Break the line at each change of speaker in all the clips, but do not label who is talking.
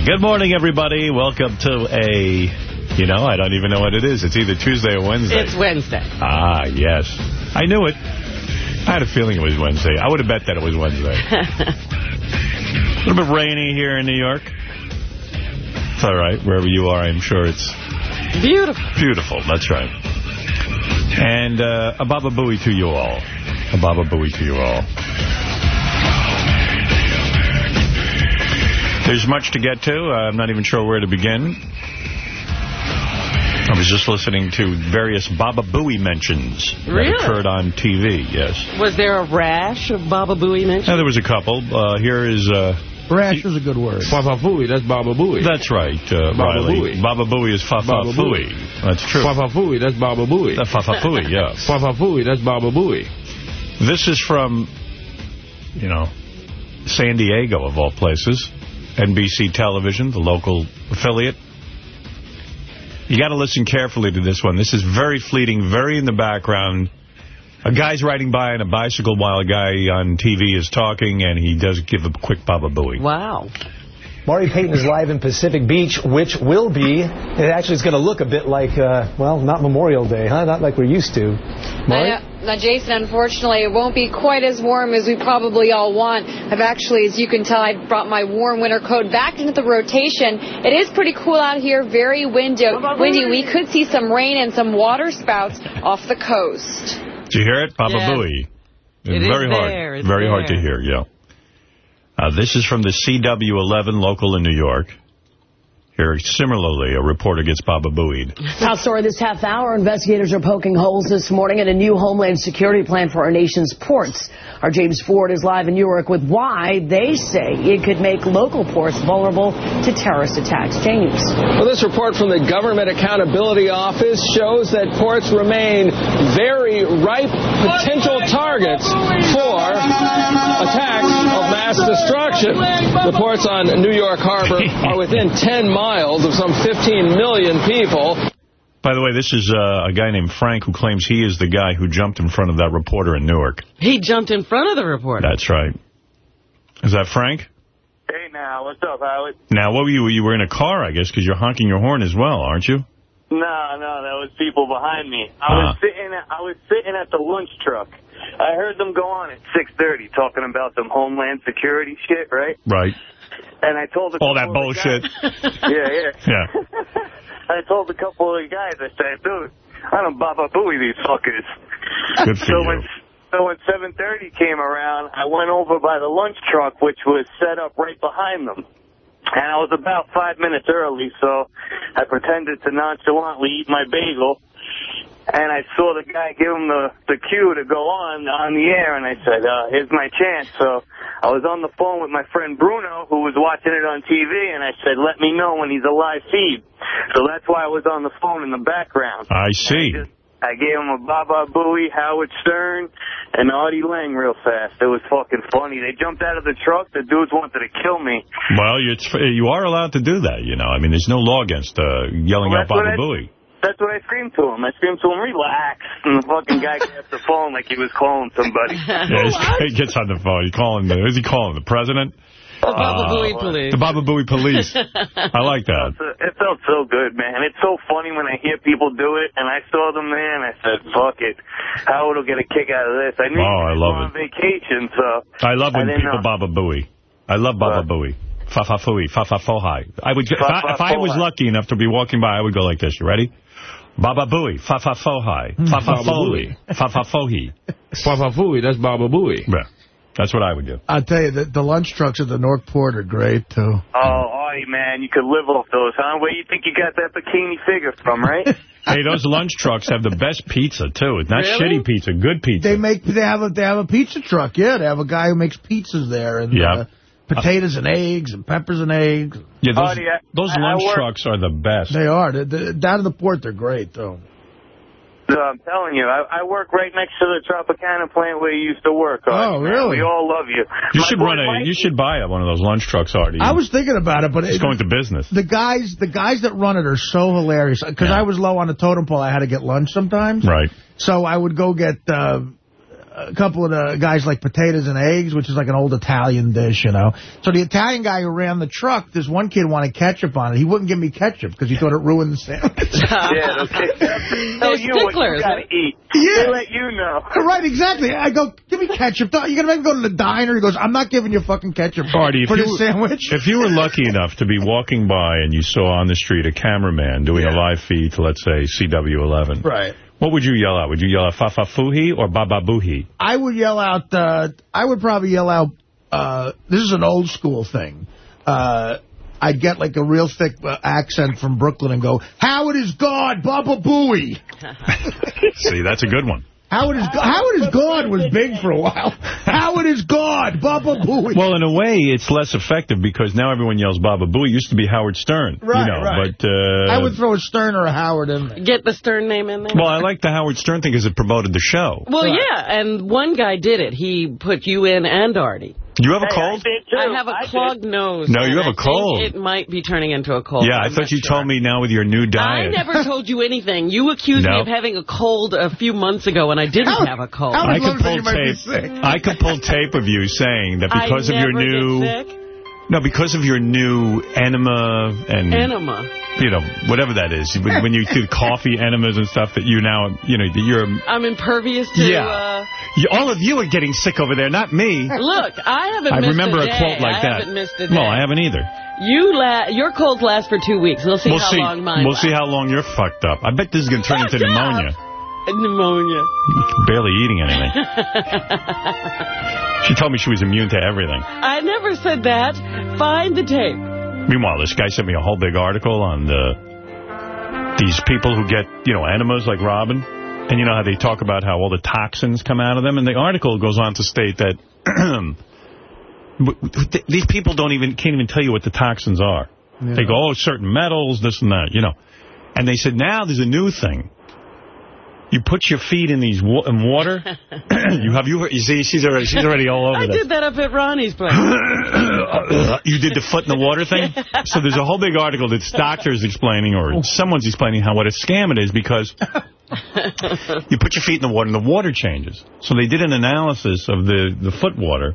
Yeah. Good morning, everybody. Welcome to a, you know, I don't even know what it is. It's either Tuesday or Wednesday.
It's Wednesday.
Ah, yes. I knew it. I had a feeling it was Wednesday. I would have bet that it was Wednesday. a little bit rainy here in New York. It's all right. Wherever you are, I'm sure it's
Beautiful.
beautiful. That's right. And uh, a Baba Booey to you all. A Baba Booey to you all. There's much to get to. Uh, I'm not even sure where to begin. I was just listening to various Baba Booey mentions
Really?
that occurred on TV, yes.
Was there a rash of Baba Booey mentioned?
Now, there was a couple. Uh, here is... Uh,
Rash is a good word.
Baba Booey, that's Baba Booey.
that's right, uh,
Baba
Riley.
Booey.
Baba Booey is Fa Fa
Baba
Fooey. That's true.
Baba Booey, that's Baba Booey.
The Fa Fa Fooey, yeah.
Baba Booey, that's Baba Booey.
This is from, you know, San Diego, of all places. NBC Television, the local affiliate. You got to listen carefully to this one. This is very fleeting, very in the background. A guy's riding by on a bicycle while a guy on TV is talking, and he does give a quick Baba Booey.
Wow.
Maury Payton is live in Pacific Beach, which will be, it actually is going to look a bit like, uh, well, not Memorial Day, huh? Not like we're used to. Maury?
I. Now, Jason, unfortunately, it won't be quite as warm as we probably all want. I've actually, as you can tell, I brought my warm winter coat back into the rotation. It is pretty cool out here, very windy. windy. We could see some rain and some water spouts off the coast.
Did you hear it? Baba
Yes.
Booey.
It is
very hard.
there. It's
very hard to hear, yeah. Uh, this is from the CW11 local in New York. Here, similarly, a reporter gets Baba Booeyed.
Top story this half hour. Investigators are poking holes this morning in a new Homeland Security plan for our nation's ports. Our James Ford is live in New York with why they say it could make local ports vulnerable to terrorist attacks. James.
Well, this report from the Government Accountability Office shows that ports remain very ripe potential targets for attacks of mass destruction. The ports on New York Harbor are within 10 miles of some 15 million people.
By the way, this is uh, a guy named Frank who claims he is the guy who jumped in front of that reporter in Newark.
He jumped in front of the reporter.
That's right. Is that Frank?
Hey now, what's up, Howard?
Now, what were you? You were in a car, I guess, because you're honking your horn as well, aren't you?
No, no, that was people behind me. I
Ah.
was sitting, at, I was sitting at the lunch truck. I heard them go on at 6:30 talking about some Homeland Security shit, right?
Right.
And I told
All that
couple of the
bullshit.
guys- yeah, yeah.
Yeah.
I told a couple of the guys, I said, dude, I don't Baba Booey these fuckers.
Good for
so
you.
when so when 7:30 came around, I went over by the lunch truck, which was set up right behind them. And I was about five minutes early, so I pretended to nonchalantly eat my bagel. And I saw the guy give him the, the cue to go on on the air, and I said, uh, here's my chance. So I was on the phone with my friend Bruno, who was watching it on TV, and I said, let me know when he's a live feed. So that's why I was on the phone in the background.
I see.
I gave him a Baba Booey, Howard Stern, and Artie Lange real fast. It was fucking funny. They jumped out of the truck. The dudes wanted to kill me.
Well, you, it's, you are allowed to do that, you know. I mean, there's no law against uh, yelling
Well,
out Baba
I-
Booey.
That's what I screamed to him. I screamed to him, relax. And the fucking guy grabbed the phone like he was calling somebody.
Yeah, he's, he gets on the phone. He's calling the, who's he calling? The president?
The Baba
Uh,
Booey police.
The Baba Booey police. I like that.
It felt so good, man. It's so funny when I hear people do it, and I saw them there, and I said, fuck it. How Howard will get a kick out of this. I knew
Oh, I
he was
love
on vacation, so...
I love when
I
people
know.
Baba Booey. I love Baba Booey. Fa fa fooey, fa fa fohai. I would, if, I, if I was lucky enough to be walking by, I would go like this. You ready? Baba Booey, fa fa fohai, fa fa
Baba
fohai, fa fa fohi.
Baba Booey, that's Baba Booey.
Yeah, that's what I would do.
I'll tell you, the, the lunch trucks at the North Port are great, too.
Oh, Artie, man, you could live off those, huh? Where you think you got that bikini figure from, right?
Hey, those lunch trucks have the best pizza too. It's not
Really?
shitty pizza, good pizza.
They make they have a they have a pizza truck. Yeah, they have a guy who makes pizzas there and
Yeah.
uh, potatoes and eggs and peppers and eggs.
yeah, those,
Artie, I-
those
I- I
lunch
work-
trucks are the best.
They are. The, the, down in the port, they're great, though.
So I'm telling you, I, I work right next to the Tropicana plant where you used to work. Artie,
Oh, really?
We all love you.
You
My
should run a.
Mikey-
You should buy one of those lunch trucks, Artie.
I was thinking about it, but
It's
it,
going to business.
the guys the guys that run it are so hilarious. Because
Yeah.
I was low on the totem pole, I had to get lunch sometimes.
Right.
So I would go get uh, a couple of the guys like potatoes and eggs, which is like an old Italian dish, you know. So the Italian guy who ran the truck, this one kid wanted ketchup on it. He wouldn't give me ketchup because he thought it ruined the sandwich.
yeah, okay. Tell you what you
sticklers.
gotta eat.
Yeah.
They let you know.
Right, exactly. I go, give me ketchup. You're going to make me go to the diner? He goes, I'm not giving you fucking ketchup
Artie, if
for
you,
this sandwich.
if you were lucky enough to be walking by and you saw on the street a cameraman doing a live feed to, let's say, CW11,
Right.
What would you yell out? Would you yell out fa fa Fafafuhi or Bababuhi?
I would yell out, uh, I would probably yell out, uh, this is an old school thing. Uh, I'd get like a real thick uh, accent from Brooklyn and go, Howard is God, Baba Booey.
See, that's a good one.
Howard is, Howard is God was big for a while. Howard is God, Baba Booey.
Well, in a way, it's less effective because now everyone yells Baba Booey. It used to be Howard Stern.
Right,
you know,
right.
But, uh,
I would throw a Stern or a Howard in there.
Get the Stern name in there?
Well, I like the Howard Stern thing because it promoted the show.
Well, yeah, and one guy did it. He put you in and Artie.
You have a cold?
I.
I have a
I did.
clogged nose.
No, you have a
I think
cold.
It might be turning into a cold.
yeah, I
I'm
thought you
sure.
told me now with your new diet.
I never told you anything. You accused
No.
me of having a cold a few months ago, and I didn't
Howard-
have a cold.
Howard
I could pull
you might be
tape. I could pull tape of you saying that because
I
of your new
get sick.
No, because of your new enema and
Enema.
you know whatever that is when, when you do coffee enemas and stuff that you now you know that you're
I'm impervious to...
Yeah.
Uh,
you, all of you are getting sick over there, not me.
look, I haven't
I remember
a
a quote like
I
that.
haven't missed a day.
No, I haven't either.
You la your colds last for two weeks. We'll see
we'll
how
see.
long mine
We'll see how long you're fucked up. I bet this is going to turn into
pneumonia. up?
Pneumonia.
Pneumonia.
Barely eating anything. she told me she was immune to everything.
I never said that. Find the tape.
Meanwhile, this guy sent me a whole big article on the these people who get, you know, enemas like Robin. And you know how they talk about how all the toxins come out of them? And the article goes on to state that these people don't even can't even tell you what the toxins are. They go, oh, certain metals, this and that, you know. And they said, now there's a new thing. You put your feet in these wa in water. you have you you see she's already she's already all over
I
this.
did that up at Ronnie's place.
you did the foot in the water thing? So there's a whole big article that's doctors explaining or oh. someone's explaining how what a scam it is because you put your feet in the water and the water changes. So they did an analysis of the, the foot water.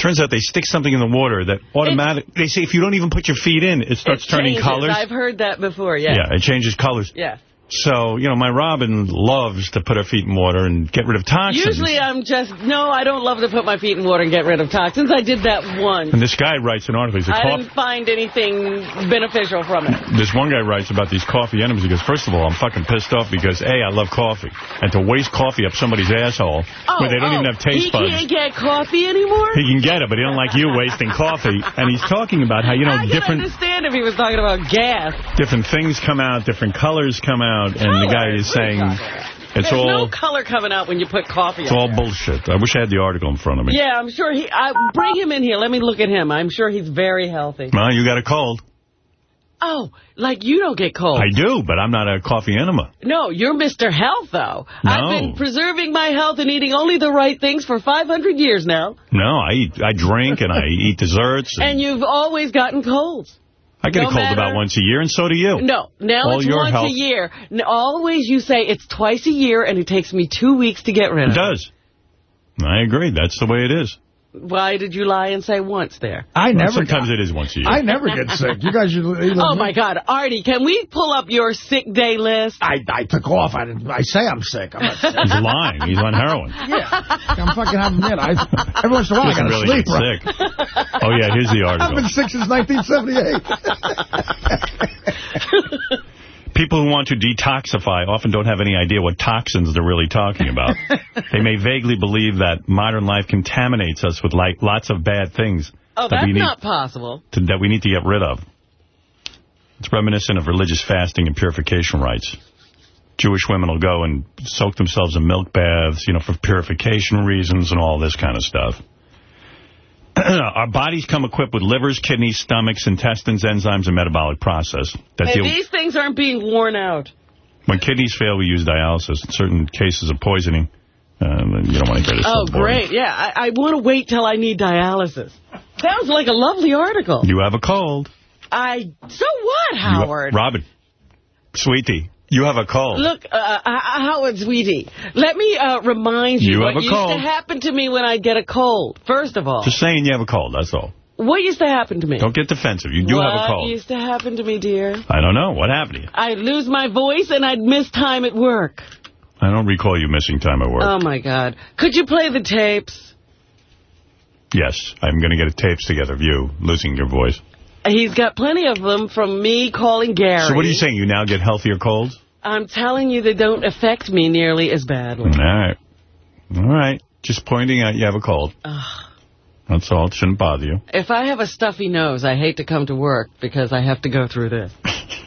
Turns out they stick something in the water that automatic. They say if you don't even put your feet in, it starts
It
turning
changes.
colors.
I've heard that before, yeah.
Yeah, it changes colors.
Yeah.
So, you know, my Robin loves to put her feet in water and get rid of toxins.
Usually I'm just, no, I don't love to put my feet in water and get rid of toxins. I did that once.
And this guy writes an article. He's a
I
cough.
didn't find anything beneficial from it.
This one guy writes about these coffee enemas. He goes, first of all, I'm fucking pissed off because, A, I love coffee. And to waste coffee up somebody's asshole oh, where they don't
oh,
even have taste
he
buds.
can't get coffee anymore?
He can get it, but he don't like you wasting coffee. And he's talking about how, you know,
I
different
understand if he was talking about gas.
different things come out, different colors come out, and the guy is
What are you
saying it's
There's
all
no color coming out when you put coffee
it's all
there.
bullshit. I wish I had the article in front of me.
Yeah, I'm sure he... I, bring him in here. Let me look at him. I'm sure he's very healthy.
Well, you got a cold.
Oh, like you don't get cold.
I do, but I'm not a coffee enema.
No, you're Mr. Health, though.
No.
I've been preserving my health and eating only the right things for 500 years now.
No, I eat, I drink and I eat desserts. And
And you've always gotten colds.
I get
no
a cold
matter-
about once a year, and so do you.
No, now
All
it's once
health-
a year. Always you say it's twice a year, and it takes me two weeks to get rid of
It
of
does. I agree. That's the way it is.
Why did you lie and say once there?
I
Well,
never
sometimes
got,
it is once a year.
I never get sick. You guys should...
Oh, my God. Artie, can we pull up your sick day list?
I, I took off. I didn't. I say I'm sick. I'm not sick.
He's lying. He's on heroin.
Yeah. I'm fucking having it. I, every once in a while, I
Doesn't
got to
really
sleep right.
sick. Oh, yeah, here's the
I've
article.
been sick since 1978.
People who want to detoxify often don't have any idea what toxins they're really talking about. they may vaguely believe that modern life contaminates us with like lots of bad things
Oh,
that
that's
we need
not possible.
to, that we need to get rid of. It's reminiscent of religious fasting and purification rites. Jewish women will go and soak themselves in milk baths, you know, for purification reasons and all this kind of stuff. Our bodies come equipped with livers, kidneys, stomachs, intestines, enzymes, and metabolic process. That
And these things aren't being worn out.
when kidneys fail, we use dialysis. In certain cases of poisoning, um, you don't want to get it
Oh, great. Yeah, I, I want to wait till I need dialysis. Sounds like a lovely article.
You have a cold.
I. So what,
You-
Howard?
Robin, sweetie, You have a cold.
Look, uh, uh, Howard, sweetie, let me uh, remind you,
You
what used
cold.
to happen to me when I get a cold. First of all,
Just saying you have a cold, that's all.
what used to happen to me?
Don't get defensive. You do
what
have a cold.
used to happen to me, dear?
I don't know. What happened to you?
I'd lose my voice and I'd miss time at work.
I don't recall you missing time at work.
Oh, my God. Could you play the tapes?
yes, I'm going to get a tapes together of you losing your voice.
He's got plenty of them from me calling Gary.
So what are you saying? You now get healthier colds?
I'm telling you they don't affect me nearly as badly.
All right. All right. Just pointing out you have a cold. That's all. It shouldn't bother you.
If I have a stuffy nose, I hate to come to work because I have to go through this.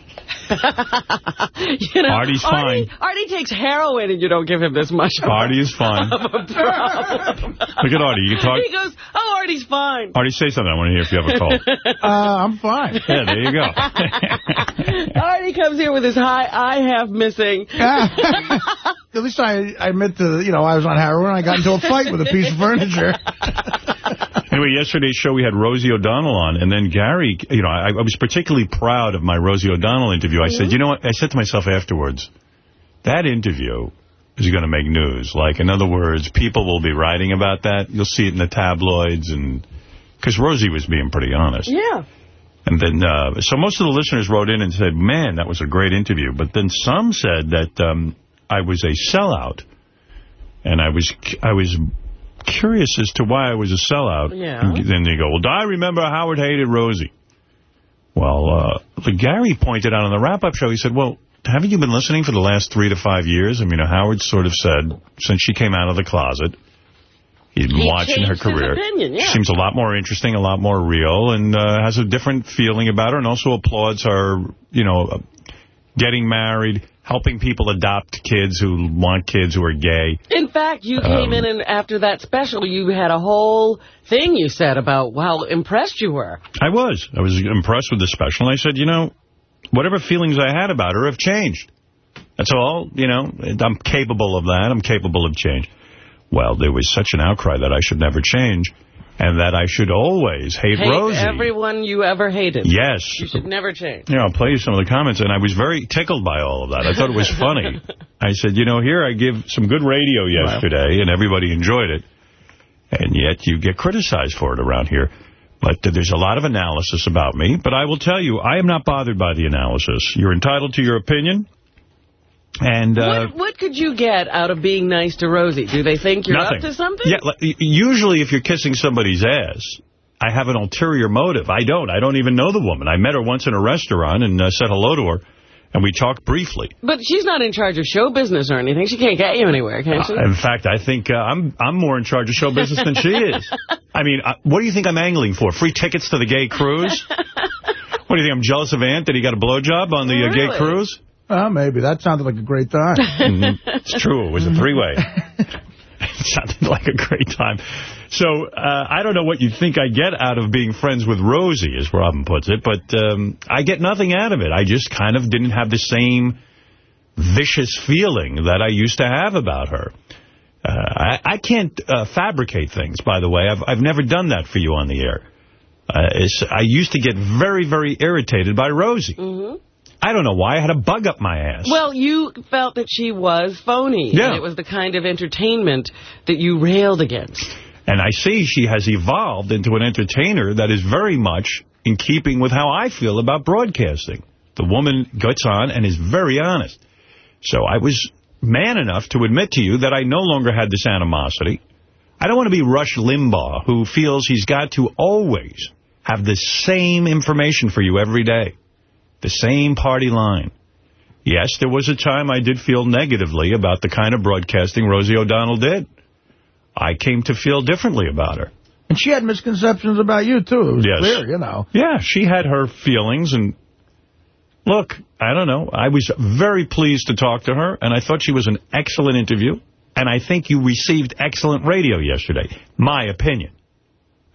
you know,
Artie's
Artie,
fine.
Artie takes heroin and you don't give him this much
Artie is fine.
of a problem.
Look at Artie. You can talk.
He goes, oh, Artie's fine.
Artie, say something. I want to hear if you have a cold.
Uh, I'm fine.
Yeah, there you go.
Artie comes here with his high I have missing.
At least I, I admit to, you know, I was on heroin. I got into a fight with a piece of furniture.
Anyway, yesterday's show we had Rosie O'Donnell on, and then Gary, you know, I, I was particularly proud of my Rosie O'Donnell interview. I said, you know what, I said to myself afterwards, that interview is going to make news. Like, in other words, people will be writing about that. You'll see it in the tabloids, and because Rosie was being pretty honest.
Yeah.
And then, uh, so most of the listeners wrote in and said, man, that was a great interview. But then some said that um, I was a sellout. And I was I was curious as to why I was a sellout.
Yeah.
And then they go, well, I remember Howard hated Rosie? Well, uh, Gary pointed out on the wrap-up show, he said, well, haven't you been listening for the last three to five years? I mean, Howard sort of said, since she came out of the closet, he's been
He
watching her career.
opinion, yeah.
She seems a lot more interesting, a lot more real, and uh, has a different feeling about her, and also applauds her, you know, uh, getting married, helping people adopt kids who want kids who are gay.
In fact, you came
Um,
in and after that special, you had a whole thing you said about how impressed you were.
I was. I was impressed with the special, and I said, you know, whatever feelings I had about her have changed. That's all, you know, I'm capable of that. I'm capable of change. Well, there was such an outcry that I should never change, and that I should always hate,
Hate
Rosie.
everyone you ever hated.
Yes.
You should never change.
Yeah, I'll play you some of the comments, and I was very tickled by all of that. I thought it was funny. I said, you know, here I give some good radio yesterday, and everybody enjoyed it, and yet you get criticized for it around here. But uh, there's a lot of analysis about me, but I will tell you, I am not bothered by the analysis. You're entitled to your opinion, and... Uh,
what, what could you get out of being nice to Rosie? Do they think you're
Nothing.
up to something?
Yeah, like, usually if you're kissing somebody's ass, I have an ulterior motive. I don't. I don't even know the woman. I met her once in a restaurant and uh, said hello to her, and we talked briefly.
But she's not in charge of show business or anything. She can't get you anywhere, can she?
Uh, in fact, I think uh, I'm I'm more in charge of show business than she is. I mean, uh, what do you think I'm angling for? Free tickets to the gay cruise? what do you think? I'm jealous of Ant that he got a blowjob on the uh, gay cruise?
Uh, maybe. That sounded like a great time.
Mhm. It's true. It was a three-way. it sounded like a great time. So uh, I don't know what you think I get out of being friends with Rosie, as Robin puts it, but um, I get nothing out of it. I just kind of didn't have the same vicious feeling that I used to have about her. Uh, I, I can't uh, fabricate things, by the way. I've, I've never done that for you on the air. Uh, I used to get very, very irritated by Rosie.
hmm
I don't know why. I had a bug up my ass.
Well, you felt that she was phony.
Yeah.
And it was the kind of entertainment that you railed against.
And I see she has evolved into an entertainer that is very much in keeping with how I feel about broadcasting. The woman gets on and is very honest. So I was man enough to admit to you that I no longer had this animosity. I don't want to be Rush Limbaugh, who feels he's got to always have the same information for you every day. The same party line. Yes, there was a time I did feel negatively about the kind of broadcasting Rosie O'Donnell did. I came to feel differently about her.
And she had misconceptions about you, too. It was
Yes.
clear, you know.
Yeah, she had her feelings, and look, I don't know. I was very pleased to talk to her, and I thought she was an excellent interview, and I think you received excellent radio yesterday. My opinion.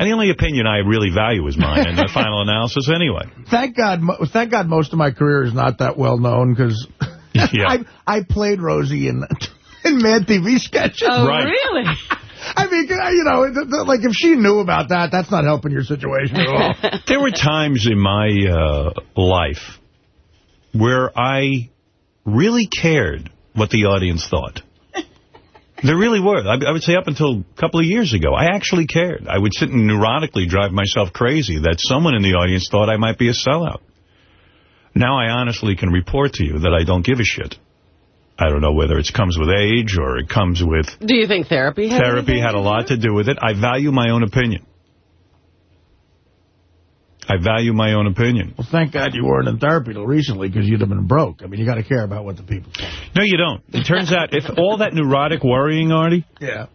And the only opinion I really value is mine in the final analysis anyway.
Thank God, thank God most of my career is not that well known, because
Yeah.
I, I played Rosie in, in Mad TV sketches.
Oh,
Right.
really?
I mean, you know, th- th- like if she knew about that, that's not helping your situation at all.
There were times in my uh, life where I really cared what the audience thought. There really were. I, I would say up until a couple of years ago, I actually cared. I would sit and neurotically drive myself crazy that someone in the audience thought I might be a sellout. Now I honestly can report to you that I don't give a shit. I don't know whether it comes with age or it comes with...
Do you think therapy had
Therapy had a lot to do with it. I value my own opinion. I value my own opinion.
Well, thank God you weren't in therapy till recently because you'd have been broke. I mean, you got to care about what the people think.
No, you don't. It turns out if all that neurotic worrying, Artie,
Yeah.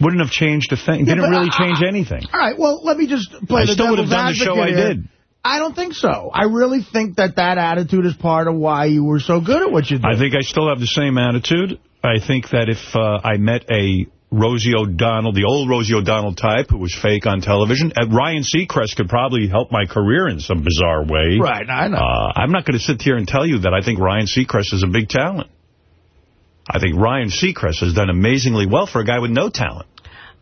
wouldn't have changed a thing.
Yeah,
Didn't really
I-
change anything.
All right, well, let me just play
I
the
still would have done the show I
here.
did.
I don't think so. I really think that that attitude is part of why you were so good at what you did.
I think I still have the same attitude. I think that if uh, I met a Rosie O'Donnell, the old Rosie O'Donnell type who was fake on television, uh, Ryan Seacrest could probably help my career in some bizarre way.
Right, I know.
Uh, I'm not going to sit here and tell you that I think Ryan Seacrest is a big talent. I think Ryan Seacrest has done amazingly well for a guy with no talent.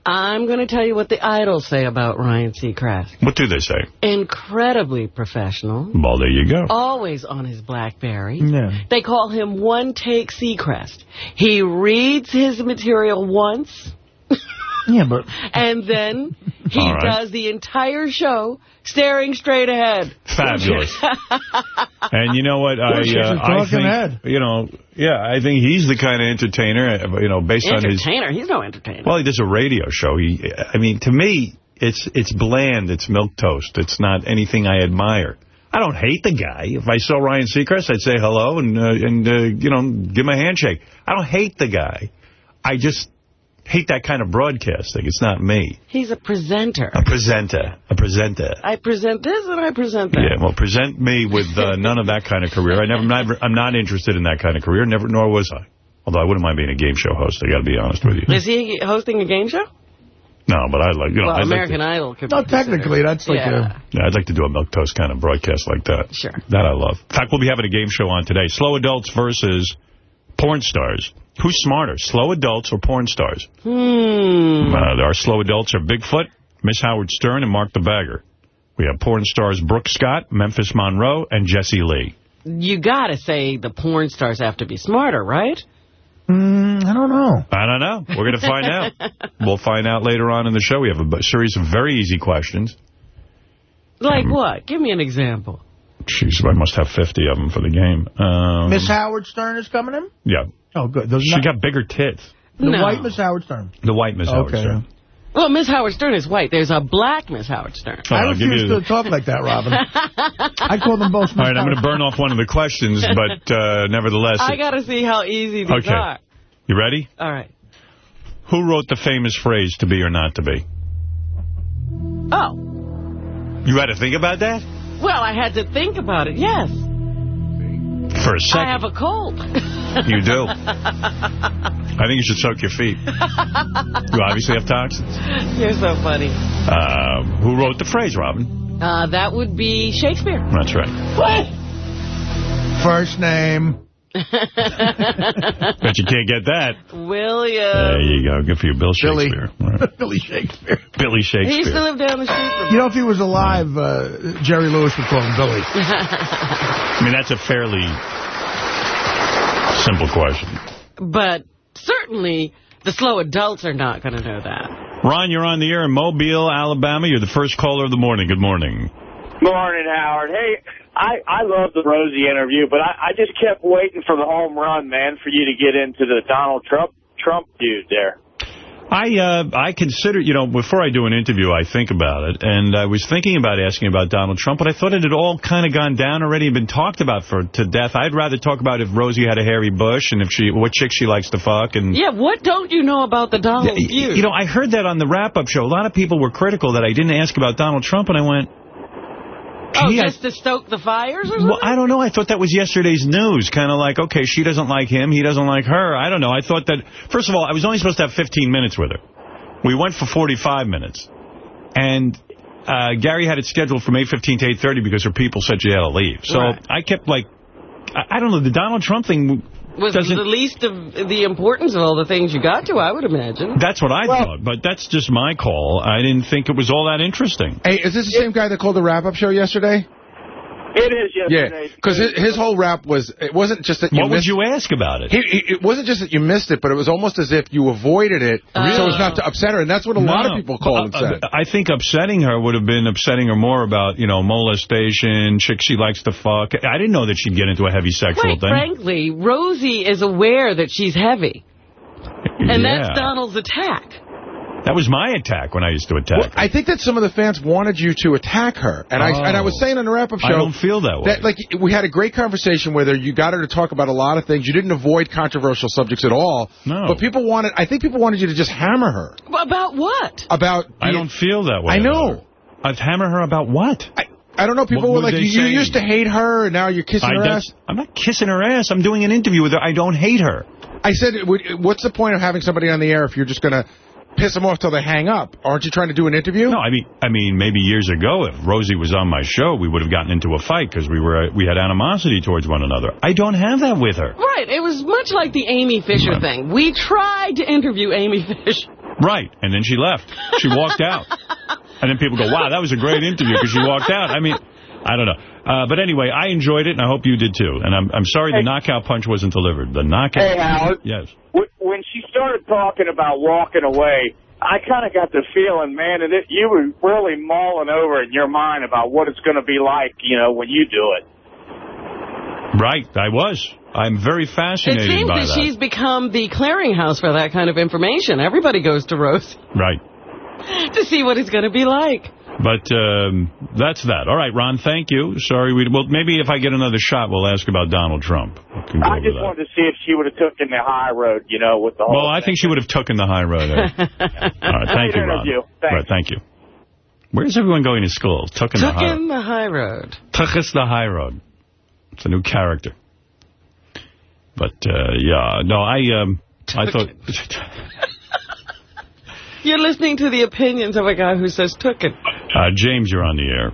I'm going to tell you what the idols say about Ryan Seacrest.
What do they say?
Incredibly professional.
Well, there you go.
Always on his BlackBerry.
Yeah.
They call him One Take Seacrest. He reads his material once,
Yeah, but
and then he
All right.
does the entire show staring straight ahead.
Fabulous. and you know what? I, uh,
a
I
talking
think,
head.
you know, yeah, I think he's the kind of entertainer, uh, you know, based on his...
Entertainer. He's no entertainer.
Well, he does a radio show. He, I mean, to me, it's it's bland. It's milk toast. It's not anything I admire. I don't hate the guy. If I saw Ryan Seacrest, I'd say hello and, uh, and uh, you know, give him a handshake. I don't hate the guy. I just hate that kind of broadcasting. It's not me.
He's a presenter.
A presenter. A presenter.
I present this and I present that.
Yeah, well, present me with uh, none of that kind of career. I never, never, I'm not interested in that kind of career. Never, nor was I. Although I wouldn't mind being a game show host. I got to be honest with you.
Is he hosting a game show?
No, but I like, you know,
well,
I'd
American
like to,
Idol could
no,
be
technically, that's like
Yeah.
a...
yeah, I'd like to do a milk toast kind of broadcast like that.
Sure.
That I love. In fact, we'll be having a game show on today. Slow adults versus porn stars. Who's smarter, slow adults or porn stars?
Hmm.
Uh, our slow adults are Bigfoot, Miss Howard Stern, and Mark the Bagger. We have porn stars Brooke Scott, Memphis Monroe, and Jesse Lee.
You got to say the porn stars have to be smarter, right?
Mm, I don't know.
I don't know. We're going to find out. We'll find out later on in the show. We have a series of very easy questions.
Like what? Give me an example.
Jeez, I must have 50 of them for the game. Um,
Miss Howard Stern is coming in?
Yeah.
Oh, good. Those
She got bigger tits.
the
No.
white Miss Howard Stern.
The white Miss Howard Stern.
Well, Miss Howard Stern is white. There's a black Miss Howard Stern.
Oh,
I refuse
you-
to talk like that, Robin. I call them both Miss
All right, I'm going to burn off one of the questions, but uh, nevertheless.
I got to see how easy these
Okay.
are.
You ready?
All right.
Who wrote the famous phrase, to be or not to be?
Oh.
You had to think about that?
Well, I had to think about it, yes.
For a second.
I have a cold.
You do. I think you should soak your feet. You obviously have toxins.
You're so funny.
Uh, who wrote the phrase, Robin?
Uh, that would be Shakespeare.
That's right.
What?
First name.
Bet you can't get that.
William.
There you go. Good for you, Bill
Billy.
Shakespeare. Right.
Billy Shakespeare.
Billy
He used to live down the street from
You know, if he was alive, uh, Jerry Lewis would call him Billy.
I mean, that's a fairly simple question.
But certainly the slow adults are not going to know that.
Ron, you're on the air in Mobile, Alabama. You're the first caller of the morning. Good morning.
Morning, Howard. Hey, I, I love the Rosie interview, but I, I just kept waiting for the home run, man, for you to get into the Donald Trump Trump dude there.
I uh, I consider, you know, before I do an interview, I think about it. And I was thinking about asking about Donald Trump, but I thought it had all kind of gone down already and been talked about for to death. I'd rather talk about if Rosie had a hairy bush and if she what chick she likes to fuck. and
Yeah, what don't you know about the Donald
Y-
feud?
You know, I heard that on the wrap-up show. A lot of people were critical that I didn't ask about Donald Trump, and I went,
oh,
gee, I-
just to stoke the fires or something?
Well, I don't know. I thought that was yesterday's news. Kind of like, okay, she doesn't like him. He doesn't like her. I don't know. I thought that, first of all, I was only supposed to have 15 minutes with her. We went for 45 minutes. And uh, Gary had it scheduled from 8.15 to 8.30 because her people said she had to leave. So
Right.
I kept like, I, I don't know, the Donald Trump thing
was
doesn't...
the least of the importance of all the things you got to, I would imagine.
That's what I thought, but that's just my call. I didn't think it was all that interesting.
Hey, is this the same guy that called the wrap-up show yesterday?
It is yesterday.
Yeah, because his, his whole rap was, it wasn't just that you
What would you ask about it?
He, he- it wasn't just that you missed it, but it was almost as if you avoided it so as not to upset her. And that's what a lot of people call and
But,
said.
uh, I think upsetting her would have been upsetting her more about, you know, molestation, chick she likes to fuck. I didn't know that she'd get into a heavy sexual
Quite
thing.
frankly, Rosie is aware that she's heavy. And
Yeah.
that's Donald's attack.
That was my attack when I used to attack.
Well, I think that some of the fans wanted you to attack her. And I and I was
Oh.
saying on the wrap-up show...
I don't feel that way.
That, like, we had a great conversation with her. You got her to talk about a lot of things. You didn't avoid controversial subjects at all.
No.
But people wanted... I think people wanted you to just hammer her.
About what?
About...
I don't feel that way.
I know.
I'd hammer her about what?
I, I don't know. People
What
were like, you, you used to hate her, and now you're kissing
I,
her ass.
I'm not kissing her ass. I'm doing an interview with her. I don't hate her.
I said, what's the point of having somebody on the air if you're just going to piss them off till they hang up? Aren't you trying to do an interview?
No, I mean, I mean, maybe years ago, if Rosie was on my show, we would have gotten into a fight because we were we had animosity towards one another. I don't have that with her.
Right. It was much like the Amy Fisher
Right.
thing. We tried to interview Amy Fisher.
Right, and then she left. She walked out. And then people go, wow, that was a great interview because she walked out. I mean, I don't know. Uh, but anyway, I enjoyed it, and I hope you did too. And I'm I'm sorry the knockout punch wasn't delivered. The knockout.
Hey, Howard.
Yes.
When she started talking about walking away, I kind of got the feeling, man, that it, you were really mulling over in your mind about what it's going to be like, you know, when you do it.
Right, I was. I'm very
It
fascinated
seems
by
that,
that.
she's become the clearinghouse for that kind of information. Everybody goes to Rose
Right.
to see what it's going to be like.
But um, that's that. All right, Ron, thank you. Sorry, we well maybe if I get another shot, we'll ask about Donald Trump. We can go
I just
that.
wanted to see if she would have taken the high road, you know, with the whole
Well, I think she would have taken the high road. eh? All right, thank you, Ron.
interview. Thanks.
Right, thank you. Where's everyone going to school? Tucking the
Took
high
in the high road.
Tuckus the high road. It's a new character. But uh, yeah, no, I um, I thought
You're listening to the opinions of a guy who says took it.
uh, James, you're on the air.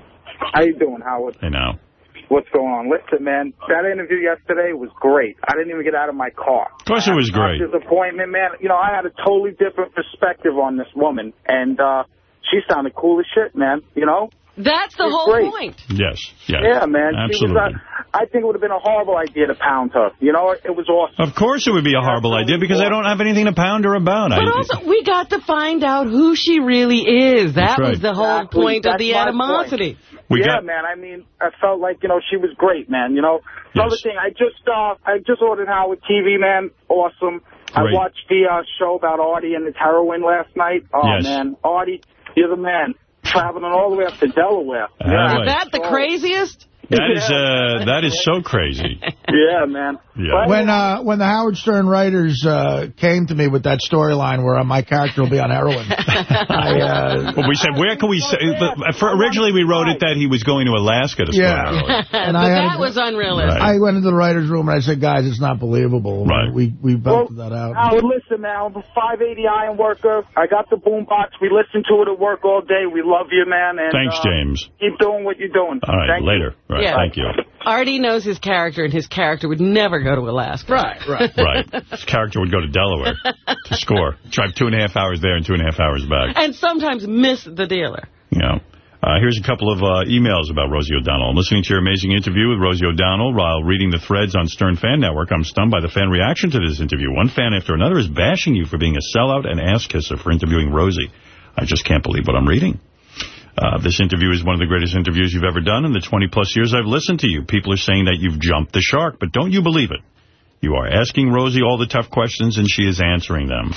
How you doing, Howard?
Hey now.
What's going on? Listen, man, that interview yesterday was great. I didn't even get out of my car.
Of course it was great.
Disappointment, man. You know, I had a totally different perspective on this woman, and uh, she sounded cool as shit, man. You know?
That's the
She's
whole
great.
point.
Yes, yes.
Yeah, man. She
Absolutely.
was, uh, I think it would have been a horrible idea to pound her. You know, it was awesome.
Of course it would be a horrible idea because I don't have anything to pound her about.
But
I,
also, we got to find out who she really is. That
right.
was the whole
Exactly.
point of the animosity.
We
yeah,
got-
man. I mean, I felt like you know she was great, man. You know, another
Yes.
thing, I just uh, I just ordered Howard TV, man. Awesome. I watched the uh, show about Artie and his heroin last night. Oh
Yes.
man, Artie, you're the man. Traveling all the way up to Delaware.
Ah, right.
Is that the craziest?
That is uh, that is so crazy.
Yeah, man.
Yeah.
When uh, when the Howard Stern writers uh, came to me with that storyline where uh, my character will be on heroin, I, uh,
Well, we said, where can we say... For, originally, we wrote it that he was going to Alaska to
Yeah.
start heroin.
And
but
I
that
a-
was unrealistic.
I went into the writer's room and I said, guys, it's not believable.
Right.
We we belted that out.
Howard, listen, man. I'm a 580 iron worker. I got the boom box. We listen to it at work all day. We love you, man. And,
Thanks,
uh,
James.
Keep doing what you're doing.
All right,
Thank you.
Later. Right,
Yeah.
thank you.
Artie knows his character, and his character would never go to Alaska.
Right, right.
Right. His character would go to Delaware to score. Drive two and a half hours there and two and a half hours back.
And sometimes miss the dealer.
You know. Uh, here's a couple of uh, emails about Rosie O'Donnell. I'm listening to your amazing interview with Rosie O'Donnell while reading the threads on Stern Fan Network. I'm stunned by the fan reaction to this interview. One fan after another is bashing you for being a sellout and ass-kisser for interviewing Rosie. I just can't believe what I'm reading. Uh, this interview is one of the greatest interviews you've ever done in the 20-plus years I've listened to you. People are saying that you've jumped the shark, but don't you believe it? You are asking Rosie all the tough questions, and she is answering them.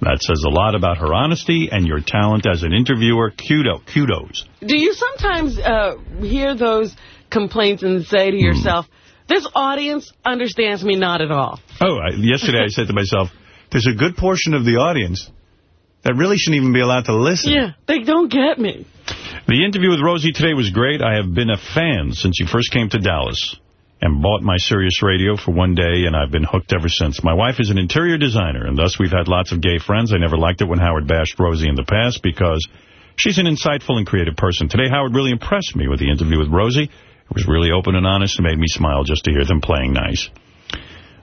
That says a lot about her honesty and your talent as an interviewer. Kudo, kudos.
Do you sometimes uh, hear those complaints and say to yourself, this audience understands me not at all?
Oh, I, yesterday I said to myself, there's a good portion of the audience that really shouldn't even be allowed to listen.
Yeah, they don't get me.
The interview with Rosie today was great. I have been a fan since you first came to Dallas and bought my Sirius radio for one day, and I've been hooked ever since. My wife is an interior designer, and thus we've had lots of gay friends. I never liked it when Howard bashed Rosie in the past because she's an insightful and creative person. Today, Howard really impressed me with the interview with Rosie. It was really open and honest and made me smile just to hear them playing nice.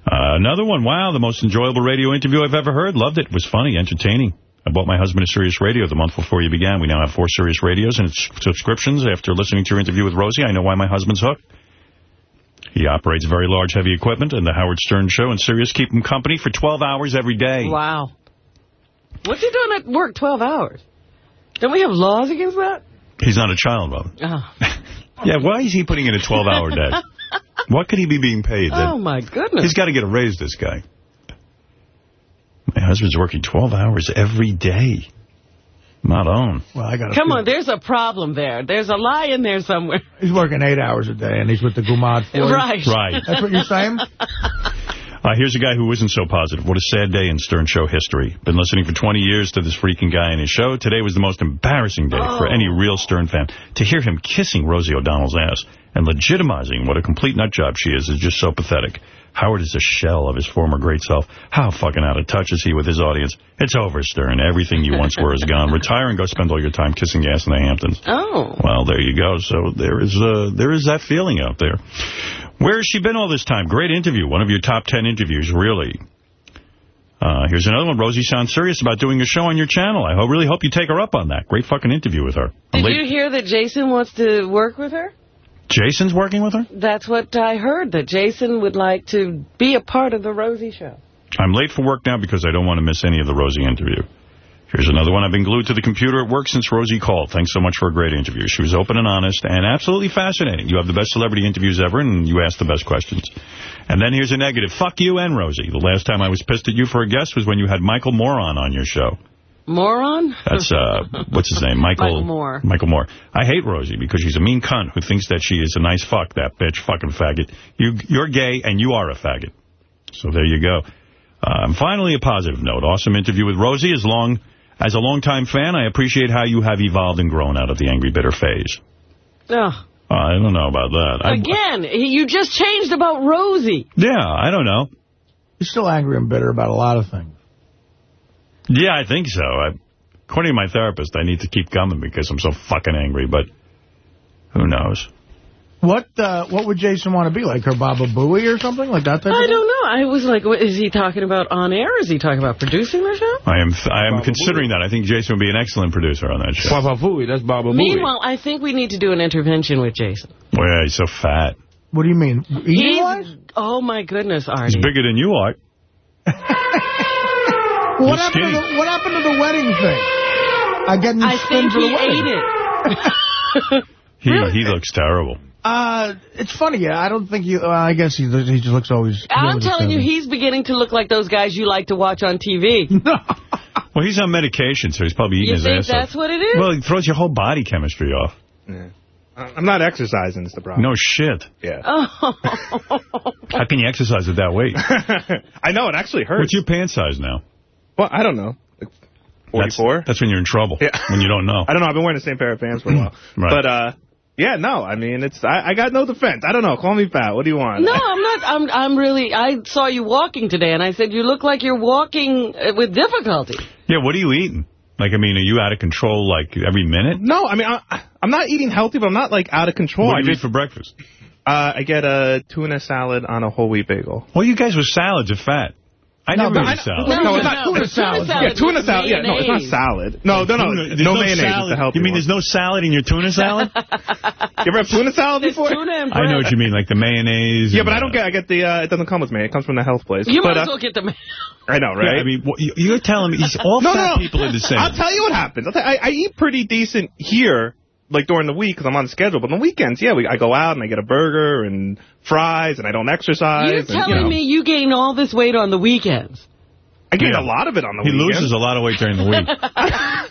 Uh, another one. Wow, the most enjoyable radio interview I've ever heard. Loved it. It was funny, entertaining. I bought my husband a Sirius Radio the month before you began. We now have four Sirius Radios and subscriptions. After listening to your interview with Rosie, I know why my husband's hooked. He operates very large, heavy equipment, and the Howard Stern Show and Sirius keep him company for 12 hours every day.
Wow. What's he doing at work 12 hours? Don't we have laws against that?
He's not a child, Bob.
Oh,
Yeah, why is he putting in a 12-hour day? What could he be being paid? that-
oh my goodness.
He's got to get a raise, this guy. My husband's working 12 hours every day. Not on.
Well, I got
Come on, there's a problem there. There's a lie in there somewhere.
He's working eight hours a day, and he's with the Gumad Force.
Right.
Right.
That's what you're saying?
Uh, here's a guy who isn't so positive. What a sad day in Stern Show history. Been listening for 20 years to this freaking guy and his show. Today was the most embarrassing day for any real Stern fan. To hear him kissing Rosie O'Donnell's ass and legitimizing what a complete nut job she is is just so pathetic. Howard is a shell of his former great self. How fucking out of touch is he with his audience? It's over, Stern. Everything you once were is gone. Retire and go spend all your time kissing ass in the Hamptons.
Oh.
Well, there you go. So there is uh, there is that feeling out there. Where has she been all this time? Great interview. One of your top ten interviews, really. Uh, here's another one. Rosie sounds serious about doing a show on your channel. I ho really hope you take her up on that. Great fucking interview with her.
Did you hear that Jason wants to work with her?
Jason's working with her?
That's what I heard, that Jason would like to be a part of the Rosie show.
I'm late for work now because I don't want to miss any of the Rosie interview. Here's another one. I've been glued to the computer at work since Rosie called. Thanks so much for a great interview. She was open and honest and absolutely fascinating. You have the best celebrity interviews ever, and you ask the best questions. And then here's a negative. Fuck you and Rosie. The last time I was pissed at you for a guest was when you had Michael Moron on your show.
Moron?
That's, uh, what's his name? Michael,
Michael Moore.
Michael Moore. I hate Rosie because she's a mean cunt who thinks that she is a nice fuck, that bitch, fucking faggot. You, you're gay and you are a faggot. So there you go. Um, finally, a positive note. Awesome interview with Rosie. As long as a longtime fan, I appreciate how you have evolved and grown out of the angry, bitter phase.
Oh.
I don't know about that.
Again, he- you just changed about Rosie.
yeah, I don't know.
He's still angry and bitter about a lot of things.
Yeah, I think so. I, according to my therapist, I need to keep coming because I'm so fucking angry, but who knows?
What uh, what would Jason want to be like? Her Baba Booey or something like that? Type
I
of
don't know. I was like, what, is he talking about on air? Is he talking about producing the show?
I am I am considering that. I think Jason would be an excellent producer on that show.
Papa Fooey, that's Baba Booey.
Meanwhile, I think we need to do an intervention with Jason.
Well, yeah, he's so fat.
What do you mean?
He's, oh, my goodness,
He's bigger than you are.
What
He's
happened, to the, what happened to the wedding thing? I get
I
spin
think
for the
he
wedding.
ate it.
He he looks terrible.
Uh, it's funny. Yeah, I don't think you. Uh, I guess he he just looks always.
I'm telling you, he's beginning to look like those guys you like to watch on TV.
Well, he's on medication, so he's probably eating
You
his
think
ass
that's
off.
what it is?
Well, it throws your whole body chemistry off.
Yeah. I'm not exercising is the problem.
No shit.
Yeah.
Oh.
How can you exercise at that weight?
I know, it actually hurts.
What's your pant size now?
Well, I don't know. Like
That's-
44?
That's, when you're in trouble.
Yeah.
When you don't know.
I don't know. I've been wearing the same pair of pants for a while.
Right.
But, uh, yeah, no. I mean, it's I, I got no defense. I don't know. Call me fat. What do you want?
No, I'm not. I'm. I'm really. I saw you walking today, and I said you look like you're walking uh, with difficulty.
Yeah, what are you eating? Like, I mean, are you out of control, like, every minute?
No, I mean, I, I'm not eating healthy, but I'm not, like, out of control.
What
I
do you
mean,
eat for breakfast?
uh, I get a tuna salad on a whole wheat bagel.
Well, you guys with salads are fat. I
No,
never eat salad.
No,
No,
no,
it's not
no,
tuna salad.
salad.
yeah, tuna salad. Yeah, no, it's not salad. No, no, no.
Tuna-
no,
there's
mayonnaise.
salad.
It's a healthy
You mean
one.
there's no salad in your tuna salad?
You ever have tuna salad
There's
before?
tuna and
I know what you mean, like the mayonnaise.
Yeah, but I don't get. I get the. Uh, it doesn't come with me. It comes from the health place.
You
but,
might as
uh,
well get the.
I know,
Yeah,
right?
I mean, what, you- you're telling me he's all
no,
fat
no, no.
people are the same.
I'll tell you what happens. I'll I, I eat pretty decent here, like during the week, because I'm on schedule. But on the weekends, yeah, we, I go out and I get a burger and fries, and I don't exercise.
You're
and,
telling
you know,
me you gain all this weight on the weekends?
I gain
Yeah.
a lot of it on the weekends.
he
weekends.
loses a lot of weight during the week.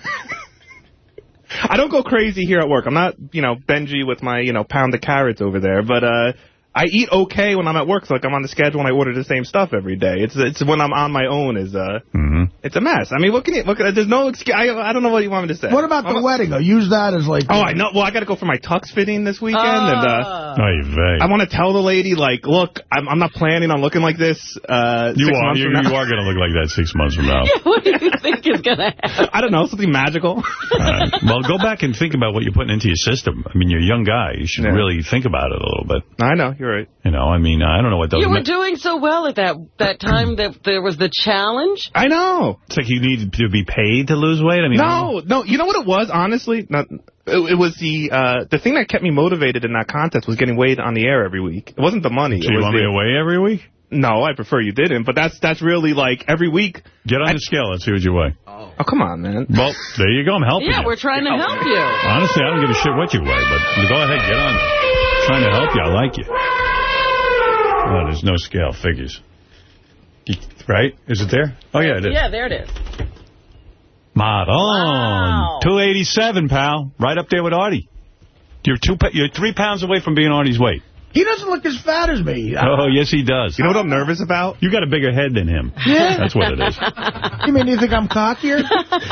I don't go crazy here at work. I'm not, you know, Benjy with my, you know, pound of carrots over there. But uh, I eat okay when I'm at work. So like I'm on the schedule and I order the same stuff every day. It's it's when I'm on my own is uh,
hmm
it's a mess. I mean, what can you? What can, there's no excuse. I, I don't know what you want me to say.
What about the
I'm-
wedding? I'll use that as like.
Oh, I know. Well, I got to go for my tux fitting this weekend, and uh,
Oh, you.
I want to tell the lady, like, look, I'm, I'm not planning on looking like this. Uh,
you
six
are. You,
from now.
you are going to look like that six months from now.
what do you think is going to happen?
I don't know, something magical.
All right. Well, go back and think about what you're putting into your system. I mean, you're a young guy. You should
Yeah.
really think about it a little bit.
I know, you're right.
You know, I mean, I don't know what those...
You were doing so well at that that time that there was the challenge.
I know.
It's like you need to be paid to lose weight? I mean,
No, no. You know what it was, honestly? Not, it, it was the uh, the thing that kept me motivated in that contest was getting weighed on the air every week. It wasn't the money.
So
it
you
was
want
the,
me to weigh every week?
No, I prefer you didn't. But that's that's really like every week.
Get on the scale. Let's see what you weigh.
Oh, come on, man.
Well, there you go. I'm helping
Yeah,
you.
we're trying to help you.
Honestly, I don't give a shit what you weigh, but go ahead, get on. I'm trying to help you. I like you. Oh, there's no scale. Figures. Right? Is it there? Oh, yeah, it is.
Yeah, there it is.
Maron.
Wow.
287, pal. Right up there with Artie. You're two. You're three pounds away from being Artie's weight.
He doesn't look as fat as me.
Oh, yes, he does.
You know what I'm nervous about?
You got a bigger head than him.
Yeah.
That's what it is.
You mean you think I'm cockier?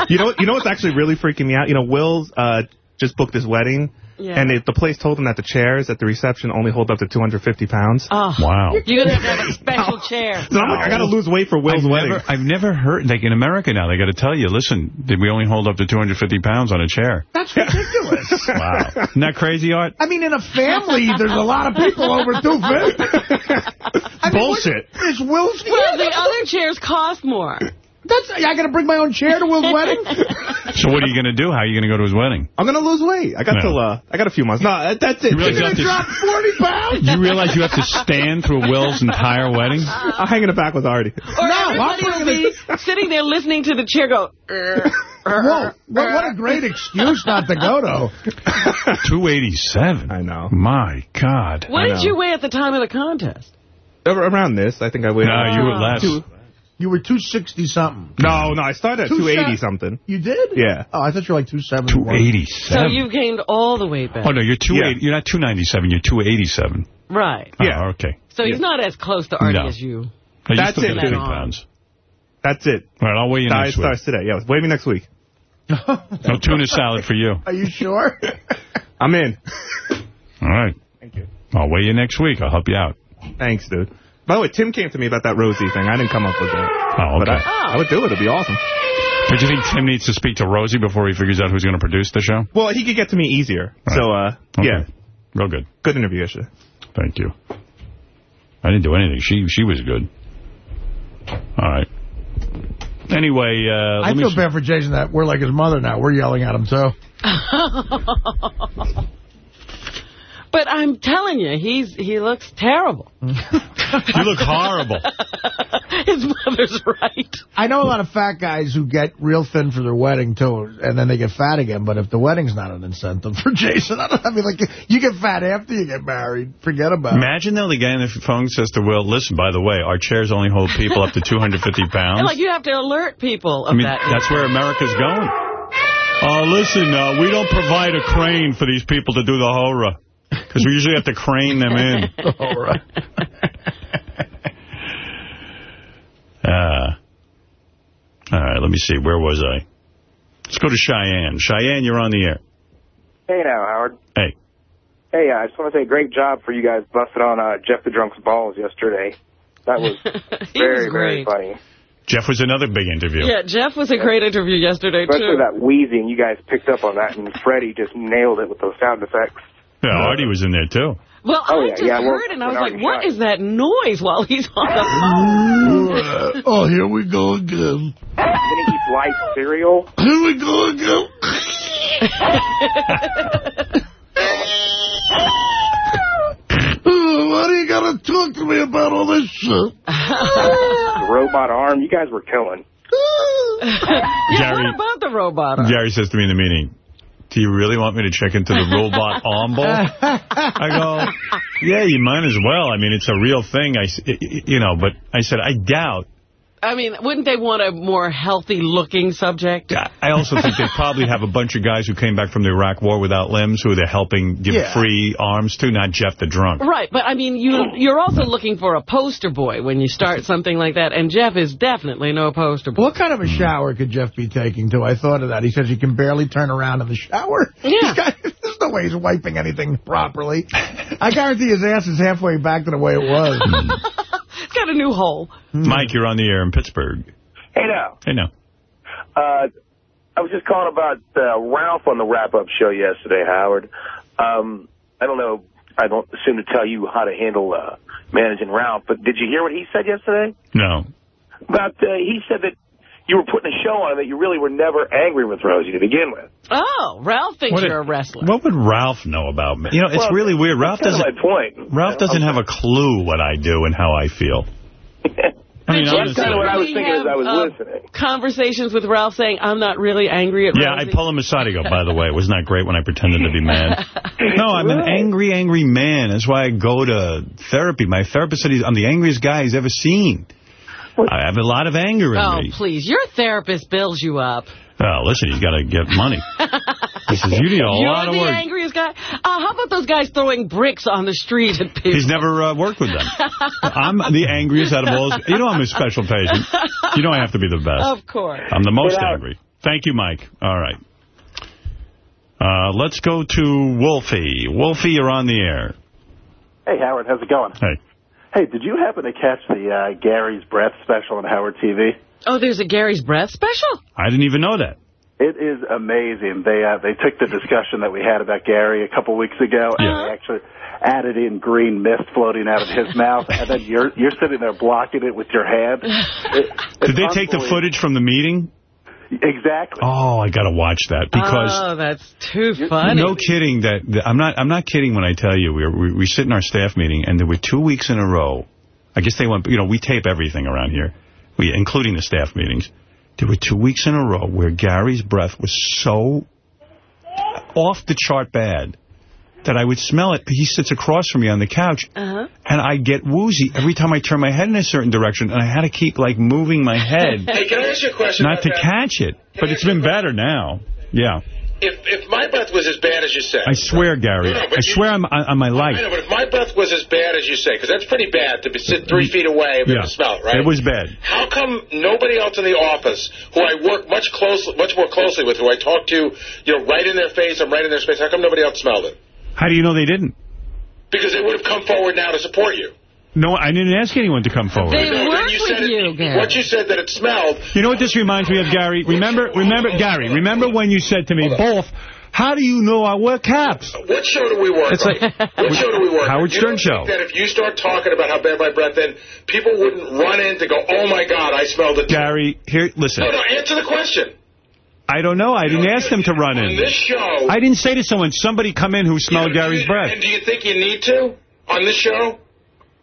You know, you know what's actually really freaking me out? You know, Will's uh, just booked his wedding,
Yeah.
and it, the place told him that the chairs at the reception only hold up to 250 pounds.
Oh,
Wow.
You're going to have to a special chair.
So I'm like, I got to lose weight for Will's
I've
wedding.
never, I've never heard, like in America now, they got to tell you, listen, did we only hold up to 250 pounds on a chair?
That's ridiculous.
Wow. Isn't that crazy, Art?
I mean, in a family, there's a lot of people over 250. I mean,
Bullshit.
What, is Will's
Well, the other chairs cost more.
That's I got to bring my own chair to Will's wedding.
So what are you going to do? How are you going to go to his wedding?
I'm gonna lose weight. I got
No.
till uh, I got a few months. No, that- that's it.
You realize you have to,
Drop 40 pounds.
you realize you have to stand through Will's entire wedding?
I'll hang in the back with Artie.
Or
No,
everybody
I'm
will be sitting there listening to the chair go... "Er, er,
Whoa, what, what a great excuse not to go, though.
287.
I know.
My God.
What did you weigh at the time of the contest?
Around this, I think I weighed.
No, you were less.
Two-
You were 260-something.
No, no, I started at 280 something.
You did?
Yeah.
Oh, I thought you were like 271.
287.
So you've gained all the weight back.
Oh, no, you're 280. You're not 297. You're 287.
Right.
Oh, yeah.
Oh, okay.
So he's not as close to Artie
No.
as you.
Now, you
That's
still
it,
got 30 pounds.
That's it.
All right, I'll weigh you
Diet
next week.
starts today. Yeah, weigh me next week.
No tuna salad for you.
Are you sure?
I'm in.
All right.
Thank you.
I'll weigh you next week. I'll help you out.
Thanks, dude. By the way, Tim came to me about that Rosie thing. I didn't come up with that.
Oh,
But
okay.
I, I would do it. It'd be awesome.
But you think Tim needs to speak to Rosie before he figures out who's going to produce the show?
Well, he could get to me easier. So, uh,
Okay.
yeah,
Real good.
good interview yesterday.
Thank you. I didn't do anything. She she was good. All right. Anyway, uh,
I
let me
feel bad for Jason that we're like his mother now. We're yelling at him, too.
But I'm telling you, he's he looks terrible.
you look horrible.
His mother's right.
I know a lot of fat guys who get real thin for their wedding, too, and then they get fat again. But if the wedding's not an incentive for Jason, I, don't, I mean, like, you get fat after you get married. Forget about it.
Imagine, though, the guy on the phone says to Will, listen, by the way, our chairs only hold people up to 250 pounds.
And like you have to alert people of
I mean,
that.
that's where America's going. Oh, listen, uh, we don't provide a crane for these people to do the hora. Because we usually have to crane them in.
All right.
Uh, all right, let me see. Where was I? Let's go to Cheyenne. Cheyenne, you're on the air.
Hey now, Howard.
Hey.
Hey, I just want to say great job for you guys busting on uh, Jeff the Drunk's balls yesterday. That was very,
was
very
great.
funny.
Jeff was another big interview.
Yeah, Jeff was a great interview yesterday,
Especially
too.
that wheezing. You guys picked up on that, and Freddie just nailed it with those sound effects.
Yeah, Artie was in there, too.
Well,
Oh,
I
yeah,
just
yeah,
heard it, and I was like,
Artie
what
shot.
is that noise while he's on the phone?
oh, here we go again.
Then he eats light cereal.
Here we go again. Oh, why do you got to talk to me about all this shit?
The robot arm. You guys were killing.
yeah,
Jerry-
what about the robot? arm?
Gary says to me in the meeting, do you really want me to check into the robot arm? I go, yeah, you might as well. I mean, it's a real thing. I, you know, but I said, I doubt.
I mean, wouldn't they want a more healthy-looking subject?
Yeah, I also think they probably have a bunch of guys who came back from the Iraq War without limbs who they're helping give
Yeah.
free arms to, not Jeff the drunk.
Right, but I mean, you, you're also looking for a poster boy when you start something like that, and Jeff is definitely no poster boy.
What kind of a hmm. shower could Jeff be taking, too? I thought of that. He says he can barely turn around in the shower.
Yeah.
There's no way he's wiping anything properly. I guarantee his ass is halfway back to the way it was. Hmm.
It's got a new hole.
Mike, you're on the air in Pittsburgh.
Hey now,
Hey, now.
uh, I was just calling about uh, Ralph on the wrap-up show yesterday, Howard. Um, I don't know. I don't assume to tell you how to handle uh, managing Ralph, but did you hear what he said yesterday?
No.
About uh, he said that you were putting a show on that you really were never angry with Rosie to begin with.
Oh, Ralph thinks
What
you're
a-
a wrestler.
What would Ralph know about me? You know, it's
Well,
really weird. Ralph doesn't.
my point.
Ralph doesn't have a clue what I do and how I feel. I mean,
Did you
honestly.
kinda what I was
secretly
thinking as I was
uh,
listening.
Conversations with Ralph saying, I'm not really angry at
Yeah, I pull him aside. I go, by the way, it was not great when I pretended to be mad. No, I'm an angry, angry man. That's why I go to therapy. My therapist said he's, I'm the angriest guy he's ever seen. I have a lot of anger in
Oh,
me.
please. Your therapist bills you up.
Oh, listen, he's got to get money. He says, you need a
You're
lot of
the
work.
angriest guy. Uh, how about those guys throwing bricks on the street at people?
He's never uh, worked with them. I'm the angriest out of all. You know I'm a special patient. You know I have to be the best.
Of course.
I'm the most angry. Thank you, Mike. All right. Uh, let's go to Wolfie. Wolfie, you're on the air.
Hey, Howard, how's it going?
Hey.
Hey, did you happen to catch the uh, Gary's Breath special on Howard TV?
Oh, there's a Gary's Breath special?
I didn't even know that.
It is amazing. They uh, they took the discussion that we had about Gary a couple weeks ago, and they actually added in green mist floating out of his mouth, and then you're you're sitting there blocking it with your hand. It,
Did they take the footage from the meeting?
Exactly.
Oh, I got to watch that because
Oh, that's too funny.
no kidding that, that- I'm not I'm not kidding when I tell you we, were, we we sit in our staff meeting and there were two weeks in a row. I guess they went you know we tape everything around here, we including the staff meetings. There were two weeks in a row where Gary's breath was so off the chart bad that I would smell it. He sits across from me on the couch,
Uh-huh.
and I get woozy every time I turn my head in a certain direction, and I had to keep, like, moving my head
Hey, can I ask you a question?
not to
that?
catch it. But it's been better now. Yeah.
If if my breath was as bad as you say,
I swear, Gary.
No, no, but
I swear on, on on my life.
I know, but if my breath was as bad as you say, because that's pretty bad to be sit three feet away and
Yeah.
smell it, right?
It was bad.
How come nobody else in the office, who I work much close, much more closely with, who I talk to, you know, right in their face, I'm right in their space, how come nobody else smelled it?
How do you know they didn't?
Because they would have come forward now to support you.
No, I didn't ask anyone to come forward.
They
No,
work
you
with
said it-
you, Gary.
What you said that it smelled,
You know what this reminds me of, Gary? Remember, remember, Gary, remember when you said to me, both, how do you know I wear caps?
What show do we work
It's
on?
like-
what show do we work
Howard
on? You
Stern show.
that if you start talking about how bad my breath, then people wouldn't run in to go, oh, my God, I smelled it.
Gary, here, listen.
No, no, answer the question.
I don't know. I didn't ask them to run
On
in.
this show...
I didn't say to someone, somebody come in who smelled Gary's breath.
And do you think you need to on this show?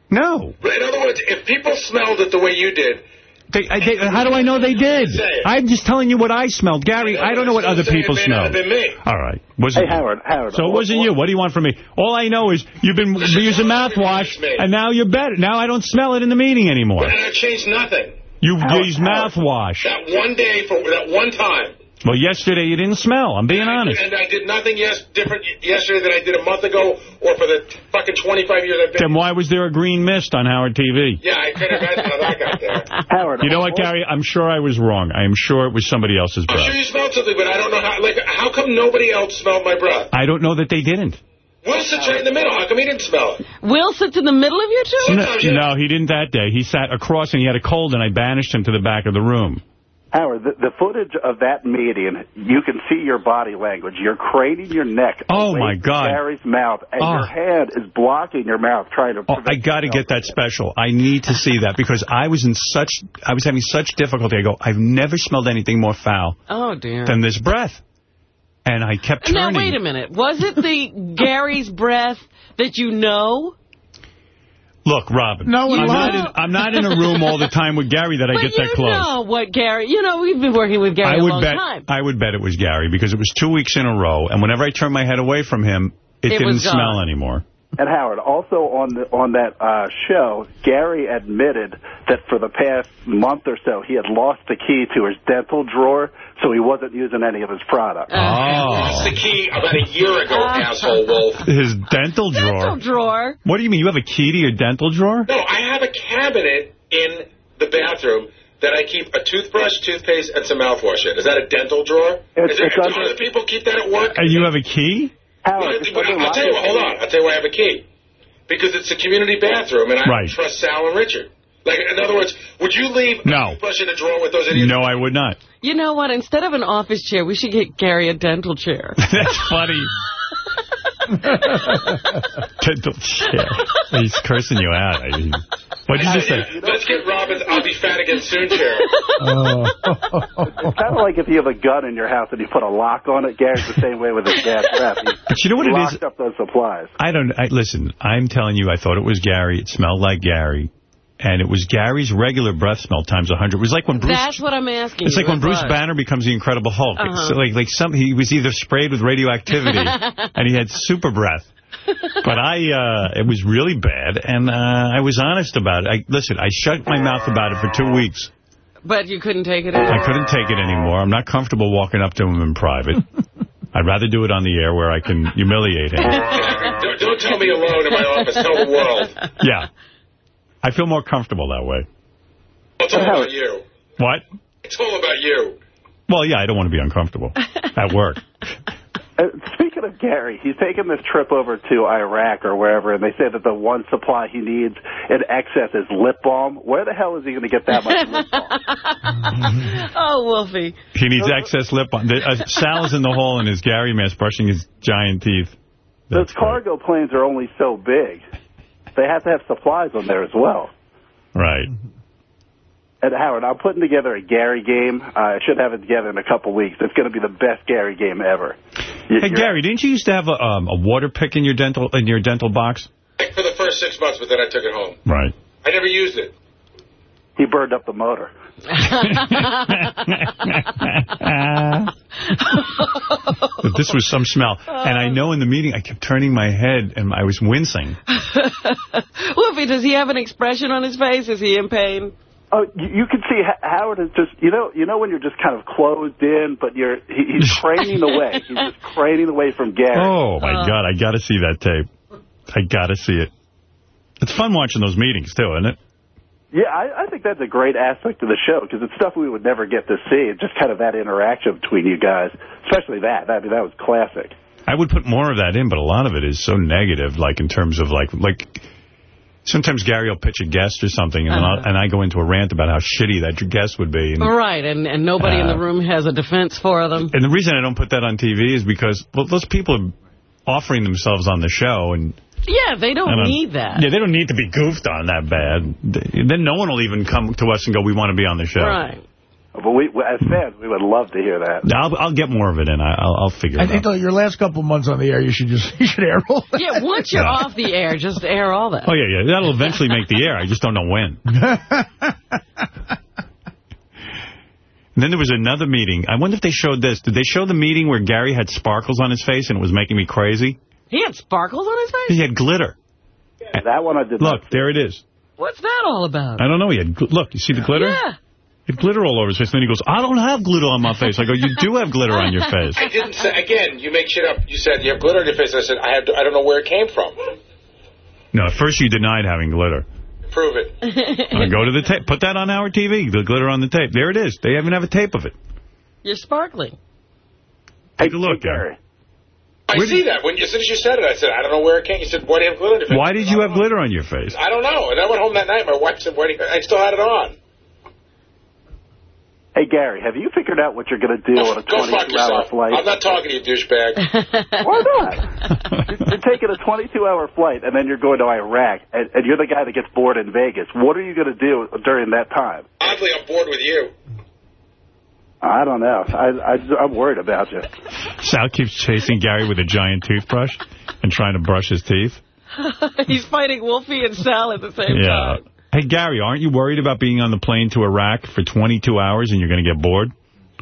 No.
In other words, if people smelled it the way you did,
They, I, they, how do I know they did? I'm just telling you what I smelled. Gary, I don't know what other people
may not
smelled.
have been me.
All right. Wasn't
Hey, Howard, Howard.
So it wasn't you. What do you want from me? All I know is you've been using mouthwash, and now you're better. Now I don't smell it in the meeting anymore.
and I changed nothing.
You
Howard,
use mouthwash.
That one day for that one time.
Well, yesterday you didn't smell. I'm being
And I-
honest.
And I did nothing yes different yesterday than I did a month ago or for the fucking 25 years I've been.
Then why was there a green mist on Howard TV?
Yeah, I can imagine how that got there.
Howard.
You know what, Gary? I'm sure I was wrong. I am sure it was somebody else's breath.
I'm sure
breath.
you smelled something, but I don't know how. Like, how come nobody else smelled my breath?
I don't know that they didn't.
Will sits right in the middle. How come he didn't smell it?
Will sits in the middle of you two?
Sometimes you-
No, he didn't that day. He sat across and he had a cold, and I banished him to the back of the room.
Howard, the, the footage of that meeting, you can see your body language. You're craning your neck.
Oh,
away
my
from
God.
Gary's mouth, and
Oh.
your ah. hand is blocking your mouth, trying to.
Oh, I got to get that special. I need to see that because I was in such, I was having such difficulty. I go, I've never smelled anything more foul
Oh, dear.
than this breath. And I kept turning.
Now,
turning.
wait a minute. Was it the Gary's breath that you know?
Look, Robin,
No,
I'm, not in, I'm not in a room all the time with Gary that I
but
get that close.
you know what Gary... You know, we've been working with Gary
I
a
would
long
bet
time.
I would bet it was Gary because it was two weeks in a row, and whenever I turned my head away from him, it,
It
didn't smell anymore.
And Howard, also on the, on that uh, show, Gary admitted that for the past month or so, he had lost the key to his dental drawer, so he wasn't using any of his products.
Lost the key about a year ago, asshole wolf.
His dental drawer.
Dental drawer.
What do you mean? You have a key to your dental drawer?
No, I have a cabinet in the bathroom that I keep a toothbrush, toothpaste, and some mouthwash in. Is that a dental drawer?
It's-
Is there,
it's
do other people keep that at work?
And you have a key?
Howard,
Yeah, but I'll tell you what, hold on. I'll tell you why I have a key. Because it's a community bathroom, and I
Right.
don't trust Sal and Richard. Like, in other words, would you leave
No.
a toothbrush in a drawer with those idiots?
No, I would not.
You know what? Instead of an office chair, we should get Gary a dental chair.
That's funny. dental chair. He's cursing you out. I mean, What did you say?
Let's get Robin's I'll be fat again soon chair.
It's kind of like if you have a gun in your house and you put a lock on it. Gary's the same way with his dad's breath. He
But you know what it is?
locked up those supplies.
I don't. I, listen, I'm telling you, I thought it was Gary. It smelled like Gary. And it was Gary's regular breath smell times a 100. It was like when Bruce...
That's what I'm asking
It's
you.
like when Bruce
was.
Banner becomes the Incredible Hulk.
Uh-huh.
It's like like some he was either sprayed with radioactivity and he had super breath. But I, uh, it was really bad, and uh, I was honest about it. I Listen, I shut my mouth about it for two weeks.
But you couldn't take it
I couldn't take it anymore. I'm not comfortable walking up to him in private. I'd rather do it on the air where I can humiliate him.
don't, don't tell me alone in my office. Tell the world.
Yeah. I feel more comfortable that way.
It's all about you.
What?
It's all about you.
Well, yeah, I don't want to be uncomfortable at work.
Uh, speaking of Gary, he's taking this trip over to Iraq or wherever, and they say that the one supply he needs in excess is lip balm. Where the hell is he going to get that much lip balm?
oh, Wolfie.
He needs excess lip balm. The- Uh, Sal's in the hall in his Gary mask brushing his giant teeth.
Those cargo planes are only so big. They have to have supplies on there as well.
Right.
And Howard, I'm putting together a Gary game. Uh, I should have it together in a couple weeks. It's going to be the best Gary game ever. You-
Hey, Gary, didn't you used to have a, um, a water pick in your dental in your dental box?
For the first six months, but then I took it home.
Right.
I never used it.
He burned up the motor.
But this was some smell. And I know in the meeting I kept turning my head and I was wincing.
Wolfie, does he have an expression on his face? Is he in pain?
Oh, you, you can see Howard is just you know you know when you're just kind of closed in, but you're he, he's craning away. He's just craning away from Gary.
Oh, my oh. God. I got to see that tape. I got to see it. It's fun watching those meetings, too, isn't it?
Yeah, I, I think that's a great aspect of the show because it's stuff we would never get to see. It's just kind of that interaction between you guys, especially that. I mean, that was classic.
I would put more of that in, but a lot of it is so negative, like in terms of like like sometimes Gary will pitch a guest or something, and then I'll, and I go into a rant about how shitty that your guest would be. And,
Right, and, and nobody in the
Uh,
room has a defense for them.
and the reason I don't put that on TV is because well, those people are offering themselves on the show, and
Yeah, they don't
don't-
need that.
Yeah, they don't need to be goofed on that bad. Then no one will even come to us and go, "We want to be on the show."
Right.
But we, as fans, we would love to hear that.
I'll I'll get more of it in. I- I'll I'll figure
I
it
think
out.
though, your last couple months on the air, you should just you should air all that.
Yeah, once you're
Yeah.
off the air, just air all that.
Oh yeah, yeah. That'll eventually make the air. I just don't know when. And then there was another meeting. I wonder if they showed this. Did they show the meeting where Gary had sparkles on his face and it was making me crazy?
He had sparkles on his face?
He had glitter.
that one I did.
Look, there it is.
What's that all about?
I don't know. He had look. You see the glitter?
Yeah.
He had glitter all over his face. And then he goes, "I don't have glitter on my face." I go, "You do have glitter on your face."
I didn't say, again, you make shit up. You said you have glitter on your face. I said, I, have to, I don't know where it came from.
No, at first you denied having glitter.
Prove it.
Uh, go to the tape. Put that on our TV. The glitter on the tape. There it is. They even have a tape of it.
You're sparkling.
Take a look, Gary.
I see that. When you, as soon as you said it, I said, I don't know where it came. You said, why do you have glitter on your face?
Why did you have uh-huh. glitter on your face?
I don't know. And I went home that night. My wife said, why do you, I still had it on.
Hey Gary, have you figured out what you're going to do on a 22-hour flight?
I'm not talking to you, douchebag.
Why not? you're, you're taking a 22-hour flight, and then you're going to Iraq, and, and you're the guy that gets bored in Vegas. What are you going to do during that time?
Oddly, I'm bored with you.
I don't know. I, I, I'm worried about you.
Sal keeps chasing Gary with a giant toothbrush and trying to brush his teeth.
He's fighting Wolfie and Sal at the same
Yeah.
time.
Hey, Gary, aren't you worried about being on the plane to Iraq for 22 hours and you're going to get bored?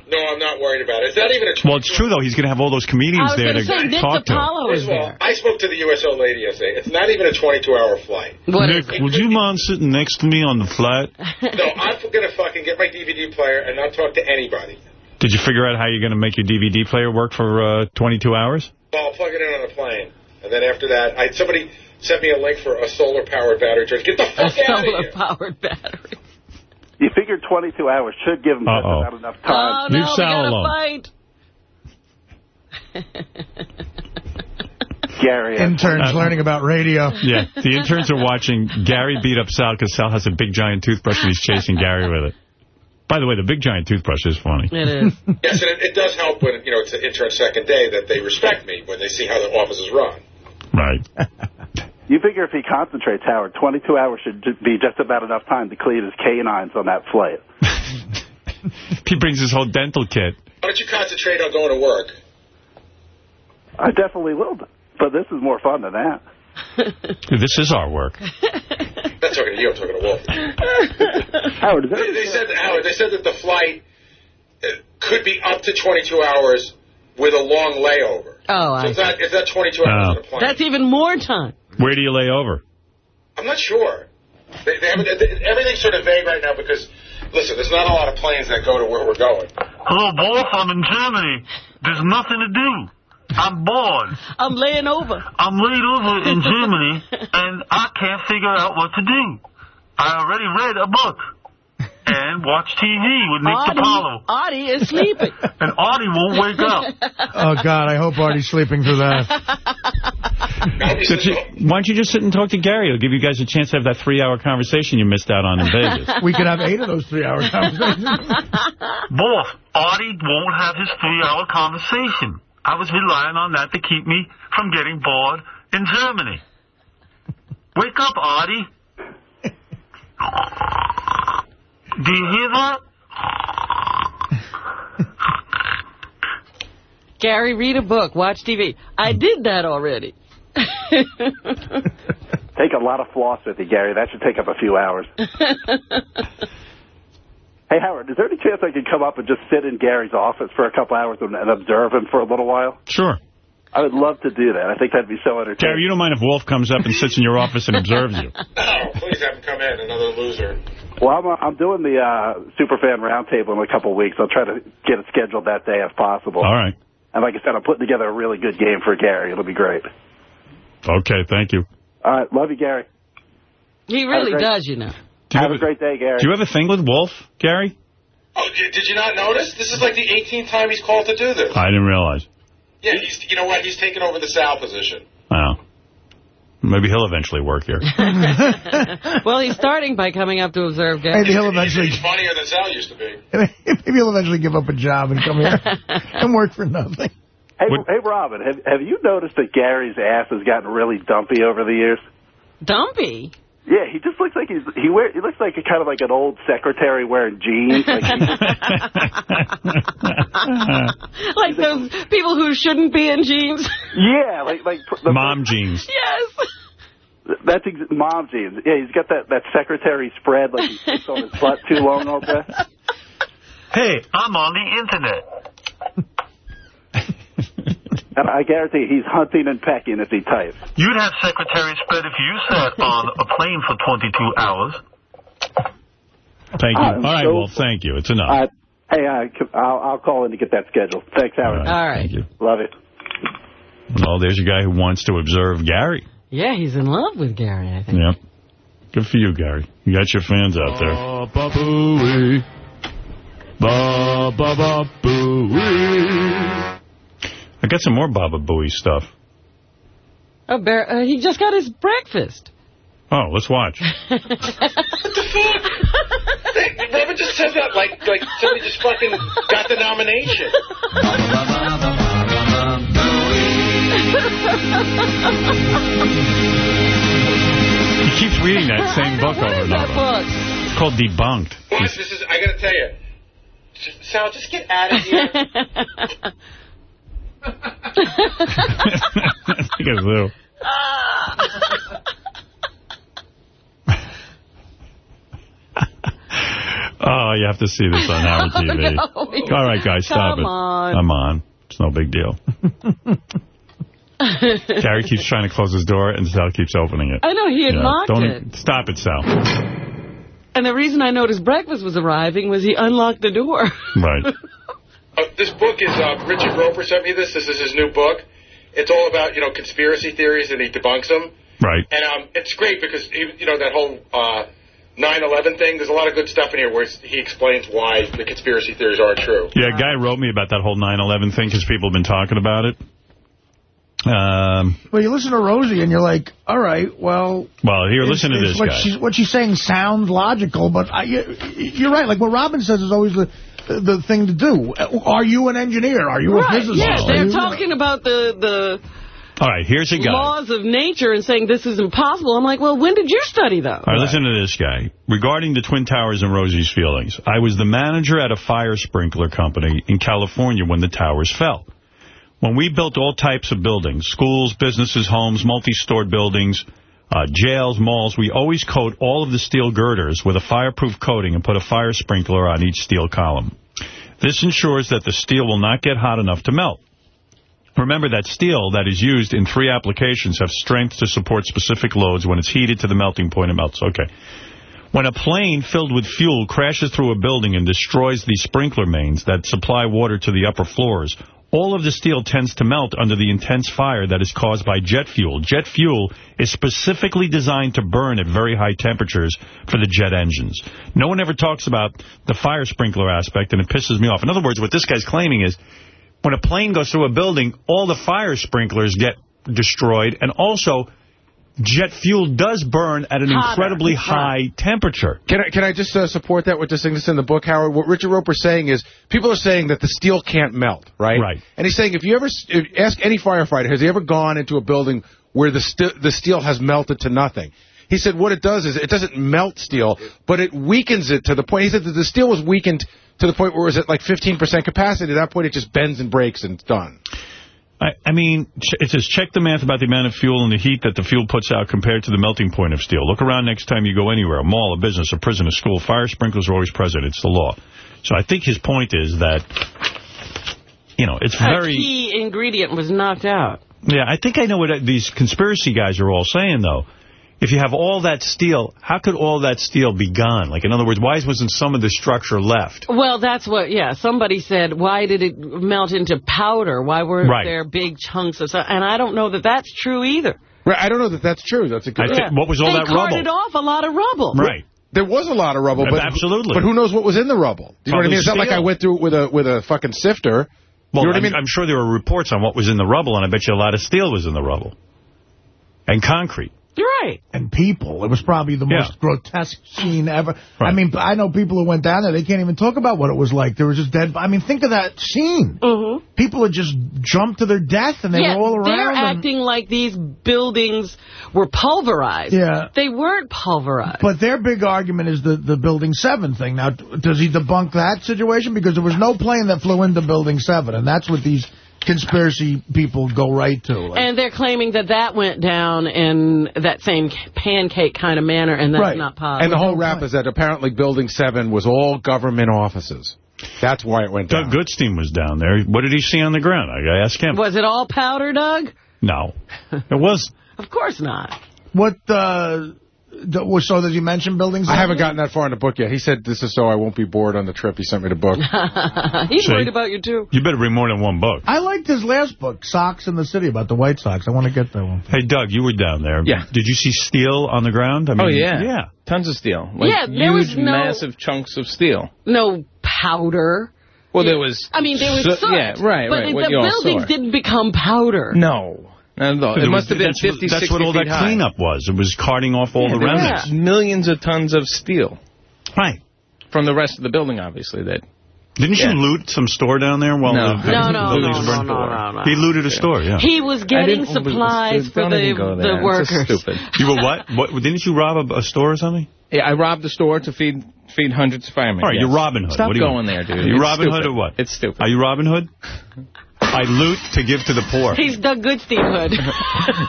No, I'm not worried about it. It's not even a
Well, it's true, though. He's going to have all those comedians there
gonna
to
say, Nick
talk to.
DiPaolo
First
is
of
there.
I spoke to the USO lady yesterday. It's not even a 22-hour flight.
Nick, would you mind sitting next to me on the flight?
No, I'm going to fucking get my DVD player and not talk to anybody.
Did you figure out how you're going to make your DVD player work for uh, 22 hours?
Well, I'll plug it in on a plane. And then after that, I somebody sent me a link for a solar-powered battery charge. Get the
A
fuck out of here.
A solar-powered battery.
You figured 22 hours should give him
Uh-oh.
about enough time.
Oh, no,
Leave Sal
gotta
alone.
fight.
Gary.
Interns
Uh,
learning about radio.
Yeah, the interns are watching Gary beat up Sal because Sal has a big giant toothbrush and he's chasing Gary with it. By the way, the big giant toothbrush is funny.
It is.
Yes, and it, it does help when, you know, it's an intern second day that they respect me when they see how the office is run.
Right.
You figure if he concentrates, Howard, 22 hours should be just about enough time to clean his canines on that flight.
He brings his whole dental kit.
Why don't you concentrate on going to work?
I definitely will, but this is more fun than that.
This is our work.
Not talking to you, I'm talking to Wolf.
Howard,
They, they said that, Howard, they said that the flight uh, could be up to 22 hours with a long layover.
Oh,
So
I
it's not, it's not 22 hours
Oh.
on a plane.
That's even more time.
Where do you lay over?
I'm not sure. They, they they, everything's sort of vague right now because, listen, there's not a lot of planes that go to where we're going.
Hello, boss. I'm in Germany. There's nothing to do. I'm bored.
I'm laying over.
I'm laid over in Germany, and I can't figure out what to do. I already read a book and watch TV with Nick
Artie,
DiPaolo.
Artie is sleeping.
And Artie won't wake up.
Oh, God, I hope Artie's sleeping through that.
So you- why don't you just sit and talk to Gary? It'll give you guys a chance to have that three-hour conversation you missed out on in Vegas.
We could have eight of those three-hour conversations.
Boss, Artie won't have his three-hour conversation. I was relying on that to keep me from getting bored in Germany. Wake up, Artie. Do you hear that?
Gary, read a book, watch TV. I did that already.
Take a lot of floss with you, Gary. That should take up a few hours. Hey, Howard, is there any chance I could come up and just sit in Gary's office for a couple hours and, and observe him for a little while?
Sure.
I would love to do that. I think that'd be so entertaining.
Gary, you don't mind if Wolf comes up and sits in your office and observes you?
No, please have him come in, another loser.
Well, I'm, uh, I'm doing the uh, Superfan Roundtable in a couple of weeks. I'll try to get it scheduled that day if possible.
All right.
And like I said, I'm putting together a really good game for Gary. It'll be great.
Okay, thank you.
All right, love you, Gary.
He really
great-
does, you know.
Do you
Have a great day, Gary.
Do you have a thing with Wolf, Gary?
Oh, did, did you not notice? This is like the 18th time he's called to do this.
I didn't realize.
Yeah, he's, you know what? He's taking over the Sal position.
Oh. Maybe he'll eventually work here.
well, he's starting by coming up to observe Gary.
Maybe he'll eventually,
He's funnier than Sal used to be.
maybe he'll eventually give up a job and come here and work for nothing.
Hey, hey, Robin, have, have you noticed that Gary's ass has gotten really dumpy over the years?
Dumpy?
Yeah, he just looks like he's he wear he looks like a kind of like an old secretary wearing jeans. Like
like those people who shouldn't be in jeans.
yeah, like like the,
Mom jeans.
yes.
That's ex- mom jeans. Yeah, he's got that that secretary spread like he sits on his butt too long all day.
Hey, I'm on the internet.
And I guarantee he's hunting and pecking if he types.
You'd have secretary spread if you sat on a plane for 22 hours.
Thank you.
I'm
All right,
so-
Wolf, thank you. It's enough.
Uh, hey, uh, I'll, I'll call in to get that scheduled. Thanks, Howard.
All right.
Thank you.
Love it.
Well, there's a guy who wants to observe Gary.
Yeah, he's in love with Gary, I think.
Yep. Good for you, Gary. You got your fans out there.
Ba ba booey. Ba ba ba booey.
I got some more Baba Booey stuff.
Oh, Bear, uh, he just got his breakfast.
Oh, let's watch.
What the fuck? They- Robin just said that like like somebody just fucking got the nomination.
He keeps reading that same book over and over. It's called Debunked.
Watch, this is, I gotta tell you. Just- Sal, just get out of here.
Look at Lou. Oh, you have to see this on Howard TV.
no.
All right, guys, stop
Come
it.
on.
I'm on. It's no big deal. Gary keeps trying to close his door, and Sal keeps opening it.
I know, he had locked
don't
it.
Stop it, Sal.
And the reason I noticed breakfast was arriving was he unlocked the door.
Right.
Uh, this book is uh, Richard Roeper sent me this. This is his new book. It's all about you know conspiracy theories and he debunks them.
Right.
And um, it's great because he, you know that whole uh, 9/11 thing. There's a lot of good stuff in here where he explains why the conspiracy theories aren't true.
Yeah, a guy wrote me about that whole 9/11 thing because people have been talking about it. Um,
Well, you listen to Rosie and you're like, all right, well...
well, here, listen to this
what
guy.
She's, what she's saying sounds logical, but I, you- you're right. Like what Robin says is always the the thing to do. Are you an engineer? Are you a
right,
physicist?
yes, they're
you-
talking about the, the
All right, here's a guy.
laws of nature and saying this is impossible. I'm like, well, when did you study those?
All right, listen to this guy. Regarding the Twin Towers and Rosie's feelings, I was the manager at a fire sprinkler company in California when the towers fell. When we built all types of buildings, schools, businesses, homes, multi-stored buildings, uh, jails, malls, we always coat all of the steel girders with a fireproof coating and put a fire sprinkler on each steel column. This ensures that the steel will not get hot enough to melt. Remember that steel that is used in three applications have strength to support specific loads. When it's heated to the melting point, it melts. Okay. When a plane filled with fuel crashes through a building and destroys the sprinkler mains that supply water to the upper floors, all of the steel tends to melt under the intense fire that is caused by jet fuel. Jet fuel is specifically designed to burn at very high temperatures for the jet engines. No one ever talks about the fire sprinkler aspect, and it pisses me off. In other words, what this guy's claiming is when a plane goes through a building, all the fire sprinklers get destroyed, and also jet fuel does burn at an
Hotter.
incredibly high temperature.
Can I, can I just uh, support that with this thing that's in the book, Howard? What Richard Roeper's saying is people are saying that the steel can't melt, right?
Right.
And he's saying if you ever if- ask any firefighter, has he ever gone into a building where the st the steel has melted to nothing? He said what it does is it doesn't melt steel, but it weakens it to the point. He said that the steel was weakened to the point where it was at like 15% capacity. At that point, it just bends and breaks and it's done.
I, I mean, it says, check the math about the amount of fuel and the heat that the fuel puts out compared to the melting point of steel. Look around next time you go anywhere, a mall, a business, a prison, a school. Fire sprinklers are always present. It's the law. So I think his point is that, you know, it's
A
very...
key ingredient was knocked out.
Yeah, I think I know what uh, these conspiracy guys are all saying, though. If you have all that steel, how could all that steel be gone? Like, in other words, why wasn't some of the structure left?
Well, that's what, yeah, somebody said, why did it melt into powder? Why weren't
Right.
there big chunks of stuff? And I don't know that that's true either.
Right, I don't know that that's true. That's a good.
I think- what was all
they
that rubble?
They carted off a lot of rubble. Right.
There was a lot of rubble, but
Absolutely.
But who knows what was in the rubble? Do you know what I mean? It's not like. I went through it with a with a fucking sifter.
Well,
you know what I
I'm,
mean?
I'm sure there were reports on what was in the rubble, and I bet you a lot of steel was in the rubble. And concrete.
You're right.
And people. It was probably the
Yeah.
most grotesque scene ever. I mean, I know people who went down there, they can't even talk about what it was like. There was just dead... I mean, think of that scene.
Mm-hmm.
People had just jumped to their death, and they
yeah,
were all around. they're
acting like these buildings were pulverized.
Yeah.
They weren't pulverized.
But their big argument is the, the Building 7 thing. Now, does he debunk that situation? Because there was no plane that flew into Building 7, and that's what these conspiracy people go right to. Like,
And they're claiming that that went down in that same pancake kind of manner, and that's
right.
not possible.
And the whole rap is that apparently Building 7 was all government offices. That's why it went down.
Doug Goodstein was down there. What did he see on the ground? I gotta ask him.
Was it all powder, Doug?
No. It was.
Of course not.
What, uh, d- well, so did he mention buildings?
I haven't gotten that far in the book yet. He said this is so I won't be bored on the trip. He sent me the book.
He's
See?
worried about you, too.
You better bring more than one book.
I liked his last book, Sox and the City, about the White Sox. I want to get that one.
Hey, Doug, you were down there. Yeah. Did you see steel on the ground? I oh, mean,
oh, yeah.
Yeah.
Tons of steel. Like
Yeah, there was
huge,
no-
massive chunks of steel.
No powder.
Well, there was...
I mean, there was
so-
soot.
Yeah, right,
but
right.
the
what you all
buildings
saw.
didn't become powder.
No. Not at all. It must
was-
have been
that's
50,
what, That's what all that
high.
cleanup was. It was carting off all
Yeah,
the remnants.
was Millions of tons of steel.
Right.
From the rest of the building, obviously. That
Didn't
Yeah.
you loot some store down there? While
No.
the,
No, no,
buildings
no,
burned?
no, no, no, no.
He looted a store, yeah.
He was
I
getting
didn't-
supplies for
don't
the,
even there.
the
It's
workers.
stupid.
You were what? what? Didn't you rob a, a store or something?
Yeah, I robbed the store to feed feed hundreds of firemen.
All right,
yes.
you're Robin Hood.
Stop
What are you-
going there, dude.
Are you
It's
Robin Hood or what?
It's stupid.
Are you Robin Hood? I loot to give to the poor.
He's Doug Goodstein Hood.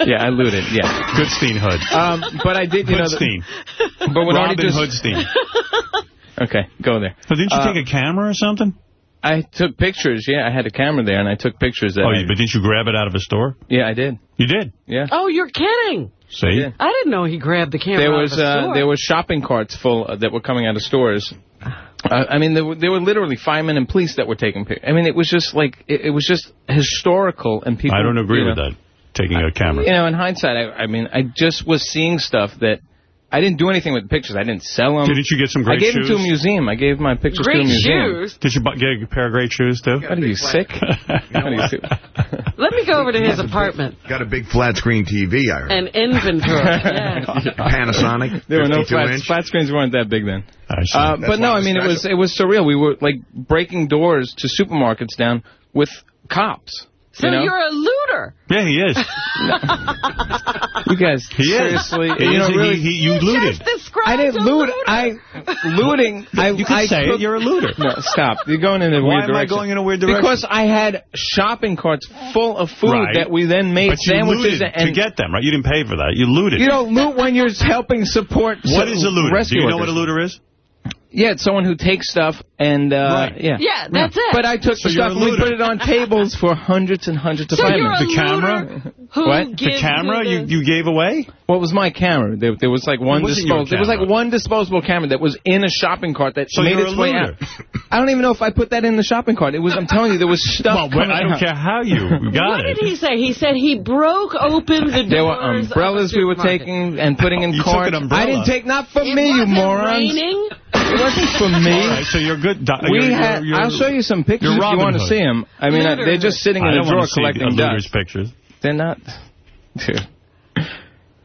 yeah, I looted. Yeah.
Goodstein Hood.
Um, but I did, you know. the-
Hoodstein.
but when Artie
Robin
just,
Hoodstein.
Okay, go there.
So didn't you
Uh,
take a camera or something?
I took pictures. Yeah, I had a camera there, and I took pictures. That
Oh,
I-
but didn't you grab it out of a store?
yeah, I did.
You did?
Yeah.
oh, you're kidding.
See?
Yeah.
I didn't know he grabbed the camera
There
out
was
of a
uh,
store.
there was shopping carts full uh, that were coming out of stores. Uh, I mean, there were, there were literally firemen and police that were taking pictures. I mean, it was just like it, it was just historical, and people.
I don't agree
you
with
know,
that, taking a camera.
You know, in hindsight, I, I mean, I just was seeing stuff that I didn't do anything with the pictures. I didn't sell them.
Didn't you get some great shoes?
I gave
shoes?
them to a museum. I gave my pictures great to a museum.
Great shoes?
Did you get a pair of great shoes, too?
What are you, sick? what are you?
Let me go over to his apartment.
Got a big flat-screen TV, I heard.
An inventory, yeah.
Panasonic.
There were no flat, flat, screens weren't that big then. Uh, but no, I mean, special. it was it was surreal. We were, like, breaking doors to supermarkets down with cops.
So
you
are a loser.
Yeah, he is.
you guys,
he
seriously,
is.
you know, really,
he, he, you, you looted.
I didn't loot. I looting. I,
you can
I
say
took, it.
You're a looter.
No, stop. You're going in a
Why
weird direction.
Why am I going in a weird direction?
Because I had shopping carts full of food
right.
that we then made
but
sandwiches and
to get them. Right? You didn't pay for that. You looted.
You don't loot when you're helping support.
What is a looter? Do you know
workers.
what a looter is?
Yeah, it's someone who takes stuff and uh,
right.
yeah.
Yeah, that's it.
But I took
so
the stuff and we put it on tables for hundreds and hundreds
so of items.
the camera?
what?
The camera
you,
you gave away?
Well, it was my camera. There, there was like one disposable. There was like one disposable camera that was in a shopping cart that
so
made its way out. I don't even know if I put that in the shopping cart. It was. I'm telling you, there was stuff.
Well, I don't
out.
care how you got
what
it.
What did he say? He said he broke open the doors.
There were umbrellas
the
we were taking and putting in
you
carts. I didn't take not from
it
me, you morons.
Raining?
It wasn't for me.
So you're good.
we
you're,
had,
you're, you're,
I'll show you some pictures if you want to see them. I mean,
I,
they're just sitting in a drawer collecting dust.
pictures.
They're not.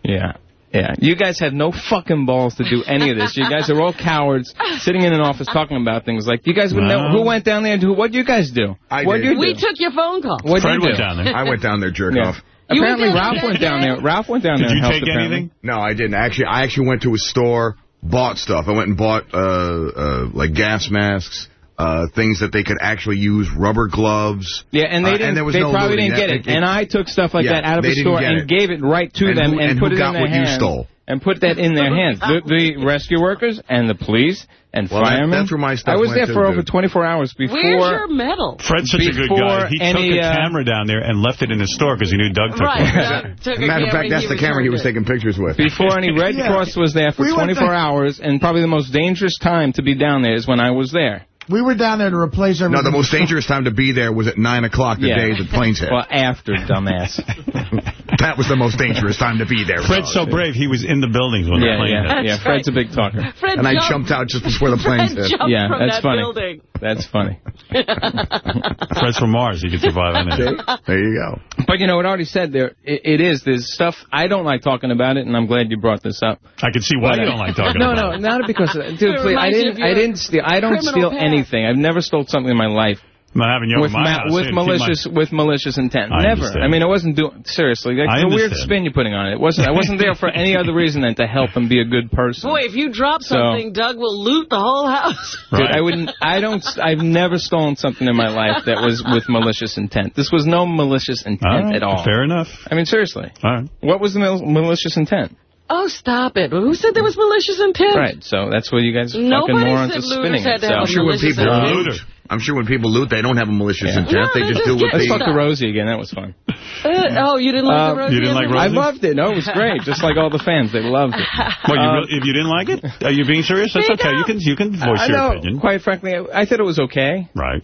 Yeah. Yeah, you guys had no fucking balls to do any of this. You guys are all cowards sitting in an office talking about things like you guys would know who went down there and who. What you guys do?
I
what
did.
You
we took your phone call.
What
Fred
you do?
went down there.
I went down there, jerk
yeah.
off.
You
apparently, Ralph went down there. Ralph went down
did
there. Did you
take anything?
No, I didn't. Actually, I actually went to a store bought stuff. I went and bought, uh, uh, like, gas masks. Uh, things that they could actually use, rubber gloves.
Yeah, and they
uh,
didn't.
And
they
no
probably didn't get
it.
it. And I took stuff like
yeah,
that out of the store and
it.
gave it right to
and
them
who,
and,
and
put
who
it
got
in their
what
hands.
you stole
and put that in their hands. The, the rescue workers and the police and
well,
firemen.
That's where my stuff
I was there for to, over
dude.
24 hours before.
Where's your medal?
Fred's such a good guy. He
any,
took a
uh,
camera down there and left it in his store because he knew Doug took
right,
it.
Doug took
matter of fact, that's the camera he was taking pictures with.
Before any Red
yeah.
Cross was there for
we
24 hours, and probably the most dangerous time to be down there is when I was there.
We were down there to replace everything.
No, the most dangerous time to be there was at 9 o'clock the
yeah.
day the planes hit.
Well, after, dumbass.
that was the most dangerous time to be there.
Fred's so brave, he was in the buildings when
yeah, the
plane
yeah. yeah, Fred's right. a big talker.
Fred
and jumped. I
jumped
out just before the
plane
hit.
Yeah, that's
that
funny.
Building.
That's funny.
Fred's from Mars. He could survive anything.
There you go.
But, you know, what already said there, it, it is. There's stuff, I don't like talking about it, and I'm glad you brought this up.
I can see why
but,
you don't like talking
no,
about
no, it. No, no, not because, dude, please, I didn't, I didn't steal, I don't steal
path.
anything. I've never stole something in my life.
I'm having you
with, with malicious with malicious intent.
I
Never.
Understand.
I mean, I wasn't doing seriously. That's a weird spin you're putting on it. It wasn't. I wasn't there for any other reason than to help him be a good person.
Boy, if you drop
so,
something, Doug will loot the whole house.
Right.
Dude, I wouldn't. I don't. I've never stolen something in my life that was with malicious intent. This was no malicious intent
all right,
at all.
Fair enough.
I mean, seriously.
All right.
What was the mal malicious intent?
Oh, stop it. Who said there was malicious intent?
Right, so that's what you guys
Nobody
fucking
morons
are spinning.
Nobody
said
that
so.
I'm sure when people
are
loot, I'm sure when people loot, they don't have a malicious
yeah.
intent.
No,
they, just,
just
do what
they...
Let's talk to Rosie again. That was fun.
Uh, oh, you didn't like
uh,
Rosie?
You didn't like
Rosie?
I loved it. No, it was great. Just like all the fans, they loved it.
Well, you
uh,
really, if you didn't like it, are you being serious? That's okay. You can you can voice
I
your
know,
opinion.
Quite frankly, I, I thought it was okay.
Right.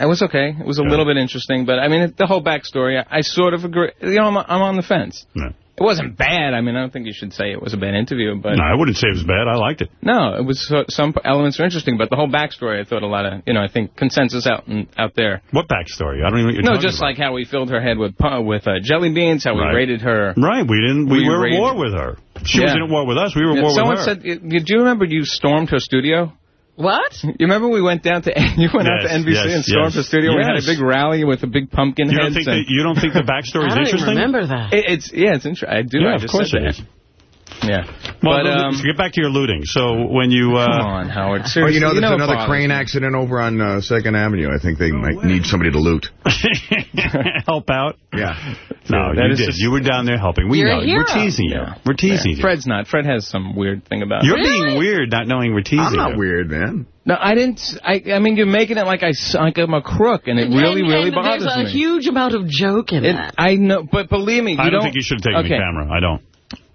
It was okay. It was a
yeah.
little bit interesting, but I mean, the whole backstory, I, I sort of agree. You know, I'm, I'm on the fence.
Yeah.
It wasn't bad. I mean, I don't think you should say it was a bad interview. but
No, I wouldn't say it was bad. I liked it.
No, it was some elements were interesting, but the whole backstory, I thought a lot of, you know, I think consensus out and, out there.
What backstory? I don't even know
No, just
about.
like how we filled her head with with uh, jelly beans, how we
raided
rated her.
Right, we didn't. We,
we
were at war with her. She
yeah.
wasn't at war with us. We were at
yeah,
war with her.
Someone said, do you remember you stormed her studio?
What?
You remember we went down to you went yes, out to NBC
yes,
and stormed
yes.
the studio. We had a big rally with a big pumpkin
you
head.
Don't think the, you don't think the backstory is interesting?
I don't remember that.
It, it's yeah, it's interesting. I do.
Yeah,
I
of course it is.
Yeah.
Well,
but, um,
get back to your looting. So when you... Uh,
come on, Howard. Seriously,
you know, there's
you
know
another
crane accident over on uh, 2nd Avenue. I think they no might way. need somebody to loot.
Help out?
Yeah.
No,
that
you did. You were down there helping. We know. We're teasing you.
Yeah.
We're teasing
yeah.
you.
Fred's not. Fred has some weird thing about
You're being weird not knowing we're teasing
I'm not
you.
weird, man.
No, I didn't. I, I mean, you're making it like I, like I'm a crook, and it really,
and,
really
and
bothers me.
There's a
me.
huge amount of joke in
it,
that.
I know, but believe me,
I don't, don't, think you should take
okay.
the camera. I don't.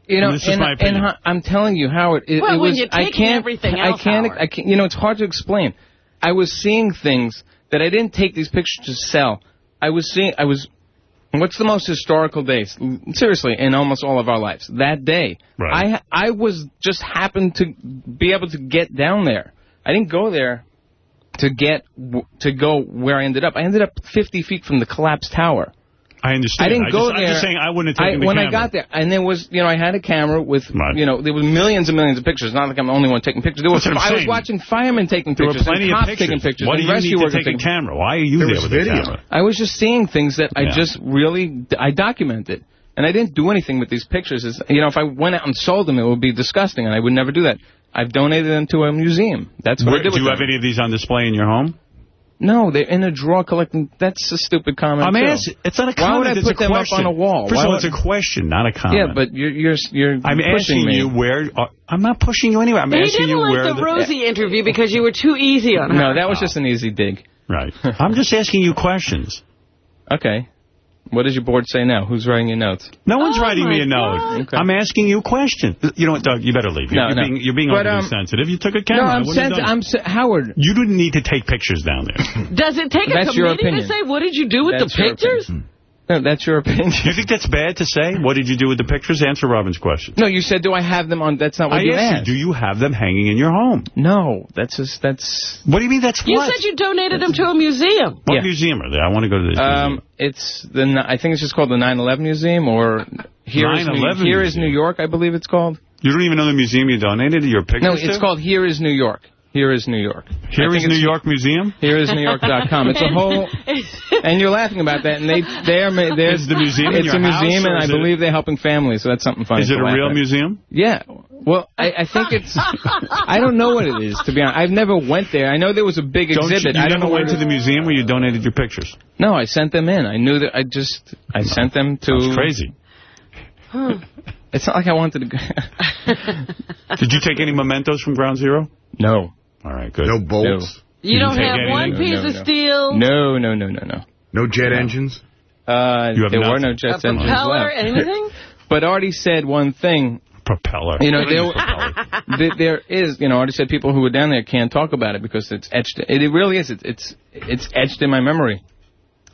You know,
this
and, is
my opinion.
And I'm telling you, Howard, it,
well,
it was. I can't.
Everything else, I
can't.
Howard.
I can't. You know, it's hard to explain. I was seeing things that I didn't take these pictures to sell. I was seeing. I was. What's the most historical day? Seriously, in almost all of our lives, that day.
Right.
I I was just happened to be able to get down there. I didn't go there to get to go where I ended up. I ended up 50 feet from the collapsed tower.
I understand.
I didn't
I
go
just,
there.
I'm just saying I wouldn't have taken
I,
the
when
camera.
I got there, and there was, you know, I had a camera with, you know, there was millions and millions of pictures. Not like I'm the only one taking pictures. There was, I was watching firemen taking
There were plenty
and
of
cops
pictures.
taking pictures,
What do you need to take a
taking
camera? Why are you
There
there with
video.
the camera?
I was just seeing things that I
Yeah.
just really, I documented. And I didn't do anything with these pictures. It's, you know, if I went out and sold them, it would be disgusting, and I would never do that. I've donated them to a museum. That's what
Where-
I did
do you
them.
have any of these on display in your home?
No, they're in a drawer collecting. That's a stupid comment.
I'm
too.
asking. It's not a comment.
Why would. I
it's
put
a
them
question.
up on a wall?
First
Why
of all, it's a question, not a comment.
Yeah, but you're you're you're
I'm
pushing
asking
me.
you where. Uh, I'm not pushing you anywhere. I'm
he
asking
didn't
you
like
where
the Rosie interview because you were too easy on her.
No, that was just an easy dig.
Right. I'm just asking you questions.
Okay. What does your board say now? Who's writing your notes?
No one's
Oh,
writing me a note.
Okay.
I'm asking you questions. You know what, Doug? You better leave.
No,
you're,
no.
being, you're being
But,
overly
um,
sensitive. You took a camera.
No,
I
I'm
wouldn't have
sens-
done it.
I'm se- Howard.
You didn't need to take pictures down there.
Does it take a
That's your
committee to say, what did you do with
That's
the
your
pictures?
No, that's your opinion.
you think that's bad to say? What did you do with the pictures? Answer Robin's question.
No, you said, do I have them on? That's not what
I
you
asked
asked.
you, do you have them hanging in your home?
No, that's just that's.
What do you mean that's
You
what?
said you donated them to a museum.
What
Yeah.
museum are they? I want to go to this
Um, it's the I think it's just called the 9/11 Museum or here is New, here is New York, I believe it's called.
You don't even know the museum you donated your pictures
No,
to?
it's called Here is New York. Here is New York.
Here
I
is New York Museum?
Here is NewYork.com. It's a whole, and you're laughing about that. And they, they're, ma- there's
Is the museum in
It's a museum, and I
it-
believe they're helping families. So that's something funny.
Is it a real
at.
museum?
Yeah. Well, I, I think it's. I don't know what it is to be honest. I've never went there. I know there was a big
Don't you,
exhibit.
you
I don't
never
know
went to the museum where you donated your pictures?
No, I sent them in. I knew that. I just I sent them to.
That's crazy.
It's not like I wanted to. go.
Did you take any mementos from Ground Zero?
No.
All right, good.
No bolts?
You don't
take
have one
anything?
piece
No,
of steel,
No, no, no, no, no.
No jet engines?
Uh,
You have
there were no jet engines
propeller,
left.
anything?
But Artie said one thing.
Propeller.
You know, there,
propeller?
there, there is, you know, Artie said people who were down there can't talk about it because it's etched. It, it really is. It's, it's it's etched in my memory.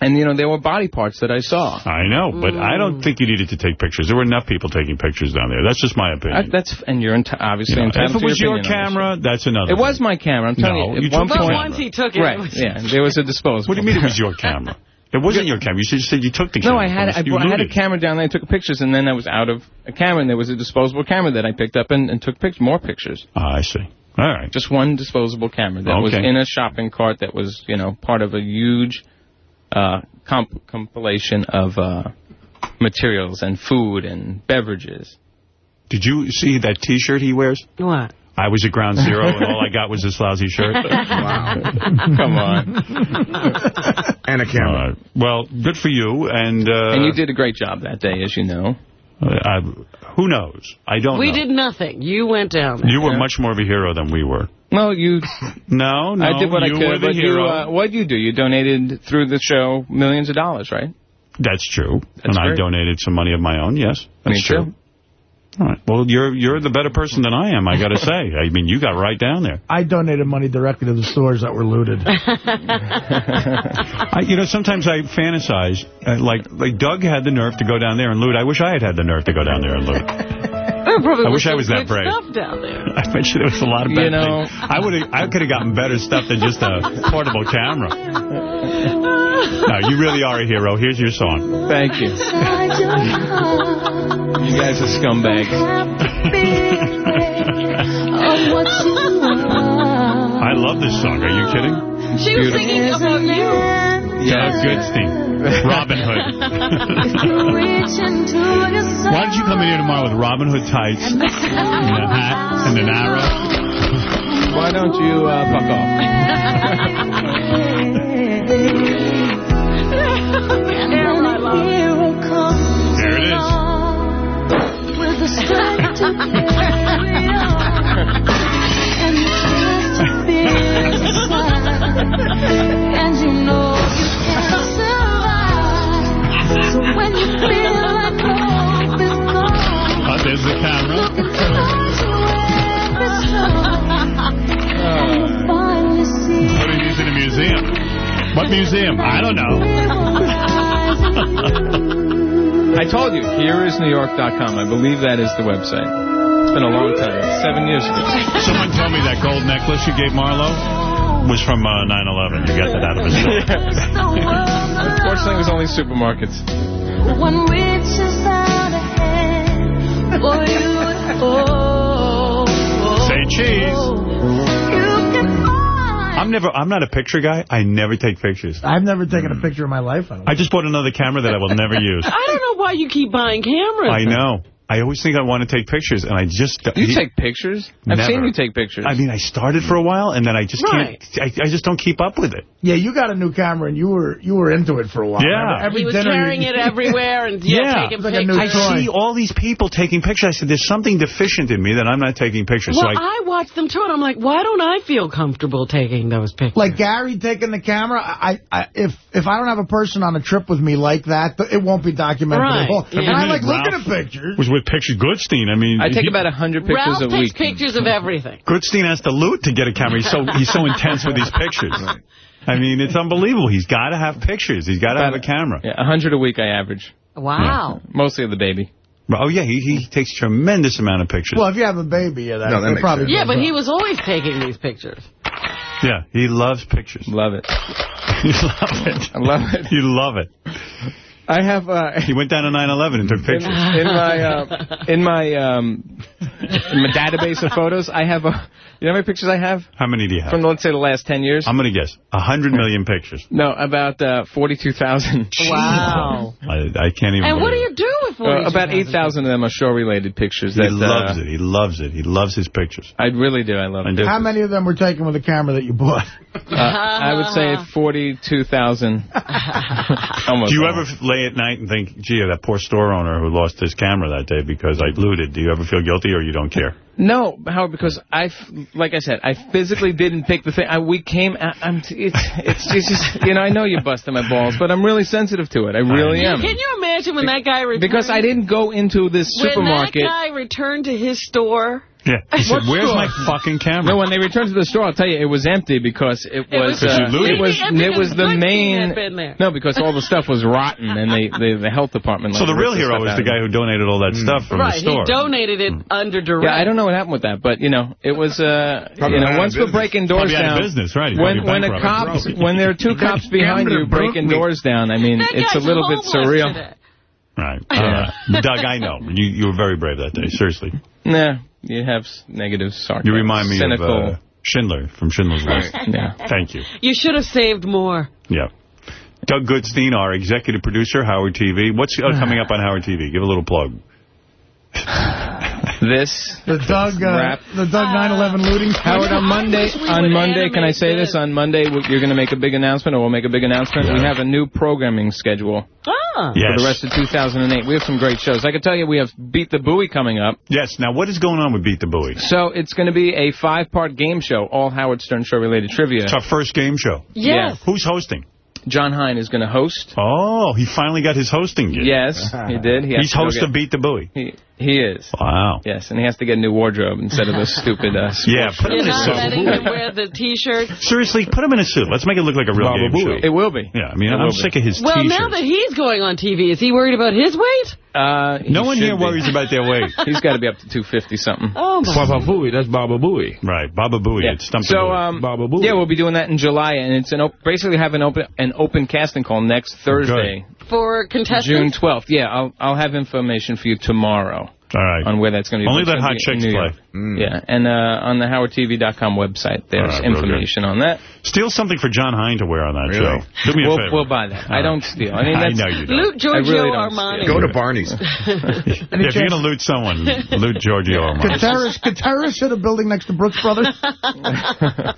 And, you know, there were body parts that I saw.
I know, but I don't think you needed to take pictures. There were enough people taking pictures down there. That's just my
I,
opinion.
that's and you're enti- obviously
You know,
entitled
if it was your
opinion on this.
camera, that's another
It was my camera. I'm telling
No,
you.
you
At one
took
point,
camera.
Once he took it.
right? Yeah, there was a disposable.
What do you mean it was your camera? It wasn't your camera. You said, you said you took the camera. No.
I had. I, brought- I had a camera down there. I took pictures, and then I was out of a camera, and there was a disposable camera that I picked up and, and took pictures, more pictures.
Ah, I see. All right.
Just one disposable camera that was in a shopping cart that was, you know, part of a huge uh, comp- compilation of uh, materials and food and beverages.
Did you see that T-shirt he wears?
What?
I was at Ground Zero, and all I got was this lousy shirt.
Wow.
Come on.
And a camera.
Uh, well, good for you, and uh,
and you did a great job that day, as you know.
I, who knows? I don't
We
know.
did nothing. You went down there.
You were much more of a hero than we were.
No, you.
No, no.
I did what
you
I could,
were the
but you,
hero.
uh, what you do? You donated through the show millions of dollars, right?
That's true. and I donated some money of my own, yes. That's
Me
true.
too.
All right. Well, you're you're the better person than I am, I got to say. I mean, you got right down there.
I donated money directly to the stores that were looted.
I, you know, sometimes I fantasize, uh, like like Doug had the nerve to go down there and loot. I wish I had had the nerve to go down there and loot.
There probably
I wish I was that
good
brave.
stuff down there.
I bet you there was a lot of bad You
know-
things. I would have, I could have gotten better stuff than just a portable camera. No, you really are a hero. Here's your song.
Thank you. You guys are scumbags.
I love this song. Are you kidding?
She was singing about you.
Yes. Goodstein. Robin Hood. Why don't you come in here tomorrow with Robin Hood tights and a hat and an arrow?
Why don't you uh, fuck off?
There it is. There's the camera.
look towards every storm. And you'll finally see
What these in a museum? What museum? I don't know.
I told you, here is NewYork.com. I believe that is the website. It's been a long time. Seven years ago.
Someone told me that gold necklace you gave Marlo was from uh, 9/11. You got that out of his store.
Unfortunately, it was only supermarkets.
One reaches out a hand for you. Oh,
Say cheese.
you can find.
I'm never. I'm not a picture guy. I never take pictures.
I've never taken a picture in my life. I
I just bought another camera that I will never use.
I don't know why you keep buying cameras.
I know. I always think I want to take pictures, and I just...
You
he-
take pictures? I've seen you take pictures.
I mean, I started for a while, and then I just
Right.
can't... I, I just don't keep up with it.
Yeah, you got a new camera, and you were you were into it for a while.
Yeah.
Every
he was
dinner
carrying
you-
it everywhere and yeah,
Yeah.
taking
Like a
pictures.
new
I see all these people taking pictures. I said, there's something deficient in me that I'm not taking pictures.
Well,
so I,
I watch them too, and I'm like, why don't I feel comfortable taking those pictures?
Like Gary taking the camera, I, I if if I don't have a person on a trip with me like that, th- it won't be documented
Right,
at all.
yeah.
And I like
Ralph
looking at pictures.
Was with Picture Goodstein. I mean,
I take
he-
about a 100 pictures
Ralph
a
takes pictures of everything.
Goodstein has to loot to get a camera. He's so he's so intense with these pictures. I mean, it's unbelievable. He's got to have pictures. He's got to have a camera.
Yeah, 100 a week I average.
Wow.
Mostly of the baby.
Oh, yeah, he, he takes tremendous amount of pictures.
Well, if you have a baby, yeah, that,
No, that makes
probably
sense.
Yeah, but
up.
he was always taking these pictures.
yeah, he loves pictures.
Love it.
you love it.
I love it.
You love it.
I have... Uh,
He went down to 9/11 and took pictures.
in my uh, in my um, in my database of photos, I have a. You know how many pictures I have
How many do you have?
from let's say the last ten years?
I'm going to guess. A hundred million pictures.
no, about uh, forty-two thousand.
Wow.
I, I can't even
And what do you do with
Uh, about eight thousand of them are show-related pictures.
He loves
uh,
it. He loves it. He loves his pictures.
I really do. I love
I
it.
How many of them were taken with a camera that you bought?
Uh, I would say forty-two thousand.
Do you ever lay at night and think, gee, that poor store owner who lost his camera that day because I looted, do you ever feel guilty or you don't care?
No, Howard, because I, f- like I said, I physically didn't pick the thing. I, we came, I, I'm, t- it's, it's, it's just, you know, I know you're busting my balls, but I'm really sensitive to it. I really am.
Can you imagine when that guy returned?
Because I didn't go into this supermarket.
When that guy returned to his store,
Yeah. He said,
What
where's
store?
my fucking camera?
No, when they returned to the store, I'll tell you, it was empty because it
It
was,
was
uh,
completely
it was, it was the main,
had been there.
no, because all the stuff was rotten and they, they the health department.
so the real hero
stuff
is the guy who donated all that stuff from
right,
the store.
Right, he donated it under duress.
Yeah, I don't know what happened with that, but, you know, it was, uh,
Probably
you know, once we're breaking doors
Probably
down.
business, right.
When, when a
bankrupt.
cops, when there are two cops behind you breaking doors down, I mean, it's a little bit surreal.
Right. Uh, Doug, I know. You you were very brave that day. Seriously.
Nah, you have s- negative sarcasm.
You remind me
Cynical.
of uh, Schindler from Schindler's List.
Yeah.
Thank you.
You should have saved more.
Yeah. Doug Goodstein, our executive producer, Howard TV. What's uh, coming up on Howard TV? Give a little plug.
This
The Doug, uh,
Rap.
the Doug 9/11 looting.
Howard, on Monday, on Monday, can I say
this.
this? On Monday, you're going to make a big announcement, or we'll make a big announcement. We have a new programming schedule
Ah.
Yes.
for the rest of 2008. We have some great shows. I can tell you, we have Beat the Booey coming up.
Yes. Now, what is going on with Beat the Booey?
So it's going to be a five-part game show, all Howard Stern Show-related trivia.
It's our first game show.
Yes.
Who's hosting?
John Hein is going to host.
Oh, he finally got his hosting gig.
Yes, he did. He
He's host
get-
of Beat the Booey.
He, he is.
Wow.
Yes, and he has to get a new wardrobe instead of the stupid uh,
Yeah, put him
You're
in a
not letting
suit.
him wear the T-shirt.
Seriously, put him in a suit. Let's make it look like a real
Baba
game
Booey.
show.
It will be.
Yeah, I mean,
It
I'm
will
sick
be.
of his
Well,
T-shirts.
now that he's going on TV, is he worried about his weight?
Uh, he
no one here
be.
worries about their weight.
He's got to be up to 250 something.
Oh, my.
Baba Booey, that's Baba Booey.
Right, Baba Booey.
Yeah.
It's Stump the
So, um,
Baba Booey.
yeah, we'll be doing that in July, and it's an op- basically have an open an open casting call next Thursday,
For contestants?
June 12th. Yeah, I'll I'll have information for you tomorrow
All right.
on where that's going to be.
Only
It's
let hot
be in
chicks play.
York. Yeah, and uh, on the HowardTV.com website, there's
All right, real good.
information on that.
Steal something for John Hein to wear on that
Really?
show. Do me a
We'll,
favor.
we'll buy that. I don't steal. I mean,
I
that's,
know you don't.
Loot Giorgio
really don't
Armani.
Go to Barney's.
if you're going to loot someone, loot Giorgio Armani.
Could could terrorists hit a building next to Brooks Brothers?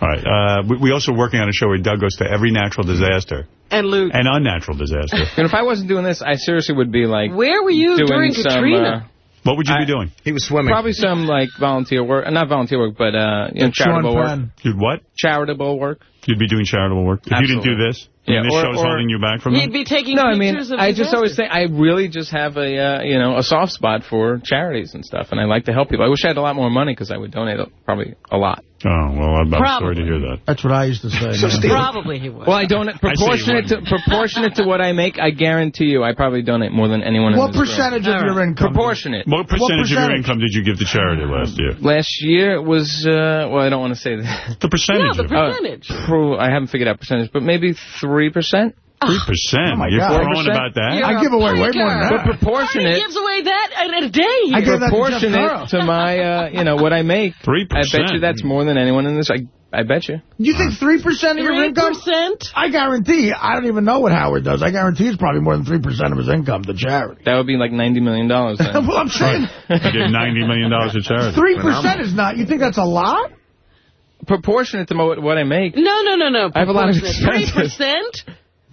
All right. Uh, we, we also working on a show where Doug goes to every natural disaster
And Luke.
and unnatural disaster.
And if I wasn't doing this, I seriously would be like
Where were you
doing
during
some.
Katrina?
Uh,
What would you
I-
be doing?
He was swimming.
Probably some like volunteer work, uh, not volunteer work, but uh, you know, charitable
Sean
work.
Penn.
You'd what?
Charitable work.
You'd be doing charitable work. If you didn't do this, I mean,
Yeah,
this
or-
show's
or-
holding you back from
He'd
it.
be taking
No, I mean,
pictures of
I just always say I really just have a uh, you know a soft spot for charities and stuff, and I like to help people. I wish I had a lot more money because I would donate a- probably a lot.
Oh, well, I'm, I'm sorry to hear that.
That's what I used to say.
So
Probably he would.
Well, I donate
I
proportionate
you
to proportionate to what I make. I guarantee you, I probably donate more than anyone. in
What
this room.
percentage of your income?
Proportionate.
What percentage, of your income did you give to charity last year?
Last year it was uh, well, I don't want to say that.
The percentage
no, the percentage.
Pro- I haven't figured out percentage, but maybe three percent.
Three percent.
Oh, my
You're
God.
throwing about that?
I give away way more than that.
But proportionate.
He gives away that in a day.
I
here.
gave that to
to my, uh, you know, what I make.
3%.
I bet you that's more than anyone in this. I, I bet you.
You think 3% of your income?
3%?
I guarantee, I don't even know what Howard does. I guarantee it's probably more than 3% of his income to charity.
That would be like $90 million. Then.
well, I'm saying
Give $90 million to charity.
3% is not, you think that's a lot?
Proportionate to mo- what I make.
No, no, no, no.
I have a lot of
Three percent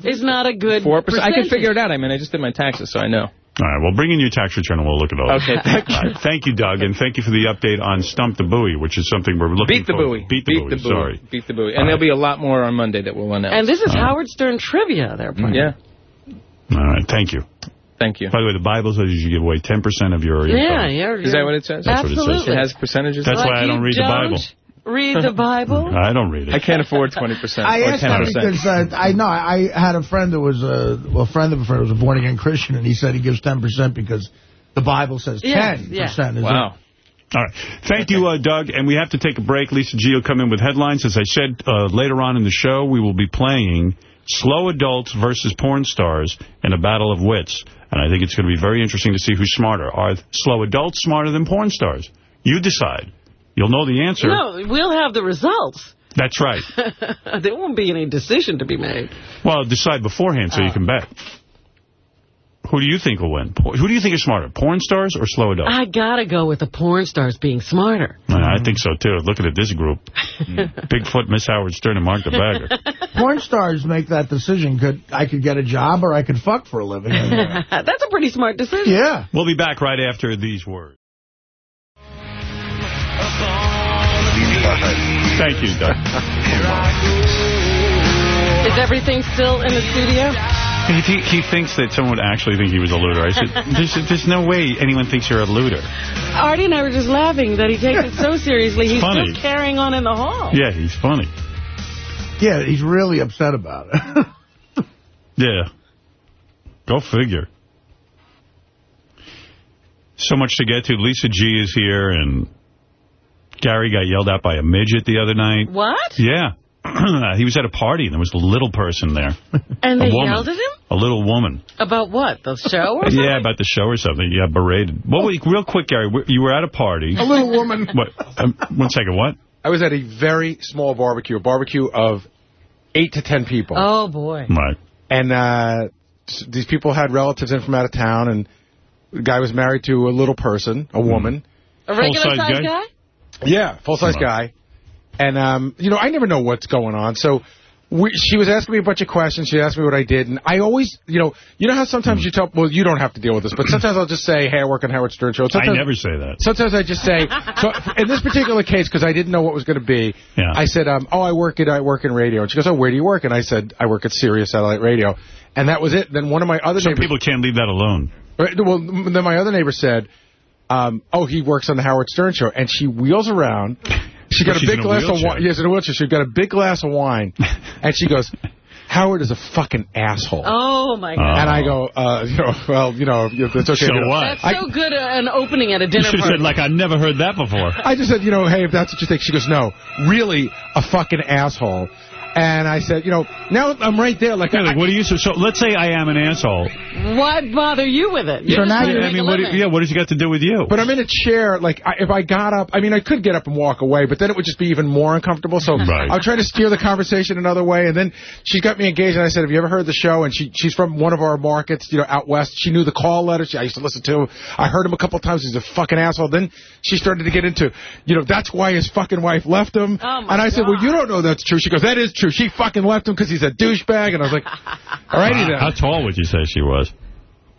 is not a good.
4%. I can figure it out. I mean, I just did my taxes, so I know.
All right, well, bring in your tax return and we'll look it over.
Okay, thank you.
All right, thank you, Doug, and thank you for the update on Stump the Booey, which is something we're looking
Beat the
for.
Booey.
Beat the Booey, sorry.
Beat the Booey. And there'll be a lot more on Monday that we'll announce.
And this is Howard Stern trivia they're playing.
Yeah.
All right, thank you.
Thank you.
By the way, the Bible says you should give away 10% of your income.
Yeah, yeah.
Is that what it says?
That's what it says.
Absolutely.
It has percentages?
That's
Like
why I don't read the Bible.
Read the Bible?
I don't read it.
I can't afford 20%
I
or
asked that
10%.
because uh, I know I had a friend that was a, well, a friend of a friend who was a born-again Christian, and he said he gives 10% because the Bible says 10%.
Yes, yeah.
Is it?
All right. Thank you, uh, Doug. And we have to take a break. Lisa G will come in with headlines. As I said, uh, later on in the show, we will be playing slow adults versus porn stars in a battle of wits. And I think it's going to be very interesting to see who's smarter. Are slow adults smarter than porn stars? You decide. You'll know the answer.
No, we'll have the results.
That's right.
there won't be any decision to be made.
Well, decide beforehand so you uh. can bet. Who do you think will win? Who do you think is smarter, porn stars or slow adults?
I gotta go with the porn stars being smarter.
Uh, I think so, too. Looking at this group. Mm. Bigfoot, Miss Howard Stern, and Mark the Bagger.
Porn stars make that decision. Could I could get a job or I could fuck for a living.
That's a pretty smart decision.
Yeah.
We'll be back right after these words. Thank you, Doug.
Is everything still in the studio?
He, he, he thinks that someone would actually think he was a looter. I said, there's, there's no way anyone thinks you're a looter.
Artie and I were just laughing that he takes it so seriously. He's
Funny.
still carrying on in the hall.
Yeah, he's funny.
Yeah, he's really upset about it.
Yeah. Go figure. So much to get to. Lisa G is here, and Gary got yelled at by a midget the other night.
What?
Yeah. he was at a party, and there was a little person there.
And
a
they
woman.
yelled at him?
A little woman.
About what? The show or something?
Yeah, about the show or something. Yeah, berated. Well, wait, real quick, Gary, you were at a party.
A little woman.
What? Um, one second, what?
I was at a very small barbecue, a barbecue of eight to ten people.
Oh, boy.
Right.
And uh, these people had relatives in from out of town, and the guy was married to a little person, a woman.
A regular
Full-size guy?
guy?
Yeah, full-size guy. And, um, you know, I never know what's going on. So we, she was asking me a bunch of questions. She asked me what I did. And I always, you know, you know how sometimes you tell, well, you don't have to deal with this, but sometimes I'll just say, hey, I work on Howard Stern Show.
I
Sometimes,
never say that.
Sometimes I just say, so in this particular case, because I didn't know what was going to be,
Yeah.
I said, um, oh, I work at I work in radio. And she goes, oh, where do you work? And I said, I work at Sirius Satellite Radio. And that was it. Then one of my other
Some
neighbors...
people can't leave that alone.
Well, then my other neighbor said, um, oh, he works on the Howard Stern Show. And she wheels around. She got
She's
a big
in a
glass of
wheelchair.
wine. Yes, in a wheelchair. She got a big glass of wine. and she goes, Howard is a fucking asshole.
Oh, my God.
And I go, uh, you know, well, you know, it's okay.
So
you know.
what?
That's so good uh, an opening at a
You
dinner
should have
party.
said, like, I've never heard that before.
I just said, you know, hey, if that's what you think. She goes, no, really a fucking asshole. And I said, you know, now I'm right there. Like,
Yeah, like, what do you... So, so let's say I am an asshole.
What bother you with it? You're
So now
trying to
I mean, what do, yeah, what does it got to do with you?
But I'm in a chair. Like, I, if I got up, I mean, I could get up and walk away, but then it would just be even more uncomfortable. So
Right.
I'll try to steer the conversation another way. And then she got me engaged, and I said, "Have you ever heard the show?" And she she's from one of our markets, you know, out west. She knew the call letters. She, I used to listen to him. I heard him a couple times. He's a fucking asshole. Then she started to get into, you know, that's why his fucking wife left him.
Oh, my
and I said, "Well, you don't know that's true." She goes, "That is true. She fucking left him because he's a douchebag." And I was like, "All righty then."
How tall would you say she was?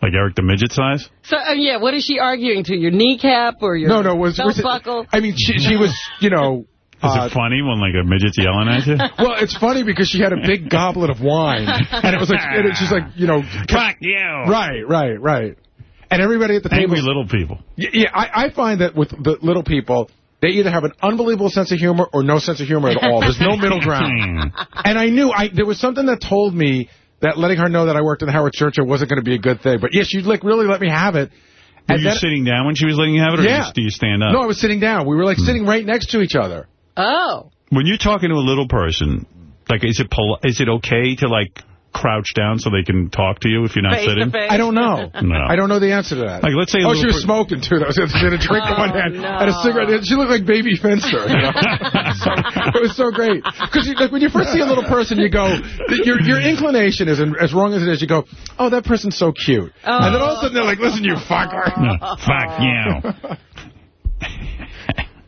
Like Eric the Midget size?
So, uh, yeah, what is she arguing to? Your kneecap or your
No, no, was,
belt
was it-
buckle?
I mean, she, she was, you know.
Is
uh,
it funny when, like, a midget's yelling at you?
well, it's funny because she had a big goblet of wine, and it was like, and it- she's like, you know,
Fuck you.
right, right, right, and everybody at the table,
Angry little people.
yeah, yeah, I, I find that with the little people, they either have an unbelievable sense of humor or no sense of humor at all. There's no middle ground. and I knew I there was something that told me that letting her know that I worked in the Howard Stern Show wasn't going to be a good thing. But yeah, she like really let me have it.
Were
And
you
then-
sitting down when she was letting you have it, or
Yeah.
do you stand up?
No, I was sitting down. We were like hmm. sitting right next to each other.
Oh.
When you're talking to a little person, like, is it pol- is it okay to, like, crouch down so they can talk to you if you're not
Face
sitting?
I don't know.
No.
I don't know the answer to that.
Like, let's say
oh, she was smoking, too. That was, she had a drink in one
Oh,
hand, had a cigarette. She looked like Baby Finster. You know? so, it was so great. Because like, when you first see a little person, you go, your your inclination is, and as wrong as it is, you go, oh, that person's so cute. And then all of a sudden they're like, listen, you fucker.
fuck you.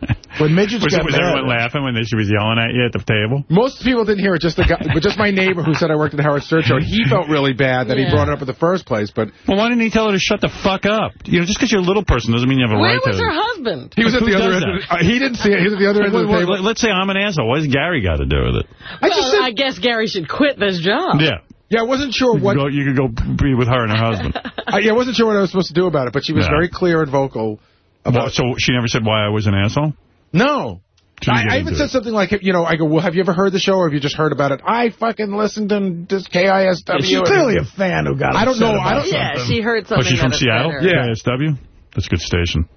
When midgets
Was,
get
was
mad-
everyone laughing when she was yelling at you at the table?
Most people didn't hear it, just the guy, but just my neighbor who said I worked at the Howard Stern show. He felt really bad that
Yeah.
he brought it up in the first place, but
Well, why didn't he tell her to shut the fuck up? You know, just because you're a little person doesn't mean you have a
Where
right
was
to...
her husband?
he was at the other end. Of uh, he didn't see it. He was at the other end of the
Well,
table.
let's say I'm an asshole. What has Gary got to do with it?
I, well, I guess Gary should quit this job.
Yeah.
Yeah, I wasn't sure
You
what...
could, go, you could go be with her and her husband.
I, yeah, I wasn't sure what I was supposed to do about it, but she was
Yeah.
very clear and vocal.
Well, so she never said why I was an asshole?
No.
She didn't get
I, I even said
it.
something like, you know, I go, well, have you ever heard the show or have you just heard about it? I fucking listened to this KISW.
She's clearly a fan who got
I don't
upset
know. I don't,
Yeah, she heard
Oh,
something.
she's from Seattle?
Yeah.
KSW? That's a good station.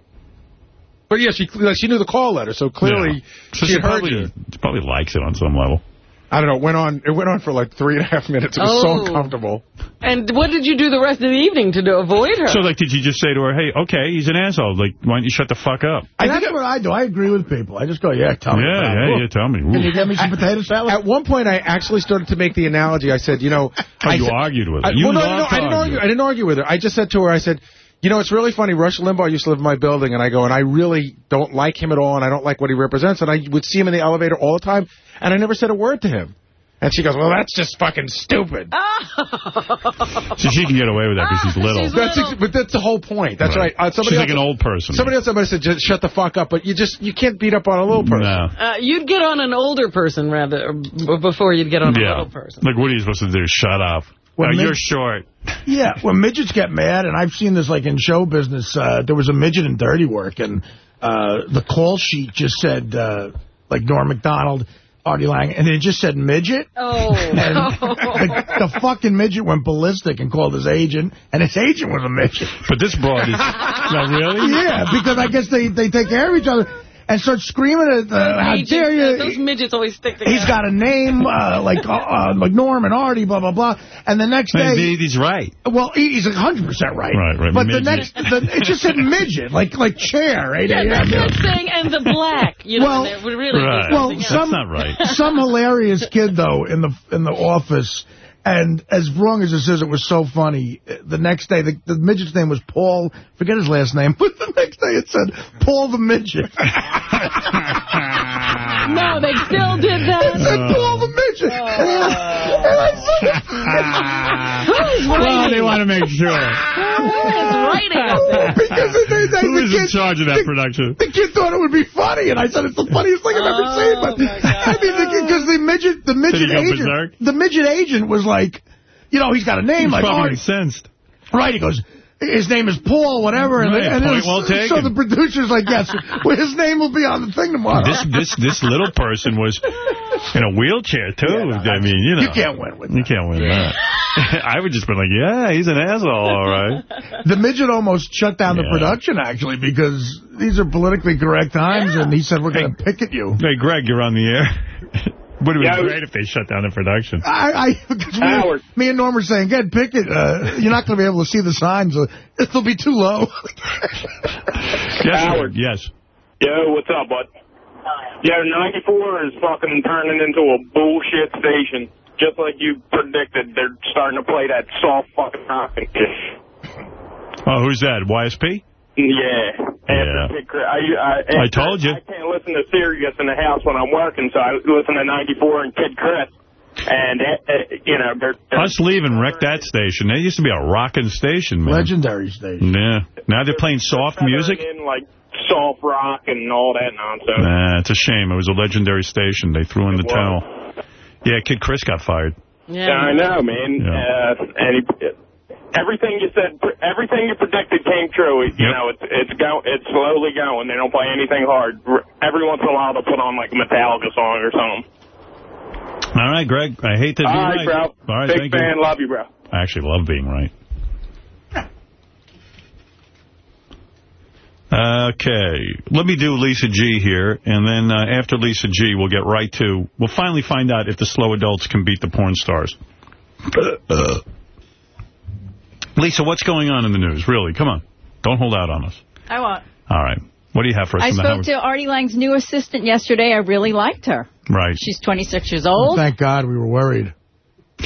But yeah, she like, she knew the call letter, so clearly
Yeah. So
she had heard
probably,
you.
She probably likes it on some level.
I don't know. It went on. It went on for like three and a half minutes. It was so
Oh.
uncomfortable.
And what did you do the rest of the evening to, to avoid her?
So, like, did you just say to her, hey, okay, he's an asshole. Like, why don't you shut the fuck up?
And that's what I do. I agree with people. I just go, yeah, tell me.
yeah, yeah,
it.
yeah, tell me.
Can you get me some potato salad?
At one point, I actually started to make the analogy. I said, you know,
Oh,
I
you argued with her.
I,
You
well, no, no, no, I didn't
argue.
argue. I didn't argue with her. I just said to her, I said, you know, it's really funny. Rush Limbaugh used to live in my building, and I go, and I really don't like him at all, and I don't like what he represents, and I would see him in the elevator all the time, and I never said a word to him. And she goes, well, that's just fucking stupid.
So she can get away with that because she's little.
she's
That's ex- but that's the whole point. That's right. Uh, somebody
she's like
else,
an old person.
Somebody else somebody said, just shut the fuck up, but you just, you can't beat up on a little person.
No.
Uh, you'd get on an older person rather b- before you'd get on a little person.
Like, what are you supposed to do? Shut up.
Well,
Now,
mid-
you're short.
Yeah, when midgets get mad, and I've seen this like in show business, uh, there was a midget in Dirty Work, and uh, the call sheet just said, uh, like Norm MacDonald, Artie Lange, and it just said midget.
Oh.
And the, the fucking midget went ballistic and called his agent, and his agent was a midget.
But this broad is... no, really?
Yeah, because I guess they, they take care of each other. And start screaming at, uh, how
Agents,
dare you?
Those midgets always stick together.
He's got a name, uh, like uh, uh, like Norm and Artie, blah, blah, blah. And the next day...
Maybe he's right.
Well, he- he's 100% right.
Right, right,
But the next, the, it just said midget, like like chair, 8
Yeah,
a.m.
that's that saying ends in black. You know,
Well,
and would really
Right.
Well,
something
some,
else.
not right.
some hilarious kid, though, in the in the office, and as wrong as this is, it was so funny. The next day, the, the midget's name was Paul, forget his last name, but the next day it said Paul the Midget.
No, they still did that.
It said Paul the Midget. Oh. And I
Well, they want to make sure.
Who is writing up
because they, they,
Who
the
is in charge of that production?
The kid thought it would be funny, and I said it's the funniest thing I've ever
Oh,
seen. But
my
I mean, because the midget, the midget agent,
berserk?
the midget agent was like, you know, he's got a name
He's
like
probably incensed.
Right, he goes, his name is Paul, whatever. And,
Right,
and
point well
so
taken.
the producer's like, yes, well, his name will be on the thing tomorrow.
This this this little person was in a wheelchair too. I mean, you know,
you can't win with
You can't win that. I would just be like, yeah, he's an asshole, all right.
The midget almost shut down the production, actually, because these are politically correct times, and he said, we're going to picket you.
Hey, Greg, you're on the air. Would have been
Yeah, I was-
great if they shut down the production.
I, I because me, me and Norm were saying, get picket. Uh, you're not going to be able to see the signs. Uh, It'll be too low.
Yes, Howard. Yes.
Yo, what's up, bud? Yo, 94 is fucking turning into a bullshit station. Just like you predicted, they're starting to play that soft fucking rock and.
Oh, who's that? YSP?
Yeah.
Yeah.
I, I,
I told you.
I can't listen to Sirius in the house when I'm working, so I listen to 94 and Kid Chris. And, uh, uh, you know, they're, they're
Us leaving wrecked that station. It used to be a rocking station, man.
Legendary station.
Yeah. Now they're playing soft music.
in like soft rock and all that nonsense.
Nah, it's a shame. It was a legendary station. They threw in the towel. Yeah, Kid Chris got fired.
Yeah, I know, man. Uh, and he, everything you said, everything you predicted came true. You know, it's it's go, it's slowly going. They don't play anything hard. R- Every once in a while, they'll put on like a Metallica song or something.
All right, Greg. I hate to be
All right,
right.
bro.
All right,
Big
thank
fan.
you.
Love you, bro.
I actually love being right. Okay, let me do Lisa G here, and then uh, after Lisa G, we'll get right to, we'll finally find out if the slow adults can beat the porn stars. Lisa, what's going on in the news? Really, come on. Don't hold out on us.
I want.
All right. What do you have for us
I spoke to Artie Lange's new assistant yesterday. I really liked her.
Right.
She's 26 years old.
Thank God we were worried.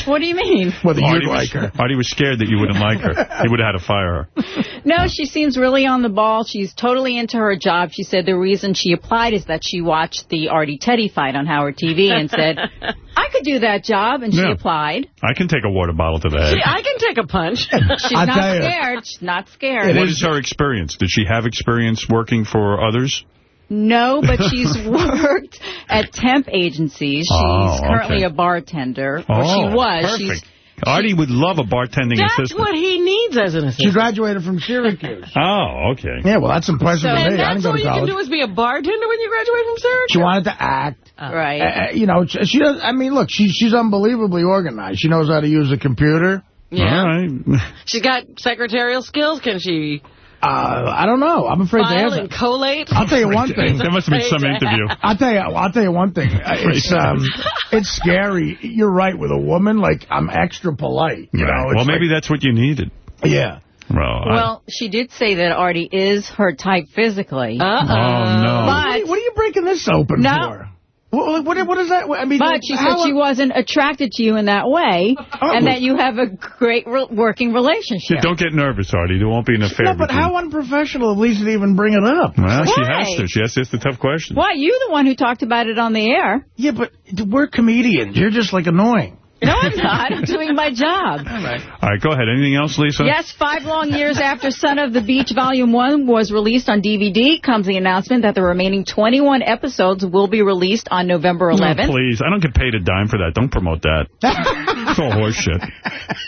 What do you mean?
Whether
Artie
you'd
was-
like her.
Artie was scared that you wouldn't like her. He would have had to fire her.
No, she seems really on the ball. She's totally into her job. She said the reason she applied is that she watched the Artie Teddy fight on Howard TV and said, I could do that job, and she
Yeah.
applied.
I can take a water bottle to the head.
See, I can take a punch.
She's
I'll
not scared. She's not scared.
What is her experience? Did she have experience working for others?
No, but she's worked at temp agencies. She's
Oh,
currently
okay.
a bartender. or
Oh,
she was.
perfect.
She's
Artie would love a bartending
That's
assistant.
what he needs as an assistant.
She graduated from Syracuse.
Oh, okay.
Yeah, well, that's impressive
So,
to me.
and
I didn't
that's all
to
you can do is be a bartender when you graduate from Syracuse?
She wanted to act.
right.
Uh, you know, she she does. I mean, look, she, she's unbelievably organized. She knows how to use a computer.
Yeah.
All right.
She's got secretarial skills. Can she
Uh, I don't know. I'm afraid to
file
answer.
and collate?
I'll tell you one thing.
There must have been some interview.
I'll tell you. I'll tell you one thing. Uh, It's um, it's scary. You're right. With a woman, like I'm extra polite. You
Right.
know.
well, maybe
like-
that's what you needed.
Yeah.
Well, I-
Well, she did say that Artie is her type physically.
Uh-oh.
Oh, no.
What are, you,
But,
what are you breaking this open
No.
for? What, what, what is that? I mean,
but she said she wasn't attracted to you in that way, oh. and that you have a great re working relationship.
Yeah, don't get nervous, Artie. There won't be an affair
No, but how unprofessional of Lisa to even bring it up.
Well, she has to. She has to ask the tough question.
Why? You the one who talked about it on the air.
Yeah, but we're comedians. You're just like annoying.
No, I'm not. I'm doing my job.
All right. All right, go ahead. Anything else, Lisa?
Yes, five long years after Son of the Beach Volume 1 was released on DVD comes the announcement that the remaining 21 episodes will be released on November
No,
11th.
please. I don't get paid a dime for that. Don't promote that. it's all horseshit.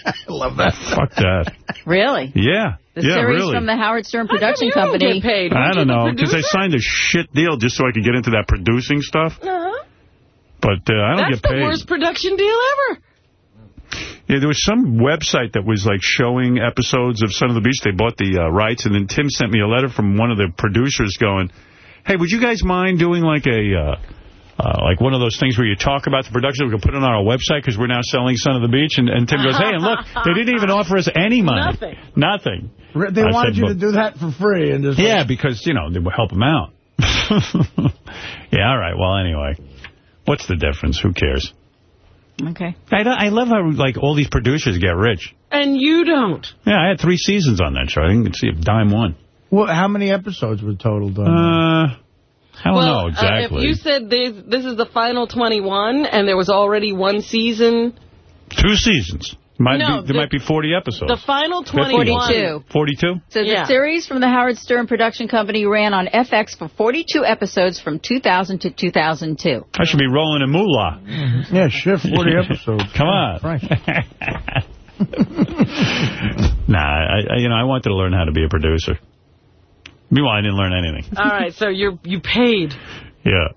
I love that.
Fuck that.
Really?
Yeah.
The
yeah,
series
really.
from the Howard Stern Production
you don't
Company.
get paid?
I don't
you
know, because I signed a shit deal just so I could get into that producing stuff.
Uh-huh.
But uh, I don't
That's
get
the worst production deal ever.
Yeah, there was some website that was like showing episodes of Son of the Beach. They bought the uh, rights, and then Tim sent me a letter from one of the producers going, "Hey, would you guys mind doing like a uh, uh, like one of those things where you talk about the production? We can put it on our website because we're now selling Son of the Beach." And, and Tim goes, "Hey, and look, they didn't even offer us any money,
Nothing.
nothing."
They
I
wanted
said,
you to do that for free and just.
Yeah, because you know they would help them out. yeah, all right. Well, anyway, what's the difference? Who cares?
Okay.
I, I love how like all these producers get rich.
And you don't.
Yeah, I had three seasons on that show. I didn't see if dime one.
Well, how many episodes were total done?
Uh, I don't
well,
know
uh,
exactly.
if you said this, this is the final 21 and there was already one season,
Two seasons. Might
No,
be, there
the-
might be 40 episodes.
the final
50
21.
42.
42?
So the
Yeah.
series from the Howard Stern Production Company ran on FX for 42 episodes from 2000 to 2002.
I should be rolling a moolah.
Yeah, shit, 40 episodes.
Come on. nah, I, I, you know, I wanted to learn how to be a producer. Meanwhile, I didn't learn anything.
All right, so you're you paid.
Yeah.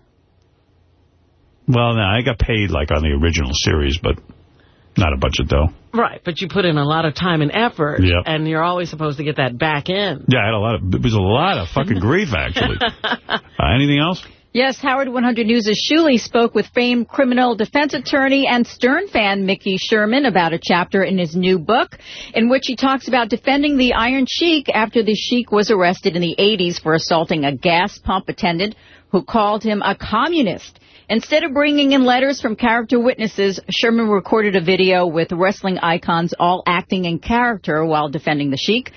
Well, no, I got paid like on the original series, but not a bunch of dough.
Right, but you put in a lot of time and effort,
Yep.
and you're always supposed to get that back in.
Yeah, I had a lot of, it was a lot of fucking grief, actually. Uh, anything else?
Yes, Howard 100 News' Shuli spoke with famed criminal defense attorney and Stern fan Mickey Sherman about a chapter in his new book in which he talks about defending the Iron Sheik after the Sheik was arrested in the 80s for assaulting a gas pump attendant who called him a communist. Instead of bringing in letters from character witnesses, Sherman recorded a video with wrestling icons all acting in character while defending the Sheik.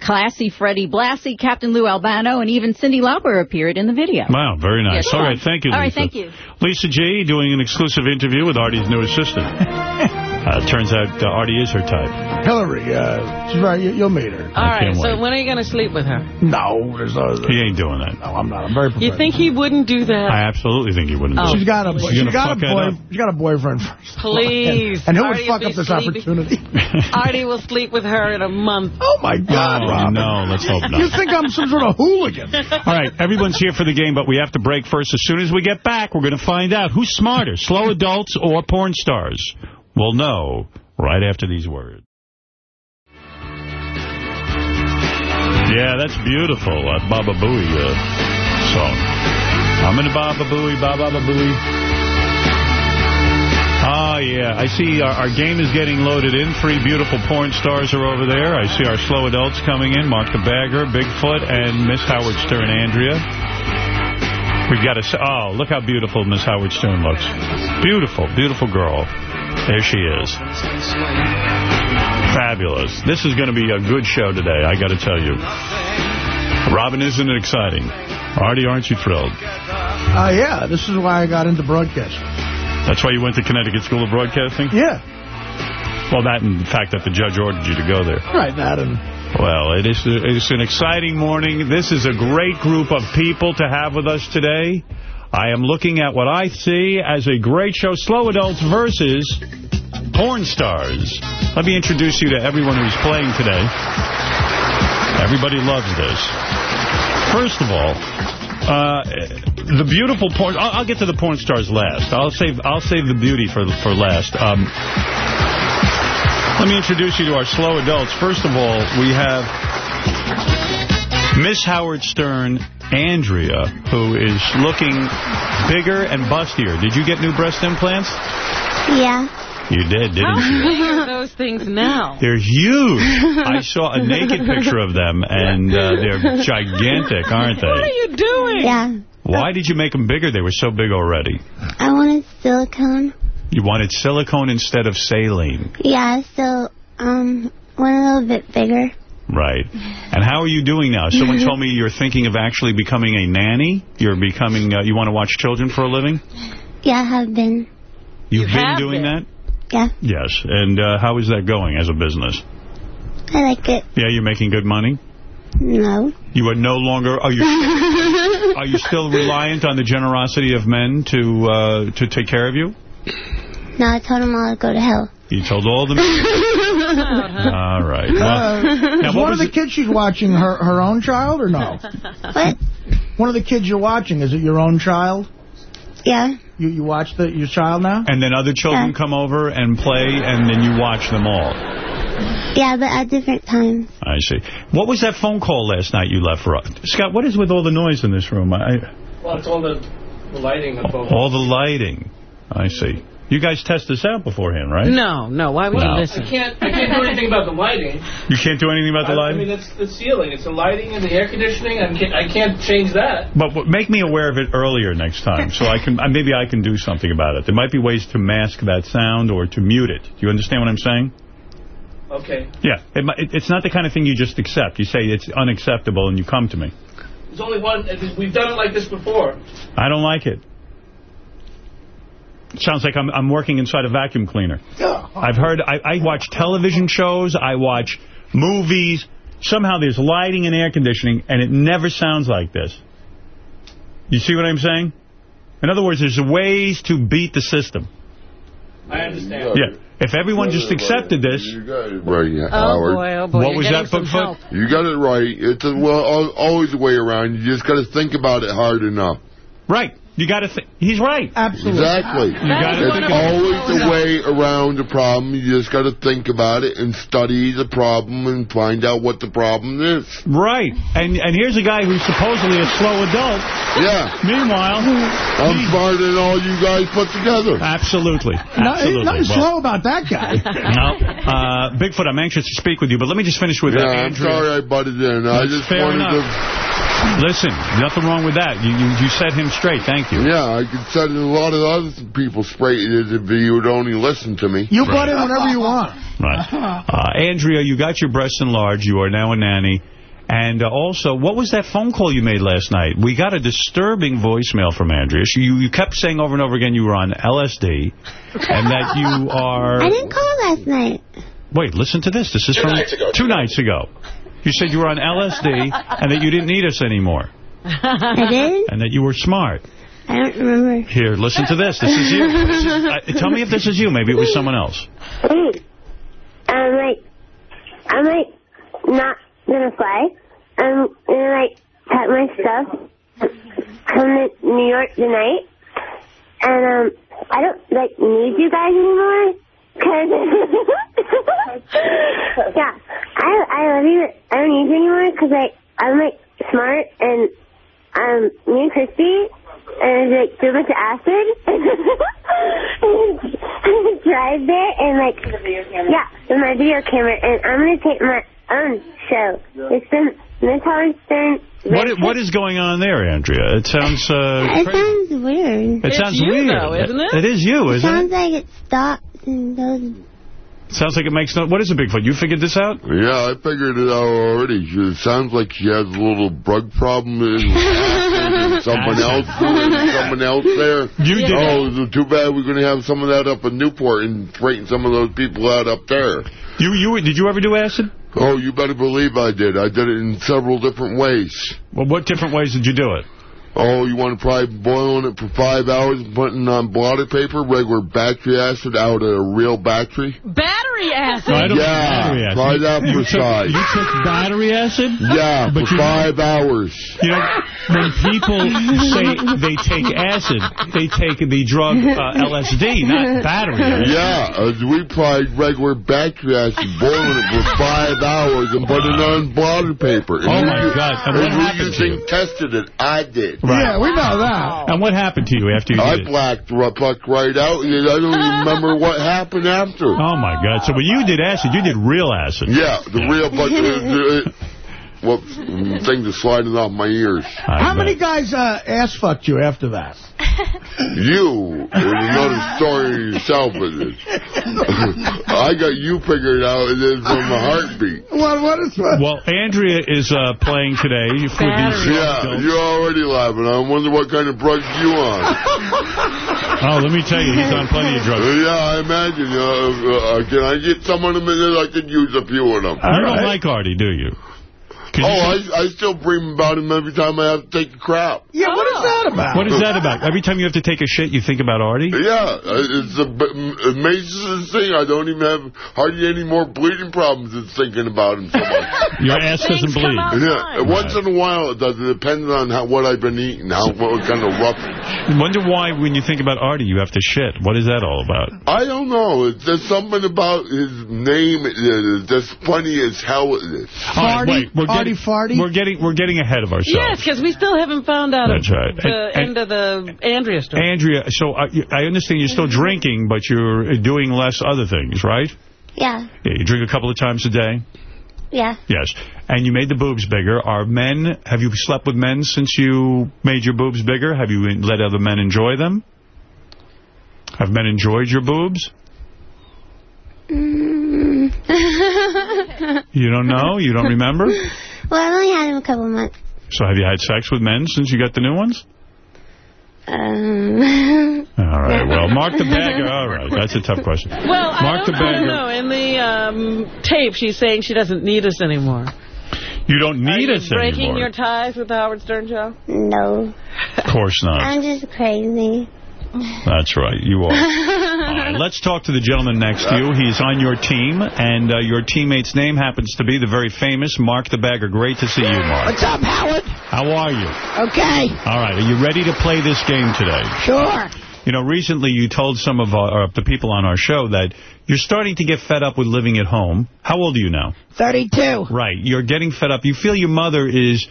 Classy Freddie Blassie, Captain Lou Albano, and even Cyndi Lauper appeared in the video.
Wow, very nice.
Yes.
All right, thank you, Lisa.
All right, thank you.
Lisa G. doing an exclusive interview with Artie's new assistant. Uh, turns out uh, Artie is her type.
Hillary, uh, she's right. You, you'll meet her.
All right,
can't
so
wait.
when are you going to sleep with her?
No, there's no.
He ain't doing that.
No, I'm not. I'm very.
You think he wouldn't do that?
I absolutely think he wouldn't
Oh,
do it.
She's got a.
She's
She's
gonna
got a
fuck that
boy. She's got a boyfriend. First.
Please.
And, and who would fuck up this
sleeping-
opportunity?
Artie will sleep with her in a month.
Oh my God,
Oh,
Robin.
no, let's hope not.
You think I'm some sort of hooligan?
All right, everyone's here for the game, but we have to break first. As soon as we get back, we're going to find out who's smarter, slow adults or porn stars. We'll know right after these words. Yeah, that's beautiful, that Baba Booey uh, song. I'm in a Baba Booey, Baba Baba Booey. Oh, yeah. I see our, our game is getting loaded in. Three beautiful porn stars are over there. I see our slow adults coming in. Mark the Bagger, Bigfoot, and Miss Howard Stern Andrea. We've got a... Oh, look how beautiful Miss Howard Stern looks. Beautiful, beautiful girl. There she is. Fabulous. This is going to be a good show today, I got to tell you. Robin, isn't it exciting? Artie, aren't you thrilled?
Uh, yeah, this is why I got into broadcasting.
That's why you went to Connecticut School of Broadcasting?
Yeah.
Well, that and the fact that the judge ordered you to go there.
Right, that and...
Well, it is it's an exciting morning. This is a great group of people to have with us today. I am looking at what I see as a great show, Slow Adults versus Porn Stars. Let me introduce you to everyone who's playing today. Everybody loves this. First of all, uh, the beautiful porn. I'll, I'll, get to the porn stars last. I'll save. I'll save the beauty for for last. Um, let me introduce you to our slow adults. First of all, we have Miss Howard Stern, Andrea, who is looking bigger and bustier. Did you get new breast implants?
Yeah.
You did, didn't
How
you?
big are those things now?
They're huge. I saw a naked picture of them, and uh, they're gigantic, aren't they?
What are you doing?
Yeah.
Why did you make them bigger? They were so big already.
I wanted silicone.
You wanted silicone instead of saline.
Yeah, so, um, one a little bit bigger.
Right. And how are you doing now? Someone told me you're thinking of actually becoming a nanny. You're becoming, uh, you want to watch children for a living?
Yeah, I have been.
You've
You
been
have
doing
been.
that?
Yeah,
Yes. And uh, how is that going as a business?
I like it.
Yeah, you're making good money?
No.
You are no longer, are you, are you still reliant on the generosity of men to uh, to take care of you?
No, I told them all to go to hell.
You told all the men. All right. Well,
Uh,
now,
is one of the kids she's watching her, her own child or no?
What?
One of the kids you're watching, is it your own child?
Yeah.
You you watch the your child now?
And then other children come over and play, and then you watch them all.
Yeah, but at different times.
I see. What was that phone call last night you left for us? Scott, what is with all the noise in this room? I,
Well, it's all the, the lighting above.
all the lighting. I see. You guys test this out beforehand, right?
No, no. Why would
No.
you listen?
I can't. I can't do anything about the lighting.
You can't do anything about the
lighting? I mean, it's the ceiling. It's the lighting and the air conditioning. I can't. I can't change that.
But but make me aware of it earlier next time, so I can maybe I can do something about it. There might be ways to mask that sound or to mute it. Do you understand what I'm saying?
Okay.
Yeah, it, it, it's not the kind of thing you just accept. You say it's unacceptable and you come to me.
There's only one. We've done it like this before.
I don't like it. It sounds like I'm, I'm working inside a vacuum cleaner. I've heard, I, I watch television shows, I watch movies. Somehow there's lighting and air conditioning, and it never sounds like this. You see what I'm saying? In other words, there's ways to beat the system.
I understand.
Yeah. If everyone just accepted this,
Right, yeah, oh, Howard.
oh, boy,
What
you're
was that,
some
Bigfoot?
You got it right. It's a, well, always the way around. You just got to think about it hard enough.
Right. You got to think. He's right.
Absolutely.
Exactly.
You gotta
it's
think about
always the way around the problem. You just got to think about it and study the problem and find out what the problem is.
Right. And and here's a guy who's supposedly a slow adult.
Yeah.
Meanwhile,
I'm smarter than all you guys put together.
Absolutely.
No,
Absolutely.
nothing
Well,
slow about that guy.
No, uh, Bigfoot, I'm anxious to speak with you, but let me just finish with uh,
Yeah, I'm
Andrea.
sorry I butted in. I just
fair
wanted
enough. Listen, nothing wrong with that. You, you you set him straight. Thank you.
Yeah, I could set a lot of other people straight if you would only listen to me.
You butt in whenever you want.
Right. Uh, Andrea, you got your breasts enlarged. You are now a nanny. And uh, also, what was that phone call you made last night? We got a disturbing voicemail from Andrea. She, you, you kept saying over and over again you were on LSD and that you are...
I didn't call last night.
Wait, listen to this. This is
Two
from
nights ago.
two nights ago. You said you were on LSD and that you didn't need us anymore
I did?
and that you were smart.
I don't remember.
Here, listen to this. This is you. This is, uh, tell me if this is you. Maybe it was someone else.
I'm like, I'm like not gonna fly. I'm gonna like pack my stuff, come to New York tonight, and um, I don't like need you guys anymore. Cause yeah, I I love you. I don't need you anymore because I I'm like smart and um me and Christy and like do a bunch of acid and drive there and like yeah with my video camera and I'm gonna take my own show. It's been Miss Howard Stern.
What is, what is going on there, Andrea? It sounds uh,
It
crazy.
sounds weird.
It it's sounds you, weird, though, isn't it? It is you,
it
isn't it?
Sounds like it stopped
Sounds like it makes no... What is it, Bigfoot? You figured this out?
Yeah, I figured it out already. She- It sounds like she has a little drug problem. And someone else, someone else there.
You did
Oh, it's too bad we're going to have some of that up in Newport and straighten some of those people out up there.
You, you, did you ever do acid?
Oh, you better believe I did. I did it in several different ways.
Well, what different ways did you do it?
Oh, you want to try boiling it for five hours and putting it on blotter paper, regular battery acid out of a real battery?
Battery acid.
I don't
yeah,
battery acid.
try that
You
for
took-
size.
You took battery acid?
Yeah,
But
for
you-
five hours.
You know, when people say they take acid, they take the drug uh, LSD, not battery acid.
Yeah, uh, we tried regular battery acid, boiling it for five hours and putting it on blotter paper.
Oh, my God. And what
we
happened to
using tested it. I did.
Right.
Yeah, we know that.
And what happened to you after you
I
did
blacked r- fucked right out. and I don't even remember what happened after.
Oh, my God. So when you did acid, you did real acid.
Yeah, the real, but uh, uh, whoops, mm, things are sliding off my ears.
How many guys uh, ass fucked you after that?
You, there's another story yourself with it. I got you figured out and then from a heartbeat.
What, what is what?
Well, Andrea is uh, playing today for these
Yeah, you're already laughing. I wonder what kind of drugs you on.
Oh, let me tell you, he's on plenty of drugs.
Yeah, I imagine. Uh, uh, can I get some of them in there? I could use a few of them.
You don't like Artie, do you?
Oh, I, I still dream about him every time I have to take a crap.
Yeah, what is that about?
What is that about? Every time you have to take a shit, you think about Artie?
Yeah, it's a b- m- amazing thing. I don't even have hardly any more bleeding problems than thinking about him so much.
Your ass doesn't bleed.
Yeah, once in a while it does. It depends on how, what I've been eating, how what kind of roughage.
Wonder why when you think about Artie, you have to shit. What is that all about?
I don't know. There's something about his name that is just funny as hell. It is.
All right, wait, we're
Artie
getting,
Farty?
We're getting, we're getting ahead of ourselves.
Yes, because we still haven't found out
That's right.
the
And-
end of the Andrea story.
Andrea, so I, I understand you're still drinking, but you're doing less other things, right?
Yeah,
Yeah, you drink a couple of times a day?
yeah.
Yes. And you made the boobs bigger. Are men, have you slept with men since you made your boobs bigger? Have you let other men enjoy them? Have men enjoyed your boobs?
Mm.
You don't know? You don't remember?
well, I've only had him a couple months.
So have you had sex with men since you got the new ones?
Um,
All right. Well, Mark the Bagger. All right. That's a tough question.
Well, I
Mark
don't,
the
I don't know. In the um, tape, she's saying she doesn't need us anymore.
You don't need
Are
us
you breaking
anymore.
your ties with the Howard Stern show?
no.
Of course not.
I'm just crazy.
That's right. You are. All right, let's talk to the gentleman next to you. He's on your team, and uh, your teammate's name happens to be the very famous Mark the Bagger. Great to see you, Mark.
What's up, Howard?
How are you?
Okay,
All right. Are you ready to play this game today?
sure.
You know, recently you told some of our, uh, the people on our show that you're starting to get fed up with living at home. How old are you now?
32.
Right. You're getting fed up. You feel your mother is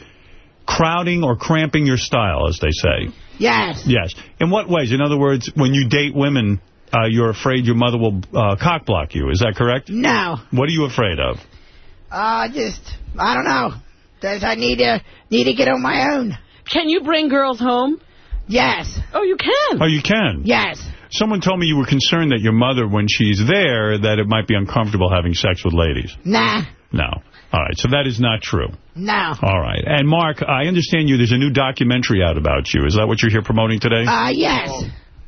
crowding or cramping your style, as they say.
Yes.
Yes. In what ways? In other words, when you date women, uh, you're afraid your mother will uh, cock block you. Is that correct?
No.
What are you afraid of?
Uh, just, I don't know. Does I need to, need to get on my own?
Can you bring girls home?
Yes.
Oh, you can.
Oh, you can?
Yes.
Someone told me you were concerned that your mother, when she's there, that it might be uncomfortable having sex with ladies.
Nah.
No. All right. So that is not true.
No.
All right. And, Mark, I understand you. There's a new documentary out about you. Is that what you're here promoting today?
Uh, yes.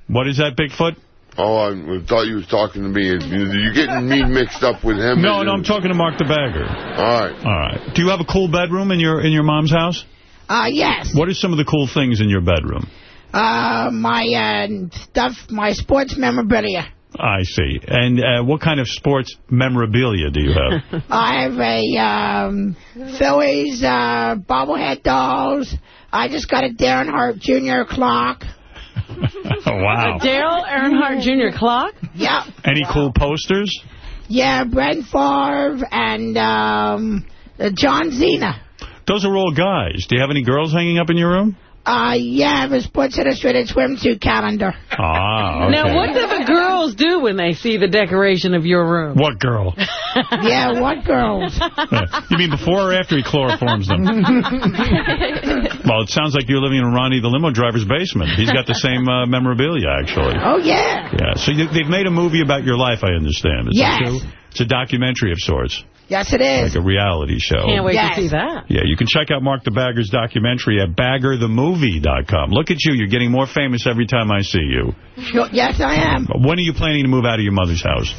What is that, Bigfoot?
Oh, I thought you was talking to me. You're getting me mixed up with him.
No, no, I'm talking to Mark the Bagger.
All right.
All right. Do you have a cool bedroom in your in your mom's house?
Uh, yes.
What are some of the cool things in your bedroom?
Uh, my, uh, stuff, my sports memorabilia.
I see. And uh, what kind of sports memorabilia do you have?
I have a, um, Phillies, uh, bobblehead dolls. I just got a Darren Hart Jr. clock.
wow.
A Daryl Earnhardt Jr. clock?
Yep.
Any cool posters?
Yeah, Brent Favre and, um, uh, John Cena.
Those are all guys. Do you have any girls hanging up in your room?
Uh, yeah, I have a Sports Illustrated swimsuit calendar.
Ah, okay.
Now, what do the girls do when they see the decoration of your room?
What girl?
yeah, what girls?
You mean before or after he chloroforms them? well, it sounds like you're living in Ronnie the limo driver's basement. He's got the same uh, memorabilia, actually.
Oh, yeah.
Yeah, so you, they've made a movie about your life, I understand. Is
Yes.
that true? It's a documentary of sorts,
Yes, it is.
like a reality show.
Can't wait
Yes.
to see that.
Yeah, you can check out Mark the Bagger's documentary at baggerthemovie.com. Look at you. You're getting more famous every time I see you.
Sure, yes, I am.
When are you planning to move out of your mother's house?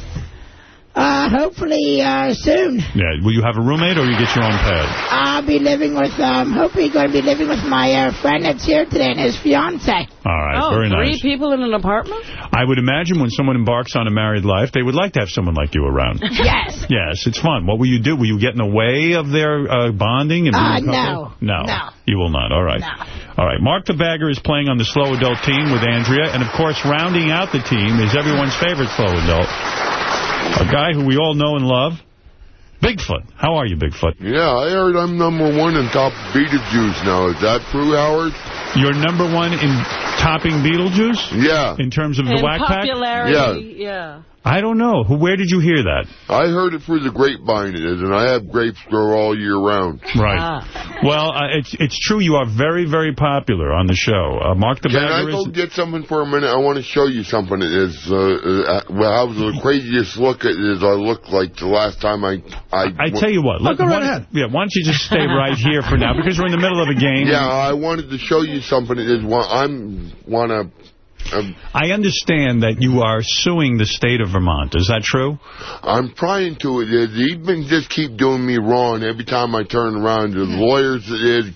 Uh, hopefully uh, soon.
Yeah, will you have a roommate or you get your own pad?
I'll be living with, um, hopefully going to be living with my uh, friend that's here today and his fiance.
All right,
oh,
very
three
nice.
people in an apartment?
I would imagine when someone embarks on a married life, they would like to have someone like you around.
Yes.
Yes, it's fun. What will you do? Will you get in the way of their uh, bonding? and
Uh,
being a couple?
no.
No.
No.
You will not. All right. All right. Mark the Bagger is playing on the slow adult team with Andrea. And, of course, rounding out the team is everyone's favorite slow adult, a guy who we all know and love, Bigfoot. How are you, Bigfoot?
Yeah, I heard I'm number one in top Beetlejuice now. Is that true, Howard?
You're number one in topping Beetlejuice?
Yeah.
In terms of the
In
whack pack?
popularity, yeah.
I don't know. Where did you hear that?
I heard it through the grapevine it is, and I have grapes grow all year round.
Right.
Ah.
Well, uh, it's it's true. You are very, very popular on the show. Uh, Mark the
Can I
Bagger
go
is...
get something for a minute? I want to show you something. It is, uh, uh, well, I was the craziest look at it as I looked like the last time I... I,
I tell you what.
Oh, go right ahead.
Yeah, why don't you just stay right here for now, because we're in the middle of a game.
Yeah, I wanted to show you something. It is one, I'm want to... Um,
I understand that you are suing the state of Vermont. Is that true?
I'm trying to. He's been just keep doing me wrong every time I turn around. The lawyers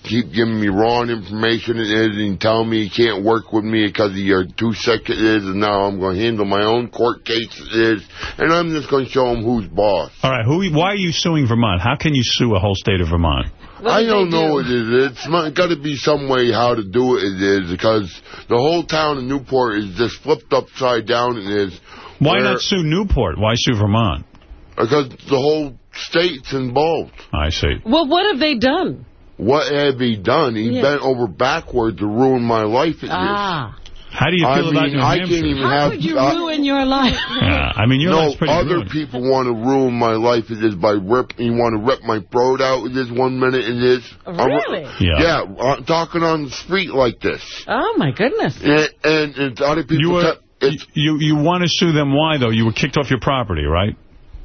keep giving me wrong information. And telling me he can't work with me because you're too sick. And now I'm going to handle my own court cases. And I'm just going to show them who's boss.
All right. Who? Why are you suing Vermont? How can you sue a whole state of Vermont?
I don't know what it is. It's got to be some way how to do it. It is because the whole town of Newport is just flipped upside down. It is.
Why not sue Newport? Why sue Vermont?
Because the whole state's involved.
I see.
Well, what have they done?
What have he done? He
Yeah.
bent over backward to ruin my life. It is.
Ah.
How do you
I
feel about
mean,
New
I
Hampshire?
can't even
How
have.
would you
uh,
ruin your life?
Yeah, I mean, your
no,
life's pretty
other
ruined.
people want to ruin my life. It is by rip. You want to rip my throat out. with this one minute. It is.
Really?
Yeah.
Yeah, uh, talking on the street like this.
Oh, my goodness.
And, and, and other people.
You were
te-
you you want to sue them? Why though? You were kicked off your property, right?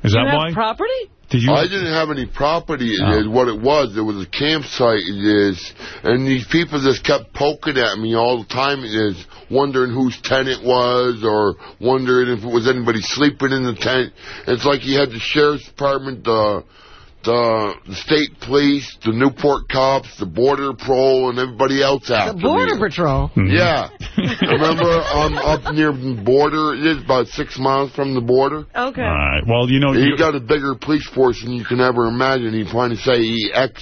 Is that
have
why?
property?
Did you?
I didn't have any property. Oh. It
Oh.
is what it was. It was a campsite. It is, and these people just kept poking at me all the time. It is wondering whose tent it was, or wondering if it was anybody sleeping in the tent. It's like you had the sheriff's department, the the, the state police, the Newport cops, the border patrol, and everybody else after
The Border
me.
Patrol.
Yeah. Remember, I'm up near the border. It is about six miles from the border.
Okay.
All right. Well, you know,
He
you,
got a bigger police force than you can ever imagine. He's trying to say he X,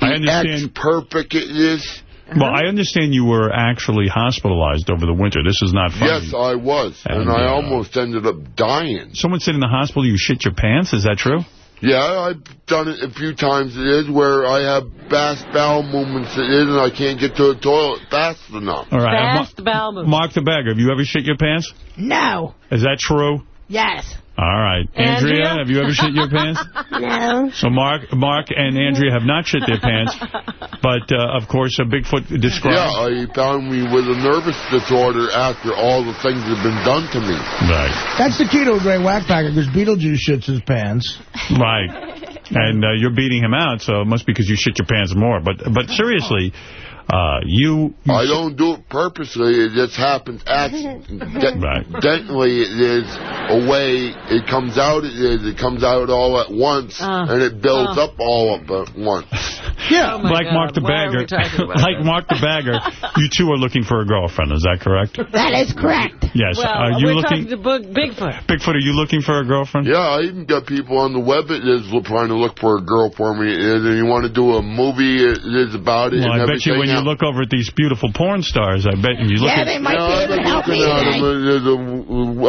I
he
understand.
X perfect it is.
well, I understand you were actually hospitalized over the winter. This is not funny.
Yes, I was, and,
And,
I
uh,
almost ended up dying.
Someone said in the hospital you shit your pants. Is that true?
Yeah, I've done it a few times. It is where I have fast bowel movements. It is, and I can't get to the toilet fast enough.
All right.
Fast bowel movement.
Mark the Bagger, have you ever shit your pants?
No.
Is that true?
Yes.
All right. Andrea,
Andrea?
have you ever shit your pants?
No.
So Mark Mark and Andrea have not shit their pants, but, uh, of course, uh, Bigfoot described...
Yeah, he found me with a nervous disorder after all the things that have been done to me.
Right.
That's the key to a great whack packer, because Beetlejuice shits his pants.
Right. And uh, you're beating him out, so it must be because you shit your pants more. But but seriously, uh, you... you
I don't do it purposely. It just happens accidentally. It is a way it comes out. It is. It comes out all at once,
Uh,
and it builds
uh.
up all at once.
Yeah.
Oh,
like
God.
Mark the
Why
Bagger,
we talking about
like
this?
Mark the Bagger, you two are looking for a girlfriend. Is that correct?
That is correct.
Yes.
Well,
are you
we're
looking?
talking to Boog- Bigfoot.
Bigfoot, are you looking for a girlfriend?
Yeah, I even got people on the web that is trying to look for a girl for me. And you want to do a movie? It is about it.
Well,
and
I bet you when you
else.
look over at these beautiful porn stars, I bet you look
Yeah,
at...
they might
Yeah,
be able
been
to help me
at
today.
them. Uh, There's a,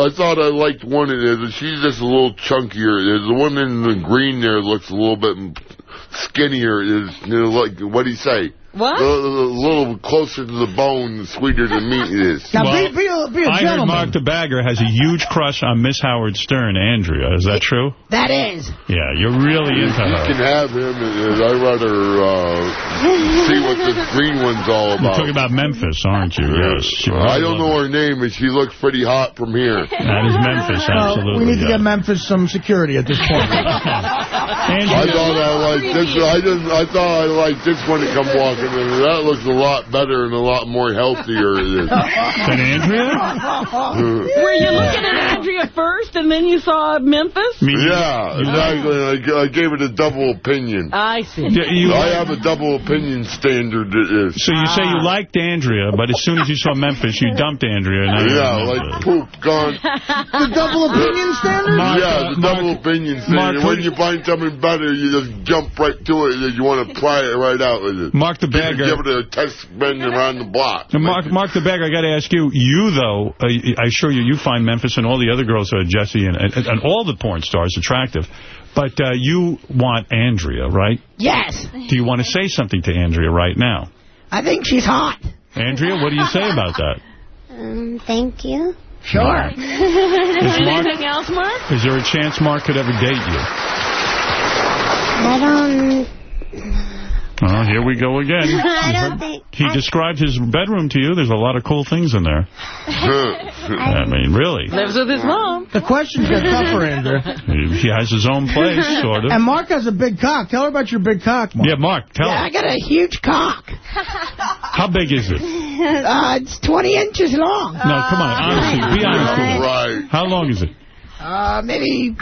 I thought I liked one of theirs. She's just a little chunkier. There's the one in the green there looks a little bit skinnier. Is you know, like what do you say?
What?
A, a little closer to the bone, the sweeter the meat is.
Now, be, be, a, be a
I heard. Mark the Bagger has a huge crush on Miss Howard Stern, Andrea. Is that true?
That is.
Yeah, you're really into
You can have him. I'd rather uh, see what this green one's all about.
You're talking about Memphis, aren't you? Yes. She
I don't know her name, but she looks pretty hot from here.
That is Memphis,
Well,
absolutely.
we need to
yeah.
get Memphis some security at this point.
I thought I liked this. I didn't. I thought I liked this one to come walking in. That looks a lot better and a lot more healthier.
Than Andrea?
Were you looking at Andrea first and then you saw Memphis?
Yeah, oh. exactly. I, I gave it a double opinion.
I see.
I have a double opinion standard. That is.
So you say you liked Andrea, but as soon as you saw Memphis, you dumped Andrea. And
Yeah, like
Memphis.
poop gone.
the double opinion standard?
Mark,
yeah, the double opinion standard.
Mark,
when you find something better, you just jump right to it and you want to try it right out with it.
Mark the Bagger.
Give it a test spin around the block.
And Mark, Mark the Bagger, I got to ask you, you, though, uh, I assure you, you find Memphis and all the other girls, uh, Jesse, and, and, and all the porn stars attractive. But uh, you want Andrea, right?
Yes.
Do you want to say something to Andrea right now?
I think she's hot.
Andrea, what do you say about that?
Um, thank you.
Sure.
Is Mark-
Anything else, Mark?
Is there a chance Mark could ever date you?
I don't.
Oh, here we go again.
I don't think.
He described his bedroom to you. There's a lot of cool things in there. I mean, really.
Lives with his mom.
The questions get tougher, Andrew.
He he has his own place, sort of.
And Mark has a big cock. Tell her about your big cock, Mark.
Yeah, Mark, tell her.
Yeah,
him.
I got a huge cock.
How big is it?
Uh, it's 20 inches long.
No, come on, honestly, be honest with.
Right.
How long is it?
Uh, maybe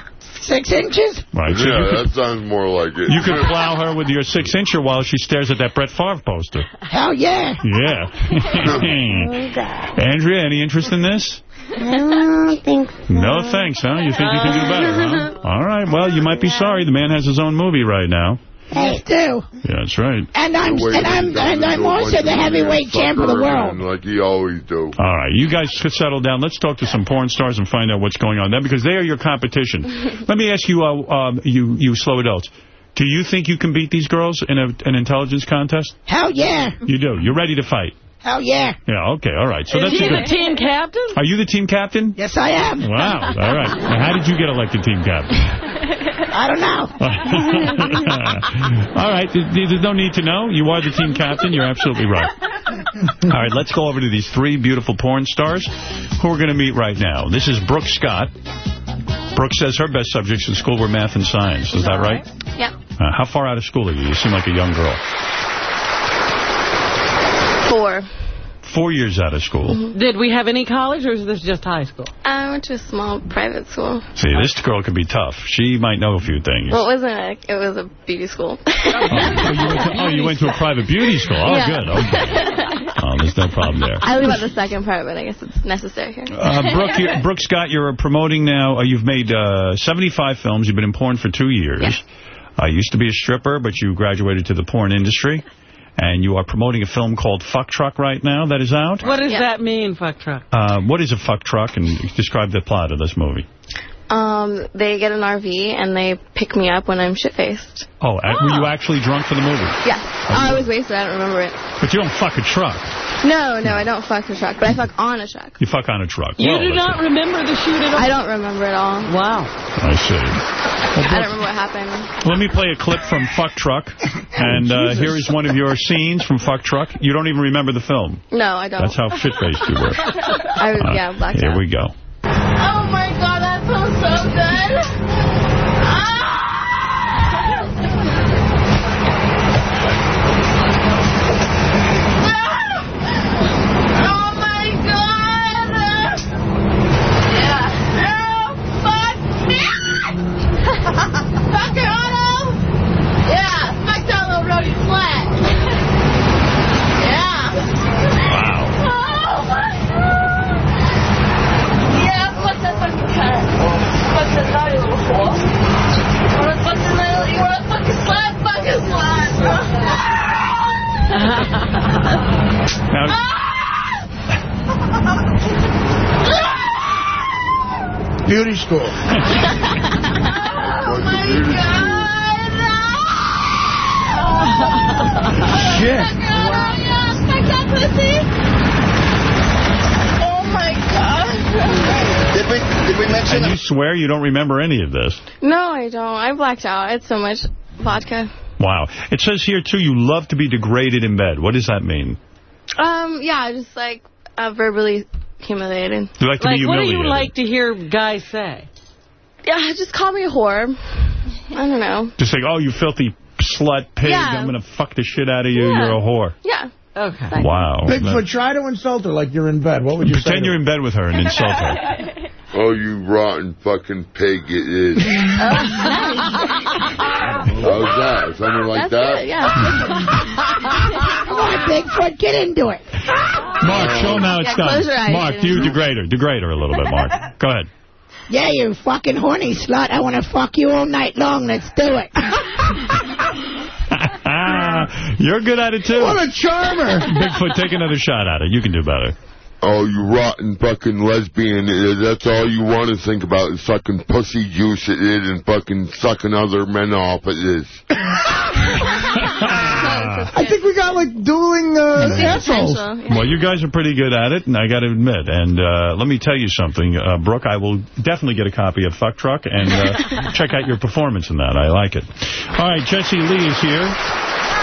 six inches.
Right, so you
Yeah,
could,
that sounds more like it.
you could plow her with your six-incher while she stares at that Brett Favre poster.
Hell yeah.
Yeah. Andrea, any interest in this?
I don't think so.
No thanks, huh? You think you can do better, huh? All right, well, you might be sorry. The man has his own movie right now.
Hey, do.
Yeah, that's right.
And I'm and I'm and I'm also the heavyweight champ of the
sucker
world.
man, Like he always do.
All right, you guys could settle down. Let's talk to some porn stars and find out what's going on there because they are your competition. Let me ask you, uh, um, you, you slow adults. Do you think you can beat these girls in a, an intelligence contest?
Hell yeah.
You do. You're ready to fight.
Hell yeah.
Yeah, okay, all right. So
Is
that's
he
a
the team captain?
Are you the team captain?
Yes, I am.
Wow, all right. Now, how did you get elected team captain?
I don't know.
all right, there's no need to know. You are the team captain. You're absolutely right. All right, let's go over to these three beautiful porn stars who we're going to meet right now. This is Brooke Scott. Brooke says her best subjects in school were math and science. Is that right?
Yep.
Uh, how far out of school are you? You seem like a young girl.
Four.
Four years out of school.
Did we have any college or is this just high school?
I went to a small private school.
See, this girl can be tough. She might know a few things.
Well, it wasn't a, it was a beauty school.
oh, you went to, oh, you went to a private beauty school. Oh,
Yeah.
good. Okay. Oh, there's no problem there.
I leave out the second part, but I guess it's necessary here.
Uh, Brooke, you, Brooke Scott, you're promoting now. Uh, you've made uh, 75 films. You've been in porn for two years.
Yes.
Uh, used to be a stripper, but you graduated to the porn industry. And you are promoting a film called Fuck Truck right now that is out.
What does that mean, fuck truck?
Uh, what is a fuck truck? And describe the plot of this movie.
Um, they get an RV and they pick me up when I'm shit-faced.
Oh, uh, were you actually drunk for the movie?
Yeah. Oh, I was wasted. I don't remember it.
But you don't fuck a truck.
No, no, I don't fuck a truck, but I fuck on a truck.
You fuck on a truck.
You
Well,
do
that's
not remember the shoot at all?
I don't remember it all.
Wow.
I see.
I don't remember what happened.
Let me play a clip from Fuck Truck. And uh, here is one of your scenes from Fuck Truck. You don't even remember the film.
No, I don't.
That's how shit-faced you were.
I was, yeah, blacked
Here
out.
we go.
Oh my god, that so good. Ah! Oh my god! Yeah. No, fuck me! Fuck it, Otto! Yeah, fuck that little roadie flat. Yeah.
Wow.
Oh my god! Yeah, fuck that fucking cut. Fuck that naughty little fool. You wanna fucking little, you wanna fucking slap? Fucking slap.
Beauty school.
Oh my god!
Shit
my God. Did we, did we mention...
And you swear you don't remember any of this?
No, I don't. I blacked out. It's so much vodka.
Wow. It says here, too, you love to be degraded in bed. What does that mean?
Um, yeah, just like uh, verbally humiliated.
You like to
like,
be humiliated.
What do you like to hear guys say?
Yeah, just call me a whore. I don't know.
Just say, oh, you filthy slut pig.
Yeah.
I'm going to fuck the shit out of you.
Yeah.
You're a whore.
Yeah.
Okay.
Wow.
Bigfoot, try to insult her like you're in bed. What would you say?
Pretend you're in bed with her and insult her.
Oh, you rotten fucking pig it is. How's that? Something like that?
Come on, Bigfoot, get into it.
Mark, show him how it's
Yeah,
done.
eyes,
Mark,
you
you
know.
degrade her. Degrade her a little bit, Mark. Go ahead.
Yeah, you fucking horny slut. I want to fuck you all night long. Let's do it.
You're good at it, too.
What a charmer.
Bigfoot, take another shot at it. You can do better.
Oh, you rotten fucking lesbian. Uh, That's all you want to think about is sucking pussy juice it is and fucking sucking other men off it is.
I think we got, like, dueling uh, assholes.
Well, you guys are pretty good at it, and I got to admit. And uh, let me tell you something, uh, Brooke. I will definitely get a copy of Fuck Truck and uh, check out your performance in that. I like it. All right, Jesse Lee is here.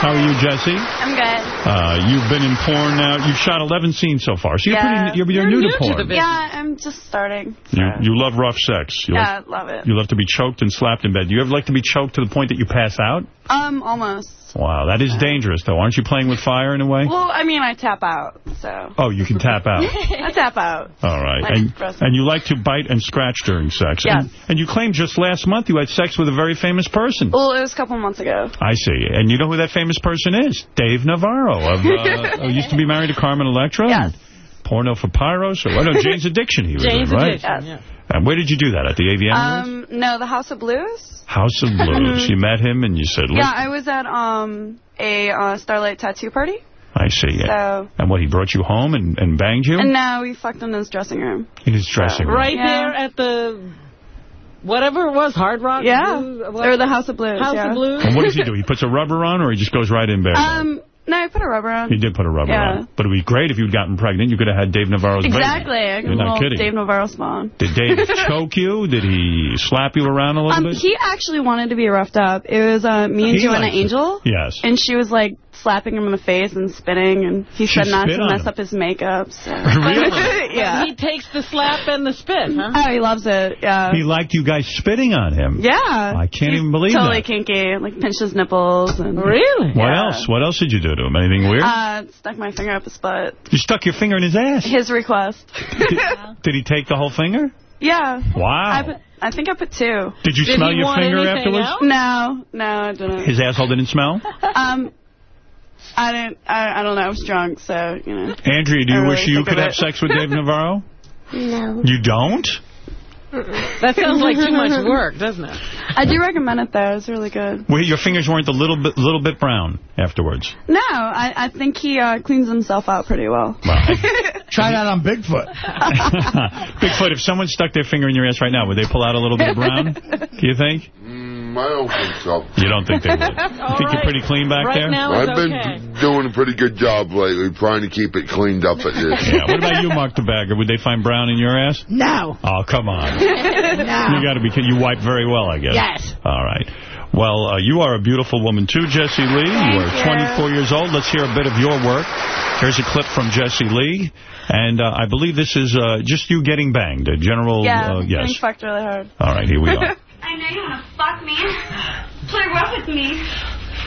How are you, Jesse?
I'm good.
Uh, you've been in porn now. You've shot 11 scenes so far. So you're
Yeah.
pretty. You're, you're, new, to porn.
Yeah, I'm just starting.
you, you love rough sex. You
Yeah,
love,
love it.
You love to be choked and slapped in bed. Do you ever like to be choked to the point that you pass out?
Um, almost.
Wow, that is dangerous, though. Aren't you playing with fire in a way?
Well, I mean, I tap out, so.
Oh, you can tap out.
I tap out.
All right.
Like
And, and you like to bite and scratch during sex.
Yes.
And, and you claimed just last month you had sex with a very famous person.
Well, it was a couple months ago.
I see. And you know who that famous person is? Dave Navarro. Of, uh, who used to be married to Carmen Electra. Yes. Porno for Pyros. Or what? No, Jane's Addiction he was
Jane's
in, right?
Addiction, yeah.
And where did you do that? At the AVN?
Um, no, the House of Blues.
House of Blues. You met him and you said, look,
Yeah, I was at um a uh, Starlight tattoo party.
I see.
So-
And what, he brought you home and, and banged you?
And now we fucked in his dressing room.
in his dressing room.
Right
Yeah.
there at the, whatever it was, Hard Rock?
Yeah.
Blues.
Or the House of Blues.
House
yeah.
of Blues?
And what does he do? He puts a rubber on or he just goes right in bare?
Um, no, I put a rubber on.
He did put a rubber
Yeah.
on. But it would be great if you'd gotten pregnant. You could have had Dave Navarro's baby.
Exactly.
You're not kidding.
Dave Navarro spawn.
Did Dave choke you? Did he slap you around a little
Um,
bit?
he actually wanted to be roughed up. It was uh, me and
He
Joanna
likes it.
Angel.
Yes.
And she was like slapping him in the face and spitting, and he
She
said not to mess
him?
up his makeup. So.
Really?
yeah.
He takes the slap and the spit, huh?
Oh, he loves it. Yeah.
He liked you guys spitting on him.
yeah.
I can't even believe it.
totally
that.
kinky. Like pinched his nipples and.
Really?
What
Yeah.
else? What else did you do to him? Anything weird?
Uh, stuck my finger up his butt.
you stuck your finger in his ass.
His request.
Did he take the whole finger?
yeah.
Wow.
I put. I think I put two.
Did you Did smell he your want finger anything afterwards? else?
No, no, I didn't.
His asshole didn't smell?
Um, I didn't. I, I don't know. I was drunk, so you know.
Andrea, do you
really
wish you could have sex with Dave Navarro?
No.
You don't?
That sounds like too much work, doesn't it?
I do recommend it though. It's really good.
Well, your fingers weren't a little bit, little bit brown afterwards.
No, I, I think he uh, cleans himself out pretty well.
Try that on Bigfoot.
Bigfoot, if someone stuck their finger in your ass right now, would they pull out a little bit of brown? Do you think?
Mm, I don't think so.
You don't think they would? You think you're pretty clean back there?
I've been doing a pretty good job lately, trying to keep it cleaned up at this.
Yeah. What about you, Mark the Bagger? Would they find brown in your ass?
No.
Oh, come on.
no.
You got to be kidding. You wipe very well, I guess.
Yes.
All right. Well, uh, you are a beautiful woman, too, Jessie Lee. you are 24 years old. Let's hear a bit of your work. Here's a clip from Jessie Lee. And uh, I believe this is uh, just you getting banged. A general,
yeah,
uh,
getting
yes.
fucked really hard.
All right, here we are.
I know you want to fuck me. Play rough with me.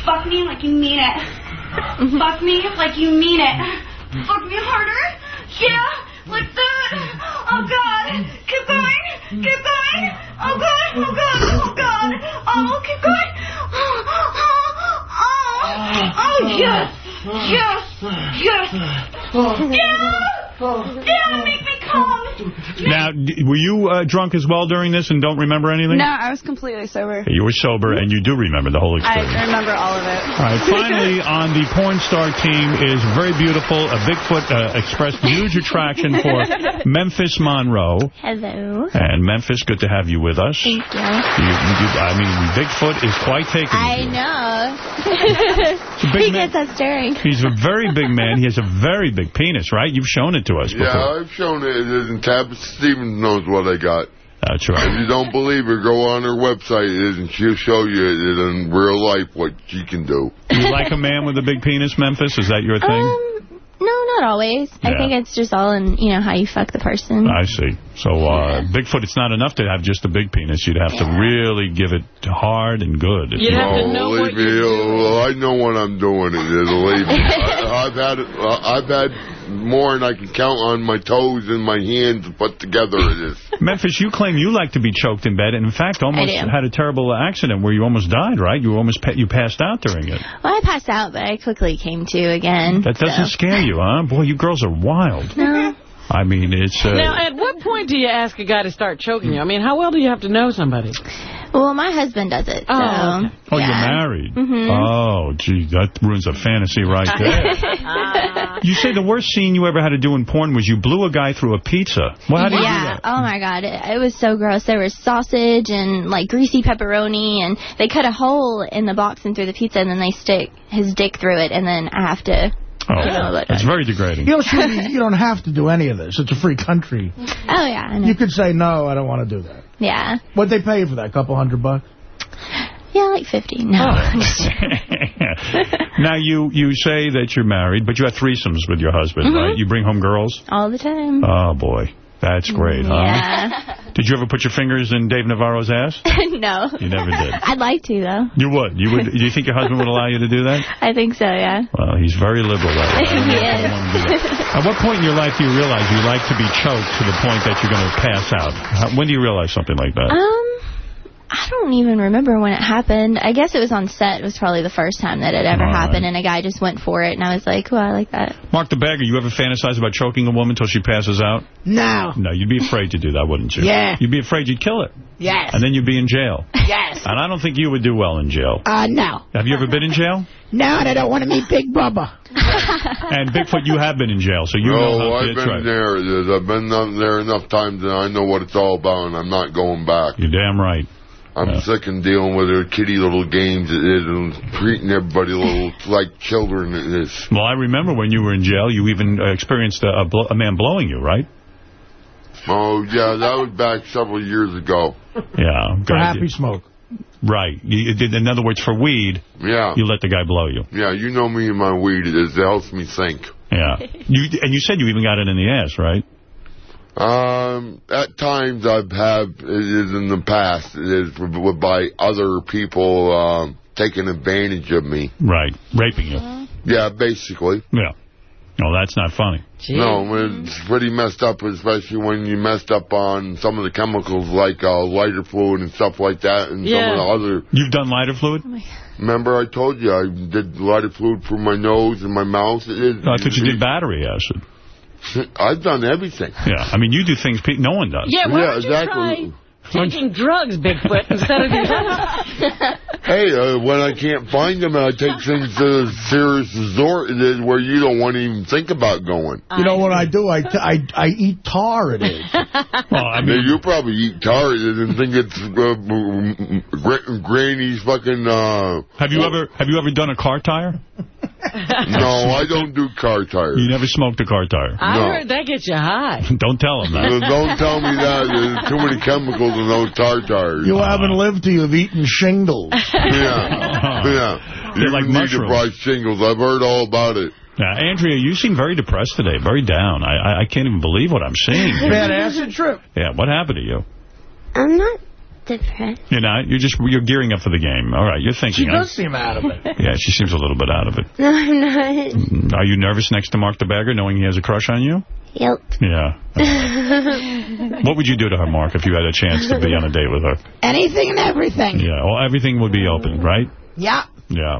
Fuck me like you mean it. Mm-hmm. fuck me like you mean it. Fuck me harder. Yeah, like that. Oh God. Keep going. Keep going. Oh God. Oh God. Oh God. Oh, keep going. Oh, oh, oh, oh yes. Yes. Yes. Oh. Yeah. Yeah, make me come.
Now, were you uh, drunk as well during this and don't remember anything?
No, I was completely sober.
You were sober and you do remember the whole experience.
I remember all of it.
All right, finally, on the porn star team is very beautiful. A Bigfoot uh, expressed huge attraction for Memphis Monroe.
Hello.
And Memphis, good to have you with us.
Thank you.
You, you, I mean, Bigfoot is quite taken.
I
you.
know. he
man.
gets us staring.
He's a very big man. He has a very big penis, right? You've shown it to us before.
Yeah, I've shown it, and Tab Stevens knows what I got.
That's right.
If you don't believe her, go on her website and she'll show you it in real life what she can do.
You like a man with a big penis, Memphis? Is that your thing?
Um, no, not always. I think it's just all in, you know, how you fuck the person.
I see. So, uh, Bigfoot, it's not enough to have just a big penis. You'd have to really give it hard and good. If you-
no, believe me, oh, I know what I'm doing. It is, believe me. I, I've had uh, I've had more than I can count on my toes and my hands put together. It is.
Memphis, you claim you like to be choked in bed, and in fact, almost
I do.
had a terrible accident where you almost died, right? You almost pa you passed out during it.
Well, I passed out, but I quickly came to again.
That doesn't
so.
scare you, huh? Boy, you girls are wild.
No.
I mean, it's... Uh,
Now, at what point do you ask a guy to start choking you? I mean, how well do you have to know somebody?
Well, my husband does it. So,
Oh, okay.
oh,
yeah.
you're married.
Mhm.
Oh, gee, that ruins a fantasy right there. you say the worst scene you ever had to do in porn was you blew a guy through a pizza. Well, how do you do
yeah.
that?
Oh my god, it, it was so gross. There was sausage and like greasy pepperoni, and they cut a hole in the box and threw the pizza, and then they stick his dick through it, and then I have to.
Oh,
you know, let-
that's very degrading.
You don't, you don't have to do any of this. It's a free country.
Oh yeah, I know.
You could say, no, I don't want to do that.
yeah,
What'd they pay you for that? A couple hundred bucks?
yeah, like fifty. No, I'm
now, you, you say that you're married, but you have threesomes with your husband,
Mhm.
right? You bring home girls?
all the time.
Oh, boy. That's great, huh?
Yeah.
Did you ever put your fingers in Dave Navarro's ass?
no.
You never did.
I'd like to though.
You would. You would. Do you think your husband would allow you to do that?
I think so. Yeah.
Well, he's very liberal. That way. I don't know if I want to do that. At what point in your life do you realize you like to be choked to the point that you're going to pass out? How, when do you realize something like that?
Um, I don't even remember when it happened. I guess it was on set. It was probably the first time that it ever
All right.
happened, and a guy just went for it, and I was like, "Well, I like that."
Mark the Bagger, you ever fantasize about choking a woman till she passes out?
No.
No, you'd be afraid to do that, wouldn't you?
Yeah.
You'd be afraid you'd kill her.
Yes.
And then you'd be in jail.
Yes.
And I don't think you would do well in jail.
Uh, no.
Have you ever been in jail?
No, and I don't want to meet Big Bubba.
And Bigfoot, you have been in jail, so you know
oh,
how
I've been
right.
there. I've been there enough times, and I know what it's all about, and I'm not going back.
You're damn right.
I'm sick and dealing with their kitty little games and treating everybody little like children it is.
Well, I remember when you were in jail, you even uh, experienced a, a, blo- a man blowing you, right?
Oh, yeah, that was back several years ago.
Yeah.
For
God,
happy smoke.
Right. You, you in other words, for weed,
Yeah.
you let the guy blow you.
Yeah, you know me and my weed. It is. It helps me think.
Yeah. You And you said you even got it in the ass, right?
Um, at times I've had, it is in the past it is by other people um, taking advantage of me.
Right. Raping you.
Yeah, basically.
Yeah. No, that's not funny.
No, it's pretty messed up, especially when you messed up on some of the chemicals like uh, lighter fluid and stuff like that, and some of the other.
You've done lighter fluid?
Remember, I told you I did lighter fluid through my nose and my mouth. It is,
I thought you did battery acid.
I've done everything.
Yeah. I mean, you do things pe- no one does.
Yeah, why
Yeah,
don't you
exactly.
try taking drugs, Bigfoot, instead of these other
Hey, uh, when I can't find them, I take things to a serious resort it is where you don't want to even think about going.
You know what I do? I, t- I, I eat tar, it is.
Well, I
mean, you probably eat tar and think it's uh, Gra- Granny's fucking. Uh,
Have you ever Have you ever done a car tire?
no, I don't do car tires.
You never smoked a car tire.
I
No.
heard that gets you high.
Don't tell him that.
Don't tell me that. There's too many chemicals in those tar tires.
You haven't lived till you've eaten shingles.
Yeah, yeah.
They're
You
like
need to
mushrooms.
buy shingles. I've heard all about it.
Now, Andrea, you seem very depressed today, very down. I, I I can't even believe what I'm seeing.
Bad acid trip.
Yeah, what happened to you?
I'm not depressed.
You're not. You're just you're gearing up for the game. All right, you're thinking.
She
I'm-
seem out of it.
Yeah, she seems a little bit out of it.
No, I'm not.
Are you nervous next to Mark the Bagger, knowing he has a crush on you?
Yep.
Yeah. What would you do to her, Mark, if you had a chance to be on a date with her?
Anything and everything.
Yeah, well, everything would be open, right?
Yeah.
Yeah.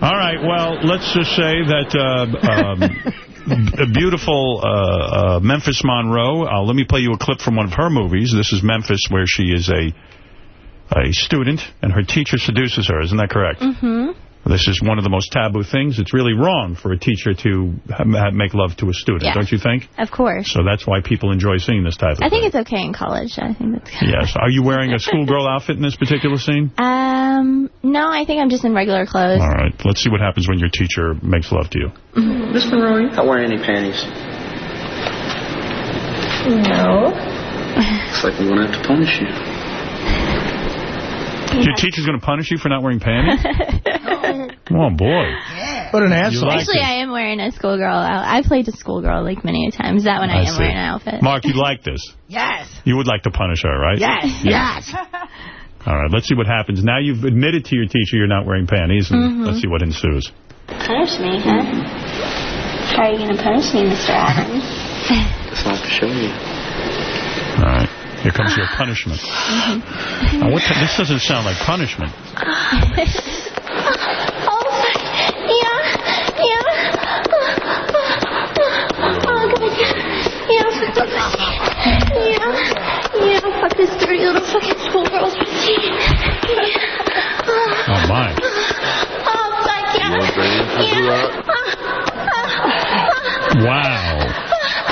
All right, well, let's just say that uh, um, a beautiful uh, uh, Memphis Monroe, uh, let me play you a clip from one of her movies. This is Memphis, where she is a a student, and her teacher seduces her. Isn't that correct?
Mm-hmm.
This is one of the most taboo things. It's really wrong for a teacher to ha ha- make love to a student,
Yeah.
don't you think?
Of course.
So that's why people enjoy seeing this type of
I think it's okay in college. I think that's good.
Yes. Are you wearing a schoolgirl outfit in this particular scene?
Um, no, I think I'm just in regular clothes.
All right. Let's see what happens when your teacher makes love to you.
Miss Monroe, you're not wearing any panties.
No.
Looks like we're going to have to punish you.
Your teacher's going to punish you for not wearing panties? oh, boy.
What an
asshole.
Actually, I am wearing a schoolgirl out. I played a schoolgirl like many a times. That when I,
I
am
see.
wearing an outfit.
Mark, you like this?
Yes.
You would like to punish her, right?
Yes.
Yeah.
Yes.
All right, let's see what happens. Now you've admitted to your teacher you're not wearing panties, and
Mhm.
let's see what ensues.
Punish me, huh? How are you going to punish me, Mr. Adams?
Just not to show you.
All right, here comes your punishment. Mm-hmm. Now, what the- this doesn't sound like punishment. oh, yeah, yeah. Oh, God, yeah. Yeah, yeah, yeah.
Fuck this dirty little fucking schoolgirl's
Oh, my. Oh, ah, ah, ah, wow.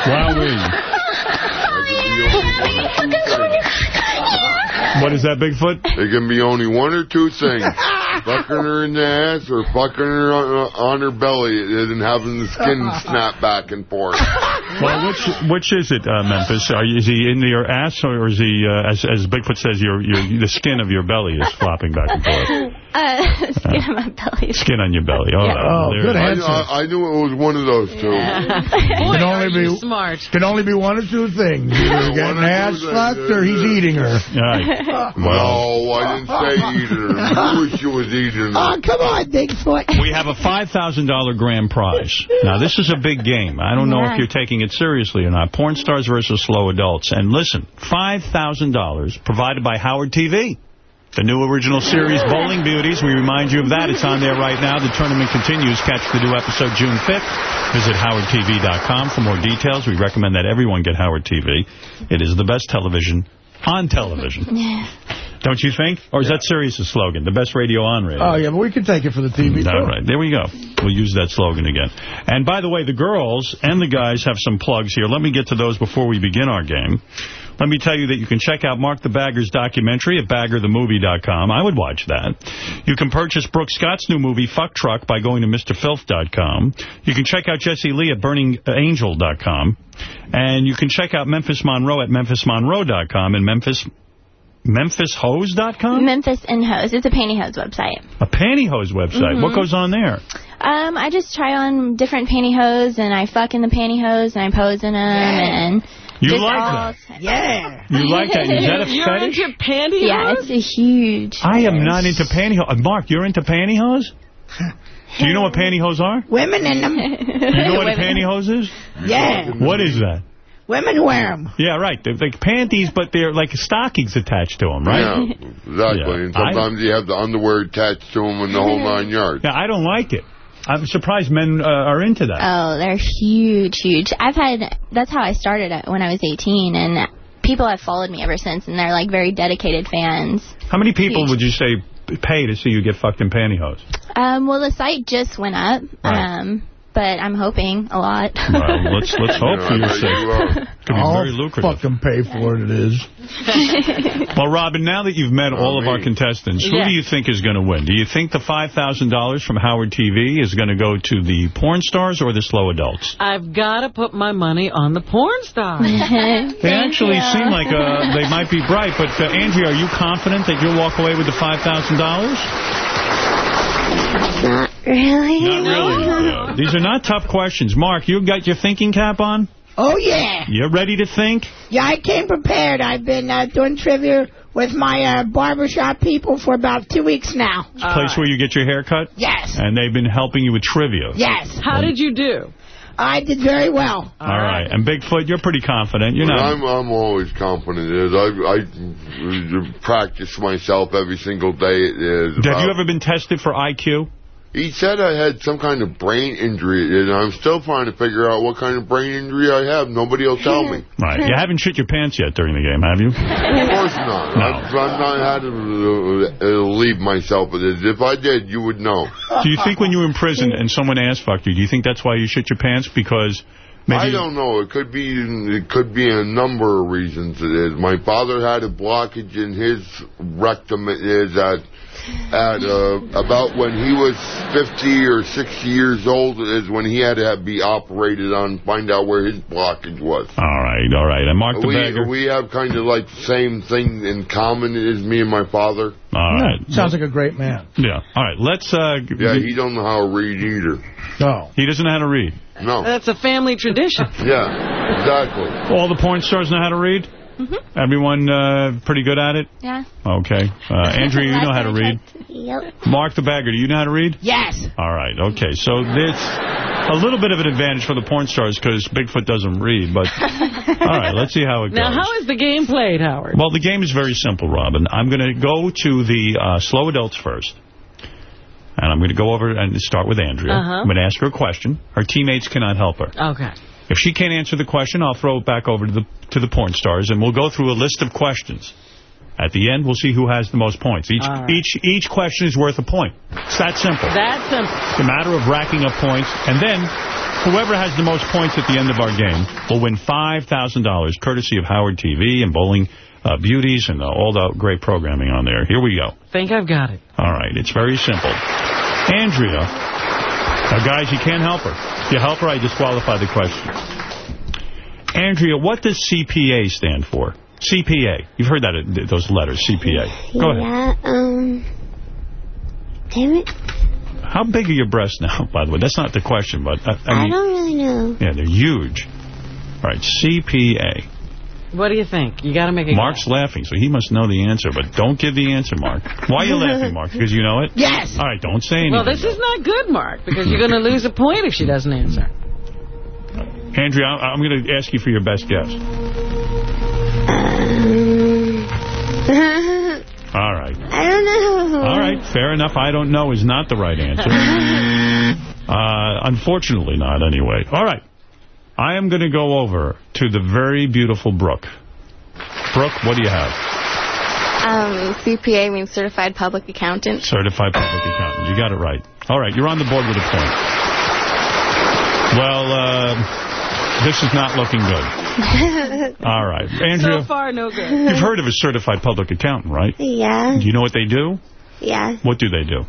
Wowee. What is that, Bigfoot?
It can be only one or two things. fucking her in the ass or fucking her on, on her belly and having the skin snap back and forth.
Well, which which is it, uh, Memphis? Are you, is he in your ass, or is he, uh, as, as Bigfoot says, your, your the skin of your belly is flopping back and forth?
Uh, skin on my belly.
Skin on your belly. Oh,
Oh,
there it
I,
is.
I, I knew it was one of those two.
can only be
smart.
Can only be one of two things: either getting ass fucked or he's eating her.
Right.
No, I didn't say eater. I wish you was eating
Oh, come on, Bigfoot.
We have a $5,000 grand prize. Now, this is a big game. I don't know
Yeah.
if you're taking it seriously or not. Porn stars versus slow adults. And listen, $5,000 provided by Howard TV. The new original series, Bowling Beauties. We remind you of that. It's on there right now. The tournament continues. Catch the new episode June 5th. Visit howardtv.com for more details. We recommend that everyone get Howard TV. It is the best television on television. Don't you think? Or is that Sirius' slogan? The best radio on radio.
Oh, yeah, but we can take it for the TV,
All
too.
right, there we go. We'll use that slogan again. And by the way, the girls and the guys have some plugs here. Let me get to those before we begin our game. Let me tell you that you can check out Mark the Bagger's documentary at baggerthemovie.com. I would watch that. You can purchase Brooke Scott's new movie, Fuck Truck, by going to MrFilth.com. You can check out Jesse Lee at BurningAngel.com. And you can check out Memphis Monroe at MemphisMonroe.com and Memphis MemphisHose.com?
Memphis and Hose. It's a pantyhose website.
A pantyhose website.
Mhm.
What goes on there?
Um, I just try on different pantyhose and I fuck in the pantyhose and I pose in them and.
You
just
like
all-
that?
Yeah.
You like that? Is that a
You're
fetish?
into pantyhose?
Yeah, it's a huge.
I am not into pantyhose. Uh, Mark, you're into pantyhose? Do you know what pantyhose are?
Women in them.
You know what a pantyhose is?
Yeah.
What is that?
Women wear them.
Yeah, right. They're like panties, but they're like stockings attached to them, right?
Yeah, exactly.
Yeah.
And sometimes you have the underwear attached to them and the whole nine yards.
Yeah, I don't like it. I'm surprised men uh, are into that.
Oh, they're huge, huge. I've had, that's how I started when I was 18, and people have followed me ever since, and they're like very dedicated fans.
How many people
Huge.
would you say pay to see you get fucked in pantyhose?
Um, well, the site just went up,
Right.
um, but I'm hoping a lot.
Well, let's let's hope for your sake. Could be
I'll
very lucrative.
fucking pay for it, it is.
Well, Robin, now that you've met all of our contestants, who
Yeah.
do you think is going to win? Do you think the $5,000 from Howard TV is going to go to the porn stars or the slow adults?
I've got to put my money on the porn stars.
They actually seem like uh, they might be bright, but uh, Angie, are you confident that you'll walk away with the $5,000?
Not really.
Not really. Yeah. These are not tough questions. Mark, you got your thinking cap on?
Oh, yeah.
You're ready to think?
Yeah, I came prepared. I've been uh, doing trivia with my uh, barbershop people for about two weeks now.
Place where you get your hair cut?
Yes.
And they've been helping you with trivia.
Yes.
How did you do?
I did very well.
All right. And Bigfoot, you're pretty confident. You're
But
not.
I'm I'm always confident. It is. I I practice myself every single day. It is.
Have you ever been tested for IQ?
He said I had some kind of brain injury, and I'm still trying to figure out what kind of brain injury I have. Nobody will tell me.
Right. You haven't shit your pants yet during the game, have you?
Of course not.
No.
I've, I've not had to uh, leave myself with it. If I did, you would know.
Do you think when you were in prison and someone ass fucked you, do you think that's why you shit your pants? Because
I don't know. It could be it could be a number of reasons. It is. My father had a blockage in his rectum. It is at at uh, about when he was 50 or 60 years old is when he had to be operated on, find out where his blockage was.
All right, all right. And Mark the
we,
Bagger.
we have kind of like the same thing in common as me and my father.
All right.
Sounds like a great man.
Yeah. All right. Let's. Uh,
Yeah, he don't know how to read either.
No.
He doesn't know how to read.
No.
That's a family tradition.
Yeah, exactly.
All the porn stars know how to read.
Mm-hmm.
Everyone uh, pretty good at it.
Yeah.
Okay. Uh, Andrea, you know how to read.
Yep.
Mark the Bagger, do you know how to read?
Yes.
All right. Okay. So it's a little bit of an advantage for the porn stars because Bigfoot doesn't read. But all right, let's see how it goes.
Now, how is the game played, Howard?
Well, the game is very simple, Robin. I'm going to go to the uh, slow adults first. And I'm going to go over and start with Andrea.
Uh-huh.
I'm going to ask her a question. Her teammates cannot help her.
Okay.
If she can't answer the question, I'll throw it back over to the to the porn stars, and we'll go through a list of questions. At the end, we'll see who has the most points. Each
right.
each each question is worth a point. It's that simple.
That's simple.
It's a matter of racking up points, and then whoever has the most points at the end of our game will win $5,000, courtesy of Howard TV and Bowling uh, Beauties and uh, all the great programming on there. Here we go.
Think I've got it.
All right, it's very simple. Andrea, now guys, you can't help her. If you help her, I disqualify the question. Andrea, what does CPA stand for? CPA. You've heard that, uh, those letters, CPA. Go ahead.
Yeah, um... Damn it.
How big are your breasts now, by the way? That's not the question, but I, I
I
mean,
don't really know.
yeah, they're huge. All right, CPA.
What do you think? You got to make a
Mark's laughing, so he must know the answer, but don't give the answer, Mark. Why are you laughing, Mark? Because you know it?
Yes.
All right, don't say anything.
Well, this is not good, Mark, because you're going to lose a point if she doesn't answer.
Andrea, I- I'm going to ask you for your best guess. All right.
I don't know.
All right, fair enough. I don't know is not the right answer. Uh, unfortunately not, anyway. All right. I am going to go over to the very beautiful Brooke. Brooke, what do you have?
Um, CPA means Certified Public Accountant.
Certified Public Accountant. You got it right. All right, you're on the board with a point. Well, uh, this is not looking good. All right. Andrea,
So far, no good.
you've heard of a Certified Public Accountant, right?
Yeah,
Do you know what they do?
yeah.
What do they do?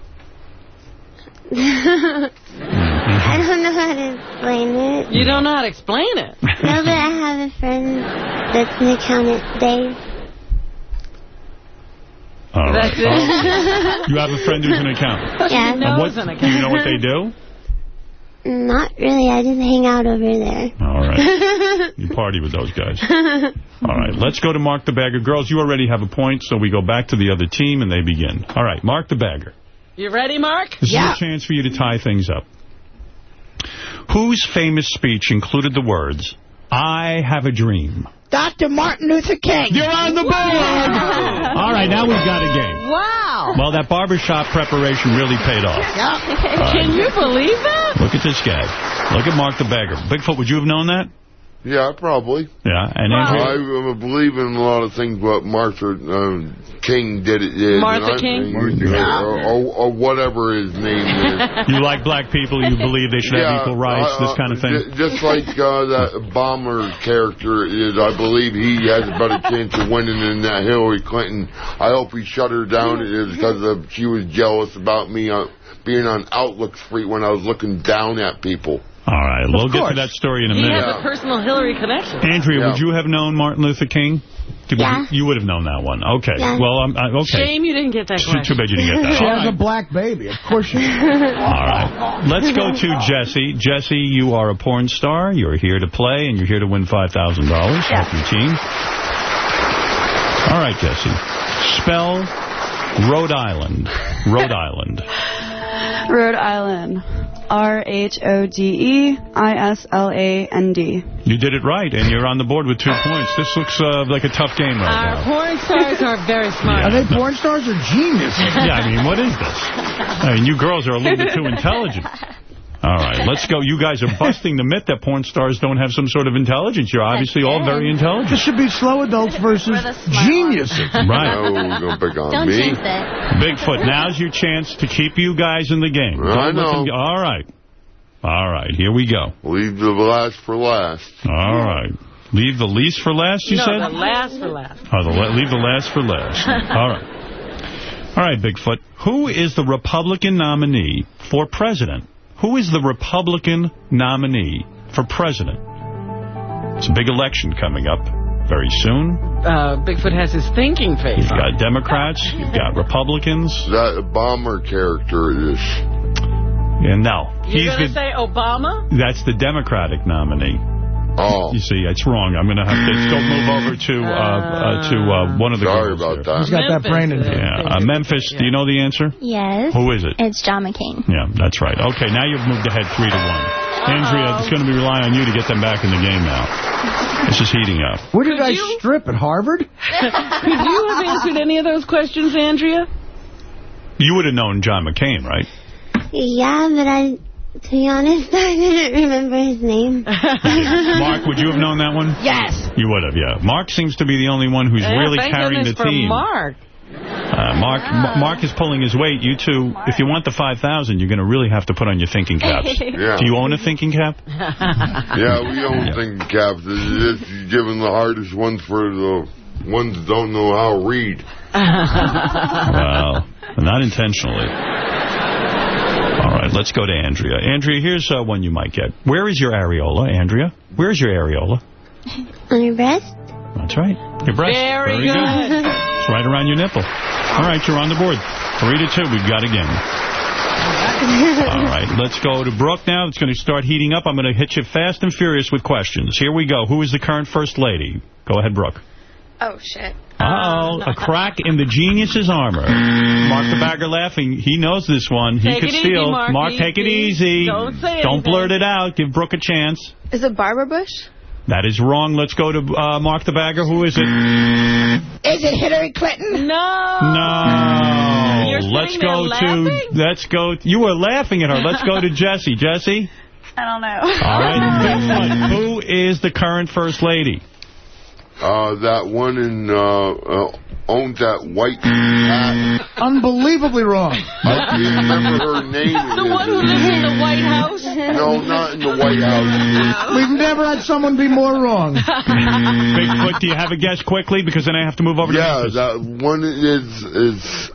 Mm-hmm.
I don't know how to explain it.
You don't know how to explain it.
No, but I have a friend that's an accountant, Dave.
All right.
That's it. Oh.
You have a friend who's an accountant.
Yeah.
And what, do you know what they do?
Not really. I just hang out over there.
All right. You party with those guys. All right, let's go to Mark the Bagger. Girls, you already have a point, so we go back to the other team and they begin. All right, Mark the Bagger.
You ready, Mark?
This is a chance for you to tie things up. Whose famous speech included the words, I have a dream?
Dr. Martin Luther King.
You're on the board! All right, now we've got a game.
Wow.
Well, that barbershop preparation really paid off.
Can you believe that?
Look at this guy. Look at Mark the Bagger. Bigfoot, would you have known that?
Yeah, probably.
Yeah, and
I
Andrew?
uh, believe in a lot of things what Martha uh, King did. It, is,
Martha
and I-
King?
Or, or, or whatever his name is.
You like black people, you believe they should have equal rights,
uh,
this kind of thing?
Just like uh, that bomber character is, I believe he has a better chance of winning than that Hillary Clinton. I hope he shut her down. Because of, she was jealous about me uh, being on Outlook Street when I was looking down at people.
All right, we'll get to that story in a
He
minute.
has a personal Hillary connection.
Andrea, would you have known Martin Luther King? Did-
Yeah.
You would have known that one. Okay.
Yeah.
Well, I'm, I, okay.
Shame you didn't get that
Too,
question.
too bad you didn't get that.
She
All
has
right.
a black baby. Of course she
All right. Let's go to Jesse. Jesse, you are a porn star. You're here to play, and you're here to win $5,000 off your team. All right, Jesse. Spell Rhode Island. Rhode Island.
Rhode Island. R-H-O-D-E-I-S-L-A-N-D.
You did it right, and you're on the board with two points. This looks uh, like a tough game right
Our
now.
porn stars are very smart.
Are they porn stars or geniuses?
Yeah, I mean, what is this? I mean, you girls are a little bit too intelligent. All right, let's go. You guys are busting the myth that porn stars don't have some sort of intelligence. You're obviously all very intelligent.
This should be slow adults versus geniuses.
Right.
No, don't pick on
Don't
me.
jinx it.
Bigfoot, now's your chance to keep you guys in the game.
I
Don't
know.
get- all right. All right, here we go.
Leave the last for last.
All right. Leave the least for last, you
no,
said?
the last for last.
Oh, the la- leave the last for last. All right. All right, Bigfoot. Who is the Republican nominee for president? Who is the Republican nominee for president? It's a big election coming up very soon.
Uh, Bigfoot has his thinking face
You've
on.
got Democrats, you've got Republicans.
That bomber character is.
Yeah, no.
You're going to say Obama?
that's the Democratic nominee.
Oh.
You see, it's wrong. I'm going to have to let's go move over to uh, uh, to uh, one of the
Sorry about
there.
that.
He's got that brain in him.
Yeah, uh, Memphis. Do you know the answer?
Yes.
Who is it?
It's John McCain.
Yeah, that's right. Okay, now you've moved ahead three to one. Andrea, it's going to be relying on you to get them back in the game now. This is heating up.
Where did I strip at Harvard?
Could you have answered any of those questions, Andrea?
You would have known John McCain, right?
Yeah, but I, to be honest, I didn't remember his name.
Mark, would you have known that one?
Yes.
You would have, yeah. Mark seems to be the only one who's
Yeah,
really
thank
carrying the
goodness for
team.
Mark.
Uh, Mark M- Mark is pulling his weight. You two, if you want the 5,000, you're going to really have to put on your thinking caps.
Yeah.
Do you own a thinking cap?
Yeah, we don't think caps. This is giving the hardest ones for the ones that don't know how to read.
well, not intentionally. All right, let's go to Andrea. Andrea, here's uh, one you might get. Where is your areola, Andrea? Where's your areola?
On your breast?
That's right. Your breast.
Very
good.
good.
It's right around your nipple. All right, you're on the board. Three to two, we've got again. All right, let's go to Brooke now. It's going to start heating up. I'm going to hit you fast and furious with questions. Here we go. Who is the current First Lady? Go ahead, Brooke.
Oh, shit.
Uh-oh, a crack in the genius's armor. Mark the bagger laughing. He knows this one. He
Take
could
it easy,
steal.
Mark
take it easy.
Don't say
Don't
anything.
blurt it out. Give Brooke a chance.
Is it Barbara Bush?
That is wrong. Let's go to uh, Mark the bagger. Who is it?
Is it Hillary Clinton?
No.
No.
You're
let's go
laughing?
to. Let's go. You were laughing at her. Let's go to Jesse. Jesse.
I don't know.
All right. Who is the current first lady?
Uh, that one in, uh, uh, owns that white hat.
Unbelievably wrong.
I can't remember her name.
The one who lives in the White House?
No, not in the White House.
We've never had someone be more wrong.
Bigfoot, do you have a guess quickly? Because then I have to move over to
Yeah,
Memphis.
that one is is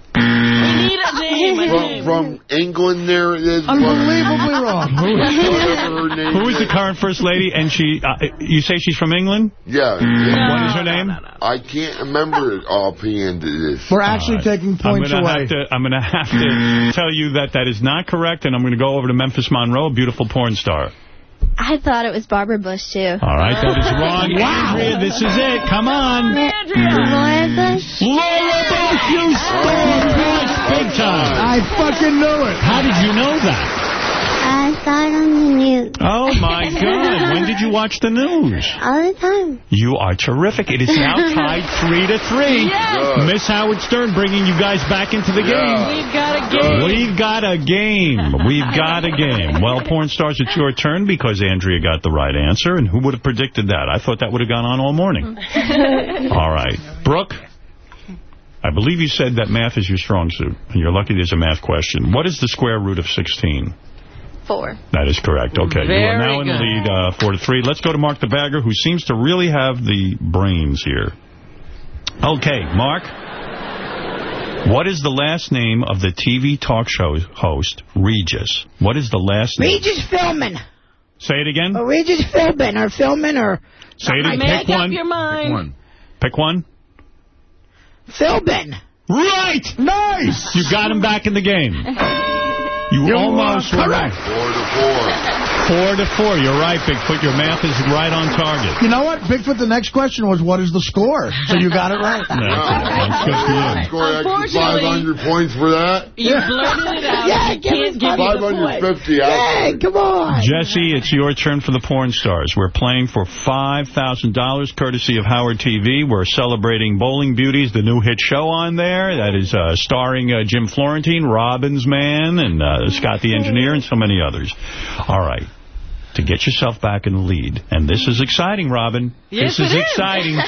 We need name.
From, from England. There it is.
Unbelievably wrong.
Whatever her name
Who is the current first lady? And she, uh, you say she's from England?
Yeah.
What is her name?
I can't remember it offhand. It is.
We're actually taking
I'm
points
gonna
away.
have to. I'm gonna have to tell you that that is not correct, and I'm going to go over to Memphis Monroe, a beautiful porn star.
I thought it was Barbara Bush, too.
All right, that is wrong.
Wow.
Andrea, this is it. Come on.
Laura Bush?
Laura Bush, you stole points big time.
I fucking knew it.
How did you know that?
I saw it on the news.
Oh, my God. When did you watch the news?
All the time.
You are terrific. It is now tied three to three.
Yes.
Miss Howard Stern bringing you guys back into the game.
We've got a game.
We've got a game. We've got a game. Well, porn stars, it's your turn because Andrea got the right answer. And who would have predicted that? I thought that would have gone on all morning. all right. Brooke, I believe you said that math is your strong suit. And you're lucky there's a math question. What is the square root of 16?
Four.
That is correct. Okay, Very you are
Very
now in the lead, uh, four to three. Let's go to Mark the Bagger, who seems to really have the brains here. Okay, Mark. What is the last name of the TV talk show host, Regis? What is the last name?
Regis Philbin.
Say it again.
Or Regis Philbin or Philbin or
Say it again.
Make
Pick
up
one.
your mind.
Pick one.
Philbin.
Right.
Nice.
You got him back in the game. You
You
almost
are
were
correct.
Four to four.
Four to four. You're right, Bigfoot. Your math is right on target.
You know what? Bigfoot, the next question was, what is the score? So you got it right.
That's, that's good for you.
Score extra
Unfortunately-
500 points for that.
You blurted it out.
Yeah,
you
give
can't give you the point.
550 out.
Hey, come on.
Jesse, it's your turn for the porn stars. We're playing for $5,000 courtesy of Howard TV. We're celebrating Bowling Beauties, the new hit show on there. That is uh, starring uh, Jim Florentine, Robbins Man, and uh, Uh, Scott the Engineer, and so many others. All right. To get yourself back in the lead. And this is exciting, Robin.
Yes,
this is
it is.
exciting.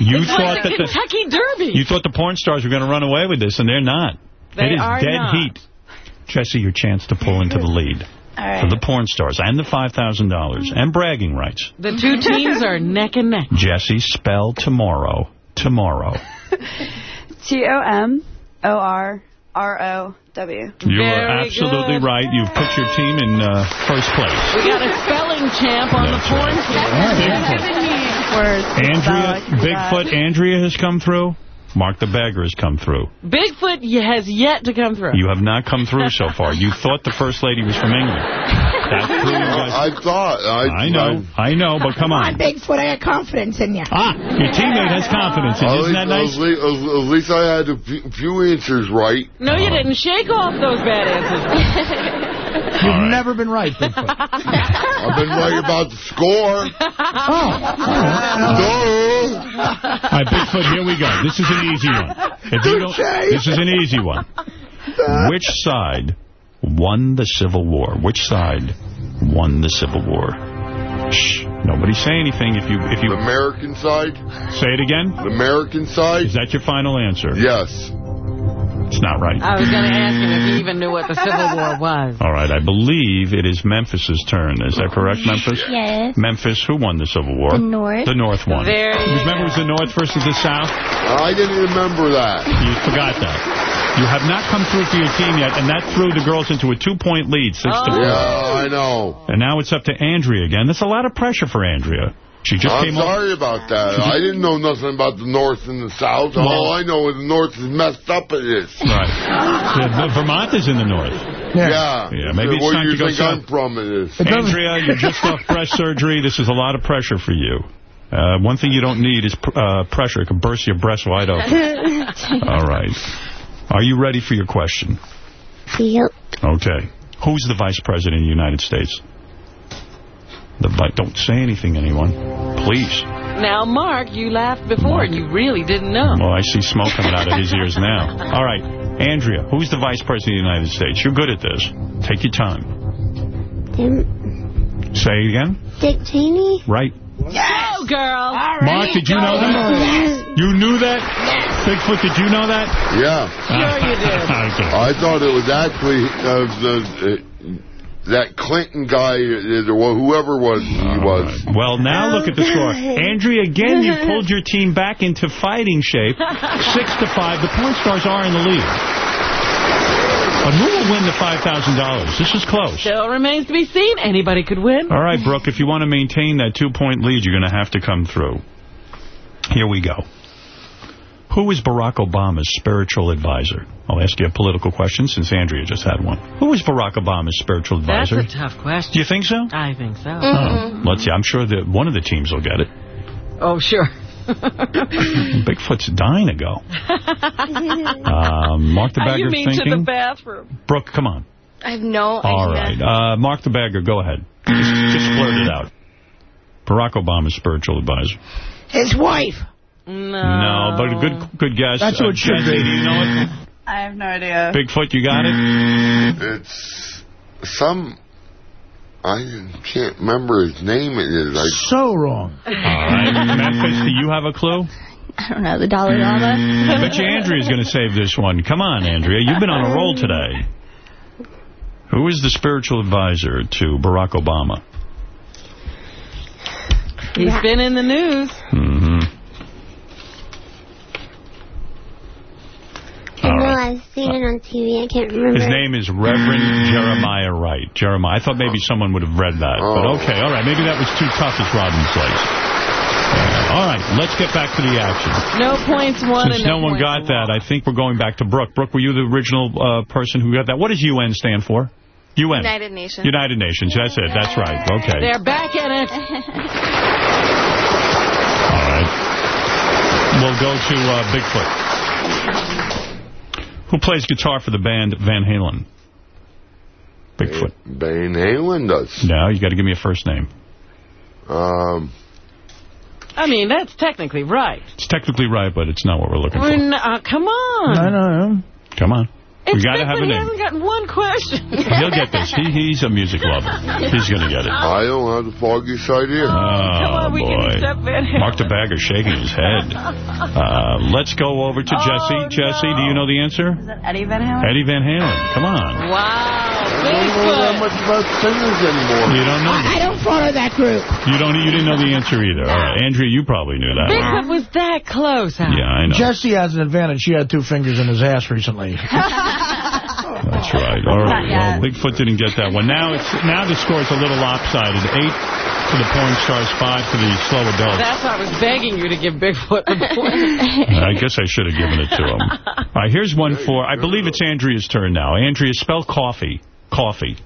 You
it's
thought
like the
that the
Kentucky Derby.
you thought the porn stars were going to run away with this, and they're not.
They
it is
are
dead
not.
heat. Jesse, your chance to pull into the lead.
right.
for the porn stars and the $5,000 and bragging rights.
The two teams are neck and neck.
Jesse, spell tomorrow. Tomorrow.
T-O-M-O-R-R-O-W.
You are absolutely right. You've put your team in uh, first place.
We got a spelling champ on the porn team.
Andrea, Bigfoot Andrea has come through. Mark the Bagger has come through.
Bigfoot has yet to come through.
You have not come through so far. You thought the First Lady was from England. That's who you.
I thought. I,
I know, I know, but come
Come on,
on.
Bigfoot, I got confidence in you.
Ah, your teammate has confidence.
At
Isn't that nice?
at, least, at least I had a few, few answers right.
No, you didn't. Shake off those bad answers.
You've never been right, Bigfoot.
I've been right about the score.
Oh, oh.
All right, Bigfoot, here we go. This is an easy one. If you don't, this is an easy one. Which side won the Civil War? Which side won the Civil War? Shh. Nobody say anything. If you if you
The American side?
say it again.
The American side?
Is that your final answer?
Yes.
It's not right.
I was going to ask him if he even knew what the Civil War was.
All right, I believe it is Memphis's turn. Is that correct, Memphis?
Yes.
Memphis, who won the Civil War?
The North.
The North won.
There you
Remember it was the North versus the South?
Oh, I didn't remember that.
You forgot that. You have not come through for your team yet, and that threw the girls into a two-point lead, six to oh. four.
Yeah, I know.
And now it's up to Andrea again. That's a lot of pressure for Andrea. She just
I'm
came up.
sorry about that. I didn't know nothing about the North and the South.
Well-
All I know is the North is messed up at this.
Right. The- the Vermont is in the North.
Yeah.
Yeah, maybe it's
Where
time
you
to go
think
south.
I'm from it is.
Andrea, you're just off breast surgery. This is a lot of pressure for you. Uh, one thing you don't need is pr uh, pressure. It can burst your breast wide open. All right. Are you ready for your question?
Yep.
Okay. Who's the vice president of the United States? The vi Don't say anything, anyone. Please.
Now, Mark, you laughed before and you really didn't know.
Well, I see smoke coming out of his ears now. All right. Andrea, who's the vice president of the United States? You're good at this. Take your time. Say it again.
Dick Cheney?
Right.
Go, girl.
Mark, did you know that? Yes. You knew that? Yes. Bigfoot, did you know that?
Yeah.
Sure you did.
okay.
I thought it was actually uh, the, uh, that Clinton guy, uh, or whoever was he was.
Well, now look at the score. Andrea, again, you pulled your team back into fighting shape. Six to five. The porn stars are in the lead. But who will win the $5,000? This is close.
Still remains to be seen. Anybody could win.
All right, Brooke, if you want to maintain that two-point lead, you're going to have to come through. Here we go. Who is Barack Obama's spiritual advisor? I'll ask you a political question since Andrea just had one. Who is Barack Obama's spiritual advisor?
That's a tough question.
Do you think so?
I think so.
Oh, let's see. I'm sure that one of the teams will get it.
Oh, sure.
Bigfoot's dying to go. Um, Mark the Bagger
you mean
thinking.
to the bathroom?
Brooke, come on.
I have no
All
idea.
right. Uh, Mark the Bagger, go ahead. Just, just blurt it out. Barack Obama's spiritual advisor.
His wife.
No.
No, but a good good guess.
That's what it should
Jesse,
be.
Do you know it?
I have no idea.
Bigfoot, you got it?
Mm, it's some. I can't remember his name. It is. I,
So wrong.
All right. Memphis, do you have a clue?
I don't know, the Dalai Lama.
Mm, I bet you Andrea's going to save this one. Come on, Andrea. You've been on a roll today. Who is the spiritual advisor to Barack Obama?
He's been in the news.
Mm-hmm.
I know I've seen it on TV. I can't remember.
His name is Reverend Jeremiah Wright. Jeremiah. I thought maybe someone would have read that. But okay, all right. Maybe that was too tough as Robin says. Uh, all right, let's get back to the action.
No points won
Since
and
no one
points
got that, I think we're going back to Brooke. Brooke, were you the original uh, person who got that? What does UN stand for? UN.
United Nations.
United Nations. That's it. That's right. Okay.
They're back in it.
All right. We'll go to uh, Bigfoot. Who plays guitar for the band Van Halen? Bigfoot.
Van Halen does.
No, you got to give me a first name.
Um,
I mean, that's technically right.
It's technically right, but it's not what we're looking
We're
for.
n- uh, come on.
I know.
Come on. We
It's
got to have
Bigfoot.
a
He
name.
hasn't gotten one question.
He'll get this. He, he's a music lover. He's going to get it.
I don't have the foggiest idea.
Oh,
Come on, we can
boy.
accept Van Halen.
Mark the Bagger shaking his head. Uh, let's go over to
Oh,
Jesse. Jesse, do you know the answer?
Is that Eddie Van Halen?
Eddie Van Halen. Come on.
Wow.
I don't know that much about singers anymore.
You don't know.
I don't follow that group.
You don't. You didn't know the answer either. All right, Andrea, you probably knew that.
Bigfoot was that close, huh?
Yeah, I know.
Jesse has an advantage. She had two fingers in his ass recently.
That's right. All right. Well, Bigfoot didn't get that one. Now it's now the score's a little lopsided. Eight for the porn stars, five for the slow adults.
That's why I was begging you to give Bigfoot the point.
I guess I should have given it to him. All right, here's one for, I believe it's Andrea's turn now. Andrea, spell coffee. Coffee.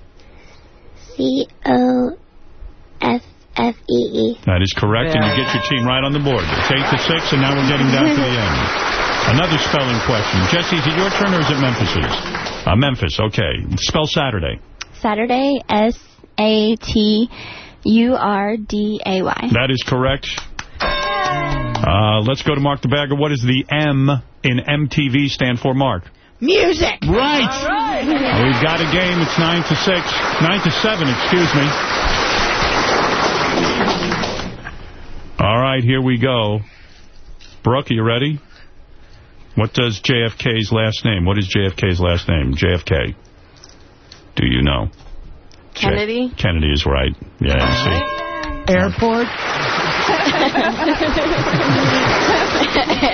C O F F E E.
That is correct, and you get your team right on the board. It's 8 to six, and now we're getting down to the end. Another spelling question. Jesse, is it your turn or is it Memphis's? Uh, Memphis, okay. Spell Saturday.
Saturday, S A T U R D A Y.
That is correct. Uh, let's go to Mark the Bagger. What does the M in MTV stand for, Mark?
Music.
Right. We've got a game. It's 9 to 6. 9 to 7, excuse me. All right, here we go. Brooke, are you ready? What does JFK's last name? What is JFK's last name? JFK. Do you know? J-
Kennedy?
Kennedy is right. Yeah, see.
Airport.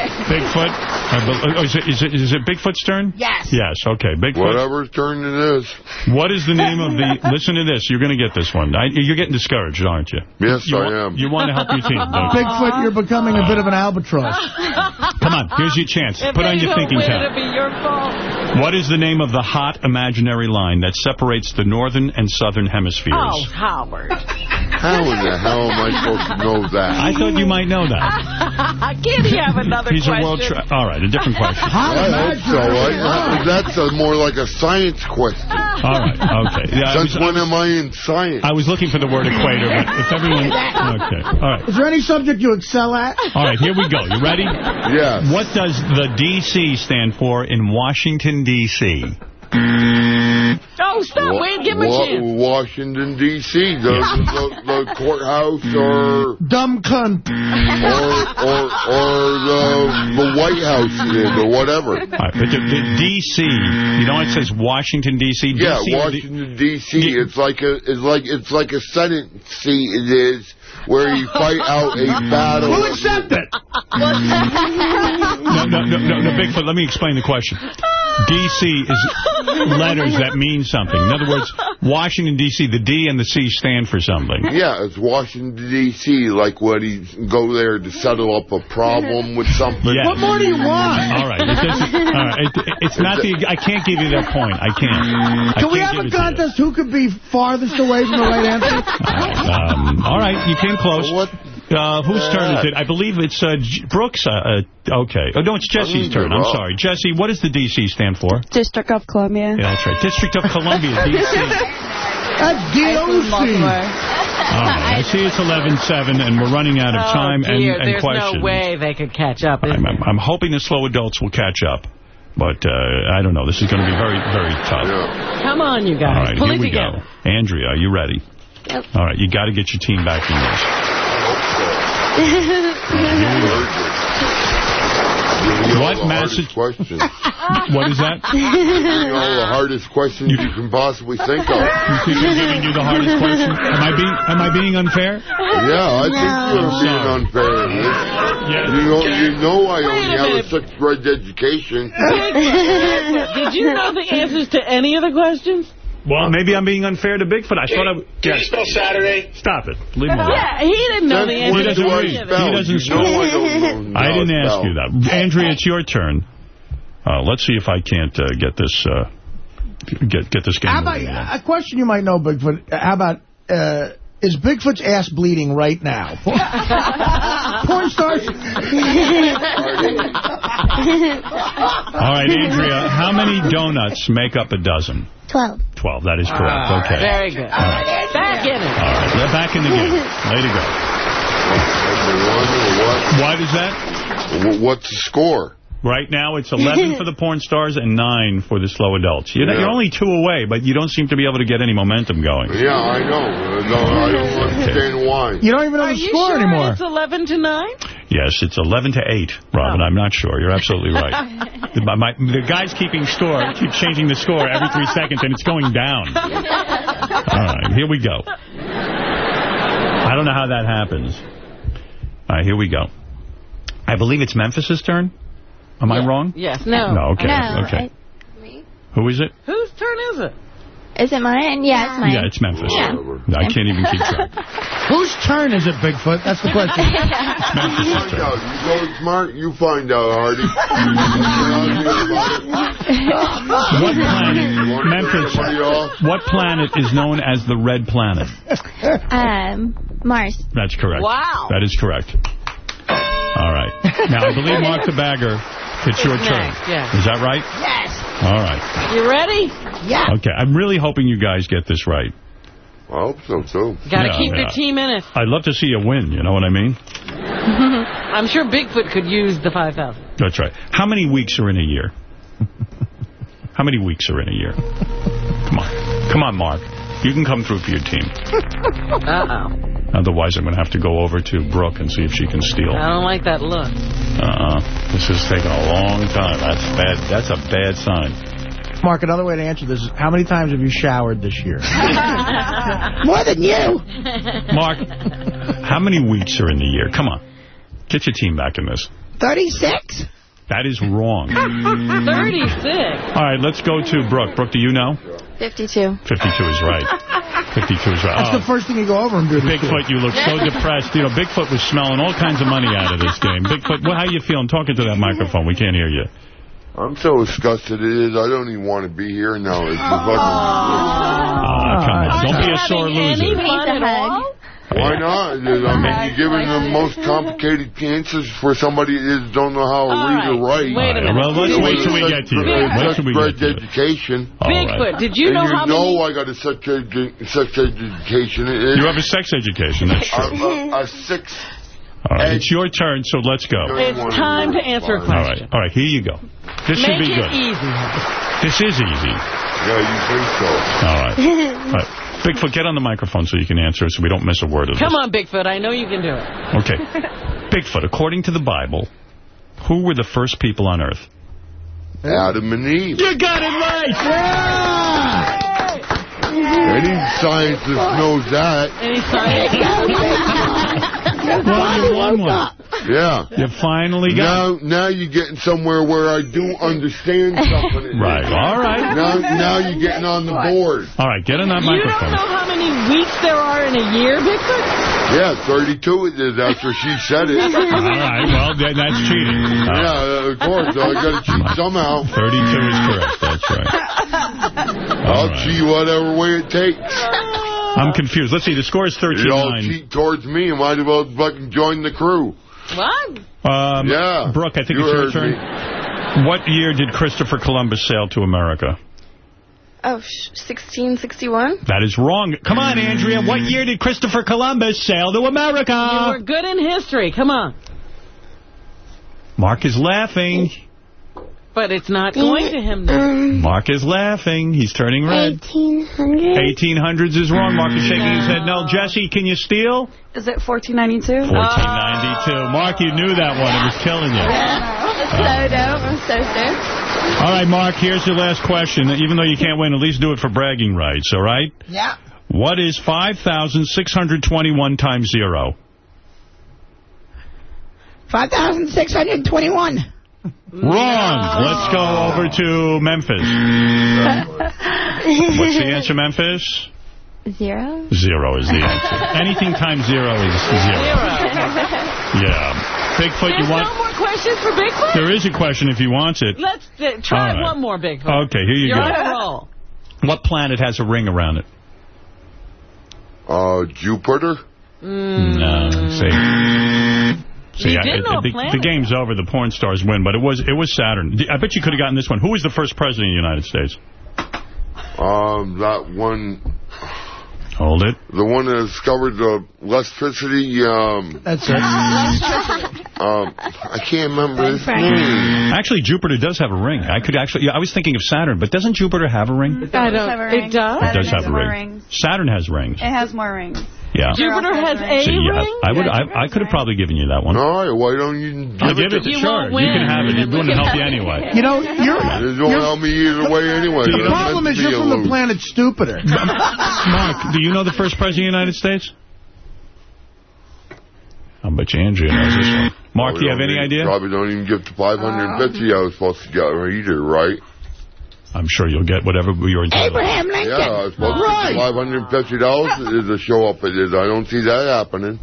Bigfoot. I oh, is, it, is, it, is it Bigfoot's turn?
Yes.
Yes, okay. Bigfoot.
Whatever's turn it is.
What is the name of the... Listen to this. You're going to get this one. I, you're getting discouraged, aren't you?
Yes,
you
I
want,
am.
You want to help your team, don't you?
Bigfoot, you're becoming a bit of an albatross.
Come on. Here's your chance.
If
Put on
they
your
don't
thinking
win,
cap.
it'll be your fault.
What is the name of the hot imaginary line that separates the northern and southern hemispheres?
Oh, Howard.
How in the hell am I supposed to know that?
I thought you might know that.
I Can he have another
He's
question?
a world... Tra All right, a different question.
I hope so. I, that's a, more like a science question.
All right, okay. Yeah, I
Since
was,
when am I in science?
I was looking for the word equator, but if everyone... Okay, all right.
Is there any subject you excel at?
All right, here we go. You ready?
Yes.
What does the D.C. stand for in Washington, D.C.?
Oh, stop.
Wa-
Wait, give him a
Wa-
chance.
Washington, D.C., the, the, the courthouse mm. or
Dumb cunt.
or or, or the, the White House or whatever.
All right, but the, the D.C., you know it says Washington, D.C.?
Yeah, Washington D.C. It's like a it's like it's like a Senate seat. It is where you fight out a battle.
We'll accept it.
No, no, no, no, no, Bigfoot, let me explain the question. D.C. is letters that mean something. In other words, Washington, D.C., the D and the C stand for something.
Yeah, it's Washington D.C. Like when he go there to settle up a problem with something.
Yes.
What more do you want?
All right. It all right. It, it's not the... I can't give you that point. I can't. I
Can we
can't
have
give it to
a contest? Who could be farthest away from the right answer?
Um, all right, you came close.
What?
Uh, whose turn is it? I believe it's uh, Brooks. Uh, uh, okay. Oh, no, it's Jesse's turn. I'm sorry. Jesse, what does the D.C. stand for?
District of Columbia.
Yeah, that's right. District of Columbia, D.C.
That's DOC.
All right. I see it's 11-7, and we're running out of time
oh,
and,
dear.
and
There's
questions.
no way they could catch up.
I'm. I'm, I'm hoping the slow adults will catch up. But uh, I don't know. This is going to be very, very tough.
Come on, you guys.
All right,
Pull
here
it
we
together.
go. Andrea, are you ready?
Yep.
All right, you got to get your team back in this. What message?
hardest questions.
What is that?
Giving all the hardest questions you can possibly think of.
You think I'm giving you the hardest question? Am I being Am I being unfair?
Yeah, I think you're being unfair. You know, you know I only have a sixth grade education.
Did you know the answers to any of the questions?
Well, maybe I'm being unfair to Bigfoot. I thought I...
Can you spell Saturday?
Stop it. Leave him alone.
Yeah, he didn't know the answer
He doesn't
to
do I
read.
any of
spell?
He doesn't spell.
know I don't know
I didn't ask
spell.
you that. Andrea, it's your turn. Uh, let's see if I can't uh, get this uh, get get this game
How about, a question you might know, Bigfoot. How about, uh, is Bigfoot's ass bleeding right now? Porn stars.
All right, Andrea, how many donuts make up a dozen?
Twelve.
Twelve, that is correct.
Ah,
Okay.
Very good. Back in it.
All right, they're back in the game. Way to go. Why does that?
What's the score?
Right now, it's 11 for the porn stars and 9 for the slow adults. You're,
Yeah.
you're only two away, but you don't seem to be able to get any momentum going.
Yeah, I know. Uh, No, I don't understand why.
You don't even know
Are
the score
sure
anymore.
it's 11 to 9?
Yes, it's 11 to 8, Robin. Oh. I'm not sure. You're absolutely right. the, my, the guy's keeping score keep changing the score every three seconds, and it's going down. All right, here we go. I don't know how that happens. All right, here we go. I believe it's Memphis' turn. Am I wrong?
Yes. No.
No, okay,
No,
okay. Who is it?
Whose turn is it?
Is it mine? Yeah, it's mine.
Yeah, it's Memphis.
Yeah.
I can't even keep track.
Whose turn is it, Bigfoot? That's the question.
Find out. You go smart, you find out, Hardy.
What planet, Memphis, what planet is known as the red planet?
Um, Mars.
That's correct.
Wow.
That is correct. All right. Now, I believe Mark the Bagger, it's your turn.
Yeah.
Is that right?
Yes.
All right.
You ready?
Yeah.
Okay. I'm really hoping you guys get this right.
I hope so, too.
Got to
Yeah,
keep
yeah.
your team in it.
I'd love to see you win, you know what I mean?
I'm sure Bigfoot could use the 5,000.
That's right. How many weeks are in a year? How many weeks are in a year? Come on. Come on, Mark. You can come through for your team.
Uh-oh.
Otherwise, I'm going to have to go over to Brooke and see if she can steal.
I don't like that look.
Uh-uh. This is taking a long time. That's bad. That's a bad sign.
Mark, another way to answer this is, how many times have you showered this year?
More than you.
Mark, how many weeks are in the year? Come on. Get your team back in this.
36?
That is wrong.
36.
All right, let's go to Brooke. Brooke, do you know?
52.
52 is right. 52 right.
That's
Oh,
the first thing you go over and do.
Bigfoot, you look so depressed. You know, Bigfoot was smelling all kinds of money out of this game. Bigfoot, well, how you feeling talking to that microphone? We can't hear you.
I'm so disgusted it is. I don't even want to be here now. It's just fucking...
Ah, come on. Don't be a sore loser.
Fun at?
Why not? I mean, you're giving the most complicated answers for somebody that is- don't know how to read or write.
Wait a minute.
Well, let's wait till we get to you. Wait till we get to you.
education.
Bigfoot, did you
and
know
you
how
know. I got a sex, edu sex education. It is
You have a sex education, that's true.
a, a, a six.
All right, it's your turn, so let's go.
It's time to answer a question.
All right, all right here you go. This should
Make
be
it
good.
easy.
This is easy.
Yeah, you think so.
All right. All right. Bigfoot, get on the microphone so you can answer so we don't miss a word of this.
Come on, Bigfoot. I know you can do it.
Okay. Bigfoot, according to the Bible, who were the first people on Earth?
Adam and Eve.
You got it right!
Any scientist knows that.
Any science?
Well, you won one.
Yeah.
You finally got
Now, now you're getting somewhere where I do understand something.
Right. All right.
Now, now you're getting on the board.
All right, get in that
You don't
microphone.
know how many weeks there are in a year, Bigfoot?
Yeah, 32 it is after she said it.
All right, well, then that's cheating. Uh,
Yeah, of course. I got to cheat somehow.
32 is correct. That's right.
I'll
right.
cheat whatever way it takes.
I'm confused. Let's see. The score is
You all
13-9.
cheat towards me. You might as well fucking join the crew.
What?
Um,
Yeah.
Brooke, I think
You
it's your turn.
me.
What year did Christopher Columbus sail to America?
Oh, 1661?
That is wrong. Come on, Andrea. What year did Christopher Columbus sail to America?
You
America?
were good in history. Come on.
Mark is laughing.
But it's not going to him now. Mm.
Mark is laughing. He's turning red.
1800.
1800s is wrong. Mark is shaking his head. No, mm. Jesse, can you steal?
Is it 1492?
1492. Mark, you knew that one. It was killing you.
so uh. dope. I'm so stoked.
All right, Mark, here's your last question. Even though you can't win, at least do it for bragging rights, all right?
Yeah.
What is 5,621 times zero?
5,621.
Wrong. Let's go over to Memphis. What's the answer, Memphis?
Zero?
Zero is the answer. Anything times zero is zero. Zero. Yeah. Bigfoot,
There's
you want...
no more questions for Bigfoot?
There is a question if he wants it.
Let's uh, try
All right.
one more, Bigfoot.
Okay, here you
You're
go.
on a roll.
What planet has a ring around it?
Uh, Jupiter?
No. See. See,
You
I-
did know
the,
planet.
the game's over. The porn stars win, but it was it was Saturn. I bet you could have gotten this one. Who was the first president of the United States?
Um, that one,
Hold it.
the one that discovered the electricity, um,
That's it.
um, I can't remember his name.
Actually, Jupiter does have a ring. I could actually. Yeah, I was thinking of Saturn, but doesn't Jupiter have a ring?
I don't. It does?
It does have
has
a
more
ring.
rings.
Saturn has rings.
It has more rings.
Yeah.
Jupiter has a
So, yeah,
ring?
I would. I, I could have probably given you that one.
All right, why don't you
I'll
give
give it
to
to sure. You can have it. You're going to help you anyway.
You know, you're...
It won't help me either way anyway.
The problem is you're from
a
the planet Stupider.
Mark, do you know the first president of the United States? I'll bet you Andrea knows this one. Mark, do you have any
don't
idea?
Probably don't even get the 550 I was supposed to get either, right?
I'm sure you'll get whatever you're entitled to.
Abraham Lincoln.
Yeah, I was supposed to get $550 to show up. It is. I don't see that happening.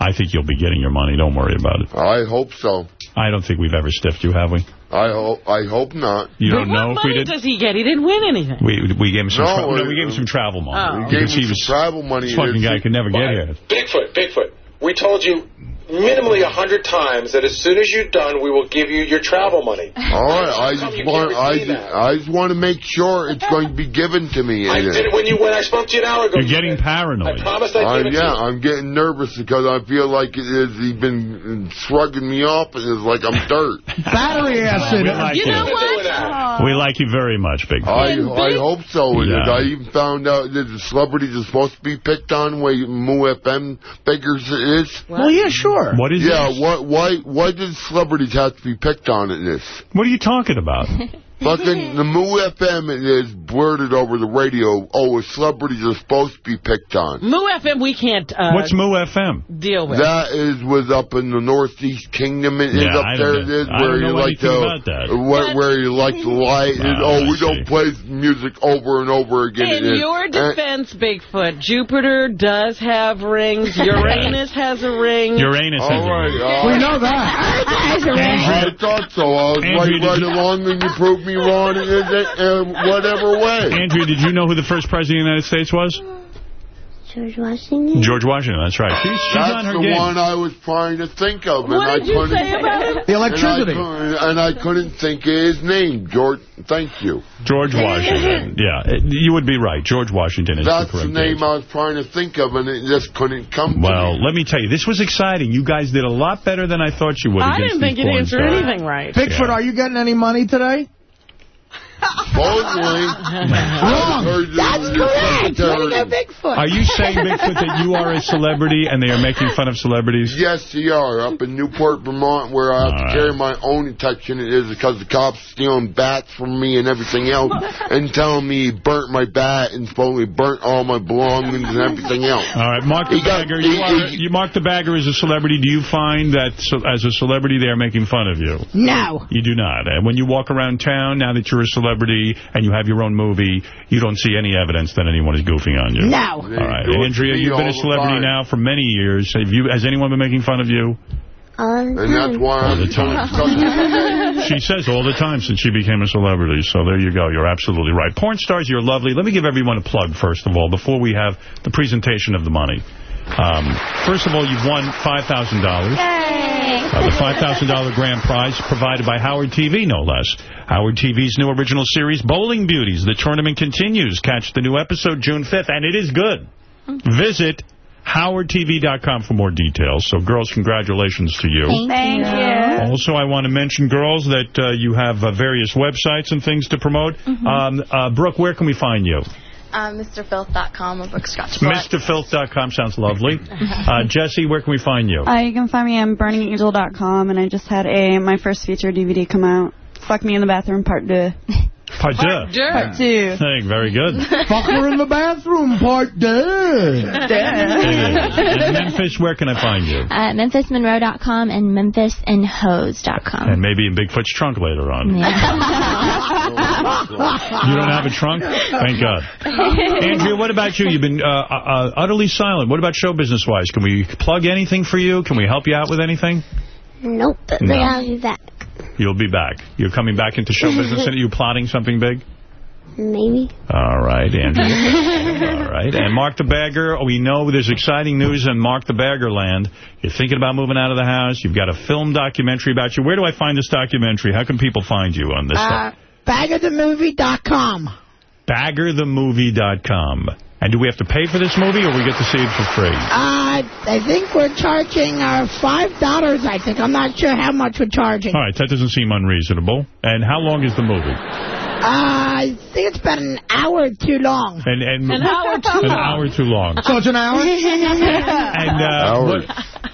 I think you'll be getting your money. Don't worry about it.
I hope so.
I don't think we've ever stiffed you, have we?
I hope. I hope not.
You
But
don't know
what
if we
money
did?
does he get? He didn't win anything.
We we gave him some.
No,
tra- no, we gave him some travel money.
Oh.
Gave
Because he
some
was
travel money.
this fucking guy could never get here.
Bigfoot, Bigfoot. We told you minimally a hundred times that as soon as you're done, we will give you your travel money.
All right, I just want. I just. I just want to make sure it's going to be given to me.
I
uh,
did it when you when I spoke to you an hour ago.
You're getting paranoid.
I promised I'd
I,
give it
yeah,
to you.
I'm getting nervous because I feel like it is, he's been shrugging me off and it's like I'm dirt.
Battery acid.
Like
You
you.
know what?
We like you very much, Big.
I I hope so.
Yeah.
I even found out that the celebrities are supposed to be picked on way Moo FM figures it is.
Well, yeah, sure.
What is
Yeah,
this?
what, why why did celebrities have to be picked on in this?
What are you talking about?
Fucking the Moo FM is blurted over the radio. Oh, celebrities are supposed to be picked on.
Moo FM, we can't uh,
What's Moo FM?
deal with.
That is was up in the Northeast Kingdom. It is
Yeah,
up
I
there.
don't
It is where you like to where, where you like to lie. It is,
Oh,
oh,
I
we don't play music over and over again.
In
It is.
your
And-
defense, Bigfoot, Jupiter does have rings. Uranus has a ring.
Uranus has
all
a ring.
uh,
We know that.
I thought so. I was
Andrea,
right, right
you-
along, and you proved me wrong in uh, whatever way.
Andrea, did you know who the first president of the United States was?
George Washington.
George Washington. That's right. She's, she's
That's
on her
the
game.
one I was trying to think of, and
What
I
did you
couldn't.
say about him?
The electricity.
And I, couldn't, and I couldn't think of his name. George, thank you.
George Washington. Yeah, you would be right. George Washington is
That's
the
the
correct
name
answer.
I was trying to think of, and it just couldn't come. to
Well,
me.
let me tell you, this was exciting. You guys did a lot better than I thought you would.
I didn't think you'd answer
stars.
anything right.
Bigfoot,
Yeah.
are you getting any money today?
Supposedly,
Wrong.
That's correct. Way to go, Bigfoot.
Are you saying, Bigfoot, that you are a celebrity and they are making fun of celebrities?
Yes, they are. Up in Newport, Vermont, where I have
All
to
right.
carry my own detection, it is because the cops stealing bats from me and everything else, and telling me he burnt my bat and supposedly burnt all my belongings and everything else.
All right, Mark the
He got-
Bagger.
he-
You, are,
he-
you Mark the Bagger as a celebrity. Do you find that so, as a celebrity they are making fun of you?
No.
You do not. And when you walk around town, now that you're a celebrity and you have your own movie, you don't see any evidence that anyone is goofing on you.
No.
All right,
They do
Andrea, you've been a celebrity now for many years. Have you? Has anyone been making fun of you?
All
And that's why
All the time. She says all the time since she became a celebrity. So there you go. You're absolutely right. Porn stars, you're lovely. Let me give everyone a plug, first of all, before we have the presentation of the money. Um, first of all, you've won $5,000. Uh, the $5,000 grand prize provided by Howard TV, no less. Howard TV's new original series, Bowling Beauties. The tournament continues. Catch the new episode June 5th, and it is good. Visit howardtv.com for more details. So, girls, congratulations to you.
Thank you.
Also, I want to mention, girls, that uh, you have uh, various websites and things to promote. Um, uh, Brooke, where can we find you?
MrFilth.com or Bookscotch Select.
MrFilth.com sounds lovely. Uh, Jesse, where can we find you?
Uh, you can find me on BurningAngel.com, and I just had a my first feature DVD come out. Fuck Me in the Bathroom Part 2.
Part two.
Part 2.
Hey, very good.
Fuck her in the bathroom, part day.
and Memphis, where can I find you?
Uh, MemphisMonroe.com and MemphisandHose.com.
And maybe in Bigfoot's trunk later on. You don't have a trunk? Thank God. Andrea, what about you? You've been uh, uh, utterly silent. What about show business-wise? Can we plug anything for you? Can we help you out with anything?
Nope, but
No.
I'll be back.
You'll be back. You're coming back into show business. Are you plotting something big?
Maybe.
All right, Andrea. All right. And Mark the Bagger, we know there's exciting news in Mark the Bagger land. You're thinking about moving out of the house. You've got a film documentary about you. Where do I find this documentary? How can people find you on this
Uh,
stuff?
baggerthemovie.com.
Baggerthemovie.com. And do we have to pay for this movie, or we get to see it for free?
Uh, I think we're charging uh, $5, I think. I'm not sure how much we're charging.
All right, that doesn't seem unreasonable. And how long is the movie?
Uh, I think it's about an hour too long.
And, and
An hour too
An
long.
An hour too long.
So it's an hour?
And uh, what,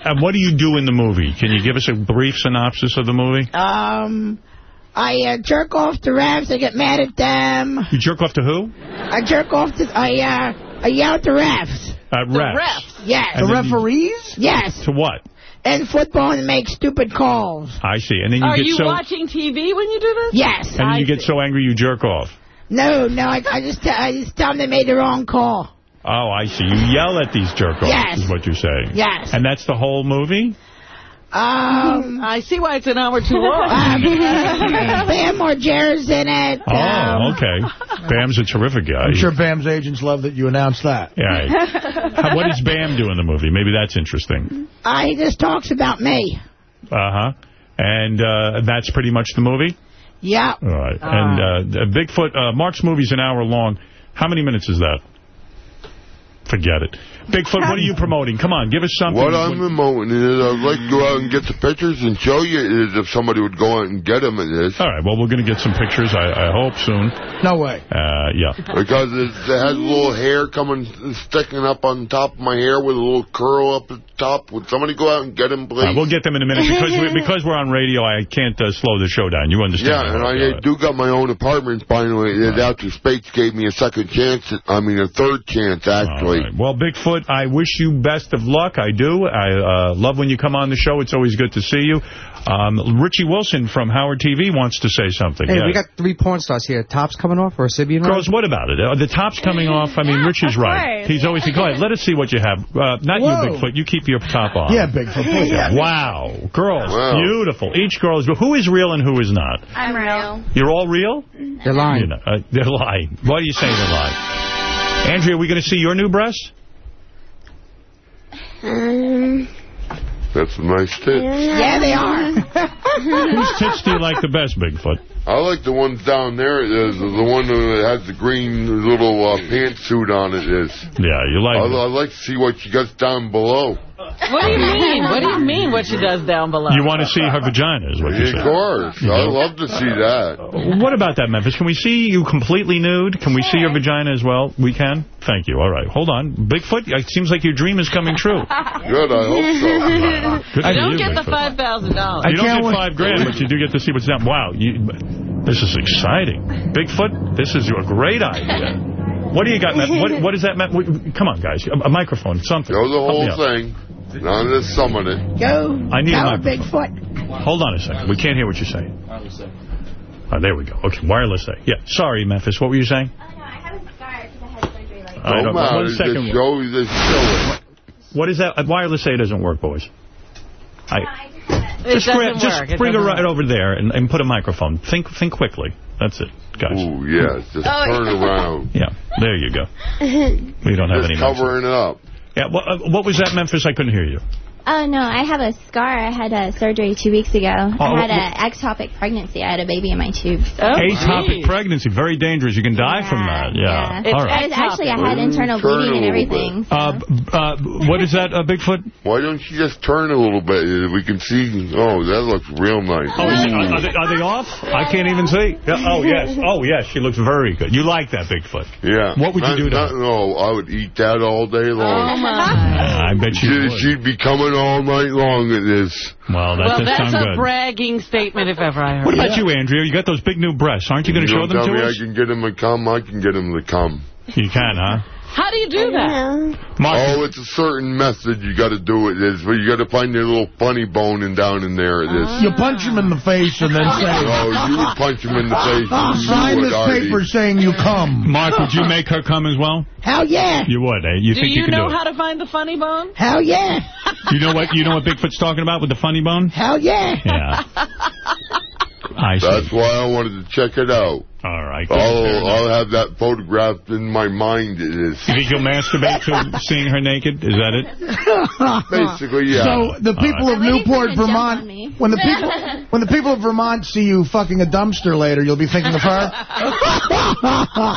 uh, what do you do in the movie? Can you give us a brief synopsis of the movie?
Um, I uh, jerk off to refs. I get mad at them.
You jerk off to who?
I jerk off to. I uh, I yell at the refs.
Uh, refs.
Yes.
And then you-
referees? Yes.
To what?
And football and make stupid calls.
I see. And then you
Are
get
you
so
watching TV when you do this?
Yes.
and then you get so angry you jerk off.
No, no. I, I just I just tell them they made the wrong call.
Oh, I see. You yell at these jerk offs,
Yes.
is what you're saying.
Yes.
And that's the whole movie?
Um,
I see why it's an hour too long.
um, Bam Margera's in it.
Oh,
Um,
okay. Bam's a terrific guy.
I'm sure Bam's agents love that you announced that.
Yeah. How- what does Bam do in the movie? Maybe that's interesting.
Uh, he just talks about me.
Uh-huh. And uh, that's pretty much the movie?
Yeah.
All right. and uh, Bigfoot, uh, Mark's movie's an hour long. How many minutes is that? Forget it. Bigfoot, what are you promoting? Come on, give us something.
What I'm promoting is I'd like to go out and get the pictures and show you is if somebody would go out and get them. It is.
All right, well, we're going to get some pictures, I, I hope, soon.
No way.
Uh, yeah.
Because it, it has a little hair coming, sticking up on top of my hair with a little curl up at the top. Would somebody go out and get them, please?
All right, we'll get them in a minute. Because, we, because we're on radio, I can't uh, slow the show down. You understand?
Yeah, and I do got my own apartment finally. Right. After Spates gave me a second chance, I mean a third chance, actually.
All right. Well, Bigfoot, I wish you best of luck. I do. I uh, love when you come on the show. It's always good to see you. Um, Richie Wilson from Howard TV wants to say something.
Hey,
yeah.
we got three porn stars here. Tops coming off or a Sybian
Girls, what about it? Are the tops coming off? I mean, Rich is right.
course.
He's always, go ahead, let us see what you have. Uh, not
Whoa.
you, Bigfoot. You keep your top on.
Yeah, Bigfoot, please.
Yeah. Wow. Girls,
Wow.
beautiful. Each girl is, who is real and who is not?
I'm real.
You're all real?
They're lying.
You know, uh, they're lying. Why do you say they're lying? Andrea, are we going to see your new breasts?
Um,
That's a nice tip.
Yeah, they are.
Whose tits do you like the best, Bigfoot?
I like the ones down there. The, the one that has the green little uh, pantsuit on it is.
Yeah, you like
I,
it.
I like to see what she got down below.
What do you mean? What do you mean what she does down below?
You want to see her vagina, is what you
Of course.
You
I love to see that.
What about that, Memphis? Can we see you completely nude? Can we see your vagina as well? We can? Thank you. All right. Hold on. Bigfoot, it seems like your dream is coming true.
Good, I hope so.
Good
You don't
you,
get the $5,000.
You don't
can't
get five grand, but you do get to see what's down. Wow. You, this is exciting. Bigfoot, this is a great idea. What do you got, Matt? What, what is that, Matt? What- Come on, guys. A, a microphone, something.
Go the whole thing. Not just some of it.
Go.
I need a
Go,
microphone.
Bigfoot.
Hold on a second. We can't hear what you're saying. Oh, there we go. Okay, wireless there. Yeah. Sorry, Memphis. What were you saying? I
Don't
don't
matter.
One
Just show, just show it.
What is that? Wireless A doesn't work, boys. I,
It
just
doesn't
grab, just
work. It
bring it
doesn't
right
work.
over there and, and put a microphone. Think think quickly. That's it, guys.
Ooh, yeah. Just
Oh,
turn
yeah.
around.
Yeah, there you go. We don't have any. mics.
covering it up.
Yeah, what, uh, what was that, Memphis? I couldn't hear you.
Oh, no, I have a scar. I had a surgery two weeks ago.
Oh,
I had
wh-
an ectopic pregnancy. I had a baby in my tubes.
Oh,
Atopic
geez.
pregnancy, very dangerous. You can die from that. Yeah.
It's
All right.
Actually, I had internal
Turn
bleeding and everything. so-
Uh, uh, what is that, uh, Bigfoot?
Why don't you just turn a little bit? We can see. Oh, that looks real nice.
Oh, is are, are they, are they off? I can't even see. Yeah, oh, yes. Oh, yes. She looks very good. You like that, Bigfoot?
Yeah.
What would you
Not-
do to
not-
her?
No, I would eat that all day long.
Oh,
long.
my.
I bet you
She,
would.
she'd be coming all night long at this.
Well, that
Well, that's
sound
a
good.
bragging statement if ever I heard
What
it.
about you, Andrea? You got those big new breasts. Aren't you going to
you
show
don't
them
tell
to
me
us?
I can get him to come, I can get him to come.
You can, huh?
How do you do that?
Mark,
Oh, it's a certain method you got to do it. Is, but you got to find your little funny bone and down in there. It is.
You punch him in the face and then say,
Oh, you would punch him in the face. and
sign
would,
this
Artie.
paper saying you come.
Mark, would you make her come as well?
Hell yeah.
You would, eh? You
Do
think
you,
you can
know
do it?
how to find the funny bone?
Hell yeah.
You know what? You know what Bigfoot's talking about with the funny bone?
Hell yeah.
Yeah. I see.
That's why I wanted to check it out.
All right. good.
I'll. I'll have that photographed in my mind. It is.
You think you'll masturbate to seeing her naked? Is that it?
Basically, yeah.
So the people
All
of. Newport, Vermont, when the people when the people of Vermont see you fucking a dumpster later, you'll be thinking of her.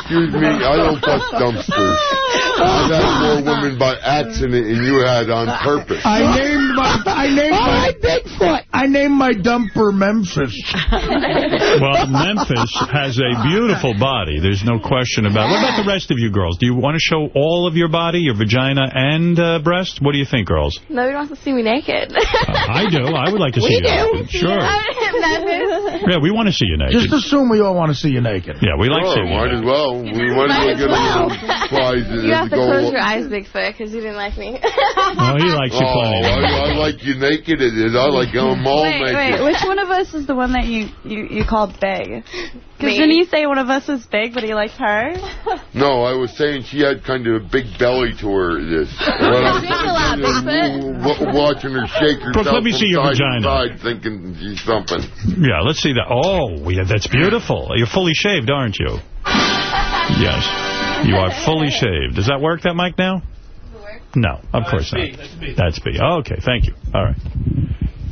Excuse me, I don't fuck dumpsters. I've had more women by accident than you had on purpose.
I named my I named my
Bigfoot.
I named my dumper Memphis.
Well, Memphis has a beautiful body. There's no question about it. What about the rest of you girls? Do you want to show all of your body, your vagina and uh, breast? What do you think, girls?
No, you don't have to see me naked.
I do. I would like to see
We
you
do.
naked. Sure.
Memphis.
Yeah, we want to see you naked.
Just assume we all want to see you naked.
Yeah, we like
Sure,
seeing you
might
naked.
as well. We might as well get a little prizes.
You have to
go
close your eyes, Bigfoot, because you didn't like me.
Oh, he likes you
Oh,
plenty.
I, I like you naked. It is. I like them all
Wait,
naked.
wait, which one of us is the one that you, you, you called big? Because
Me.
Didn't you say one of us is big, but he likes her?
No, I was saying she had kind of a big belly to her. This. watching her shake herself
Brooke, let me see your
side to
vagina.
side, thinking she's something.
Yeah, let's see that. Oh, yeah, that's beautiful. You're fully shaved, aren't you? Yes. You are fully shaved. Does that work, that mic, now? No, of course not. That's B. Oh, okay, thank you. All right.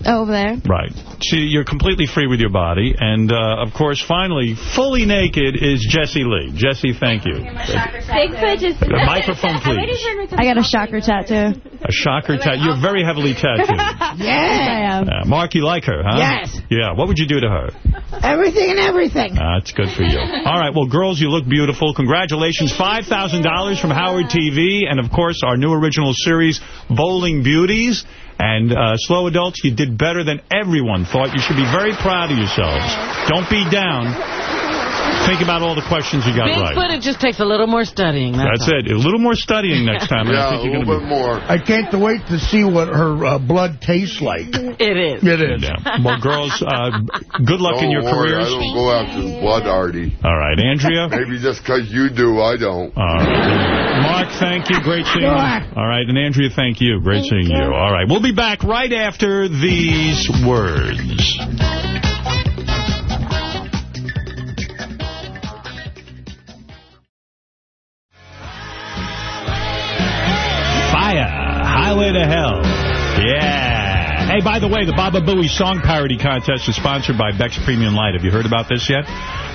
Over there.
Right. See, you're completely free with your body. And, uh, of course, finally, fully naked is Jesse Lee. Jesse, thank you.
Bigfoot just...
The microphone, please.
I got a shocker tattoo.
A shocker tattoo. You're very heavily tattooed.
Yeah. I am.
Uh, Mark, you like her, huh?
Yes.
Yeah, what would you do to her?
Everything and everything.
That's good for you. All right, well, girls, you look beautiful. Congratulations. $5,000 from Howard TV. And, of course, our new original series, Bowling Beauties. And uh, Slow Adults, you did better than everyone thought. You should be very proud of yourselves. Don't be down. Think about all the questions you got
Bigfoot,
right.
it just takes a little more studying. That's,
That's it. A little more studying next time. and I
Yeah,
think
a
you're
little
gonna
bit more.
I can't wait to see what her uh, blood tastes like.
It is.
It is.
Yeah. Well, girls, uh, good luck
Don't
in your
worry,
careers.
I don't go after blood, Artie.
All right, Andrea.
Maybe just because you do, I don't.
All right. Mark, thank you. Great seeing you. All right. And Andrea, thank you. Great seeing you. All right. We'll be back right after these words. To Hell. Yeah. Hey, by the way, the Baba Booey Song Parody Contest is sponsored by Beck's Premium Light. Have you heard about this yet?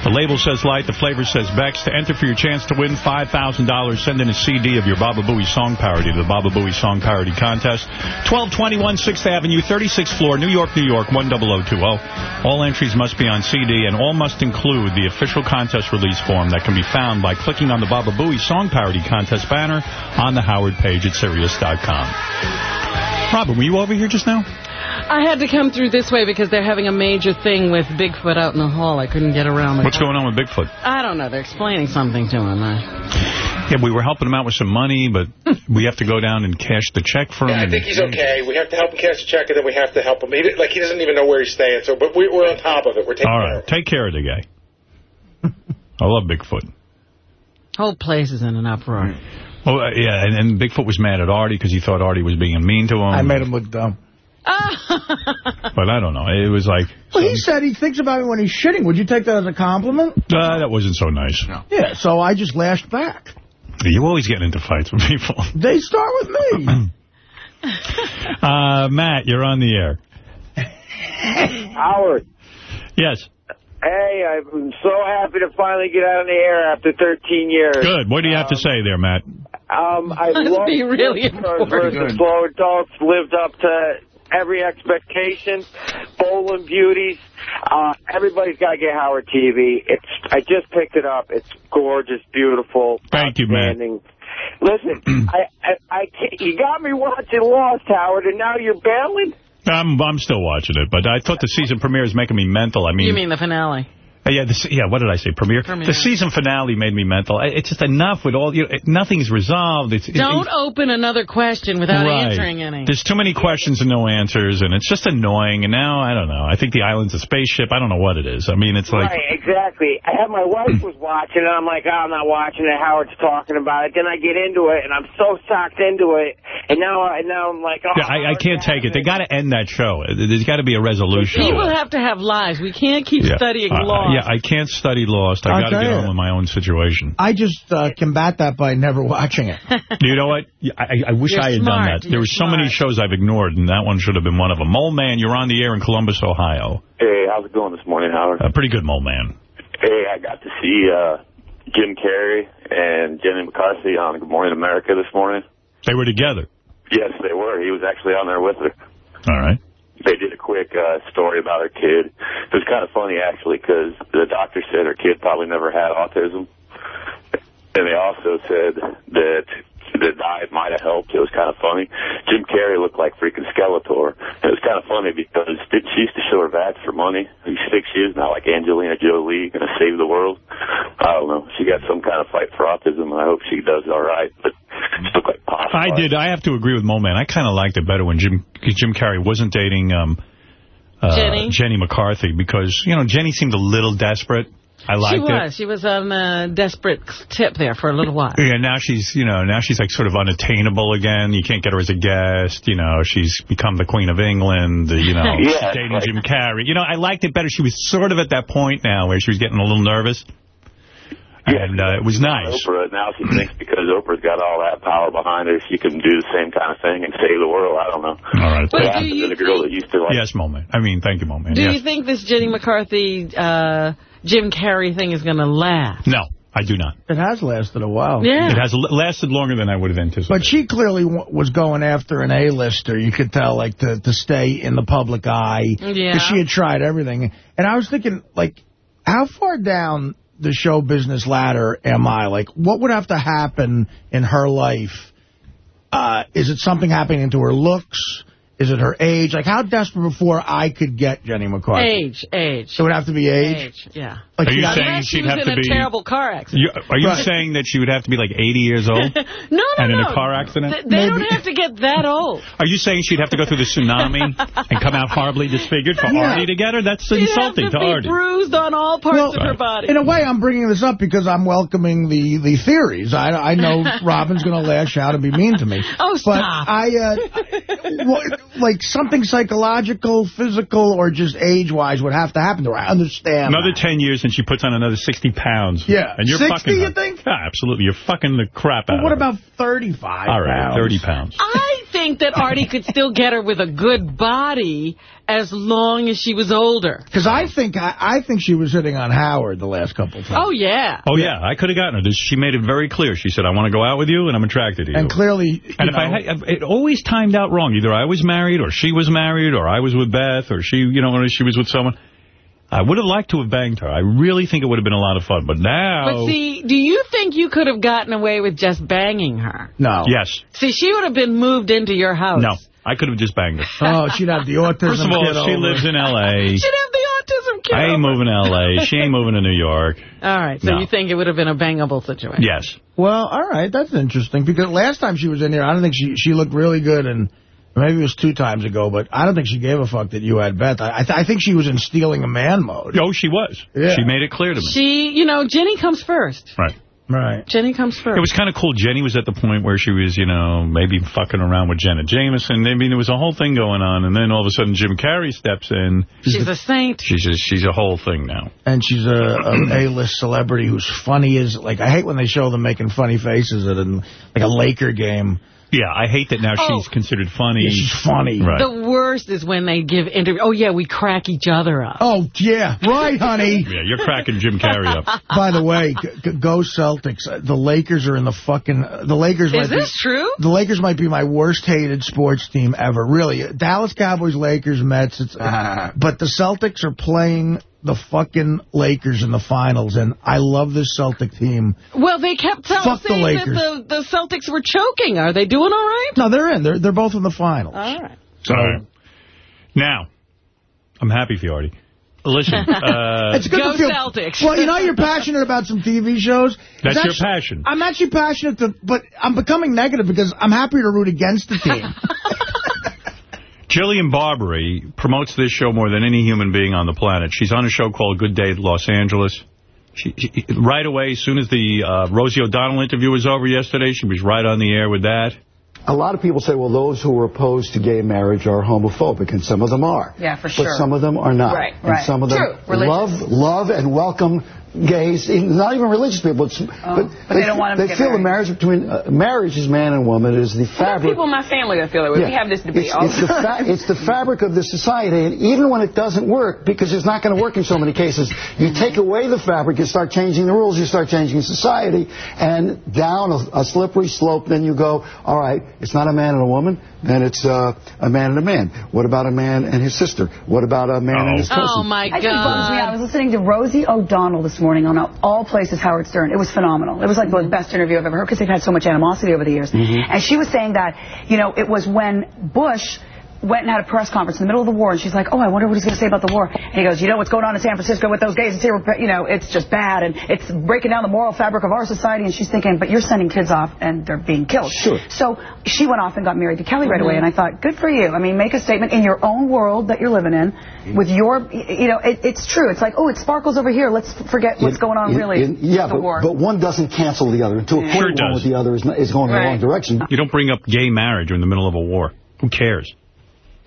The label says light, the flavor says Beck's. To enter for your chance to win $5,000, send in a CD of your Baba Booey song parody to the Baba Booey Song Parody Contest. 1221 6th Avenue, 36th floor, New York, New York, 10020. All entries must be on CD, and all must include the official contest release form that can be found by clicking on the Baba Booey Song Parody Contest banner on the Howard page at Sirius.com. Robin, were you over here just now?
I had to come through this way because they're having a major thing with Bigfoot out in the hall. I couldn't get around. the
What's going on with Bigfoot?
I don't know. They're explaining something to him. I...
Yeah, we were helping him out with some money, but we have to go down and cash the check for him.
Yeah, I think he's okay. We have to help him cash the check, and then we have to help him. He, like he doesn't even know where he's staying. So, but we, we're on top of it. We're taking
All
care
right,
of it.
take care of the guy. I love Bigfoot.
Whole place is in an uproar.
Oh, uh, yeah, and, and Bigfoot was mad at Artie because he thought Artie was being mean to him.
I made him look dumb.
But I don't know. It was like,
Well, he said he thinks about me when he's shitting. Would you take that as a compliment?
uh, that wasn't so nice.
Yeah, so I just lashed back.
You always getting into fights with people.
They start with me.
Uh, Matt, you're on the air.
Howard.
Yes.
Hey, I'm so happy to finally get out on the air after 13 years.
Good. What do you have to say there, Matt?
Um, I love
be really
Stars
important.
versus Slow Adults lived up to every expectation. Bowling Beauties. Uh, everybody's got to get Howard TV. It's I just picked it up. It's gorgeous, beautiful.
Thank you,
man. Listen, I, I, I can't, you got me watching Lost, Howard, and now you're bailing?
I'm I'm still watching it, but I thought the season premiere is making me mental. I mean,
You mean the finale?
Uh, Yeah, this, yeah. What did I say? Premiere.
Premiere.
The season finale made me mental. I- It's just enough with all. You know, it- nothing's resolved. It's, it-
Don't open another question without
Right.
answering any.
There's too many questions and no answers, and it's just annoying. And now I don't know. I think the island's a spaceship. I don't know what it is. I mean, it's like
right, exactly. I had my wife was watching, and I'm like, oh, I'm not watching it. Howard's talking about it. Then I get into it, and I'm so sucked into it, and now, I now I'm like, oh,
Yeah, I, I can't take it. They got to end that show. There's got to be a resolution.
People have to have lives. We can't keep
Yeah.
studying
Uh,
law.
Yeah, I can't study Lost. I
I'll
got to
tell
get
you.
on with my own situation.
I just uh, combat that by never watching it.
you know what? I, I wish
You're
I had
smart.
done that. There
You're
were so many shows I've ignored, and that one should have been one of them. Mole Man, you're on the air in Columbus, Ohio.
Hey, how's it going this morning, Howard?
Uh, pretty good, Mole Man.
Hey, I got to see uh, Jim Carrey and Jenny McCarthy on Good Morning America this morning.
They were together.
Yes, they were. He was actually on there with her.
All right.
They did a quick uh, story about her kid. It was kind of funny, actually, because the doctor said her kid probably never had autism. And they also said that the diet might have helped. It was kind of funny. Jim Carrey looked like freaking Skeletor. It was kind of funny because did she used to show her vats for money. You think she is now like Angelina Jolie, going to save the world? I don't know. She got some kind of fight for autism, and I hope she does all right. But she looked like pop.
I did. I have to agree with Mo Man. I kind of liked it better when Jim Jim Carrey wasn't dating um, uh,
Jenny?
Jenny McCarthy because, you know, Jenny seemed a little desperate. I liked
she
it.
was. She was on a desperate tip there for a little while.
Yeah, now she's, you know, now she's like sort of unattainable again. You can't get her as a guest. You know, she's become the Queen of England. You know,
Yeah,
she's dating
like-
Jim Carrey. You know, I liked it better. She was sort of at that point now where she was getting a little nervous. And uh, it was nice.
Oprah, now she thinks because Oprah's got all that power behind her, she can do the same kind of thing and save the world. I don't know.
All right.
What happened to the girl that used to like...
Yes, moment. I mean, thank you, moment.
Do
Yes.
you think this Jenny McCarthy, uh, Jim Carrey thing is going to last?
No, I do not.
It has lasted a while.
Yeah.
It has lasted longer than I would have anticipated.
But she clearly w was going after an A-lister, you could tell, like, to, to stay in the public eye.
Yeah.
'Cause she had tried everything. And I was thinking, like, how far down the show business ladder am I? Like, what would have to happen in her life? Uh, is it something happening to her looks? Is it her age? Like, how desperate before I could get Jenny McCarthy?
Age, age.
So It would have to be age?
Age, yeah.
Like,
Are you
she-
saying
Unless she
she'd
was
have
in
to
a
be...
terrible car accident.
You, are you
Right.
saying that she would have to be like 80 years old
no, no,
and in
no.
a car accident?
Th- They don't have to get that old.
Are you saying she'd have to go through the tsunami and come out horribly disfigured for
Yeah.
Artie to get her? That's
She'd
insulting
to
to Artie.
bruised on all parts
Well,
of her body.
In a way, I'm bringing this up because I'm welcoming the, the theories. I, I know Robin's going to lash out and be mean to me.
Oh,
But
stop.
I, uh, well, like something psychological, physical, or just age-wise would have to happen to her. I understand.
Another
that.
10 years and she puts on another 60 pounds.
Yeah.
And you're
60,
fucking
you
her.
think?
Yeah, absolutely. You're fucking the crap out
But what
of her.
about 35
All right,
pounds?
30 pounds.
I think that Artie could still get her with a good body as long as she was older.
Because I think I, I think she was hitting on Howard the last couple times.
Oh, yeah.
Oh, yeah, I could have gotten her. She made it very clear. She said, I want to go out with you, and I'm attracted to you.
And clearly, you
And if I had, it always timed out wrong. Either I was married, or she was married, or I was with Beth, or she, you know, or she was with someone. I would have liked to have banged her. I really think it would have been a lot of fun. But now...
But see, do you think you could have gotten away with just banging her?
no.
Yes.
See, she would have been moved into your house.
No. I could have just banged her.
Oh, she'd have the autism
First of all, she
over.
lives in L.A.
She'd have the autism kid.
I ain't
over.
moving to L.A. She ain't moving to New York.
All right, so
No.
you think it would have been a bangable situation?
Yes.
Well, all right, that's interesting. Because last time she was in here, I don't think she she looked really good, and maybe it was two times ago, but I don't think she gave a fuck that you had Beth. I I, th I think she was in stealing a man mode.
Oh, she was.
Yeah.
She made it clear to me.
She, you know, Jenny comes first.
Right.
Right.
Jenny comes first.
It was kind of cool. Jenny was at the point where she was, you know, maybe fucking around with Jenna Jameson. I mean, there was a whole thing going on, and then all of a sudden Jim Carrey steps in.
She's a saint.
She's a, she's a whole thing now.
And she's a, a A-list celebrity who's funny as, like, I hate when they show them making funny faces at an, like a Laker game.
Yeah, I hate that now
Oh.
she's considered funny.
Yeah, she's funny.
Right.
The worst is when they give interviews. Oh, yeah, we crack each other up.
Oh, yeah, right, honey.
Yeah, you're cracking Jim Carrey up.
By the way, g- g- go Celtics. Uh, The Lakers are in the fucking... uh, The Lakers might
Is this
be,
true?
The Lakers might be my worst hated sports team ever. Really. Dallas Cowboys, Lakers, Mets. It's, but the Celtics are playing the fucking Lakers in the finals, and I love this Celtic team.
Well, they kept telling
Fuck the
saying that the, the Celtics were choking. Are they doing all right?
No, they're in. They're, they're both in the finals.
All right.
So now, I'm happy for you, Artie. Listen, uh,
It's good
Go
to feel,
Celtics.
Well, you know you're passionate about some TV shows.
That's
It's
your passion.
I'm actually passionate, to, but I'm becoming negative because I'm happy to root against the team.
Jillian Barberie promotes this show more than any human being on the planet. She's on a show called Good Day Los Angeles. She, she, right away, as soon as the uh, Rosie O'Donnell interview was over yesterday, she was right on the air with that.
A lot of people say, well, those who are opposed to gay marriage are homophobic, and some of them are.
Yeah, for sure.
But some of them are not.
Right,
and
right.
some of them
True,
love love and welcome gays, not even religious people. It's, but,
Oh, but they don't want 'em to
They
get
feel the marriage between uh, marriage is man and woman is the
There are
fabric.
people in my family that feel that way. We have this debate
it's,
all
it's
the
the
time.
fa- it's the fabric of the society, and even when it doesn't work, because it's not going to work in so many cases, you take away the fabric, you start changing the rules, you start changing society, and down a, a slippery slope, then you go, all right, it's not a man and a woman, then it's uh, a man and a man. What about a man and his sister? What about a man and his cousin?
Oh, my
I think it bugs me out. I was listening to Rosie O'Donnell this morning on All Places Howard Stern. It was phenomenal. It was like the best interview I've ever heard because they've had so much animosity over the years.
Mm-hmm.
And she was saying that, you know, it was when Bush went and had a press conference in the middle of the war, and she's like, oh, I wonder what he's going to say about the war. And he goes, you know what's going on in San Francisco with those gays? It's, you know, it's just bad, and it's breaking down the moral fabric of our society. And she's thinking, but you're sending kids off, and they're being killed.
Sure.
So she went off and got married to Kelly right away,
Mm-hmm.
and I thought, good for you. I mean, make a statement in your own world that you're living in, with your, you know, it, it's true. It's like, oh, it sparkles over here. Let's forget what's
In-
going on
in-
really.
in- yeah,
with the
but,
war.
but one doesn't cancel the other. And to a point,
Sure
one with the other is, not, is going in the wrong direction.
You don't bring up gay marriage in the middle of a war. Who cares?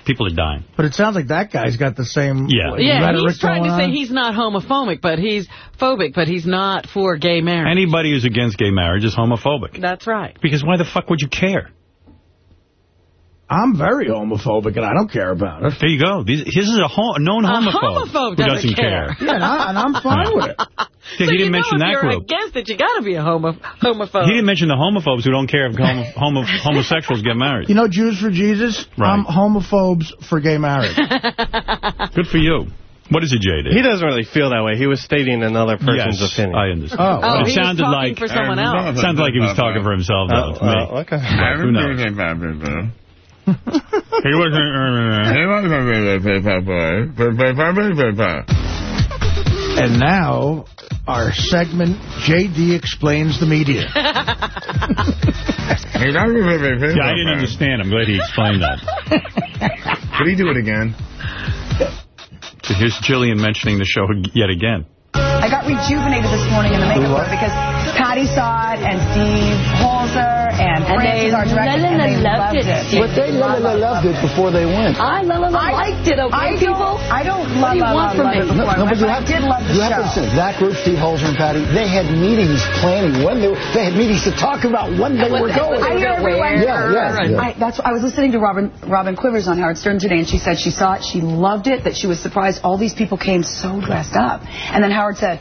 People are dying.
But it sounds like that guy's got the same
Yeah.
like,
Yeah,
rhetoric
he's trying to
going
say he's not homophobic, but he's phobic, but he's not for gay marriage.
Anybody who's against gay marriage is homophobic.
That's right.
Because why the fuck would you care?
I'm very homophobic, and I don't care about it.
There you go. This this is a, ho- a known
A
homophobe,
homophobe
who
doesn't
doesn't
care.
Yeah, and, I, and I'm fine with it.
Yeah,
so
he
you
didn't
know
mention
if
that
you're
group.
against it, you got to be a homo homophobe.
He didn't mention the homophobes who don't care if homo homo homosexuals get married.
You know Jews for Jesus?
Right.
I'm homophobes for gay marriage.
Good for you. What is it, JD?
He doesn't really feel that way. He was stating another person's
yes,
opinion.
I understand.
Oh.
Oh,
it
he was
sounded
talking
like
for someone else.
Sounded like he was talking for himself, though, to oh, me.
Oh, okay.
But who knows? He wasn't. Uh, he wasn't...
and now, our segment, J.D. Explains the Media.
Yeah, I didn't understand. I'm glad he explained that.
Could he do it again?
So here's Jillian mentioning the show yet again.
I got rejuvenated this morning in the makeup room because Patty saw it and Steve Holzer and
And they
Francis, our director, and they
loved
loved
it,
it.
But they la la la loved it before they went.
I la la la
I
liked it, okay,
I
people?
Don't, I don't
What
love,
do you
love,
want from
love
me?
it before I
No,
went,
but you
but
have,
I did love the
you
show.
have to understand, that group, Steve Holzer and Patty, they had meetings planning when they they had meetings to talk about when they were going.
I hear everyone.
Yeah, yeah, yeah.
I, that's, I was listening to Robin, Robin Quivers on Howard Stern today, and she said she saw it, she loved it, that she was surprised all these people came so dressed up. And then Howard said,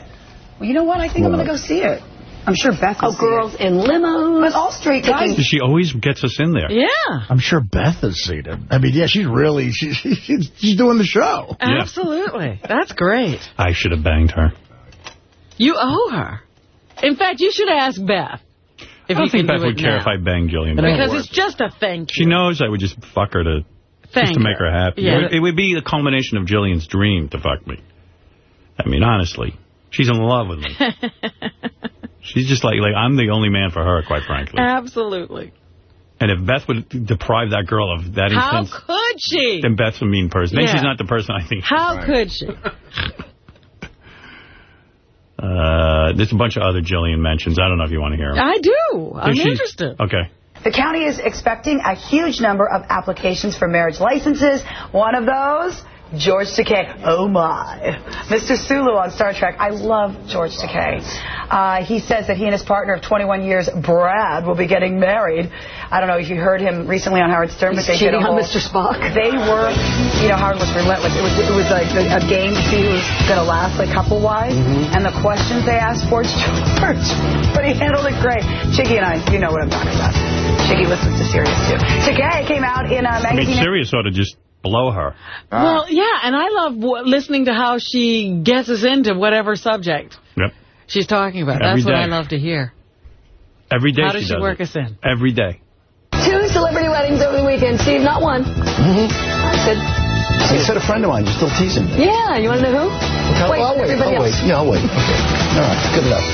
well, you know what, I think I'm going to go see it. I'm sure Beth will
Oh, girls in limos.
But all straight guys.
She always gets us in there.
Yeah.
I'm sure Beth has seen it. I mean, yeah, she's really, she, she, she's, she's doing the show.
Yeah.
Absolutely. That's great.
I should have banged her.
You owe her. In fact, you should ask Beth. If
I don't think Beth
do
would care
now.
if I banged Jillian.
Because it's just a thank you.
She knows I would just fuck her to
Thank
just to make her happy.
Yeah.
It, would, it would be the culmination of Jillian's dream to fuck me. I mean, honestly, she's in love with me. she's just like, like I'm the only man for her, quite frankly.
Absolutely.
And if Beth would deprive that girl of that
How
intense,
could she?
then Beth's a mean person. Then
Yeah.
she's not the person I think. How
How
is.
could she?
Uh, there's a bunch of other Jillian mentions. I don't know if you want to hear them.
I do. I'm
She's-
interested.
Okay.
The county is expecting a huge number of applications for marriage licenses. One of those, George Takei. Oh, my. Mr. Sulu on Star Trek. I love George Takei. Uh, he says that he and his partner of 21 years, Brad, will be getting married. I don't know if you heard him recently on Howard Stern, but
He's
they did a
cheating on. Mr. Spock.
They were, you know, Howard was relentless. It was, it was like a, a game to see who was going to last, like couple-wise.
Mm-hmm.
And the questions they asked for George, but he handled it great. Chicky and I, you know what I'm talking about. Chicky listens to Sirius, too. Takei came out in a
I mean,
magazine...
Sirius ought to just blow her.
Well, yeah, and I love w listening to how she guesses into whatever subject
Yep.
she's talking about.
Every
That's what. I love to hear.
Every day
How does she
does
work
it.
us in?
Every day.
Two celebrity weddings over the weekend. Steve, not one.
Mm-hmm.
Good.
You said a friend of mine. You're still teasing me.
Yeah, you want to know who?
Okay, I'll wait.
everybody
I'll wait.
else.
Yeah, I'll wait. Okay. All right. Good enough.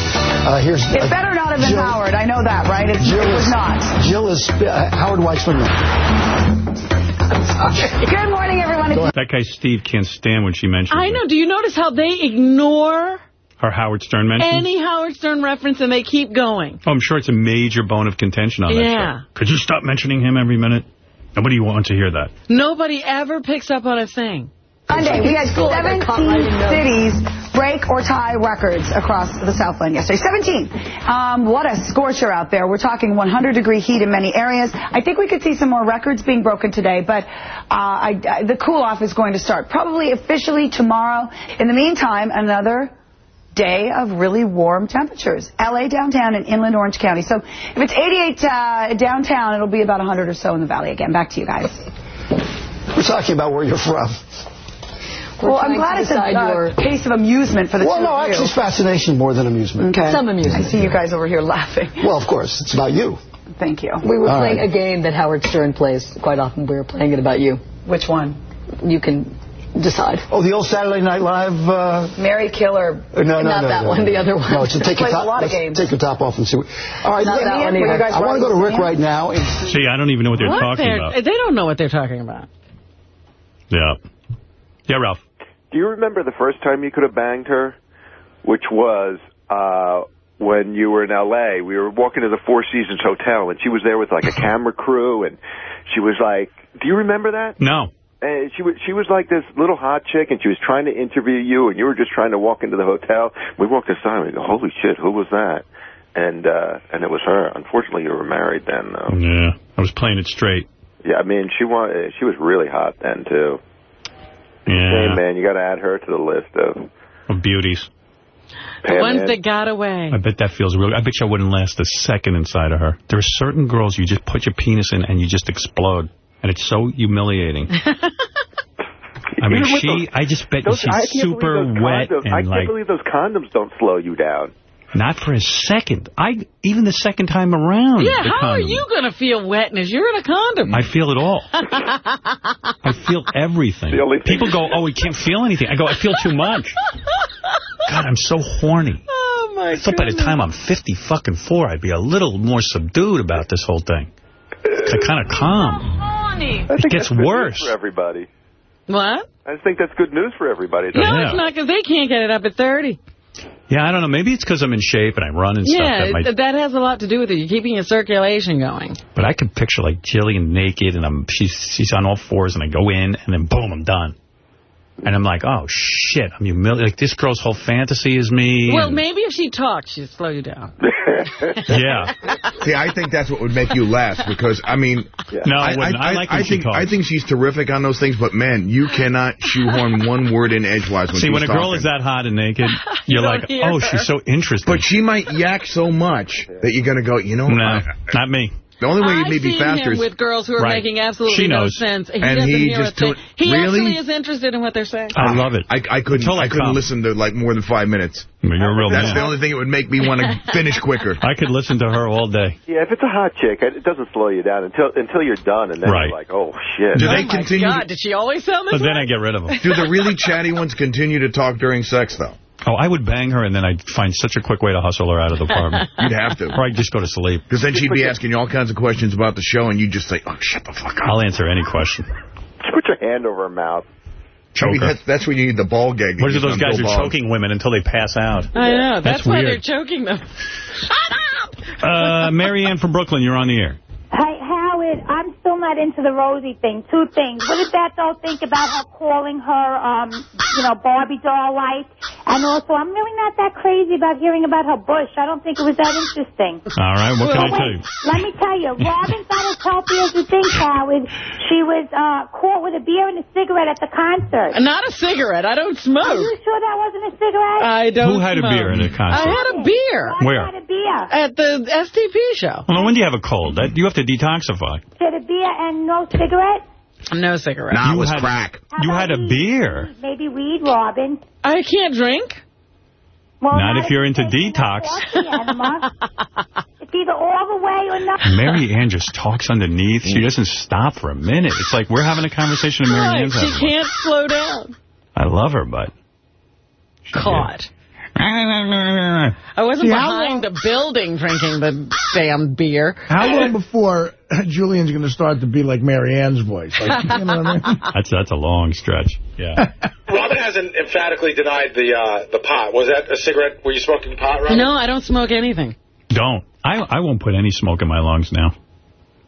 Uh, here's.
It better not have been
Jill-
Howard. I know that, right? It's,
Jill
it was
is-
not.
Jill is uh, Howard Weitzman.
Good morning, everyone.
That guy Steve can't stand when she mentions
I know. Do you notice how they ignore
her Howard Stern mention.
any Howard Stern reference and they keep going?
Oh, I'm sure it's a major bone of contention on that
Yeah.
show. Could you stop mentioning him every minute? Nobody wants to hear that.
Nobody ever picks up on a thing.
Monday, we had
School,
17
caught writing notes.
cities break or tie records across the Southland yesterday. 17. Um, what a scorcher out there. We're talking 100 degree heat in many areas. I think we could see some more records being broken today, but uh, I, I, the cool off is going to start probably officially tomorrow. In the meantime, another day of really warm temperatures. L.A. downtown and inland Orange County. So if it's 88 uh, downtown, it'll be about 100 or so in the valley again. Back to you guys.
We're talking about where you're from.
Well, I'm glad it's a uh, case of amusement for the
Well,
two
no,
of you.
actually, it's fascination more than amusement.
Okay. Some amusement. I see you guys over here laughing.
Well, of course, it's about you.
Thank you.
We were
All
playing
right.
a game that Howard Stern plays quite often. We were playing it about you.
Which one?
You can decide.
Oh, the old Saturday Night Live. Uh,
Mary Killer.
no, no,
Not
no,
that
no,
one,
no.
the other one.
No, it's a take your
Plays a
top.
lot of games.
Take your top off and see. What, all right,
Not that one either.
guys
I want to go to Rick
this
right now. And
See, I don't even know what they're
What?
talking
They're-
about.
They don't know what they're talking about.
Yeah. Yeah, Ralph.
Do you remember the first time you could have banged her? Which was uh when you were in L.A. We were walking to the Four Seasons Hotel, and she was there with like a camera crew, and she was like, "Do you remember that?"
No.
And she was she was like this little hot chick, and she was trying to interview you, and you were just trying to walk into the hotel. We walked aside, and we go, "Holy shit, who was that?" And uh and it was her. Unfortunately, you were married then, though.
Yeah. I was playing it straight.
Yeah, I mean, she was she was really hot then too.
Yeah.
Hey, man, you got to add her to the list of
Of beauties.
The ones
Ann.
that got away.
I bet that feels real. I bet you I wouldn't last a second inside of her. There are certain girls you just put your penis in and you just explode. And it's so humiliating. I mean, she,
those-
I just bet
Those-
she's
I can't
super
believe those
wet
condoms, I can't
like,
believe those condoms don't slow you down.
Not for a second. I Even the second time around.
Yeah,
the
how are you going to feel wetness? You're in a condom.
I feel it all. I feel everything.
The only thing-
People go, oh, we can't feel anything. I go, I feel too much. God, I'm so horny.
Oh, my
I thought by the time I'm 50 fucking four, I'd be a little more subdued about this whole thing. Kind of calm.
Horny.
I think
gets
that's good
worse.
for everybody.
What?
I just think that's good news for everybody.
No,
it?
it's not because they can't get it up at 30.
Yeah, I don't know. Maybe it's because I'm in shape and I run and stuff.
Yeah,
That
that has a lot to do with it. You're keeping your circulation going.
but I can picture like Jillian naked and I'm she's she's on all fours and I go in and then boom, I'm done. And I'm like, oh shit, I'm humiliated. Like this girl's whole fantasy is me.
Well,
and-
maybe if she talks, she'd slow you down.
yeah.
See, I think that's what would make you last because, I mean...
No, I wouldn't. I like when she
think,
talks.
I think she's terrific on those things, but, man, you cannot shoehorn one word in edgewise when
See,
she's
when a girl
talking.
is that hot and naked, you're
don't
like, oh,
her.
she's so interesting.
But she might yak so much that you're going to go, you know...
No, not me.
The only way
I've
you may be faster
him
is...
with girls who are
Right.
making absolutely
She
no sense. He
And
doesn't
he
hear
just
a thing. He
Really?
actually is interested in what they're saying.
I love it.
I, I couldn't,
Until I
I couldn't listen to, like, more than five minutes.
I mean, You're a real
That's
man.
the only thing that would make me want to finish quicker.
I could listen to her all day.
Yeah, if it's a hot chick, it doesn't slow you down until until you're done, and then
Right.
you're like, oh shit.
Do
oh
they
my
continue?
God, did she always sound this
But then? I get rid of them.
Do the really chatty ones continue to talk during sex, though?
Oh, I would bang her, and then I'd find such a quick way to hustle her out of the apartment.
You'd have to.
Or I'd just go to sleep.
Because then she'd be asking you all kinds of questions about the show, and you'd just say, oh, shut the fuck up.
I'll answer any question.
Put your hand over her mouth.
I mean,
Choker.
that's, that's when you need the ball gag.
What are those guys who are choking women until they pass out?
I know. That's,
That's
why
weird.
they're choking them. Shut up!
Uh, Marianne from Brooklyn, you're on the air.
Hey, Howard, I'm still not into the Rosie thing. Two things. What did that doll think about her calling her, um, you know, Barbie doll-like? And also, I'm really not that crazy about hearing about her bush. I don't think it was that interesting.
All right, what can I tell you?
Let me tell you, Robin's not as healthy as you think, Howard. She was uh, caught with a beer and a cigarette at the concert.
Not a cigarette. I don't smoke.
Are you sure that wasn't a cigarette?
I don't
Who had a beer in a concert?
I had a beer.
Where?
had a beer.
At the STP show.
Well, when do you have a cold? You have to detoxify.
She had a beer and no cigarette?
No cigarette.
Nah,
You
was
had-
crack.
You had a beer.
Maybe weed, Robin.
I can't drink.
Well,
Not if you're into detox.
It's either all the way or nothing.
Mary Ann just talks underneath. She doesn't stop for a minute. It's like we're having a conversation and Mary
Right,
Ann's
she can't slow down.
I love her, but...
Caught. I wasn't
See, how
behind the building drinking the damn beer.
How long before Jillian's going to start to be like Mary Ann's voice? Like, you know what I mean?
That's that's a long stretch. Yeah.
Robin hasn't emphatically denied the uh, the pot. Was that a cigarette? Were you smoking pot, Robin?
No, I don't smoke anything.
Don't. I I won't put any smoke in my lungs now.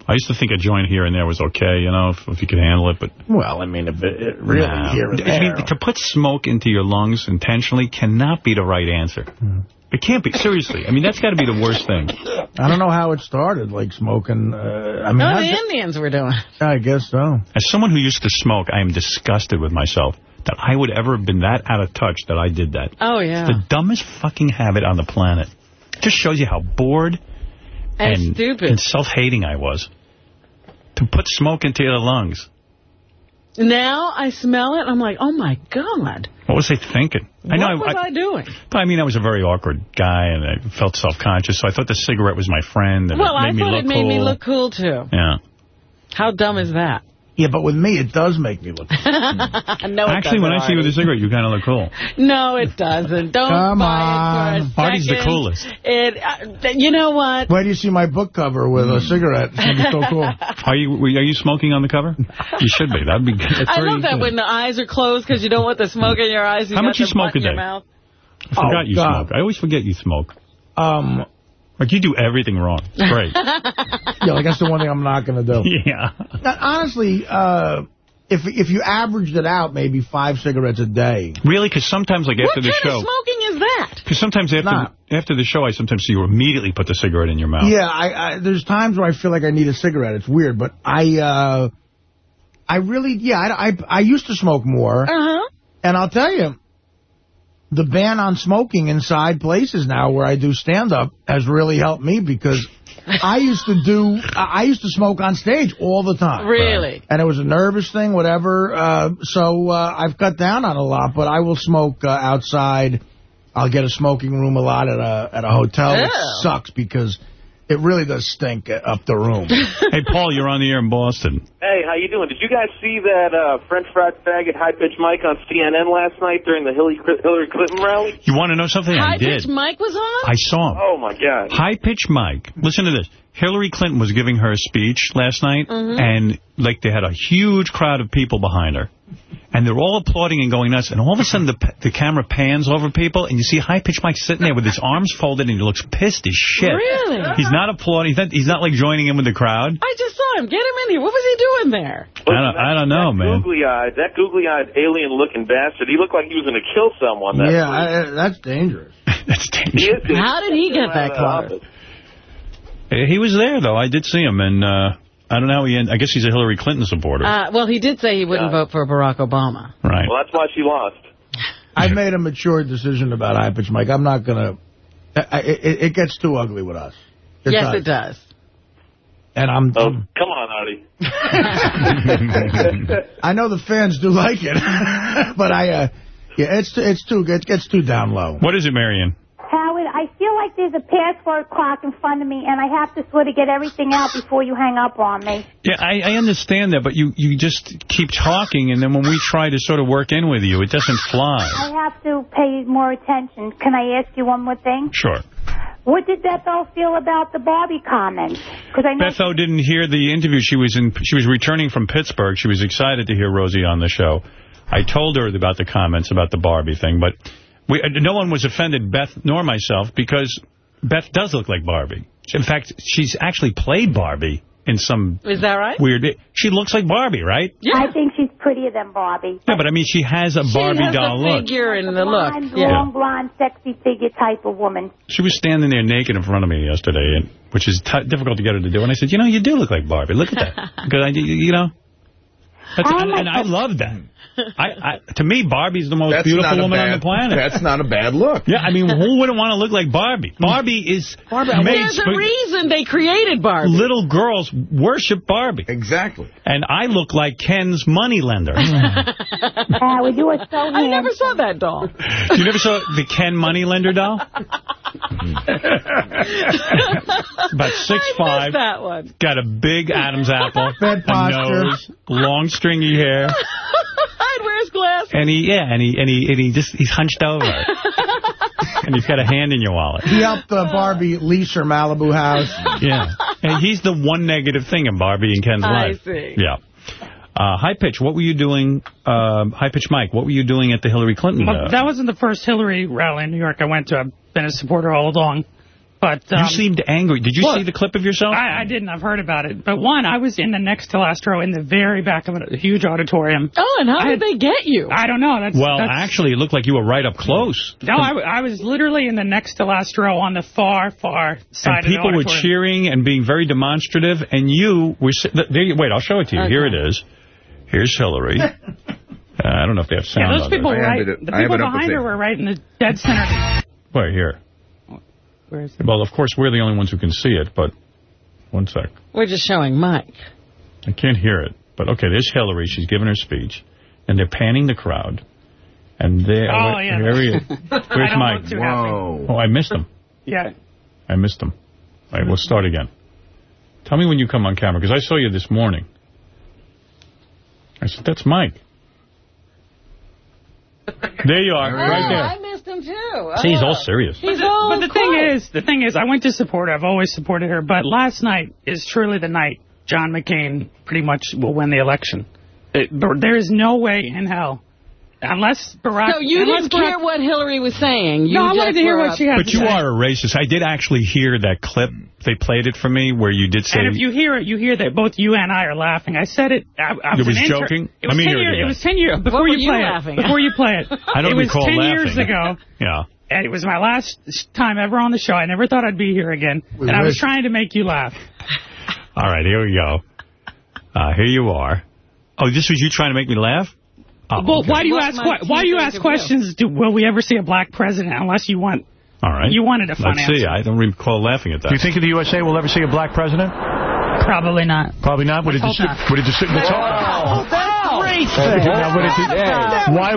I used to think a joint here and there was okay, you know, if, if you could handle it, but...
Well, I mean, if it, it really
Nah.
here and there.
I mean, to put smoke into your lungs intentionally cannot be the right answer.
Hmm.
It can't be. Seriously. I mean, that's got to be the worst thing.
I don't know how it started, like smoking. Uh, I mean,
No, the Indians were doing.
I guess so.
As someone who used to smoke, I am disgusted with myself that I would ever have been that out of touch that I did that.
Oh, yeah.
The dumbest fucking habit on the planet. Just shows you how bored
And
and,
stupid.
and self-hating I was. To put smoke into your lungs.
Now I smell it, I'm like, oh, my God.
What was I thinking? I know.
what was I, doing?
I mean, I was a very awkward guy, and I felt self-conscious, so I thought the cigarette was my friend, and
well,
it made
I thought it made
cool.
me look cool, too.
Yeah.
How dumb is that?
Yeah, but with me, it does make me look.
no,
Actually, when I see you with a cigarette, you kind of look cool.
No, it doesn't. Don't
Come
buy it
on.
for a
Artie's the coolest.
It, uh, you know what?
Why do you see my book cover with a cigarette? It's gonna so cool.
Are you are you smoking on the cover? You should be. That'd be. That's
I love that
good.
when the eyes are closed because you don't want the smoke in your eyes. You
How
got
much you
the
smoke
in
a
your
day?
mouth.
I forgot
Oh,
you
God.
smoke. I always forget you smoke.
Um,
Like you do everything wrong. It's great.
yeah, like that's the one thing I'm not going to do.
yeah.
Now, honestly, uh, if if you averaged it out, maybe five cigarettes a day.
Really? Because sometimes, like
What
after the
kind
show,
of smoking is that?
because sometimes after
Not.
after the show, I sometimes see you immediately put the cigarette in your mouth.
Yeah, I, I there's times where I feel like I need a cigarette. It's weird, but I uh, I really yeah I, I I used to smoke more,
Uh-huh.
and I'll tell you. The ban on smoking inside places now where I do stand-up has really helped me because I used to do, I I used to smoke on stage all the time.
Really?
And it was a nervous thing, whatever. Uh, so uh, I've cut down on a lot, but I will smoke uh, outside. I'll get a smoking room a lot at a at a hotel. It sucks because it really does stink up the room.
hey, Paul, you're on the air in Boston.
Hey, how you doing? Did you guys see that uh, French fried faggot high pitch Mike on CNN last night during the Hillary Hillary Clinton rally?
You want to know something? I did.
High
did.
pitched Mike was on?
I saw him.
Oh my God!
High pitch Mike. Listen to this. Hillary Clinton was giving her speech last night,
Mhm.
and like they had a huge crowd of people behind her. And they're all applauding and going nuts. And all of a sudden, the, the camera pans over people, and you see High Pitch Mike sitting there with his arms folded, and he looks pissed as shit.
Really?
He's not applauding. He's not, he's not like joining in with the crowd.
I just saw him. Get him in here. What was he doing there?
I don't, I don't know, man.
Googly eyed, that googly eyed alien looking bastard. He looked like he was going to kill someone. That
yeah, I, that's dangerous.
That's
He is
How did he get that close?
Uh, He was there, though. I did see him, and uh, I don't know how he ended. I guess he's a Hillary Clinton supporter.
Uh, well, he did say he wouldn't vote for Barack Obama.
right.
Well, that's why she lost.
I've made a mature decision about high pitch Mike. I'm not going to. It, it gets too ugly with us. It
yes,
does.
it does.
And I'm.
Oh, come on, Artie.
I know the fans do like it, but I. Uh, yeah, it's it's too it gets too down low.
What is it, Marion?
Like there's a password clock in front of me, and I have to sort of get everything out before you hang up on me.
Yeah, I, I understand that, but you, you just keep talking, and then when we try to sort of work in with you, it doesn't fly.
I have to pay more attention. Can I ask you one more thing?
Sure.
What did Beth O feel about the Barbie comments? Because I know
Beth O didn't hear the interview. She was in. She was returning from Pittsburgh. She was excited to hear Rosie on the show. I told her about the comments about the Barbie thing, but we, uh, no one was offended, Beth nor myself, because Beth does look like Barbie. In fact, she's actually played Barbie in some
Is that right?
weird... She looks like Barbie, right? Yeah.
I think she's prettier than Barbie.
Yeah, but I mean, she has a Barbie
she has
doll
the
look.
figure and the look.
Blonde,
Yeah.
long, blonde, sexy figure type of woman.
She was standing there naked in front of me yesterday, and which is t difficult to get her to do. And I said, you know, you do look like Barbie. Look at that. Because I, you know, that's, and, and I love that. I, I, to me, Barbie's the most
That's
beautiful
not a
woman on the planet.
that's not a bad look.
Yeah, I mean, who wouldn't want to look like Barbie? Barbie is made
There's a
for-
reason they created Barbie.
Little girls worship Barbie.
Exactly.
And I look like Ken's moneylender.
Howard, you are so
I never saw that doll.
you never saw the Ken moneylender doll? About six five.
that one.
Got a big Adam's apple.
Bad
a
posture.
nose, long stringy hair.
I'd wear his glasses.
And he, yeah, and he, and he, and he just, he's hunched over. and he's got a hand in your wallet.
He helped uh, Barbie lease her Malibu house.
Yeah. And he's the one negative thing in Barbie and Ken's
I
life.
see.
Yeah. Uh, high pitch, what were you doing, um, high pitch Mike, what were you doing at the Hillary Clinton?
Well,
Uh,
that wasn't the first Hillary rally in New York I went to. I've been a supporter all along.
But um,
you seemed angry. Did you
well,
see the clip of yourself?
I, I didn't. I've heard about it. But one, I was in the next to last row in the very back of a huge auditorium.
Oh, and how
I
did they get you?
I don't know. That's
well,
that's,
actually, it looked like you were right up close.
No, I, w- I was literally in the next to last row on the far, far side
and people
of the
people
were
cheering and being very demonstrative, and you were... si- There you, wait, I'll show it to you. Here it is. Here's Hillary. Uh, I don't know if they have sound
Yeah, those people
it.
right, the people behind her were right in the dead center.
Wait, here.
Where is
Well, of course, we're the only ones who can see it, but one sec.
We're just showing Mike.
I can't hear it. But, okay, there's Hillary. She's giving her speech, and they're panning the crowd. And there,
Oh,
wait,
yeah.
Here he is. Where's Mike?
Whoa. happy.
Oh, I missed him.
Yeah.
I missed him. All right, we'll start again. Tell me when you come on camera, because I saw you this morning. I said, that's Mike. There you are, right
Oh,
there.
I missed him, too.
See, he's
Oh.
all serious.
But the, but the thing is, the thing is, I went to support her. I've always supported her. But last night is truly the night John McCain pretty much will win the election. It, there is no way in hell, unless Barack.
So you didn't
Barack,
hear what Hillary was saying. You
No, I wanted to hear what
up-
she had to say.
But
to
you
say.
are a racist. I did actually hear that clip. They played it for me where you did say...
And if you hear it, you hear that both you and I are laughing. I said it. I, I
You
was,
was joking?
It was
Let me
10
hear it
years,
again.
was 10 years before
were
you
you
play
laughing
it. Before you play it.
I don't
it was 10
laughing.
years ago.
Yeah.
And it was my last time ever on the show. I never thought I'd be here again.
We
and I was trying to make you laugh.
All right, here we go. Uh, here you are. Oh, this was you trying to make me laugh? Oh,
well,
okay.
why do you ask que- why do you ask questions? Do, will we ever see a black president? Unless you want
All right.
You wanted a fun
Let's see. I don't recall laughing at that.
Do you think in the USA we'll ever see a black president?
Probably not.
Probably not. Would it
Let's
just,
hope
would it just, let's hope. Now, would it, why,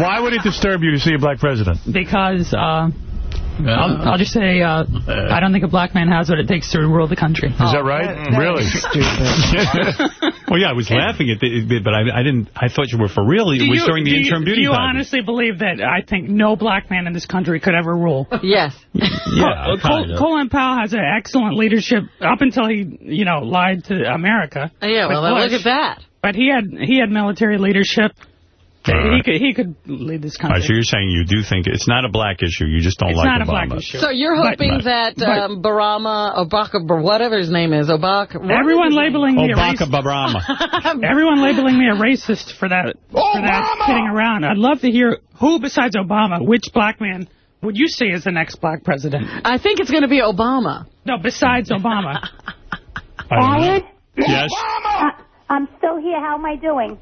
why would it disturb you to see a black president?
Because uh, I'll, I'll just say uh, I don't think a black man has what it takes to rule the country.
Is that right? really?
well, yeah, I was laughing at it, but I, I didn't. I thought you were for real. It
Do
was
you-
during the
do you-
interim duty
Do you
pageant.
honestly believe that I think no black man in this country could ever rule?
Yes.
Yeah,
Col- Colin Powell has an excellent leadership up until he, you know, lied to America.
Yeah, well, look at that.
But he had he had military leadership.
All
He could he could lead this
All right,
country.
so you're saying you do think it's not a black issue. You just don't
It's
like
not a
Obama.
black issue.
So you're hoping
Right.
that
but-
um, Barama, Obaka, whatever his name is, Obaka.
Everyone
is
labeling me
Obaka
racist.
Barama.
Everyone labeling me a racist for that for that kidding around. I'd love to hear who besides Obama, which black man would you say is the next black president?
I think it's going to be Obama.
No, besides Obama.
Howard?
Yes.
Uh, I'm still here. How am I doing?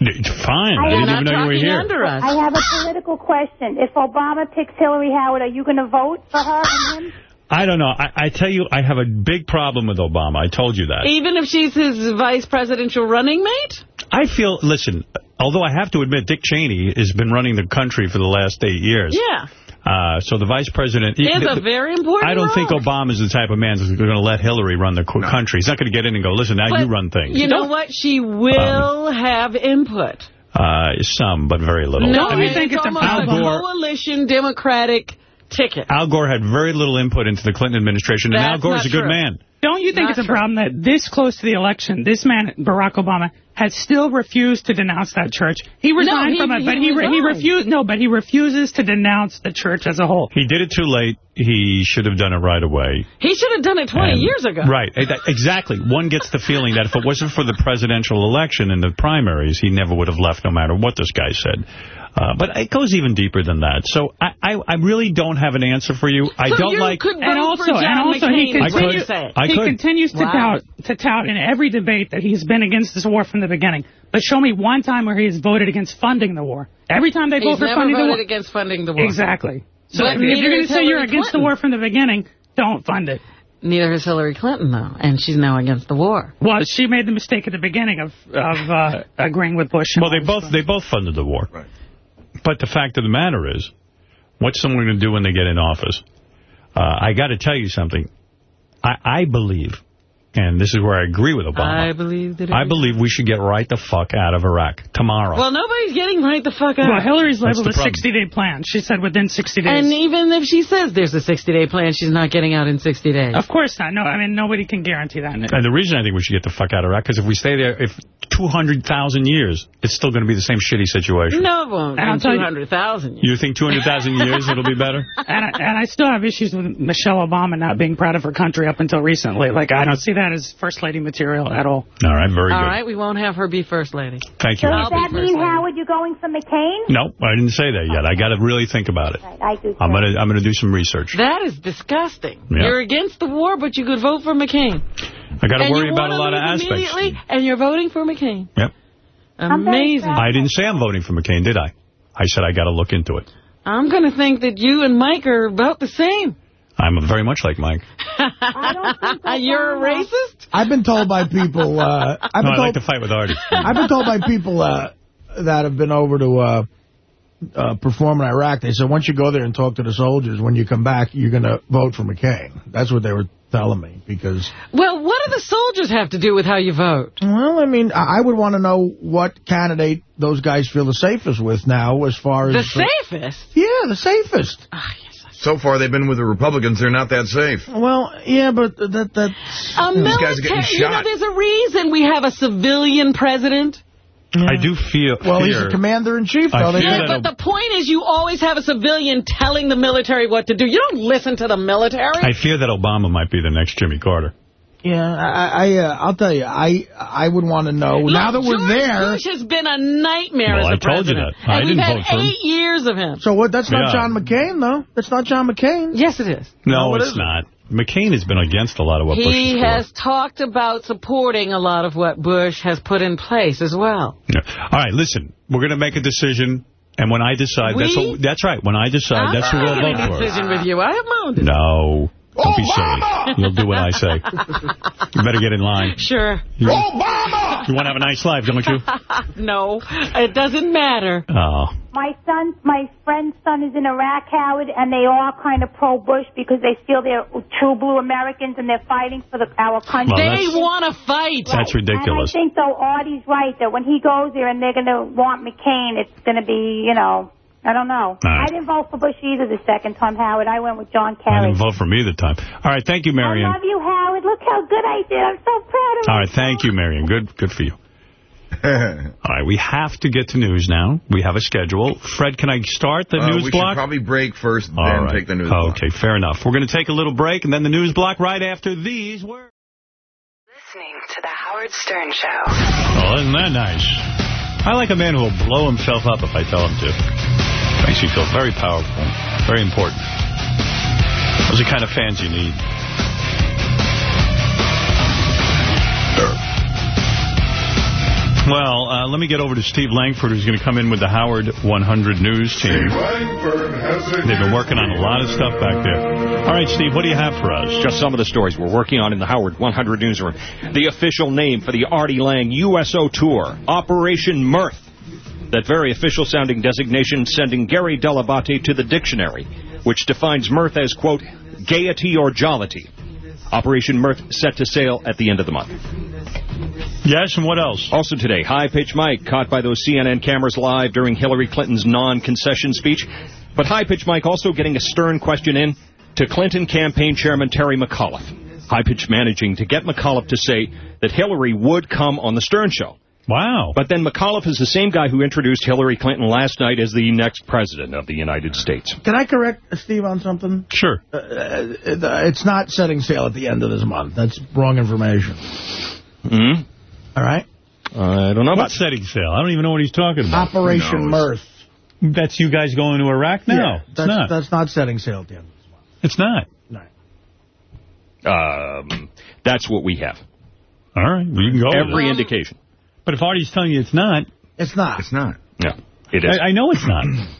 Fine. I
I
didn't even know you were here.
I have a political question. If Obama picks Hillary Howard, are you going to vote for her and him?
I don't know. I, I tell you, I have a big problem with Obama. I told you that.
Even if she's his vice presidential running mate?
I feel, listen, although I have to admit Dick Cheney has been running the country for the last eight years.
Yeah.
Uh, so the vice president...
It's a very important
I don't
role.
think is the type of man who's going to let Hillary run the co- country. He's not going to get in and go, listen, now
But
you run things.
You know what? She will have input.
Uh, some, but very little.
No,
I mean,
it's, almost
Al
a coalition Democratic ticket.
Al Gore had very little input into the Clinton administration, and
That's
Al Gore's
not
a good
true.
man.
Don't you think
Not
it's a
true.
problem that this close to the election, this man, Barack Obama, has still refused to denounce that church? He resigned
he-
from it,
he
but he re- he refused. No, but he refuses to denounce the church as a whole.
He did it too late. He should have done it right away.
He should have done it 20
And-
years ago.
Right, eh, exactly. One gets the feeling that if it wasn't for the presidential election and the primaries, he never would have left no matter what this guy said. Uh, but it goes even deeper than that. So I, I, I really don't have an answer for you. I
So
don't
you
like...
could vote
and
for
also,
John
and also he
McCain, is what
could.
you're
he continues to
Wow.
tout to tout in every debate that he's been against this war from the beginning. But show me one time where he has voted against funding the war. Every time they
He's
vote for funding the
voted
war,
against funding the war.
exactly. So
But
if
neither
you're going to say you're
Hillary
against the war from the beginning, don't fund it.
Neither is Hillary Clinton, though, and she's now against the war.
Well, she made the mistake at the beginning of of uh, agreeing with Bush.
Well, they both they both funded the war. But the fact of the matter is, what's someone going to do when they get in office? Uh, I got to tell you something. I, I believe and this is where I agree with Obama.
I believe that it
I
is.
believe we should get right the fuck out of Iraq tomorrow.
Well, nobody's getting right the fuck out.
Well, Hillary's
That's
labeled
the
a 60-day plan. She said within 60 days.
And even if she says there's a 60-day plan, she's not getting out in 60 days.
Of course not. No, I mean, nobody can guarantee that.
And the reason I think we should get the fuck out of Iraq, because if we stay there, if 200,000 years, it's still going to be the same shitty situation.
No, it won't.
And I'll
In
you-
200,000.
You think 200,000 years it'll be better?
And I, and I still have issues with Michelle Obama not being proud of her country up until recently. Like, I don't see that as First Lady material at all.
All right, very
All
good.
right, we won't have her be first lady.
Thank you.
So does that mean, Howard, you're going for McCain?
No, I didn't say that yet. I got to really think about it.
I do.
I'm gonna I'm gonna do some research.
That is disgusting.
Yeah.
You're against the war, but you could vote for McCain.
I got to worry about a lot of
leave
aspects.
Immediately, and you're voting for McCain.
Yep.
Amazing.
I didn't say I'm voting for McCain, did I? I said I got to look into it.
I'm going to think that you and Mike are about the same.
I'm very much like Mike.
You're a racist?
I've been told by people. Uh, I've
no,
been
I like to fight with Artie.
I've been told by people uh, that have been over to uh, uh, perform in Iraq. They said once you go there and talk to the soldiers, when you come back, you're going to vote for McCain. That's what they were telling me because.
Well, what do the soldiers have to do with how you vote?
Well, I mean, I I would want to know what candidate those guys feel the safest with now, as far as
The safest?
Yeah, the safest.
So far, they've been with the Republicans. They're not that safe.
Well, yeah, but that that's
A
These guys are getting
military- You know, there's a reason we have a civilian president.
I do feel
Well, he's
fear-
the commander in chief,
I
though. They
fear
But the point is you always have a civilian telling the military what to do. You don't listen to the military.
I fear that Obama might be the next Jimmy Carter.
Yeah, I, I uh, I'll tell you, I I would want to know now that
Look,
we're
George
there.
Bush has been a nightmare
Well,
as a
I told you
president.
that. I
and
didn't
we've had
vote for him.
eight years of him.
So what? That's not
Yeah.
John McCain, though. That's not John McCain.
Yes, it is.
No,
it
it's
isn't.
not. McCain has been against a lot of what Bush
He
is for.
has talked about supporting a lot of what Bush has put in place as well.
Yeah. All right, listen. We're going to make a decision, and when I decide, that's what, that's right. When I decide,
I'm
that's who
not
we'll
making
vote
a
for.
decision with you. I have my own decision.
No. Don't be silly. You'll do what I say. You better get in line.
Sure.
You, you want to have a nice life, don't you?
no, it doesn't matter.
Oh.
My son, my friend's son is in Iraq, Howard, and they are kind of pro-Bush because they feel they're true blue Americans and they're fighting for the, our country.
Well,
they want to fight.
That's ridiculous.
And I think, though, Artie's right, that when he goes there and they're going to want McCain, it's going to be, you know, I don't know.
right.
I didn't vote for Bush either the second time, Howard. I went with John
I
Kerry.
didn't vote for me the time. All right, thank you, Marion.
I love you, Howard. Look how good I did. I'm so proud of you.
All right, thank you, Marion. Good good for you. All right, we have to get to news now. We have a schedule. Fred, can I start the
Uh,
news
we
block?
should probably break first,
All
then
right.
take the news block.
Okay, fair enough. We're going to take a little break, and then the news block right after these words.
Listening to The Howard Stern Show.
Oh, isn't that nice? I like a man who will blow himself up if I tell him to. Makes you feel very powerful, very important. Those are the kind of fans you need. Well, uh, let me get over to Steve Langford, who's going to come in with the Howard 100 News team. langford They've been working on a lot of stuff back there. All right, Steve, what do you have for us?
Just some of the stories we're working on in the Howard 100 newsroom. The official name for the Artie Lange USO tour, Operation Mirth. That very official-sounding designation sending Gary Dell'Abate to the dictionary, which defines mirth as, quote, gaiety or jollity. Operation Mirth set to sail at the end of the month.
Yes, and what else?
Also today, High Pitch Mike caught by those CNN cameras live during Hillary Clinton's non-concession speech. But High Pitch Mike also getting a stern question in to Clinton campaign chairman Terry McAuliffe. High Pitch managing to get McAuliffe to say that Hillary would come on the Stern Show.
Wow.
But then McAuliffe is the same guy who introduced Hillary Clinton last night as the next president of the United States.
Can I correct Steve on something?
Sure.
Uh, uh, it's not setting sail at the end of this month. That's wrong information.
Hmm?
All right?
I don't know about
setting sail? I don't even know what he's talking about.
Operation Mirth.
That's you guys going to Iraq? now.
Yeah,
it's
that's,
not.
That's not setting sail at the end. of this month.
It's not. No.
Um, that's what we have.
All right, well, you can go
Every indication.
But if Artie's telling you it's not...
It's not.
It's not.
No, it is.
I, I know it's not.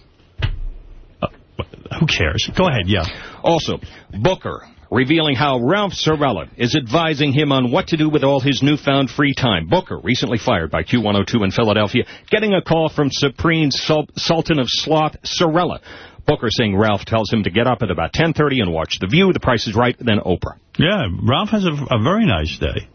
Uh, who cares? Go ahead, yeah.
Also, Booker revealing how Ralph Cirella is advising him on what to do with all his newfound free time. Booker, recently fired by Q102 in Philadelphia, getting a call from Supreme Sul- Sultan of Sloth, Cirella. Booker saying Ralph tells him to get up at about 10.30 and watch The View, The Price is Right, then Oprah.
Yeah, Ralph has a, a very nice day.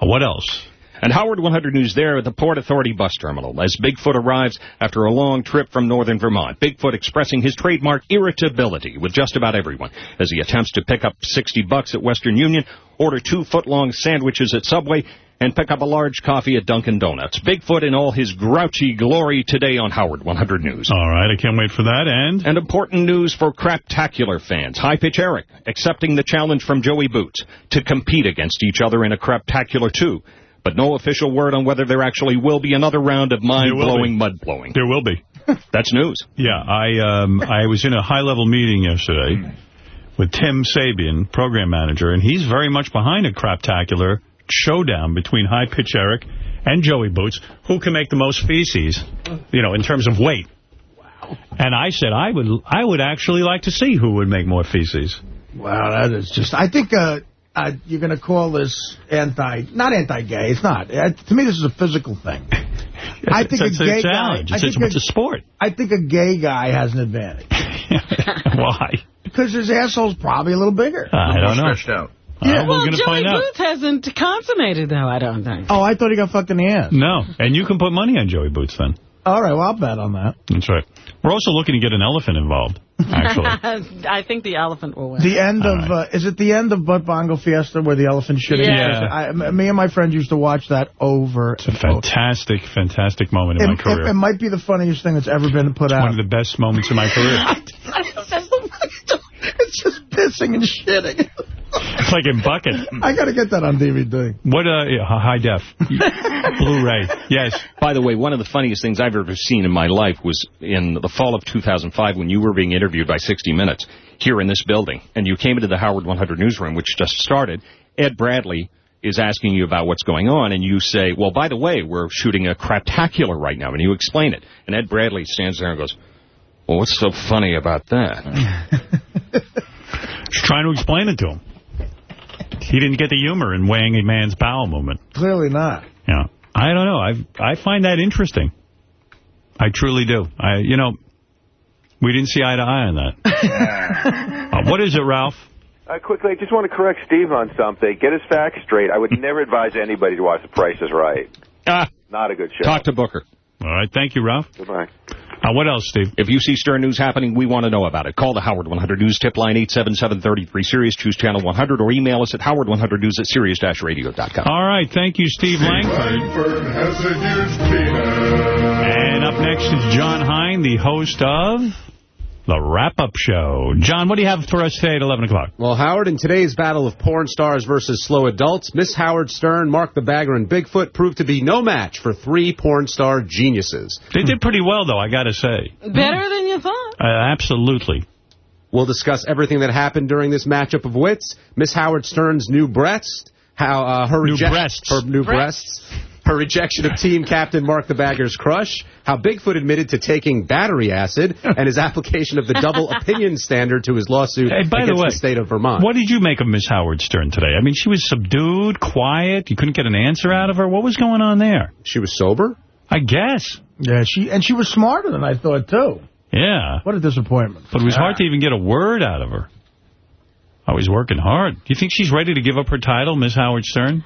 Uh, what else?
And Howard 100 News there at the Port Authority bus terminal as Bigfoot arrives after a long trip from northern Vermont. Bigfoot expressing his trademark irritability with just about everyone as he attempts to pick up 60 bucks at Western Union, order two foot-long sandwiches at Subway, and pick up a large coffee at Dunkin' Donuts. Bigfoot in all his grouchy glory today on Howard 100 News.
All right, I can't wait for that. And?
And important news for Craptacular fans. High Pitch Eric accepting the challenge from Joey Boots to compete against each other in a Craptacular 2. But no official word on whether there actually will be another round of mind-blowing mud-blowing.
There will be.
That's news.
Yeah, I um, I was in a high-level meeting yesterday with Tim Sabean, program manager, and he's very much behind a craptacular showdown between High Pitch Eric and Joey Boots, who can make the most feces, you know, in terms of weight. Wow. And I said I would I would actually like to see who would make more feces.
Wow, that is just... I think uh, uh, you're going to call this anti... Not anti-gay. It's not. Uh, to me, this is a physical thing. I think
it's
a gay
a challenge.
guy...
It's,
think
it's a sport.
I think a gay guy has an advantage.
Why?
Because his asshole's probably a little bigger.
I don't know.
Stretched out.
Yeah,
well,
we're going to
Joey
find out.
Boots hasn't consummated, though, I don't think.
Oh, I thought he got fucked in the ass.
No, and you can put money on Joey Boots then.
All right, well, I'll bet on that.
That's right. We're also looking to get an elephant involved, actually.
I think the elephant will win.
The end of, uh, is it the end of Butt Bongo Fiesta where the elephant shitting?
Yeah.
I, m- me and my friend used to watch that over.
It's a fantastic, fantastic moment in
It,
my career.
it, it might be the funniest thing that's ever been put
It's
out.
one of the best moments in my career.
it's just pissing and shitting.
It's like in bucket.
I got to get that on DVD.
What, uh, high def. Blu-ray. Yes.
By the way, one of the funniest things I've ever seen in my life was in the fall of 2005 when you were being interviewed by 60 Minutes here in this building. And you came into the Howard 100 newsroom, which just started. Ed Bradley is asking you about what's going on, and you say, well, by the way, we're shooting a craptacular right now, and you explain it. And Ed Bradley stands there and goes, well, what's so funny about that?
Just trying to explain it to him. He didn't get the humor in weighing a man's bowel movement.
Clearly not.
Yeah. I don't know. I I find that interesting. I truly do. I You know, we didn't see eye to eye on that. Uh, what is it, Ralph?
Uh, quickly, I just want to correct Steve on something. Get his facts straight. I would never advise anybody to watch The Price is Right.
Ah,
Not a good show.
talk to Booker.
All right. Thank you, Ralph.
Goodbye.
Uh, what else, Steve?
If you see Stern News happening, we want to know about it. Call the Howard 100 News tip line 877-33-SIRIUS. Choose channel 100 or email us at howard100news at sirius-radio.com.
All right. Thank you, Steve Langford.
Langford has a huge.
And up next is John Hein, the host of The Wrap-Up Show. John, what do you have for us today at 11 o'clock?
Well, Howard, in today's battle of porn stars versus slow adults, Miss Howard Stern, Mark the Bagger, and Bigfoot proved to be no match for three porn star geniuses.
They did pretty well, though, I got to say.
Better than you thought.
Uh, absolutely.
We'll discuss everything that happened during this matchup of wits. Miss Howard Stern's new breast, how uh, her
New
reject-
breasts.
her new
Breasts.
breasts, her rejection of team captain Mark the Bagger's crush, how Bigfoot admitted to taking battery acid, and his application of the double opinion standard to his lawsuit
Hey, by the
against
way,
the state of Vermont.
What did you make of Miss Howard Stern today? I mean, she was subdued, quiet. You couldn't get an answer out of her. What was going on there?
She was sober?
I guess.
Yeah, she and she was smarter than I thought, too.
Yeah.
What a disappointment.
But it was hard to even get a word out of her. Oh, I was working hard. Do you think she's ready to give up her title, Miss Howard Stern?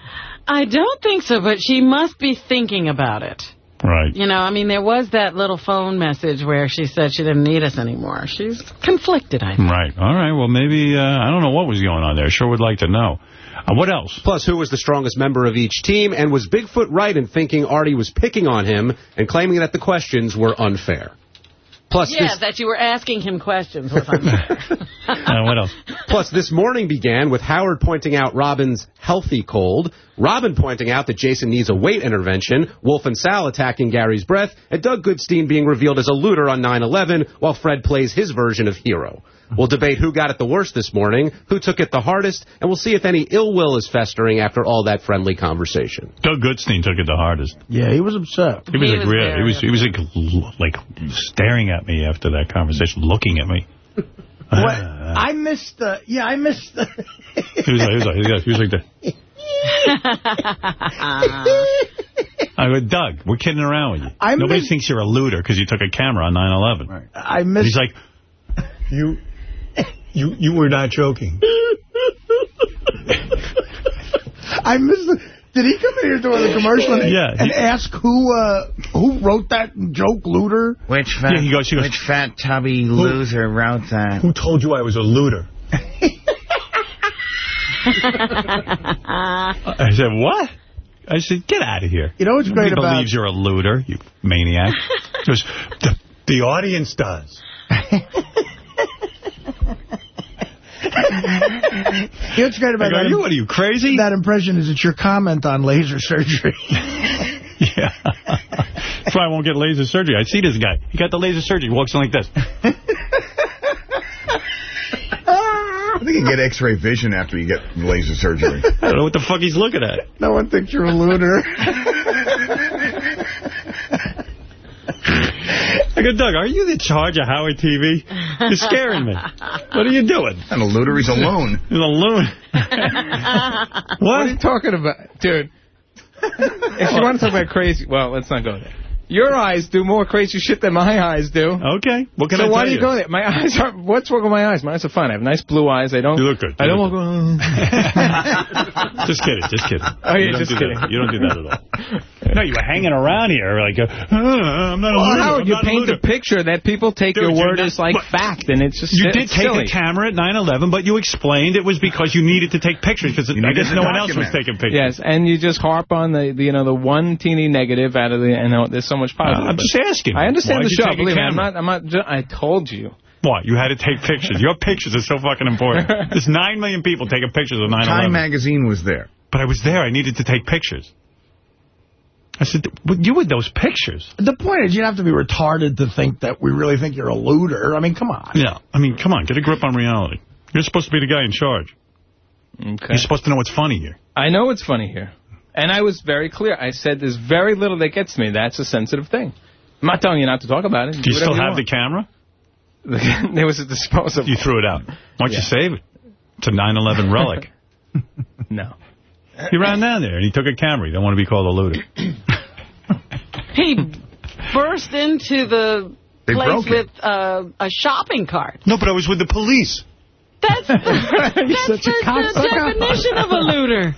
I don't think so, but she must be thinking about it.
Right.
You know, I mean, there was that little phone message where she said she didn't need us anymore. She's conflicted, I think.
Right. All right. Well, maybe, uh, I don't know what was going on there. Sure would like to know. Uh, what else?
Plus, who was the strongest member of each team, and was Bigfoot right in thinking Artie was picking on him and claiming that the questions were unfair? Plus,
Yeah,
this,
that you were asking him questions.
Uh, what else?
plus, this morning began with Howard pointing out Robin's healthy cold, Robin pointing out that Jason needs a weight intervention, Wolf and Sal attacking Gary's breath, and Doug Goodstein being revealed as a looter on 9-11, while Fred plays his version of hero. We'll debate who got it the worst this morning, who took it the hardest, and we'll see if any ill will is festering after all that friendly conversation.
Doug Goodstein took it the hardest.
Yeah, he was upset.
He was,
He
like,
was
really, he was, he was like, like staring at me after that conversation, looking at me.
What? Ah. I missed the... Yeah, I missed the...
He was like, he was like, he was like that. I go, Doug, we're kidding around with you.
I
Nobody
miss-
thinks you're a looter because you took a camera on 9/11. Right.
I missed...
He's like, you, you, you were not joking.
I missed the... Did he come in here during the commercial and,
Yeah,
and
he-
ask who uh, who wrote that joke, Looter?
Which fat,
Yeah, he goes- he goes,
which fat tubby loser wrote that?
Who told you I was a looter? I said, what? I said, get out of here.
You know what's
Nobody
great about-
believes you're a looter, you maniac. He goes, the, the audience does.
You know what's great about
go,
that?
you, what are you, crazy?
That impression is it's your comment on laser surgery.
Yeah. That's why I won't get laser surgery. I see this guy. He got the laser surgery. He walks in like this.
I think you get x-ray vision after you get laser surgery.
I don't know what the fuck he's looking at.
no one thinks you're a looter.
I go, Doug, are you in charge of Howard TV? You're scaring me. What are you doing?
And a looter, he's alone.
He's a loon.
What are you talking about, dude? if you want to talk about crazy, well, let's not go there. Your eyes do more crazy shit than my eyes do.
Okay. What can
so
I
why do you
you?
go there? My eyes are. What's wrong with my eyes? My eyes are fine. I have nice blue eyes. I don't.
You look good.
I don't
look
look.
Just kidding. Just kidding.
Oh, yeah, just kidding.
That. You don't do that at all. No, you were hanging around here like, uh, I'm not a
Well. Howard, you
a
paint
looter.
a picture that people take
Dude,
your word as like fact, and it's just
You did take
silly.
a camera at 9/11, but you explained it was because you needed to take pictures because I guess no one else was taking pictures.
Yes, and you just harp on the, the you know the one teeny negative out of the and know there's so much positive.
Uh, I'm just asking.
I understand the
you
show. Believe me, I'm not. I'm not. I told you.
What? You had to take pictures. Your pictures are so fucking important. There's 9 million people taking pictures of 9/11.
Time magazine was there.
But I was there. I needed to take pictures. I said, but you with those pictures.
the point is you don't have to be retarded to think that we really think you're a looter. I mean, come on.
Yeah. I mean, come on. Get a grip on reality. You're supposed to be the guy in charge.
Okay.
You're supposed to know what's funny here.
I know it's funny here, and I was very clear. I said there's very little that gets me. That's a sensitive thing. I'm not telling you not to talk about it.
Do you still have the camera?
the? there was a disposable.
You threw it out. Why don't you save it? It's a 9/11 relic.
No.
He ran down there and he took a camera. He didn't want to be called a looter.
He burst into the
They
place with uh, a shopping cart.
No, but I was with the police.
That's the, that's the, the definition of a looter.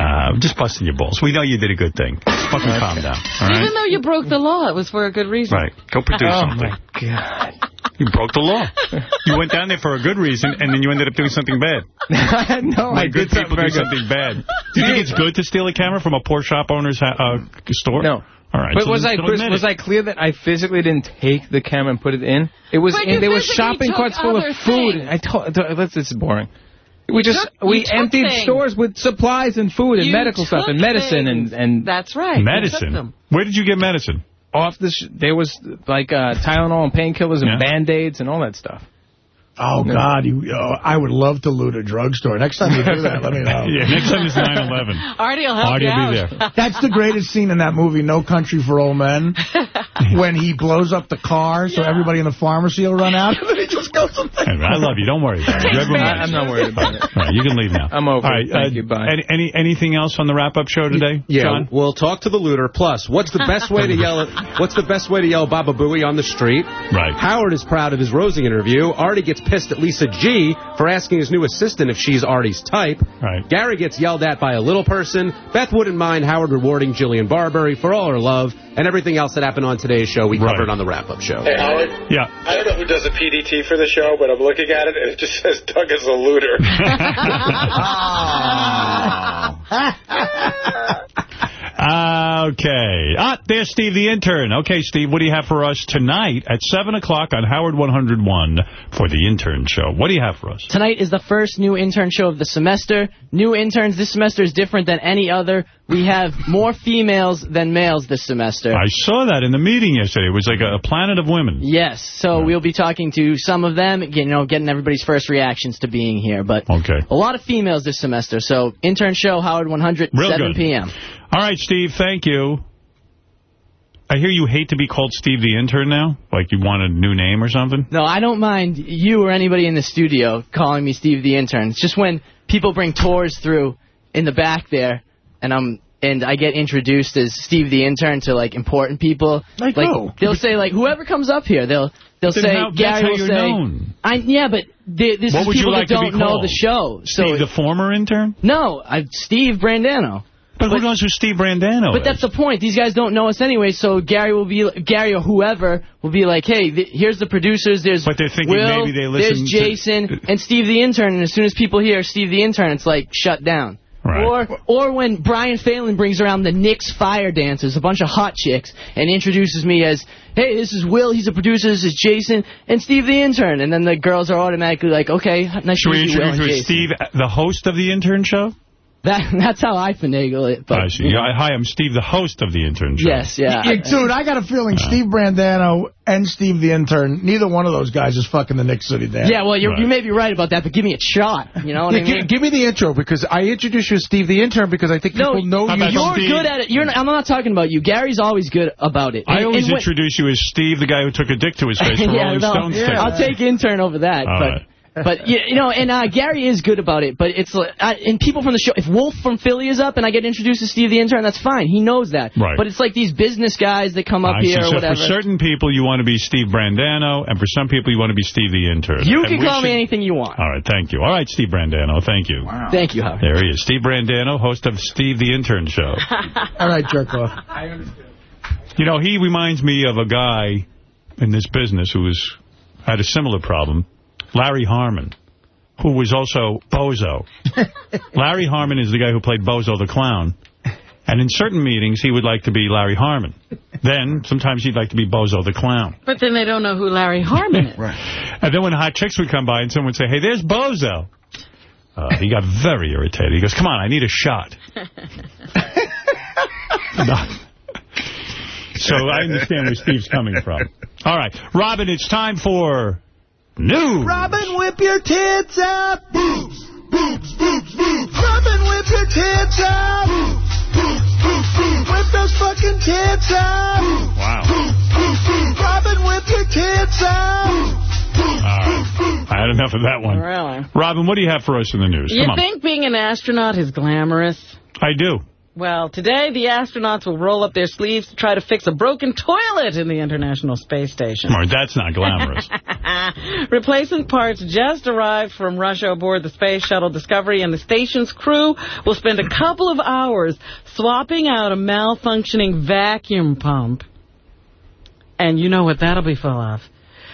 Uh, I'm just busting your balls. We know you did a good thing. Just fucking calm down. All right?
Even though you broke the law, it was for a good reason.
Right. Go produce
Oh,
something.
my God.
You broke the law. You went down there for a good reason, and then you ended up doing something bad.
no,
When
I
good
did something
people
very
do
good.
something bad. Do you think it's good to steal a camera from a poor shop owner's uh, store?
No.
All right.
But
so
was
then
I Chris, was. I clear that I physically didn't take the camera and put it in? It was in, there was shopping carts full of food.
things.
I told let's this is boring. We just
took-
we emptied
things.
stores with supplies and food and
You
medical stuff and medicine and
things.
and
That's right.
Medicine. Where did you get medicine?
off the sh- there was like uh, Tylenol and painkillers and
Yeah.
band-aids and all that stuff.
Oh, God. you. Uh, I would love to loot a drugstore. Next time you do that, let me know.
Yeah, next time it's 9/11.
Artie will help
Artie
you
will be there.
That's the greatest scene in that movie, No Country for Old Men, when he blows up the car so everybody in the pharmacy will run out. And then he just goes and
Hey, I love you. Don't worry about it.
I- I'm not worried about it.
All right, you can leave now.
I'm over
All right.
Thank
uh,
you. Bye.
Any, any anything else on the wrap-up show today,
Yeah,
John?
we'll talk to the looter. Plus, what's the best way to yell? At, what's the best way to yell Baba Booey on the street?
Right.
Howard is proud of his rosing interview. Artie gets pissed at Lisa G for asking his new assistant if she's Artie's type.
Right.
Gary gets yelled at by a little person. Beth wouldn't mind Howard rewarding Jillian Barberie for all her love and everything else that happened on today's show. We
Right.
covered on the wrap-up show.
Hey, Howard.
Yeah.
I don't know who does the PDT for the show, but I'm looking at it, and it just says Doug is a looter.
Okay. Ah, there's Steve the intern. Okay, Steve, what do you have for us tonight at 7 o'clock on Howard 101 for the intern show? What do you have for us?
Tonight is the first new intern show of the semester. New interns this semester is different than any other. We have more females than males this semester.
I saw that in the meeting yesterday. It was like a, a planet of women.
Yes, so we'll be talking to some of them, you know, getting everybody's first reactions to being here. But
Okay.
a lot of females this semester. So intern show, Howard 100,
Real
7
good.
p.m.
All right, Steve, thank you. I hear you hate to be called Steve the intern now? Like you want a new name or something?
No, I don't mind you or anybody in the studio calling me Steve the intern. It's just when people bring tours through in the back there, and I'm and I get introduced as Steve the intern to like important people.
Like who?
they'll say like whoever comes up here, they'll they'll
Then
say
how-
Gary will say
known.
I yeah, but th this
What
is people
like
that don't know the show. So
Steve, the former intern?
no, I'm Steve Brandano.
But, who knows who Steve Brandano
But
is?
that's the point. These guys don't know us anyway, so Gary will be Gary or whoever will be like, "Hey, th here's the producers. There's
But they're thinking
Will,
maybe they listen
There's Jason and Steve the intern, and as soon as people hear Steve the intern, it's like shut down.
Right.
Or or when Brian Phelan brings around the Knicks fire dancers, a bunch of hot chicks, and introduces me as, "Hey, this is Will. He's a producer. This is Jason and Steve the intern," and then the girls are automatically like, "Okay, nice
Should
to meet you, Will
introduce
and Jason."
Steve, the host of the intern show?
That that's how I finagle it. But,
I see.
you know.
Hi, I'm Steve, the host of the intern show.
Yes, yeah.
Yeah, Dude, I got a feeling Steve Brandano and Steve the intern, neither one of those guys is fucking the Knicks City Dance.
Yeah, well, you're, you may be right about that, but give me a shot. You know what
Yeah,
I mean?
gi- give me the intro because I introduced you as Steve the intern because I think
no,
people know you.
you're good at it. You're not, I'm not talking about you. Gary's always good about it.
I
And-
always
and when-
introduce you as Steve, the guy who took a dick to his face for
yeah,
Rolling
no,
Stones tickets.
I'll take intern over that.
All
but
right.
But you, you know, and uh, Gary is good about it. But it's like, I, and people from the show. If Wolf from Philly is up and I get introduced to Steve the intern, that's fine. He knows that.
Right.
But it's like these business guys that come up
I see.
here or
So
whatever.
for certain people, you want to be Steve Brandano, and for some people, you want to be Steve the intern.
you
And
can
we
call me anything you want.
All right, thank you. All right, Steve Brandano, thank you.
Thank you, Howard.
There he is. Steve Brandano, host of Steve the Intern Show.
All right, jerk off. I understand.
You know, he reminds me of a guy in this business who was had a similar problem, Larry Harmon, who was also Bozo. Larry Harmon is the guy who played Bozo the Clown. And in certain meetings, he would like to be Larry Harmon. Then, sometimes he'd like to be Bozo the Clown.
But then they don't know who Larry Harmon is.
And then when hot chicks would come by and someone would say, hey, there's Bozo. Uh, he got very irritated. He goes, come on, I need a shot. So I understand where Steve's coming from. All right. Robin, it's time for news.
Robin, whip your tits out. Boobs, boobs, boobs, boobs. Robin, whip your tits out. Boobs, boobs, boobs. boobs. Whip those fucking tits out.
Wow. Boobs, boobs, boobs.
Robin, whip your tits out.
All right. I had enough of that one.
Really?
Robin, what do you have for us in the news?
You
Come on.
think being an astronaut is glamorous?
I do.
Well, today the astronauts will roll up their sleeves to try to fix a broken toilet in the International Space Station.
Right, that's not glamorous.
Replacement parts just arrived from Russia aboard the Space Shuttle Discovery, and the station's crew will spend a couple of hours swapping out a malfunctioning vacuum pump. And you know what that'll be full of.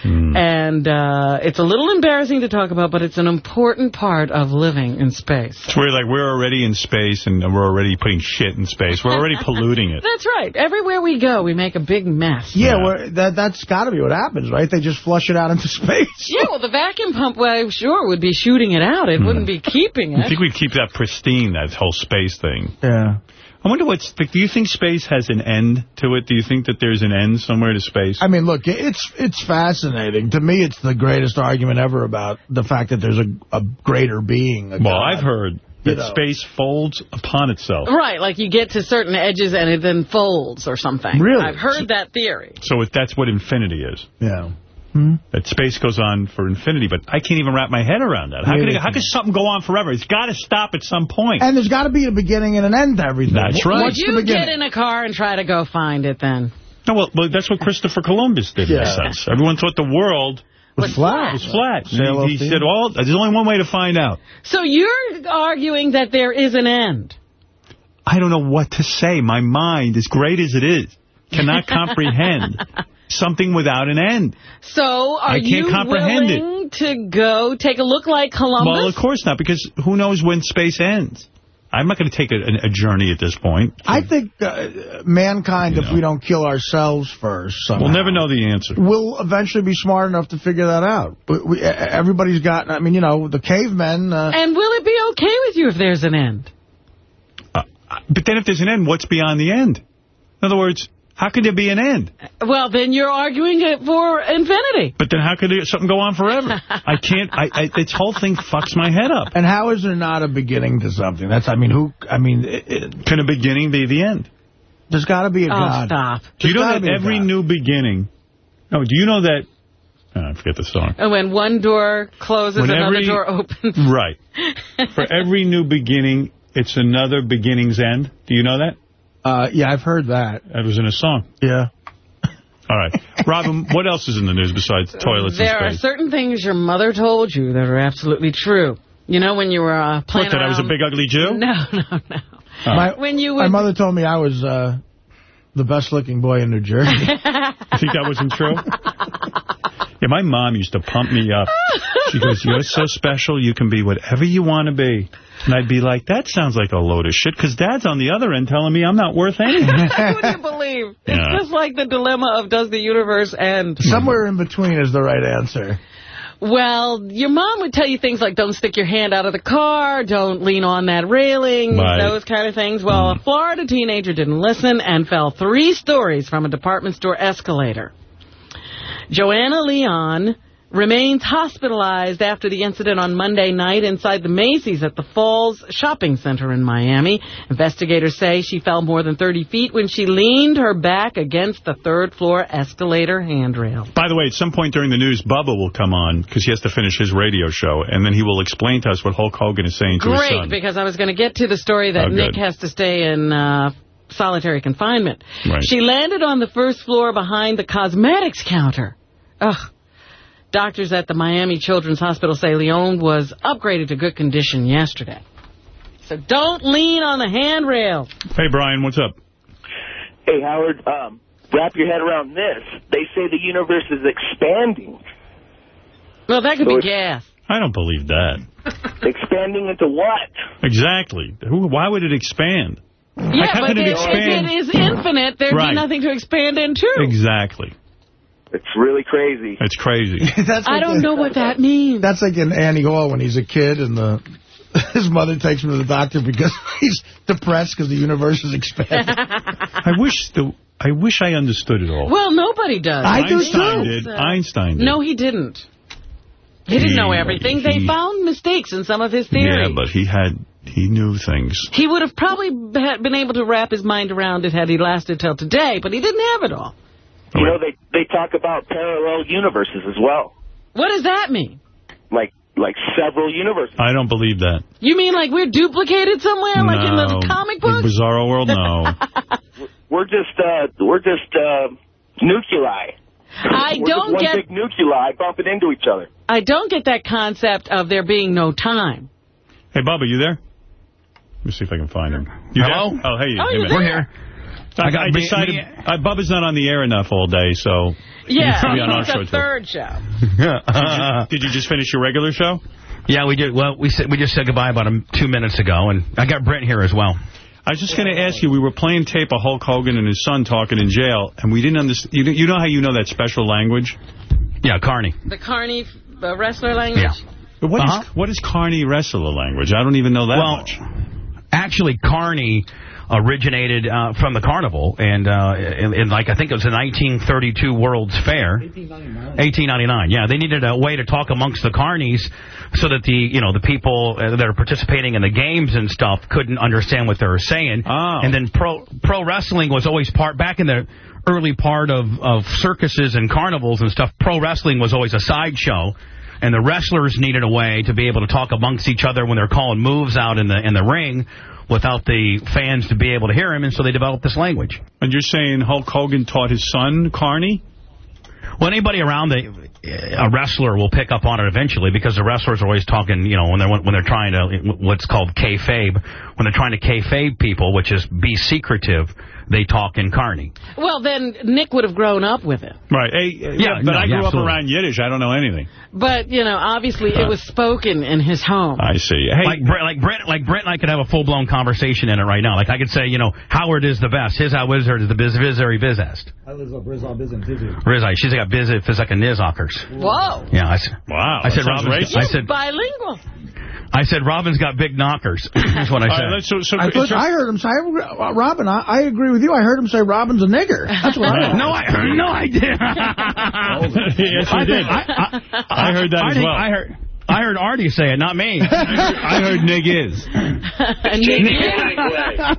And uh, it's a little embarrassing to talk about, but it's an important part of living in space.
It's weird, like we're already in space and we're already putting shit in space. We're already polluting it.
That's right. Everywhere we go, we make a big mess.
Yeah, Well, that, that's got to be what happens, right? They just flush it out into space.
Yeah, well, the vacuum pump, well, sure, would be shooting it out. It wouldn't be keeping it.
I think we'd keep that pristine, that whole space thing.
Yeah.
I wonder what's... Do you think space has an end to it? Do you think that there's an end somewhere to space?
I mean, look, it's it's fascinating. To me, it's the greatest argument ever about the fact that there's a, a greater being. a
Well,
God.
I've heard that
You know.
space folds upon itself.
Right, like you get to certain edges and it then folds or something.
Really?
I've heard that theory.
So it, that's what infinity is.
Yeah. Hmm?
That space goes on for infinity, but I can't even wrap my head around that. How,
Me
could, how could something go on forever? It's got to stop at some point.
And there's got to be a beginning and an end to everything.
That's
Wh-
right.
What's the
You
beginning?
get in a car and try to go find it then.
No, well, well, that's what Christopher Columbus did, in a sense. Everyone thought the world
was flat.
was flat.
Sail
He, he said, well, there's only one way to find out.
So you're arguing that there is an end.
I don't know what to say. My mind, as great as it is, cannot comprehend something without an end.
So are
I can't
you
comprehend it.
willing to go take a look like Columbus?
Well, of course not, because who knows when space ends? I'm not going to take a, a journey at this point.
I think uh, mankind, if we don't kill ourselves first, somehow,
We'll never know the answer.
We'll eventually be smart enough to figure that out. We, we, everybody's got, I mean, you know, the cavemen... Uh,
And will it be okay with you if there's an end?
But then if there's an end, what's beyond the end? In other words, how could there be an end?
Well, then you're arguing it for infinity.
But then how could there, something go on forever? I can't, I, I, this whole thing fucks my head up.
And how is there not a beginning to something? That's, I mean, who, I mean... It, it,
Can a beginning be the end?
There's got to be a
Oh,
God.
stop.
Do you
There's
know that every
God.
new beginning... No, do you know that... oh, I forget the song.
And when one door closes,
When
another
every-
door opens.
Right. For every new beginning, it's another beginning's end. Do you know that?
Uh, yeah, I've heard that.
That was in a song.
Yeah.
All right. Robin, what else is in the news besides toilets
There
and
are certain things your mother told you that are absolutely true. You know, when you were uh, playing
What, that I was a big ugly Jew?
No, no, no.
My,
When you
my mother told me I was uh, the best-looking boy in New Jersey.
You think that wasn't true? Yeah, my mom used to pump me up. She goes, you're so special, you can be whatever you want to be. And I'd be like, that sounds like a load of shit, because Dad's on the other end telling me I'm not worth anything.
Would you believe? It's just like the dilemma of does the universe end?
Somewhere in between is the right answer.
Well, your mom would tell you things like don't stick your hand out of the car, don't lean on that railing,
Right.
those kind of things. Well, a mm. Florida teenager didn't listen and fell three stories from a department store escalator. Joanna Leon remains hospitalized after the incident on Monday night inside the Macy's at the Falls Shopping Center in Miami. Investigators say she fell more than 30 feet when she leaned her back against the third floor escalator handrail.
By the way, at some point during the news, Bubba will come on, because he has to finish his radio show, and then he will explain to us what Hulk Hogan is saying to his
Great,
son.
because I was going to get to the story that
Oh,
Nick has to stay in uh, solitary confinement.
Right.
She landed on the first floor behind the cosmetics counter. Ugh. Doctors at the Miami Children's Hospital say Leon was upgraded to good condition yesterday. So don't lean on the handrail.
Hey, Brian, what's up?
Hey, Howard, um, wrap your head around this. They say the universe is expanding.
Well, that could
So
be gas.
I don't believe that.
expanding into what?
Exactly. Who? Why would it expand?
Yeah,
how
but
could it
if it is infinite, there'd
Right.
be nothing to expand into.
Exactly.
It's really crazy.
It's crazy.
That's
I don't
the-
know what that means.
That's like in Annie Hall when he's a kid and the his mother takes him to the doctor because he's depressed because the universe is expanding.
I wish the I wish I understood it all.
Well, nobody does.
I do
Einstein
too.
did. Einstein did.
No, he didn't. He didn't know everything.
he-
They found mistakes in some of his theories.
Yeah, but he had he knew things.
He would have probably been able to wrap his mind around it had he lasted till today, but he didn't have it all.
You know, they they talk about parallel universes as well,
What does that mean?
like like several universes.
I don't believe that.
You mean like we're duplicated somewhere, like in the comic
The
books?
Bizarro world, no.
We're just uh we're just uh nuclei.
I
we're
don't
just one
get
big nuclei bumping into each other.
I don't get that concept of there being no time.
hey, Bob, are you there? Let me see if I can find him. You
Hello?
there? Oh, hey,
Oh,
hey,
you're
man.
there.
We're here.
I,
I got
I decided
me-
uh, Bubba's not on the air enough all day, so
Yeah,
Be on our show,
a
too.
third show.
did you just finish your regular show?
Yeah, we did. Well, we said we just said goodbye about two minutes ago, and I got Brent here as well.
I was just going to ask you, we were playing tape of Hulk Hogan and his son talking in jail, and we didn't understand. You, know- you know how you know that special language?
Yeah, Carney.
The Carney uh, wrestler language?
Yeah.
But what is-
Uh-huh.
what is Carney wrestler language? I don't even know that
Well,
much.
Actually, Carney originated uh, from the carnival, and uh, in, in like I think it was the 1932 World's Fair. 1899. Yeah, they needed a way to talk amongst the carnies so that the you know the people uh, that are participating in the games and stuff couldn't understand what they were saying.
Oh.
And then pro pro wrestling was always part back in the early part of of circuses and carnivals and stuff. Pro wrestling was always a sideshow. And the wrestlers needed a way to be able to talk amongst each other when they're calling moves out in the in the ring, without the fans to be able to hear him, and so they developed this language.
And you're saying Hulk Hogan taught his son Carney?
Well, anybody around the, a wrestler will pick up on it eventually because the wrestlers are always talking, you know, when they're when they're trying to what's called kayfabe, when they're trying to kayfabe people, which is be secretive, they talk in Carney.
Well, then Nick would have grown up with it.
Right. Hey, uh,
Yeah,
but
no,
I
yeah,
grew up
absolutely.
around Yiddish. I don't know anything.
But, you know, obviously it was spoken in his home.
I see. Hey,
like Brent, like Brent, like Brent and I could have a full blown conversation in it right now. Like I could say, you know, Howard is the best. His how wizard is the biz biz very bizest. Rizai, she's got biz is like a nizockers.
Whoa.
Yeah, I said.
Wow.
I said
that sounds
Robin's.
racist.
I said
Bilingual.
I said Robin's got big knockers. That's what I
All
said.
right, let's- so, so
I, thought, I heard him say, Robin, I, I agree with you. I heard him say Robin's a nigger. That's what I heard.
no, I heard. No, I did.
yes, you
I
did.
I, I,
I heard that
I
as well.
I heard. I heard Artie say it, not me.
I heard Nig is.
And Nick-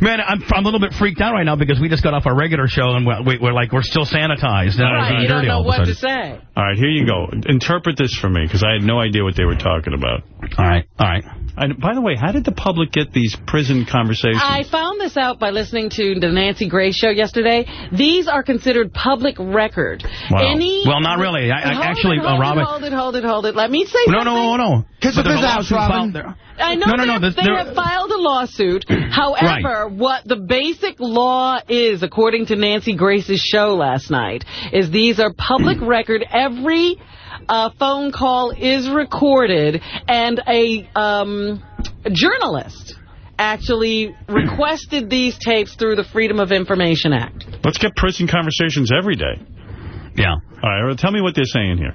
Man, I'm, I'm a little bit freaked out right now because we just got off our regular show and we're, we're like, we're still sanitized. And
Right, you don't know
all of a
what to say.
All right, here you go. Interpret this for me, because I had no idea what they were talking about.
All right, all right.
And by the way, how did the public get these prison conversations?
I found this out by listening to the Nancy Grace show yesterday. These are considered public record.
Wow.
Any
Well, not really. I, I,
Hold
actually,
it,
uh, Robin.
It, hold it, hold it, hold it. Let me say
No,
something.
no, no, no.
Kiss
But
of
there's
his house,
lawsuit
Robin.
Filed there.
I know
No, no,
they,
no,
have,
this-
they have filed a lawsuit. However, what the basic law is, according to Nancy Grace's show last night, is these are public record. Every uh, phone call is recorded, and a, um, journalist actually requested these tapes through the Freedom of Information Act.
Let's get prison conversations every day.
Yeah.
All right, tell me what they're saying here.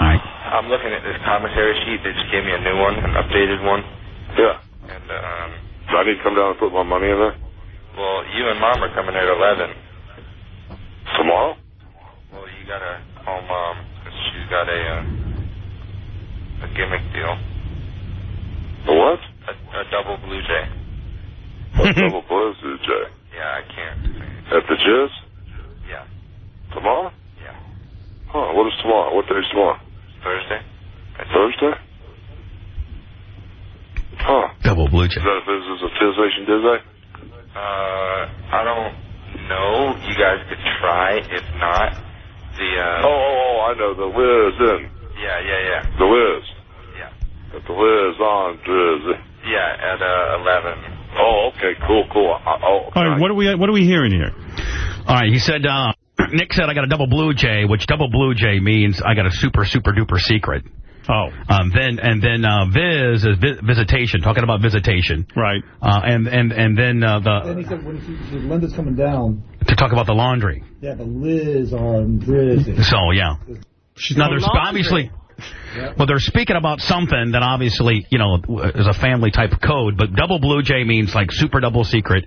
All right.
I'm looking at this commissary sheet. They just gave me a new one, an updated one.
Yeah.
And, um,
Do I need to come down and put my money in there?
well, you and Mom are coming at 11.
Tomorrow?
Well, you got to call mom because she's got a, uh, a gimmick deal.
A what?
A, a double Blue Jay.
A double blue Jay.
Yeah, I can't.
At the Jizz?
Yeah.
Tomorrow?
Yeah.
Huh, what is tomorrow? What day is tomorrow?
Thursday?
Thursday? Huh.
Double blue check.
Is that if this is a Fizzation Dizzy?
Uh, I don't know. You guys could try. If not, the, uh,
Oh, oh, oh, I know. The Wiz in.
yeah, yeah, yeah.
The Wiz.
Yeah.
At the Wiz on Drizzy.
Yeah, at, uh, 11.
Oh, okay, cool, cool. I, oh,
All right, what are we what are we hearing here?
All right, he said, uh, Nick said I got a double blue jay, which double blue jay means I got a super, super duper secret.
Oh.
Um, then and then uh, Viz is vi visitation, talking about visitation.
Right.
Uh, and and and then uh,
Then
the
he said when he said Linda's coming down,
to talk about the laundry.
yeah, the Liz on Drizzy.
So yeah. now
no
there's
laundry.
obviously. Well, they're speaking about something that obviously, you know, is a family type of code, but double blue jay means like super double secret.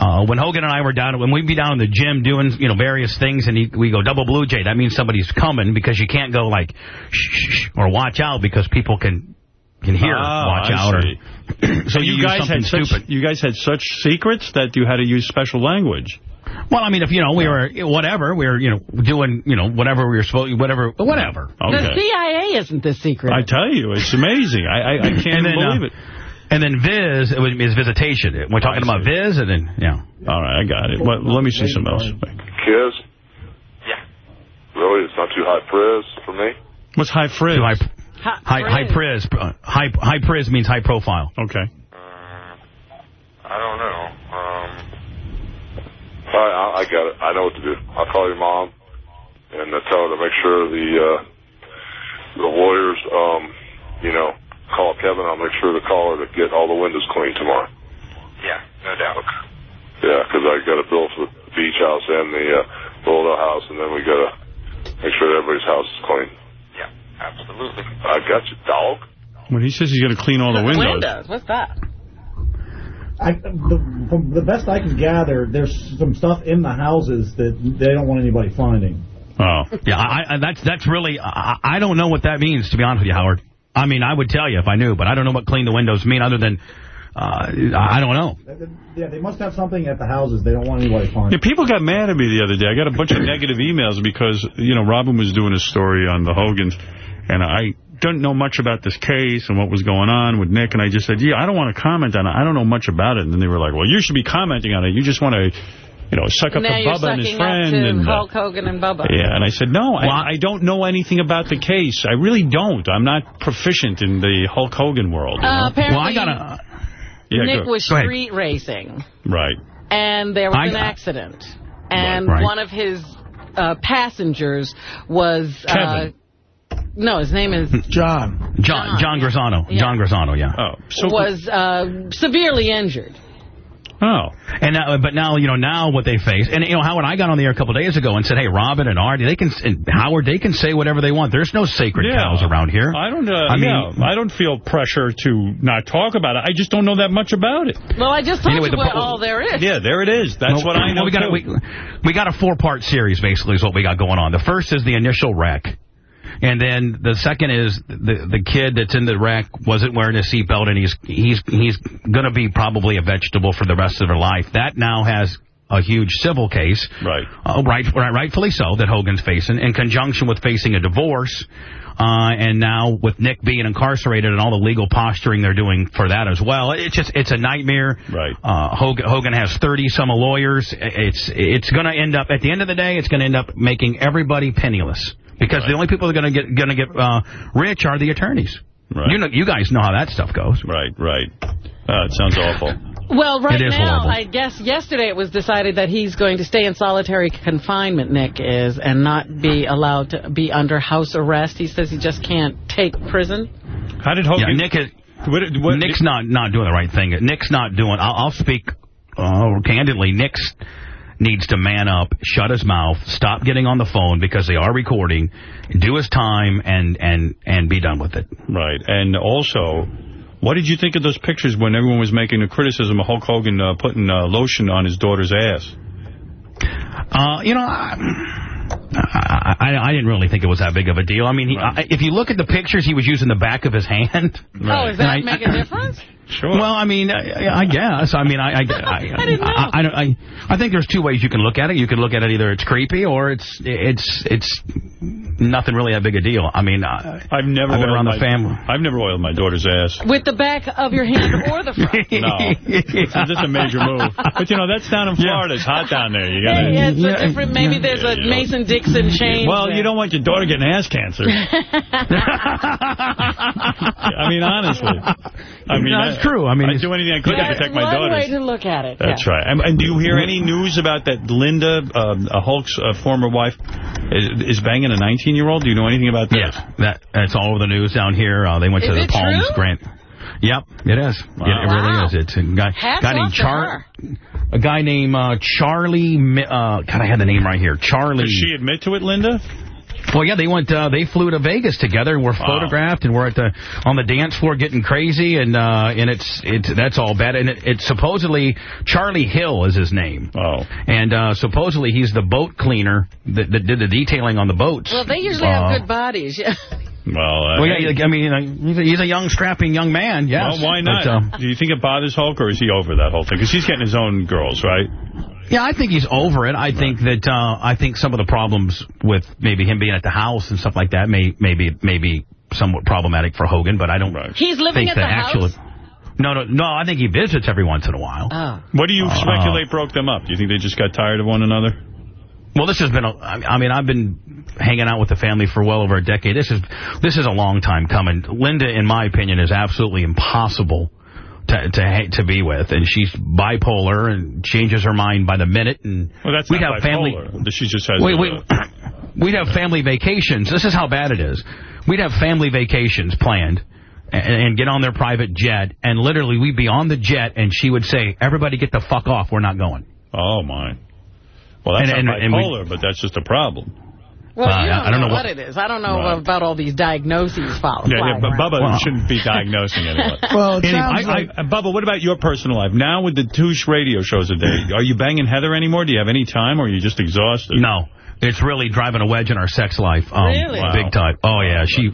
Uh, when Hogan and I were down, when we'd be down in the gym doing, you know, various things, and he, we go double blue jay, that means somebody's coming because you can't go like shh, shh, shh, or watch out because people can can hear
Oh,
watch
I
out or so
you,
use
guys had
something
such you guys had such secrets that you had to use special language.
Well, I mean, if you know we were whatever we were, you know, doing, you know, whatever we were supposed, whatever, whatever.
The CIA isn't the secret.
I tell you, it's amazing. I I, I can't
then,
believe
uh,
it.
And then Viz it is visitation. We're talking about Viz, and then yeah.
All right, I got it. Let, let me see some else.
Kiz?
Yeah.
Really? It's not too high priz for me?
What's high frizz?
High, high, high priz. uh, High, high priz means high profile.
Okay.
I don't know. Um,
All right, I, I got it. I know what to do. I'll call your mom and uh, tell her to make sure the uh, the lawyers, um, you know, call Kevin. I'll make sure to call her to get all the windows cleaned tomorrow.
yeah, no doubt.
Yeah, because I got a bill for the beach house and the uh, Boulder house, and then we got to make sure everybody's house is clean.
Yeah, absolutely.
I got you, dog.
When he says he's going to clean all the windows.
Windows. What's that?
I, the, from the best I can gather, there's some stuff in the houses that they don't want anybody finding.
Oh.
Yeah, I, I, that's that's really, I, I don't know what that means, to be honest with you, Howard. I mean, I would tell you if I knew, but I don't know what clean the windows mean other than, uh, I don't know.
Yeah, they must have something at the houses they don't want anybody finding.
Yeah, people got mad at me the other day. I got a bunch of negative emails because, you know, Robin was doing a story on the Hogans, and I don't know much about this case and what was going on with Nick, and I just said, yeah, I don't want to comment on it. I don't know much about it. And then they were like, well, you should be commenting on it. You just want to, you know, suck up
now
to Bubba and his friend. and, uh,
Hulk Hogan and Bubba.
yeah, and I said, no, I, I don't know anything about the case. I really don't. I'm not proficient in the Hulk Hogan world. you
Uh, apparently, Well, I gotta-
Yeah,
Nick
go-
was
go
street racing,
Right.
and there was
I-
an accident. And
Right.
one of his uh, passengers was... Uh,
Kevin.
no, his name is...
John.
John, John Graziano.
Yeah.
John Graziano, yeah.
Oh, so
was uh, severely injured.
Oh.
And now, but now, you know, now what they face, and, you know, Howard, I got on the air a couple of days ago and said, hey, Robin and Artie, they can, and Howard, they can say whatever they want. There's no sacred
Yeah.
cows around here.
I don't. Uh,
I mean,
yeah, I don't feel pressure to not talk about it. I just don't know that much about it.
Well, I just told
Anyway,
you
the
what all there is.
Yeah, there it is. That's
Well,
what I know.
well, we got a,
too.
we, we got a four-part series, basically, is what we got going on. The first is the initial wreck. And then the second is the the kid that's in the wreck wasn't wearing a seatbelt, and he's he's he's going to be probably a vegetable for the rest of their life. That now has a huge civil case,
right?
Uh, right, right, rightfully so, that Hogan's facing in conjunction with facing a divorce. Uh, and now with Nick being incarcerated and all the legal posturing they're doing for that as well, it's just it's a nightmare.
Right.
Uh, Hogan, Hogan has 30 some lawyers. It's it's going to end up at the end of the day, it's going to end up making everybody penniless because the only people that are going to get going to get uh, rich are the attorneys.
Right.
You know, you guys know how that stuff goes.
Right, right. Uh, it sounds awful.
Well, right now,
horrible.
I guess yesterday it was decided that he's going to stay in solitary confinement, Nick is, and not be allowed to be under house arrest. He says he just can't take prison.
How did
Yeah, Nick is,
What, what,
Nick's not not doing the right thing. Nick's not doing. I'll, I'll speak uh, candidly. Nick's needs to man up, shut his mouth, stop getting on the phone because they are recording, do his time, and and and be done with it.
Right. And also, what did you think of those pictures when everyone was making a criticism of Hulk Hogan uh, putting uh, lotion on his daughter's ass?
Uh, you know, I, I, I, I didn't really think it was that big of a deal. I mean, he, I, if you look at the pictures, he was using the back of his hand.
Oh, does that make a difference?
Sure.
Well, I mean, I, I guess. I mean, I, I, I,
I didn't know.
I, I, I, I think there's two ways you can look at it. You can look at it either it's creepy or it's it's it's nothing really that big a deal. I mean, I,
I've never
I've been around
my,
the family.
I've never oiled my daughter's ass.
With the back of your hand or the front?
No. It's just a major move. But, you know, that's down in Florida. It's hot down there. You gotta,
Yeah, it's a different, maybe there's a Mason-Dixon chain.
Well, you don't want your daughter getting ass cancer. I mean, honestly. I mean,
That's
I-
true. I mean,
I'd do anything I could to protect my
one way
daughters.
to look at it.
That's
yeah.
right. And, and do you hear any news about that Linda, um, uh, Hulk's uh, former wife, is, is banging a 19-year-old? Do you know anything about that?
Yeah, that that's all over the news down here. Uh, they went to the Palms
true?
Grant. Yep, it is.
Wow.
It, it really
Wow.
is. It's a guy, guy named Char, a guy named uh, Charlie. Mi- Uh, God, I had the name right here. Charlie.
Does she admit to it, Linda?
Well, yeah, they went. Uh, they flew to Vegas together and were
Wow.
photographed, and we're at the on the dance floor getting crazy, and uh, and it's it's that's all bad. And it, it's supposedly Charlie Hill is his name.
Oh.
And uh, supposedly he's the boat cleaner that, that did the detailing on the boats.
Well, they usually
Uh,
have good bodies. Yeah.
Well, uh,
Well, yeah, I mean, uh, he's a, young, strapping young man. Yes.
well, why not?
But, uh,
Do you think it bothers Hulk, or is he over that whole thing? Because he's getting his own girls, right?
Yeah, I think he's over it. I think that uh, I think some of the problems with maybe him being at the house and stuff like that may maybe maybe somewhat problematic for Hogan, but I don't
He's living
think
at
that
the
actually.
house?
No, no, no. I think he visits every once in a while.
Oh.
What do you
Uh,
speculate broke them up? Do you think they just got tired of one another?
Well, this has been. A, I mean, I've been hanging out with the family for well over a decade. This is this is a long time coming. Linda, in my opinion, is absolutely impossible to to to be with, and she's bipolar and changes her mind by the minute. And
Well, that's
we'd
not
have family.
She just has.
Wait,
a-
wait. Uh, we'd have family vacations. This is how bad it is. We'd have family vacations planned and, and get on their private jet, and literally we'd be on the jet, and she would say, "Everybody, get the fuck off. We're not going."
Oh my. Well, that's
And-
not
and- and we-
bipolar, but that's just a problem.
Well,
Uh,
you don't,
I don't
know,
know
what,
what-
it is. I don't know
Right.
about all these diagnoses following.
Yeah, yeah, but Bubba
Wow.
shouldn't be diagnosing anyone.
Well, it
Anyway,
sounds
I,
like...
I, Bubba, what about your personal life? Now with the two radio shows a day, are you banging Heather anymore? Do you have any time, or are you just exhausted?
No. It's really driving a wedge in our sex life. Um,
Really?
Wow.
Big time. Oh, yeah. She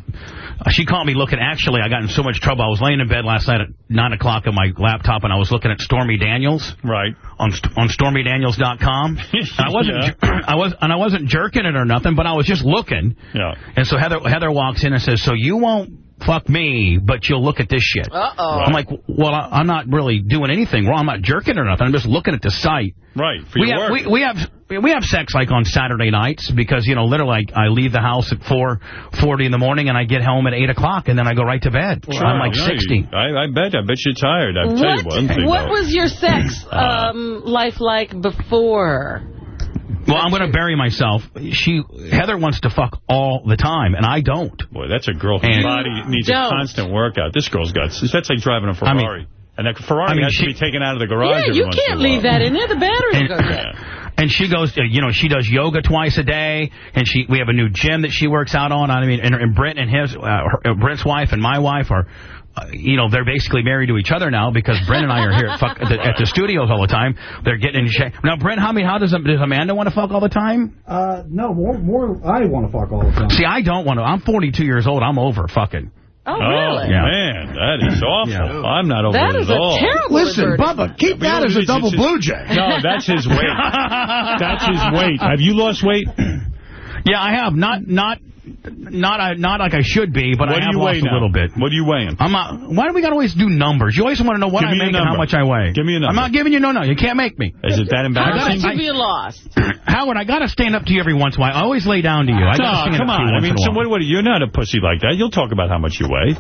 she caught me looking. Actually, I got in so much trouble. I was laying in bed last night at 9 o'clock on my laptop, and I was looking at Stormy Daniels
Right.
on st- on StormyDaniels.com. And I wasn't
Yeah.
I was and I wasn't jerking it or nothing, but I was just looking.
Yeah.
And so Heather Heather walks in and says, "So you won't fuck me, but you'll look at this shit."
Uh-oh.
I'm like, "Well, I, I'm not really doing anything wrong. I'm not jerking or nothing. I'm just looking at the site."
Right. For
we
your
have
work.
we, we have we have sex like on Saturday nights because you know literally I, I leave the house at four forty in the morning and I get home at eight o'clock and then I go right to bed.
Sure,
I'm like
yeah,
sixty.
you- I, I bet. I bet you're tired. I'll tell you one thing.
what
though.
was your sex
Uh,
um, life like before?
Well, I'm going to bury myself. She Heather wants to fuck all the time and I don't.
Boy, that's a girl whose body needs
Don't.
a constant workout. This girl's got. That's like driving a
I mean-
Ferrari. and that Ferrari
I mean,
has
she-
to be taken out of the garage.
Yeah,
every
you
once in
can't
a while.
leave that in there. The battery will go dead.
Yeah.
and she goes, uh, you know, she does yoga twice a day, and she we have a new gym that she works out on. I mean, and, and Brent and his, uh, her, uh, Brent's wife and my wife are. Uh, you know, they're basically married to each other now because Brent and I are here at, fuck, at, the, at the studios all the time. They're getting in shape. Now, Brent, how many, how does, does Amanda want to fuck all the time?
Uh, no, more, more. I want to fuck all the time.
See, I don't want to. I'm 42 years old. I'm over fucking.
Oh, really?
Yeah.
man, that is awful.
Yeah.
I'm not over
That
it
is
at
a
all.
terrible
Listen,
advertisement.
Bubba, keep
Yeah,
that as a double
it's-
blue jay.
No, that's his weight. that's his weight. Have you lost weight?
Yeah, I have. Not not not uh, not like I should be, but
what
I have
you
lost
weigh
a little bit.
What are you weighing?
I'm not. Why do we got to always do numbers? You always want to know what
Give
I make and how much I weigh.
Give me a number.
I'm not giving you no no. You can't make me.
Is it that
How
embarrassing?
much have you lost?
Howard, I got to stand up to you every once in a while. I always lay down to you. I gotta
No,
stand
come
up to you
on. I
once
mean,
in a
so
while.
what, what, you're not a pussy like that. You'll talk about how much you weigh.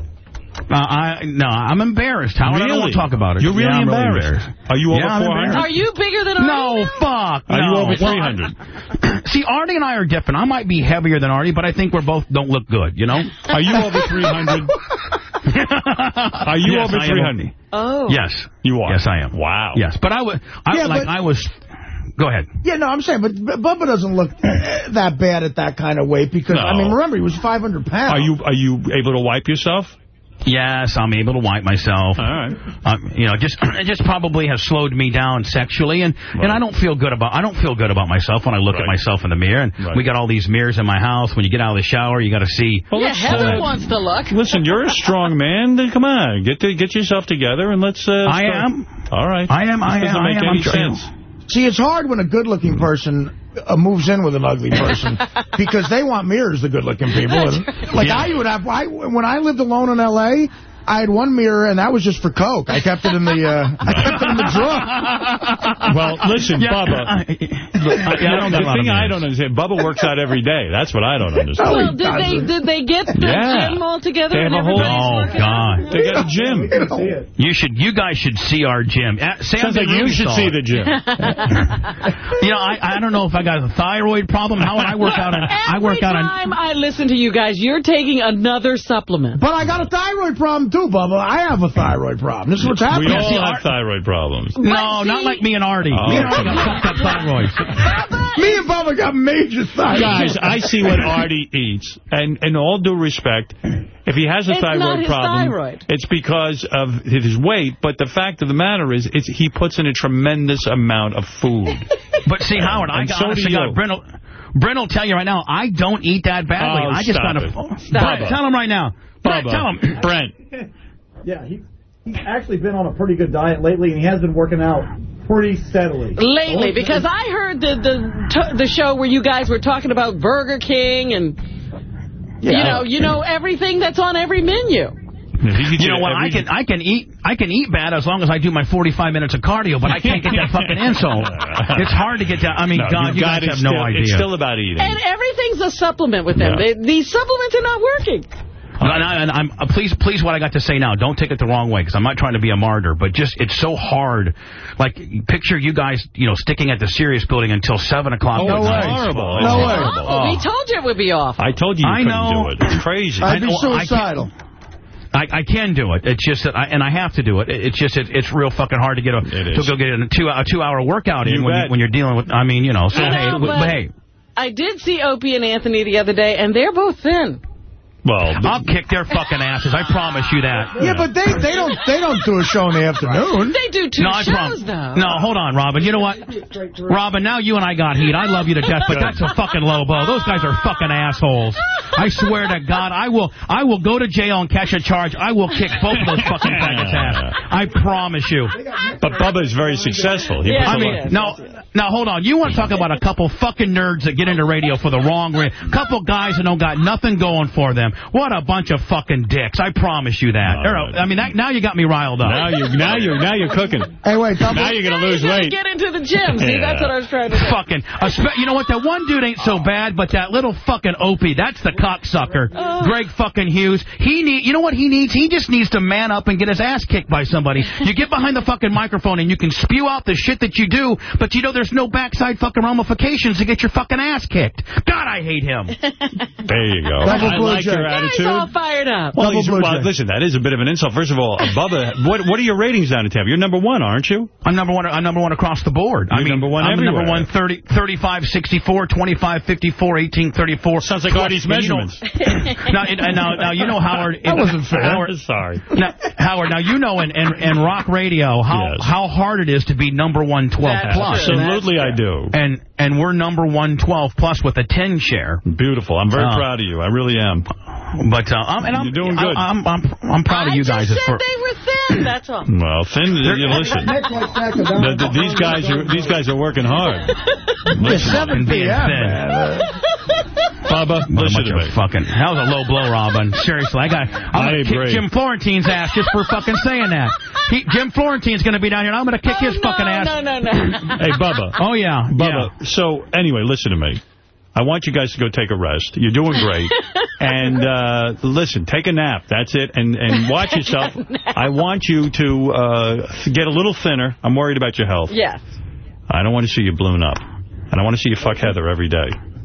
Uh, I no, I'm embarrassed. Howard, I don't want to talk about it.
You're really
Yeah, I'm
embarrassed. Are you over
Yeah,
400?
Are you bigger than Artie
No,
now?
fuck.
Are you over 300?
See, Artie and I are different. I might be heavier than Artie, but I think we're both don't look good, you know?
Are you over 300? Are you
Yes,
over 300?
Oh.
Yes.
You are?
Yes, I am.
Wow.
Yes, but I was, I,
Yeah,
like,
but-
I was, go ahead.
Yeah, no, I'm saying, but but Bubba doesn't look that bad at that kind of weight because, I mean, remember, he was 500 pounds.
Are you are you able to wipe yourself?
Yes, I'm able to wipe myself.
All right.
Um, you know, just it just probably has slowed me down sexually, and and I don't feel good about I don't feel good about myself when I look at myself in the mirror. And
Right.
we got all these mirrors in my house. When you get out of the shower, you got to see.
Well,
Yeah,
let's,
Heather
uh,
wants to look.
Listen, you're a strong man. Then come on, get to, get yourself together and let's. Uh,
I am.
All right.
I am.
This
I am.
doesn't
I
make
am.
any
I'm trying-
sense.
See, it's hard when a good-looking person uh, moves in with an ugly person because they want mirrors, the good-looking people. And, like,
Yeah.
I would have, I, when I lived alone in L.A., I had one mirror, and that was just for Coke. I kept it in the, uh, I kept it in the drawer.
Well, listen,
Yeah,
Bubba.
I,
The,
yeah, I don't got a
the
lot
thing
of
I don't understand, Bubba works out every day. That's what I don't understand.
Well, did they did they get the
Yeah.
gym all together
They have
and
a whole-
Oh
working
God!
They got a gym.
You should. You guys should see our gym. Uh, Sam
Sounds like you should
Rubenstahl.
see the gym.
You know, I I don't know if I got a thyroid problem. How would I work out? On, I work
Every
out on.
time I listen to you guys, you're taking another supplement.
But I got a thyroid problem, too, Bubba. I have a thyroid problem. This is what's happening.
We all
see,
have thyroid problems.
No,
But
not
see-
like me and Artie.
Oh.
Me and Artie got fucked up thyroids.
Me and Bubba got major thyroid.
Guys, I see what Artie eats, and in all due respect, if he has a
It's
thyroid
not his
problem,
thyroid.
it's because of his weight. But the fact of the matter is, it's, he puts in a tremendous amount of food.
But see, Howard, I got
so
honestly
do
got
you.
Brent. will- tell you right now, I don't eat that badly.
Oh,
I just
stop
gotta.
it.
Brent,
Bubba.
tell him right now. Brent,
Bubba,
tell him.
Brent,
Yeah, he, he's actually been on a pretty good diet lately, and he has been working out pretty steadily.
Lately, because I heard the the t- the show where you guys were talking about Burger King and you know you know everything that's on every menu.
You know what? I can I can eat I can eat bad as long as I do my 45 minutes of cardio, but I can't get that fucking insult. It's hard to get that. I mean,
No,
God,
you
you guys
it
have no idea.
It's still about eating.
And everything's a supplement with them.
Yeah.
They, these supplements are not working.
And, I, and I'm uh, please, please, what I got to say now. Don't take it the wrong way, because I'm not trying to be a martyr, but just it's so hard. Like picture you guys, you know, sticking at the Sirius building until seven o'clock.
Oh,
at
it's horrible.
No
It's
way.
horrible.
Oh, we told you it would be off.
I told you you
I
couldn't
know.
do it. It's crazy.
I'd be
I I
suicidal.
I, I can do it. It's just that, I, and I have to do it. It- It's just, it, it's real fucking hard to get a to go get a two a two hour workout
You
in when, you, when you're dealing with. I mean, you know. So
I
hey,
know,
but,
but-
hey,
I did see Opie and Anthony the other day, and they're both thin.
Well,
I'll kick their fucking asses. I promise you that.
Yeah, but they, they don't they don't do a show in the afternoon.
They do two
no,
shows,
promise.
though.
No, hold on, Robin. You know what? Robin, now you and I got heat. I love you to death, but that's a fucking low blow. Those guys are fucking assholes. I swear to God, I will I will go to jail and catch a charge. I will kick both of those fucking faggots' ass. I promise you.
but Bubba's very successful. He
Yeah,
puts a
I
lot-
mean, now, now hold on. You want to talk about a couple fucking nerds that get into radio for the wrong reason? Couple guys that don't got nothing going for them. What a bunch of fucking dicks. I promise you that.
All right.
I mean, that, now you got me riled up.
now you're, now you're, now you're cooking.
Hey, wait, Bubba.
Now you're gonna lose
you
weight.
Get into the gym. See,
Yeah.
that's what I was trying to say.
fucking, espe- you know what? That one dude ain't so bad, but that little fucking Opie, that's the cocksucker. Oh. Gregg fucking Hughes. He need, you know what he needs? He just needs to man up and get his ass kicked by somebody. You get behind the fucking microphone and you can spew out the shit that you do, but you know there's no backside fucking ramifications to get your fucking ass kicked. God, I hate him.
There you go.
Double
I
blue
like
jay.
Your
Guy's
attitude.
all fired up.
Well, he's, well, listen, that is a bit of an insult. First of all, Bubba, what what are your ratings down in Tampa? You're number one, aren't you?
I'm number one. I'm number one across the board.
You're
I mean,
number one
I'm
everywhere.
number one 30, 35, 64, 25, 54, 18, 34.
Sounds like
Plus,
Artie's
and you know-
measurements.
now, and, and now, now, you know, Howard.
That wasn't fair.
Howard,
Sorry.
Now, Howard, now you know in, in, in rock radio how
Yes.
how hard it is to be number 112
That's
plus.
true. Absolutely I do.
And and we're number 112 plus with a 10 share.
Beautiful. I'm very
Uh,
proud of you. I really am.
But uh, I'm, and I'm,
You're doing good.
I, I'm, I'm, I'm proud of you guys.
I
as
just
for-
said they were thin, that's all.
Well, thin. You listen. The- the- these guys are these guys are working hard. Listen,
Fucking being thin.
Bubba, listen
bunch
to me.
fucking. That was a low blow, Robin. Seriously, I got. I'm gonna kick
agree.
Jim Florentine's ass just for fucking saying that. He, Jim Florentine's going to be down here, and I'm going to kick his fucking ass.
No, no, no.
Hey, Bubba.
Oh yeah,
Bubba. So anyway, listen to me. I want you guys to go take a rest. You're doing great. and uh, listen, take a nap. That's it. And and watch yourself. I want you to uh, get a little thinner. I'm worried about your health.
Yes.
I don't want to see you balloon up. And I want to see you fuck Heather every day.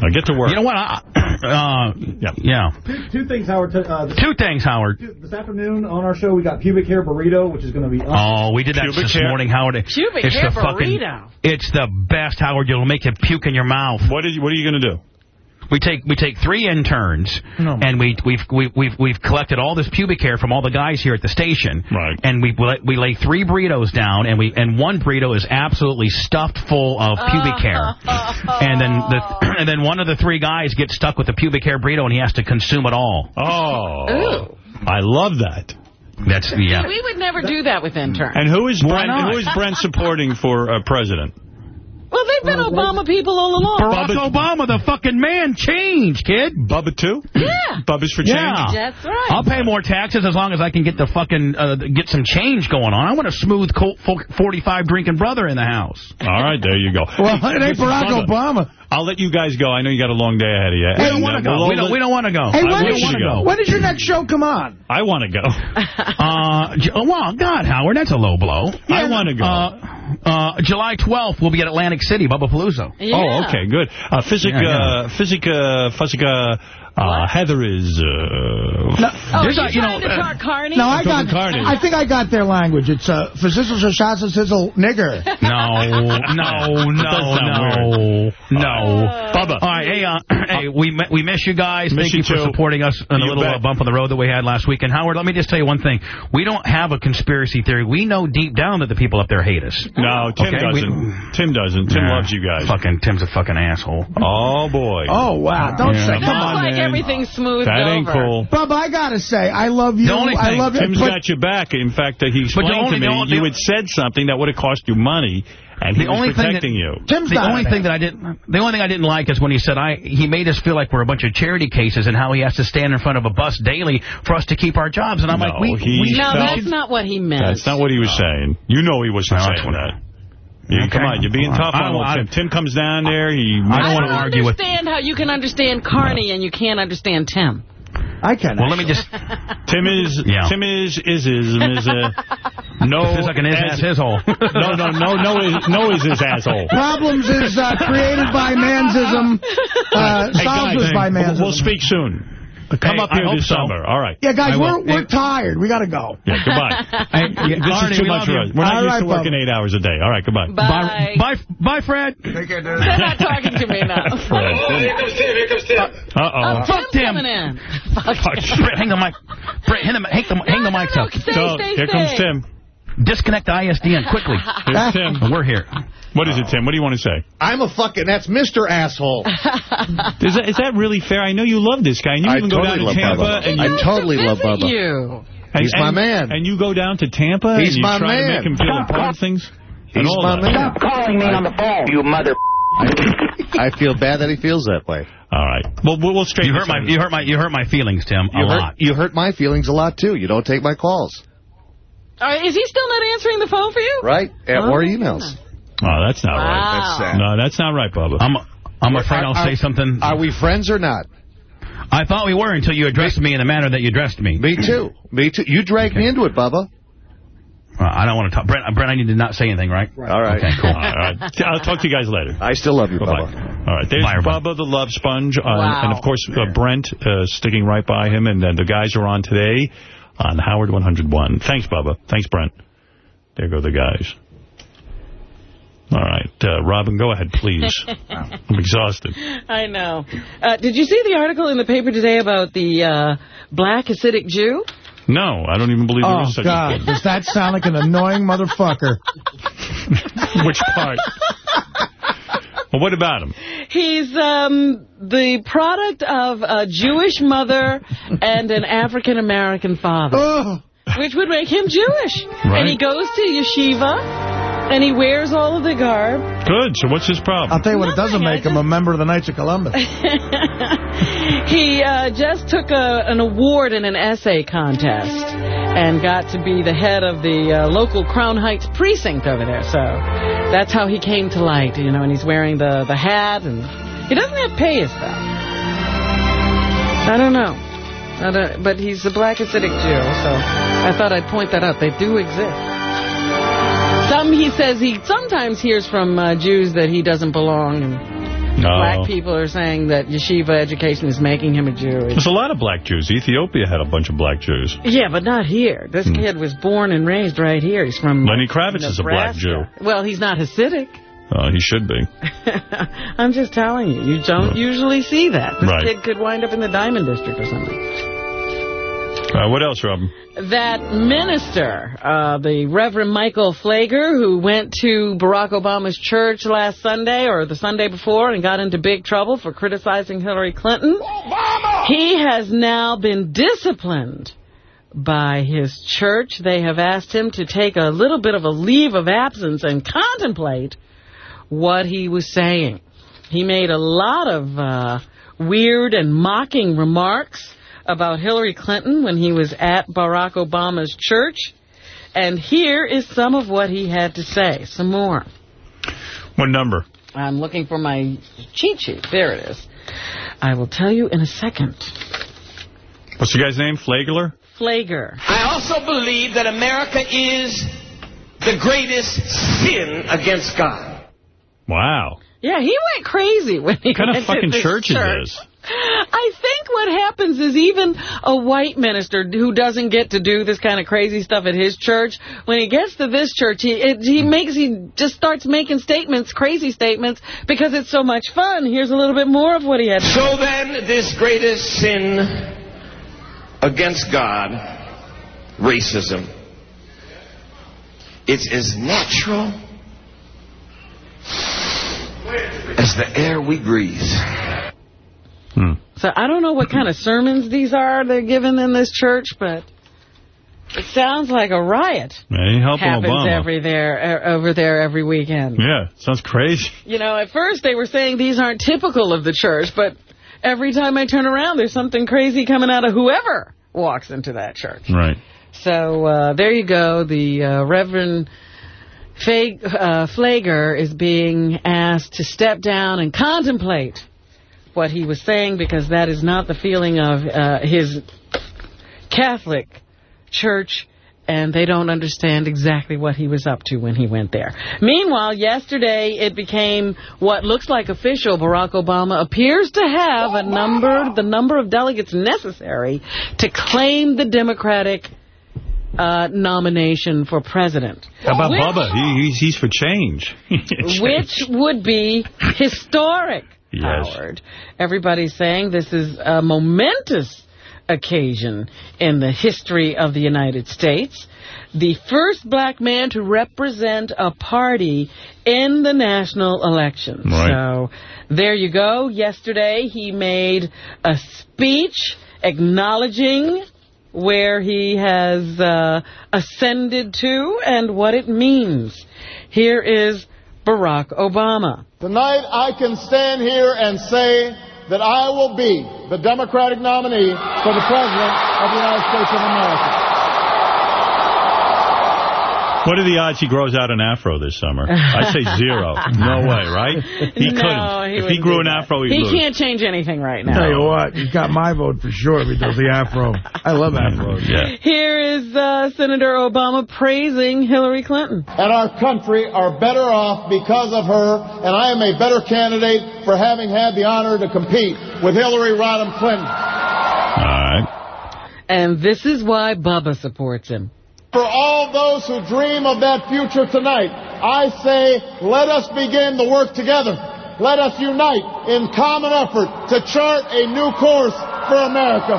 Now get to work.
You know what? I, uh, yeah.
Two, two things, Howard. t- Uh,
Two things, Howard.
this afternoon on our show, we got pubic hair burrito, which is going to be.
Oh, we did that
Pubic
this
hair.
morning, Howard.
Pubic
it's
hair
the fucking,
burrito.
It's the best, Howard. It'll make you puke in your mouth.
What are you, what are you going to do?
We take we take three interns, and we we've we've we've we've collected all this pubic hair from all the guys here at the station,
right?
And we we we lay three burritos down, and we and one burrito is absolutely stuffed full of pubic hair, and then the and then one of the three guys gets stuck with the pubic hair burrito, and he has to consume it all.
Oh, Ooh. I love that.
That's yeah.
We would never do that with interns.
And who is
Why
Brent?
not?
Who is Brent supporting for uh, president?
Well, they've been Obama people all along.
Barack Obama, the fucking man, change, kid.
Bubba too?
Yeah.
Bubba's for change.
Yeah.
That's right.
I'll pay more taxes as long as I can get the fucking uh, get some change going on. I want a smooth Colt 45 drinking brother in the house.
All right, there you go.
Well, it ain't
Listen,
Barack
Bubba,
Obama.
I'll let you guys go. I know you got a long day ahead of you.
We
And,
don't want
uh,
to go.
we'll
We don't, we don't want to go.
Hey,
I
when,
wish you to go.
when does your next show come on?
I want to go.
Uh, oh, well, God, Howard, that's a low blow.
I want to go.
Uh, uh, July 12th, we'll be at Atlantic City, Bubba Palooza.
Oh, okay, good. Uh, Physica,
Yeah, yeah.
Uh, Physica, Physica, uh, uh, uh, Heather is... Uh,
Oh,
There's
you
a- you know,
to
uh,
talk Carney?
No, I
From
got.
Carney.
I think I got their language. It's uh, for sizzle, for shots, and sizzle, nigger.
No, no, no,
sound
no, no.
Bubba.
All right, hey, uh, hey, we mi- we miss you guys.
Miss
Thank
you
you, for
too.
supporting us on a little uh, bump on the road that we had last week. And Howard, let me just tell you one thing: we don't have a conspiracy theory. We know deep down that the people up there hate us.
no, Tim
Okay,
doesn't. Tim doesn't. Tim
Nah,
loves you guys.
Fucking Tim's a fucking asshole.
Oh, boy.
Oh wow! Don't
Yeah.
say.
Sounds
Come on,
like
man.
Everything's smooth
That
over.
ain't cool.
Bubba. I gotta say, I love you.
The only
I love you.
Tim's
but-
got your back. In fact, uh, he
But
explained
only-
to me
only-
you had said something that would have cost you money, and he
The
was
only thing that-
protecting you.
Tim's
the only thing that I didn't, the only thing I didn't like is when he said I, he made us feel like we're a bunch of charity cases and how he has to stand in front of a bus daily for us to keep our jobs. And I'm like,
No,
we, we
No, that's not what he meant.
That's not what he was saying. You know he wasn't
Well,
saying that. You,
Okay.
Come on, you're being tough
I
on
I-
Tim. Tim comes down there. He.
I don't wanna argue with- I
understand how you can understand Carney and you can't understand Tim.
I can.
well, let me just,
Tim is.
Yeah.
Tim is isism is a no.
feels like an is
as-
ass his hole.
No, no, no, no, is, no is his asshole.
Problems is uh, created by mansism. Uh,
Hey,
solves
guys,
us by mansism.
we'll speak soon. Come
Hey,
up here this
so.
summer. All right.
Yeah, guys, we're we're tired. We gotta go.
Yeah, goodbye.
Hey,
this
Artie,
is too
we
much for us. We're not
All
used
right,
to working
Bubba.
eight hours a day. All right, goodbye.
Bye.
Bye, bye, Fred. Take care, dude.
They're not talking to me now.
Uh-oh.
Oh,
Fuck
Tim's
Tim.
coming in. Fuck oh,
Brett, hang the mic. Brett, hang the, hang the, hang the
no,
mics
no,
up.
stay,
So,
stay,
here
stay.
comes Tim.
Disconnect the ISDN quickly.
Here's Tim.
We're here.
What is it, Tim? What do you want to say?
I'm a fucking, that's Mr. Asshole.
Is that, is that really fair? I know you love this guy. And you
I
even go down to Tampa.
Bubba.
And
I
you,
totally love Bubba.
you.
and,
He's my man.
And you go down to Tampa
He's
and you
my
try to
man.
make him feel a part of things? and
He's
all
my
that.
man.
calling me on the phone, you mother.
I feel bad that he feels that way.
All right. Well, we'll, we'll straighten
You hurt my you hurt my you hurt my feelings, Tim, a
You
lot.
hurt, you hurt my feelings a lot, too. You don't take my calls,
All right, is he still not answering the phone for you?
right?
Oh,
Or emails.
Oh, that's not right.
Wow.
That's sad.
No, that's not right, Bubba.
I'm I'm afraid I'll
Are-
say something.
Are we friends or not?
I thought we were until you addressed me in the manner that you addressed me.
Me too. Me too. You dragged me into it, Bubba.
Uh, I don't want to talk. Brent, uh, Brent, I need to not say anything, right?
All right.
Okay, cool.
All right. I'll talk to you guys later.
I still love you,
Bye-bye.
Bubba.
All right. There's
Bye, everybody.
Bubba the Love Sponge. On,
Wow.
And, of course, uh, Brent uh, sticking right by him. And uh, the guys are on today on Howard 101. Thanks, Bubba. Thanks, Brent. There go the guys. All right. Uh, Robin, go ahead, please. I'm exhausted.
I know. Uh, did you see the article in the paper today about the uh, black Hasidic Jew?
No, I don't even believe there
Oh,
is such
God.
a thing.
Does that sound like an annoying motherfucker?
Which part? well, what about him?
He's um, the product of a Jewish mother and an African-American father, which would make him Jewish.
Right.
And he goes to yeshiva, and he wears all of the garb.
Good. So what's his problem?
I'll tell you what, it doesn't make him a member of the Knights of Columbus.
he uh, just took a, an award in an essay contest and got to be the head of the uh, local Crown Heights precinct over there. So that's how he came to light, you know, and he's wearing the, the hat, and he doesn't have pay as though. I don't know. I don't, but he's a black Hasidic Jew, so I thought I'd point that out. They do exist. Some, he says, he sometimes hears from uh, Jews that he doesn't belong, and
No.
black people are saying that yeshiva education is making him a Jew.
There's a lot of black Jews. Ethiopia had a bunch of black Jews.
Yeah, but not here. This kid was born and raised right here. He's from
Hmm. Lenny Kravitz is a black Jew.
Well, he's not Hasidic.
Uh, he should be.
I'm just telling you. You don't usually see that. This
Right.
kid could wind up in the Diamond District or something.
Uh, what else, Robin?
That minister, uh, the Reverend Michael Pfleger, who went to Barack Obama's church last Sunday or the Sunday before and got into big trouble for criticizing Hillary Clinton, Obama! he has now been disciplined by his church. They have asked him to take a little bit of a leave of absence and contemplate what he was saying. He made a lot of uh, weird and mocking remarks about Hillary Clinton when he was at Barack Obama's church. And here is some of what he had to say. Some more.
What number?
I'm looking for my cheat sheet. There it is. I will tell you in a second.
What's the guy's name? Flagler?
Pfleger.
I also believe that America is the greatest sin against God.
Wow.
Yeah, he went crazy when he
What kind of fucking
this
church is this?
I think what happens is even a white minister who doesn't get to do this kind of crazy stuff at his church, when he gets to this church, he it, he makes he just starts making statements, crazy statements, because it's so much fun. Here's a little bit more of what he had. to
So then, this greatest sin against God, racism, it's as natural as the air we breathe.
So I don't know what kind of sermons these are they're giving in this church, but it sounds like a riot happens
Obama.
every there over there every weekend.
Yeah, sounds crazy.
You know, at first they were saying these aren't typical of the church, but every time I turn around, there's something crazy coming out of whoever walks into that church.
Right.
So uh, there you go. The uh, Reverend Fag uh, Pfleger is being asked to step down and contemplate what he was saying because that is not the feeling of uh, his Catholic church and they don't understand exactly what he was up to when he went there. Meanwhile, yesterday it became what looks like official. Barack Obama appears to have a number, the number of delegates necessary to claim the Democratic uh, nomination for president.
How about
Which-
Bubba? He, he's, he's for change.
which would be historic,
Yes.
Howard. Everybody's saying this is a momentous occasion in the history of the United States. The first black man to represent a party in the national elections.
Right.
So there you go. Yesterday he made a speech acknowledging where he has uh, ascended to and what it means. Here is Barack Obama.
Tonight, I can stand here and say that I will be the Democratic nominee for the President of the United States of America.
What are the odds he grows out an afro this summer? I say zero. No way, right? He
No,
couldn't.
he
if he grew an
that.
afro, he'd
He
lose.
can't change anything right now.
Tell you what, he's got my vote for sure if he does the afro. I love afros.
Yeah.
Here is uh, Senator Obama praising Hillary Clinton.
and our country are better off because of her, and I am a better candidate for having had the honor to compete with Hillary Rodham Clinton.
All right.
And this is why Bubba supports him.
For all those who dream of that future tonight, I say, let us begin the work together. Let us unite in common effort to chart a new course for America.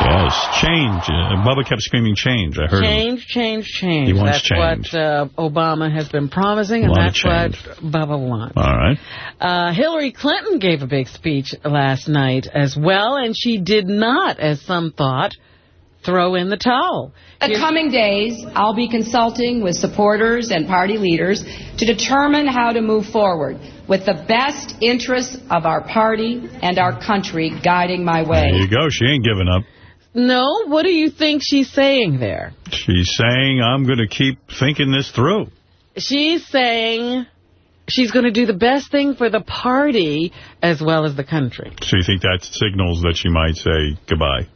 Yes, change. Uh, Bubba kept screaming change. I heard him.
Change, change, change.
He wants
that's
change.
what uh, Obama has been promising, and
A lot of
that's what Bubba wants.
All right.
Uh, Hillary Clinton gave a big speech last night as well, and she did not, as some thought, throw in the towel.
The coming days, I'll be consulting with supporters and party leaders to determine how to move forward with the best interests of our party and our country guiding my way.
There
way.
you go. She ain't giving up.
No, what do you think she's saying there?
She's saying, I'm going to keep thinking this through.
She's saying she's going to do the best thing for the party as well as the country.
So you think that signals that she might say goodbye?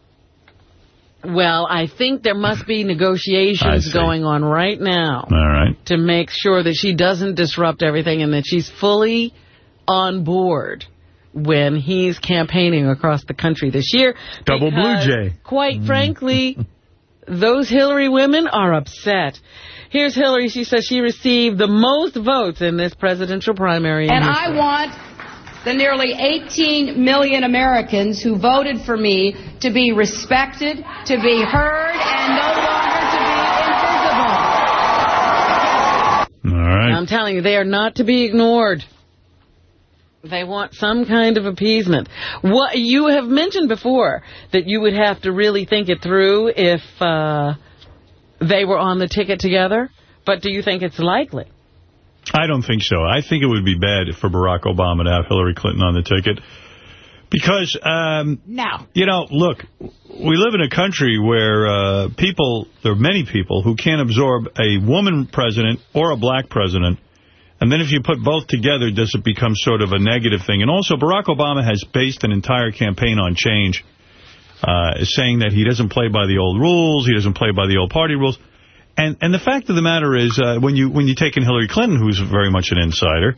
Well, I think there must be negotiations going on right now
All right.
to make sure that she doesn't disrupt everything and that she's fully on board when he's campaigning across the country this year.
Double Blue Jay.
Quite frankly, those Hillary women are upset. Here's Hillary. She says she received the most votes in this presidential primary.
And. I want the nearly 18 million Americans who voted for me to be respected, to be heard, and no longer to be invisible.
All right.
I'm telling you, they are not to be ignored. They want some kind of appeasement. What you have mentioned before that you would have to really think it through if uh, they were on the ticket together. But do you think it's likely?
I don't think so. I think it would be bad for Barack Obama to have Hillary Clinton on the ticket. Because, um,
no.
you know, look, we live in a country where uh, people, there are many people who can't absorb a woman president or a black president. And then if you put both together, does it become sort of a negative thing? And also, Barack Obama has based an entire campaign on change, uh, saying that he doesn't play by the old rules, he doesn't play by the old party rules. And and the fact of the matter is, uh, when you when you take in Hillary Clinton, who's very much an insider,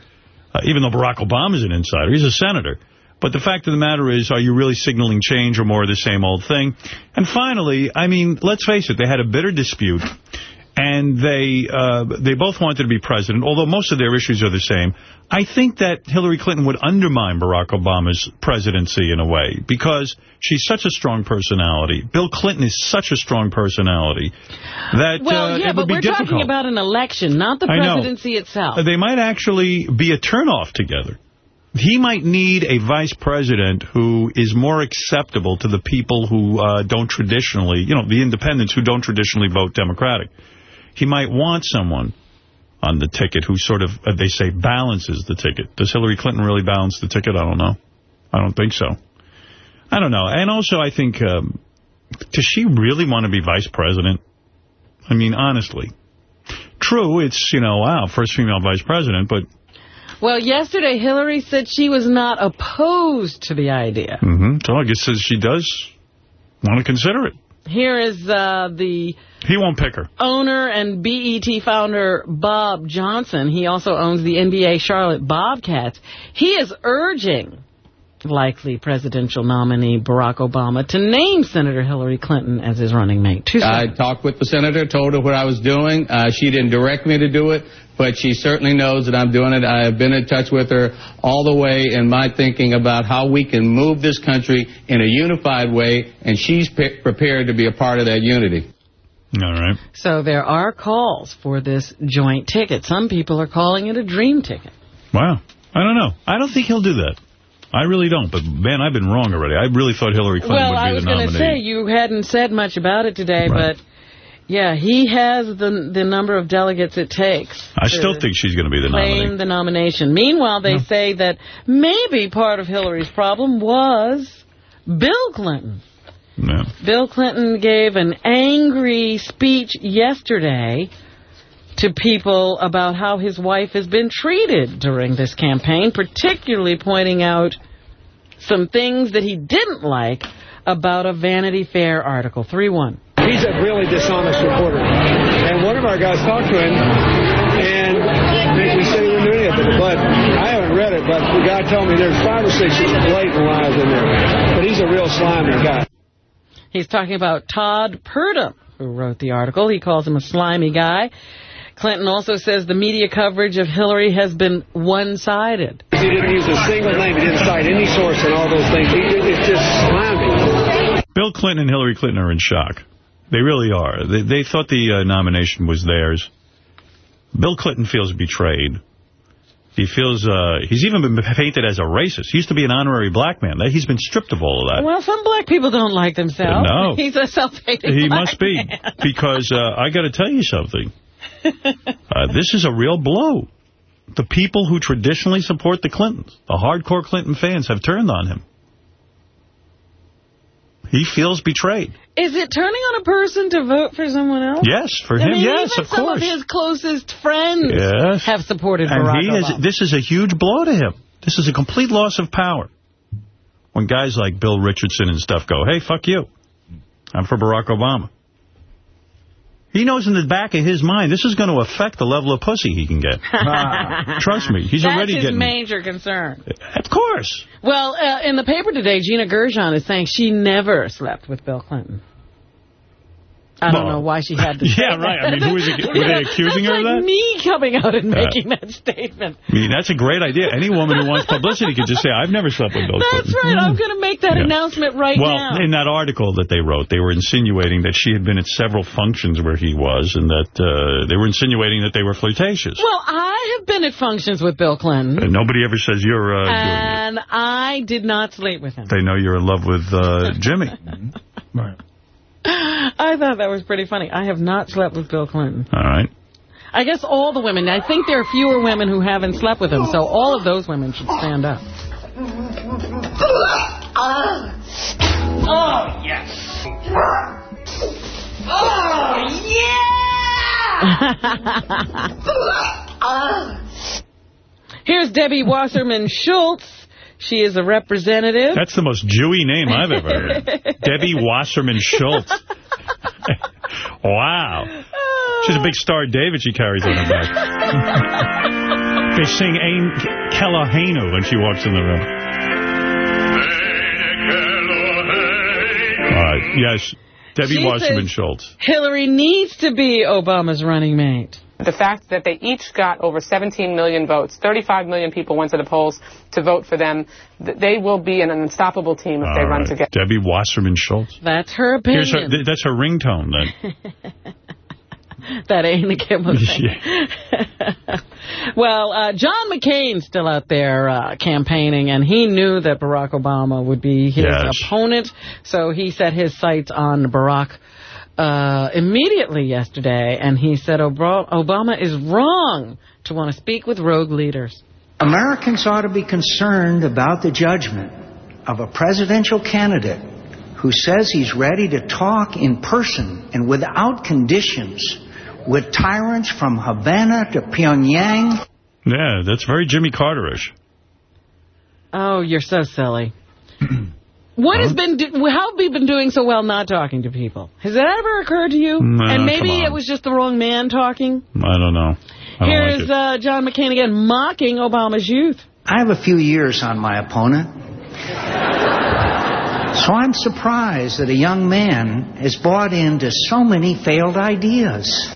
uh, even though Barack Obama is an insider, he's a senator. But the fact of the matter is, are you really signaling change or more of the same old thing? And finally, I mean, let's face it, they had a bitter dispute. And they uh, they both wanted to be president, although most of their issues are the same. I think that Hillary Clinton would undermine Barack Obama's presidency in a way because she's such a strong personality. Bill Clinton is such a strong personality that
Well,
uh,
yeah,
it
but
would be
we're
difficult.
talking about an election, not the presidency itself.
They might actually be a turnoff together. He might need a vice president who is more acceptable to the people who uh, don't traditionally, you know, the independents who don't traditionally vote Democratic. He might want someone on the ticket who sort of, uh, they say, balances the ticket. Does Hillary Clinton really balance the ticket? I don't know. I don't think so. I don't know. And also, I think, um, does she really want to be vice president? I mean, honestly. True, it's, you know, wow, first female vice president, but
Well, yesterday Hillary said she was not opposed to the idea.
Mm -hmm. so I guess says she does want to consider it.
Here is uh, the
He won't pick her.
owner and BET founder Bob Johnson. He also owns the NBA Charlotte Bobcats. He is urging likely presidential nominee Barack Obama to name Senator Hillary Clinton as his running mate. Two
I talked with the senator, told her what I was doing. Uh, she didn't direct me to do it, but she certainly knows that I'm doing it. I have been in touch with her all the way in my thinking about how we can move this country in a unified way, and she's prepared to be a part of that unity.
All right.
So there are calls for this joint ticket. Some people are calling it a dream ticket.
Wow. I don't know. I don't think he'll do that. I really don't. But, man, I've been wrong already. I really thought Hillary Clinton
well,
would be
I was
the
going to
nominee.
say you hadn't said much about it today,
Right.
but yeah, he has the the number of delegates it takes.
I still think she's going to be the
claim
nominee.
the nomination. Meanwhile, they say that maybe part of Hillary's problem was Bill Clinton.
Yeah.
Bill Clinton gave an angry speech yesterday to people about how his wife has been treated during this campaign, particularly pointing out some things that he didn't like about a Vanity Fair article. 3-1.
He's a really dishonest reporter. And one of our guys talked to him, and we said he wouldn't do anything. But I haven't read it, but the guy told me there's five or six blatant lies in there. But he's a real slimy guy.
He's talking about Todd Purdum, who wrote the article. He calls him a slimy guy. Clinton also says the media coverage of Hillary has been one-sided.
He didn't use a single name. He didn't cite any source and all those things. He, it's just slimy.
Bill Clinton and Hillary Clinton are in shock. They really are. They, they thought the uh, nomination was theirs. Bill Clinton feels betrayed. He feels, uh, he's even been painted as a racist. He used to be an honorary black man. He's been stripped of all of that.
Well, some black people don't like themselves.
No.
He's a self-hating
He must be,
man.
because uh, I got to tell you something. Uh, this is a real blow. The people who traditionally support the Clintons, the hardcore Clinton fans, have turned on him. He feels betrayed.
Is it turning on a person to vote for someone else?
Yes, for
I
him,
mean,
yes, of
some of his closest friends
Yes.
have supported
And
Barack
he
Obama.
is, this is a huge blow to him. This is a complete loss of power. When guys like Bill Richardson and stuff go, hey, fuck you. I'm for Barack Obama. He knows in the back of his mind, this is going to affect the level of pussy he can get. Trust me, he's
That's
already
his major concern.
Of course.
Well, uh, in the paper today, Gina Gershon is saying she never slept with Bill Clinton. I don't
Well,
know why she had to say
Yeah, right. I mean, who is it- were they accusing
That's
her of
like
that?
me coming out and
Uh,
making that statement.
I mean, that's a great idea. Any woman who wants publicity could just say, I've never slept with Bill Clinton.
That's
Clinton.
right. I'm going to make that
Yeah.
announcement right
well,
now.
in that article that they wrote, they were insinuating that she had been at several functions where he was, and that uh, they were insinuating that they were flirtatious.
Well, I have been at functions with Bill Clinton,
And nobody ever says you're uh, doing
and I did not sleep with him.
They know you're in love with uh, Jimmy.
Right. I thought that was pretty funny. I have not slept with Bill Clinton.
All right.
I guess all the women. I think there are fewer women who haven't slept with him, so all of those women should stand up.
Oh, yes. Oh, yeah!
Here's Debbie Wasserman Schultz. She is a representative.
That's the most Jewy name I've ever heard. Debbie Wasserman Schultz. wow. She's a big Star David she carries on her back. they sing Ein Keloheinu when she walks in the room. All right. Yes. Debbie
She
Wasserman Schultz.
Hillary needs to be Obama's running mate.
The fact that they each got over 17 million votes, 35 million people went to the polls to vote for them, th- they will be an unstoppable team if they run
right.
together.
Debbie Wasserman Schultz.
That's her
Here's her,
opinion.
th- that's her ringtone then.
that ain't a Kimmel thing. well, uh, John McCain's still out there uh, campaigning, and he knew that Barack Obama would be his
Yes.
opponent, so he set his sights on Barack uh, immediately yesterday, and he said Obama is wrong to want to speak with rogue leaders.
Americans ought to be concerned about the judgment of a presidential candidate who says he's ready to talk in person and without conditions with tyrants from Havana to Pyongyang.
Yeah, that's very Jimmy Carterish.
Oh, you're so silly. What has been do- how have we been doing so well not talking to people? Has that ever occurred to you?
No,
and maybe it was just the wrong man talking.
I don't know. I don't
Here's
like
uh, John McCain again mocking Obama's youth.
I have a few years on my opponent. So I'm surprised that a young man has bought into so many failed ideas.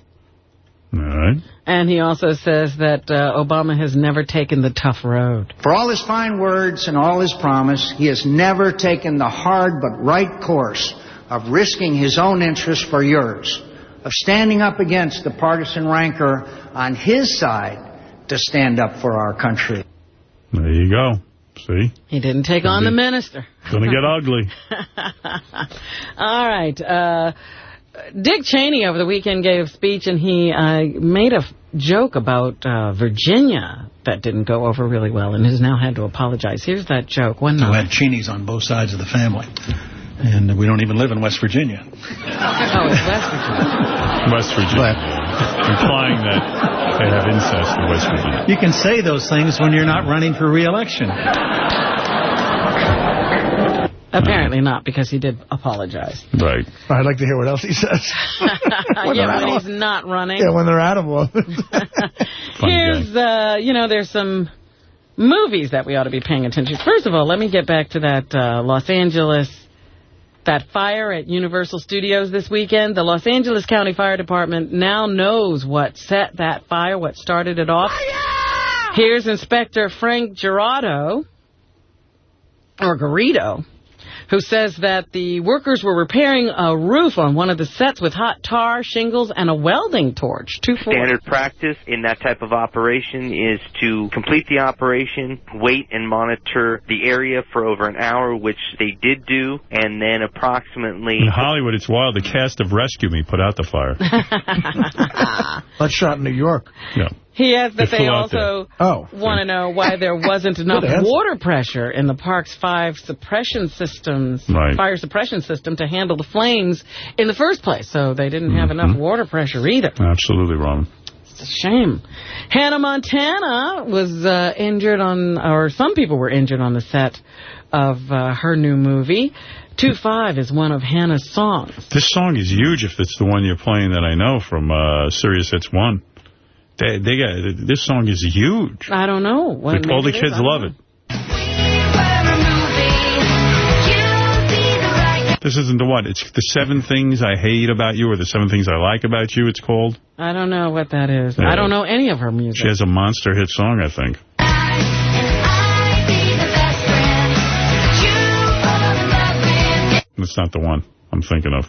All right.
And he also says that uh, Obama has never taken the tough road.
For all his fine words and all his promise, he has never taken the hard but right course of risking his own interests for yours, of standing up against the partisan rancor on his side to stand up for our country.
There you go. See?
He didn't take on the minister.
It's Going to get ugly.
All right. Uh, Dick Cheney over the weekend gave a speech and he uh, made a joke about uh, Virginia that didn't go over really well and has now had to apologize. Here's that joke. One
who
night.
had Cheneys on both sides of the family.
And we don't even live in West Virginia.
Oh, it's West Virginia.
West Virginia. Implying that they have incest in West Virginia.
You can say those things when you're not running for re-election.
Apparently not, because he did apologize.
Right.
I'd like to hear what else he says. When
yeah,
out
when
of-
he's not running.
Yeah, when they're out of office.
Here's, uh, you know, there's some movies that we ought to be paying attention to. First of all, let me get back to that uh, Los Angeles, that fire at Universal Studios this weekend. The Los Angeles County Fire Department now knows what set that fire, what started it off. Here's Inspector Frank Gerardo, or Garrido, who says that the workers were repairing a roof on one of the sets with hot tar, shingles, and a welding torch. Two four.
Standard practice in that type of operation is to complete the operation, wait and monitor the area for over an hour, which they did do, and then approximately
In Hollywood, it's wild. The cast of Rescue Me put out the fire.
That's shot in New York.
Yeah.
He adds that
They
they
flew out
also
Oh.
want to know why there wasn't enough water pressure in the park's five suppression systems,
Right.
fire suppression system to handle the flames in the first place. So they didn't have enough
Mm-hmm.
water pressure either.
Absolutely wrong.
It's a shame. Hannah Montana was uh, injured on, or some people were injured on the set of uh, her new movie. 2-5 is one of Hannah's songs.
This song is huge if it's the one you're playing that I know from uh, Sirius Hits 1. They, they got, this song is huge.
I don't know. What,
All the
maybe it is,
kids love it. This isn't the one. It's the seven things I hate about you or the seven things I like about you, it's called.
I don't know what that is.
Yeah.
I don't know any of her music.
She has a monster hit song, I think. That's not the one I'm thinking of.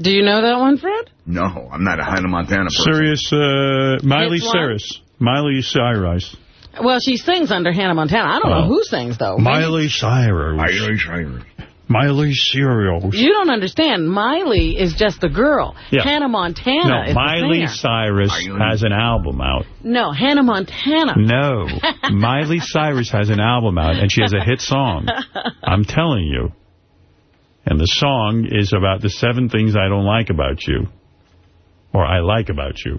Do you know that one, Fred?
No, I'm not a Hannah Montana person.
Sirius, uh, Miley Cyrus. Miley Cyrus.
Well, she sings under Hannah Montana. I don't
Oh.
know who sings, though.
Miley Cyrus.
Miley Cyrus.
Miley Cyrus.
You don't understand. Miley is just the girl.
Yeah.
Hannah Montana
No,
is
Miley
the singer.
Cyrus has an album out.
No, Hannah Montana.
No. Miley Cyrus has an album out, and she has a hit song. I'm telling you. And the song is about the seven things I don't like about you. Or I like about you.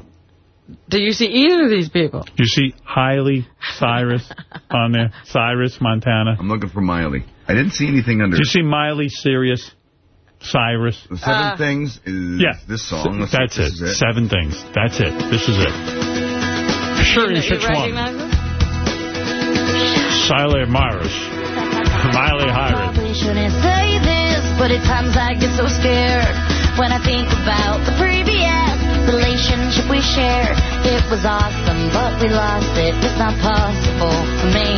Do you see either of these people?
You see Hailey Cyrus on there? Cyrus, Montana.
I'm looking for Miley. I didn't see anything under
Do you see Miley Sirius? Cyrus?
the seven
Uh,
things. Is
Yeah.
this song? Let's
That's
if
it.
this is
Seven things. That's it. This is it. Sure,
you,
it's
you
one?
recognize this?
Siley Myers. Miley Cyrus.
But at times I get so scared when I think about the previous relationship we shared. It was awesome, but we lost it. It's not possible for me.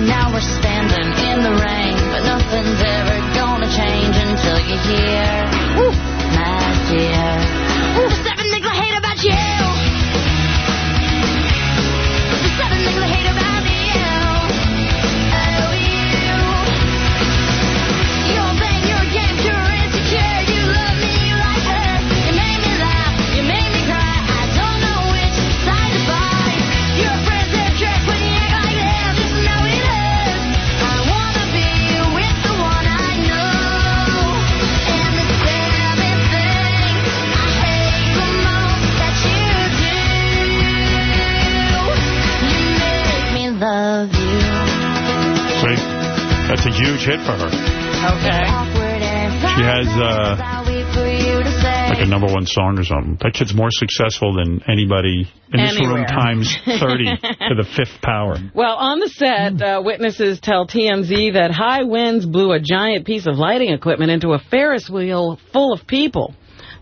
And now we're standing in the rain, but nothing's ever gonna change until you hear, Woo, my dear. Woo, seven things I hate about you.
That's a huge hit for her.
Okay.
She has uh, like a number one song or something. That kid's more successful than anybody in this room times 30 to the fifth power.
Well, on the set, uh, witnesses tell TMZ that high winds blew a giant piece of lighting equipment into a Ferris wheel full of people.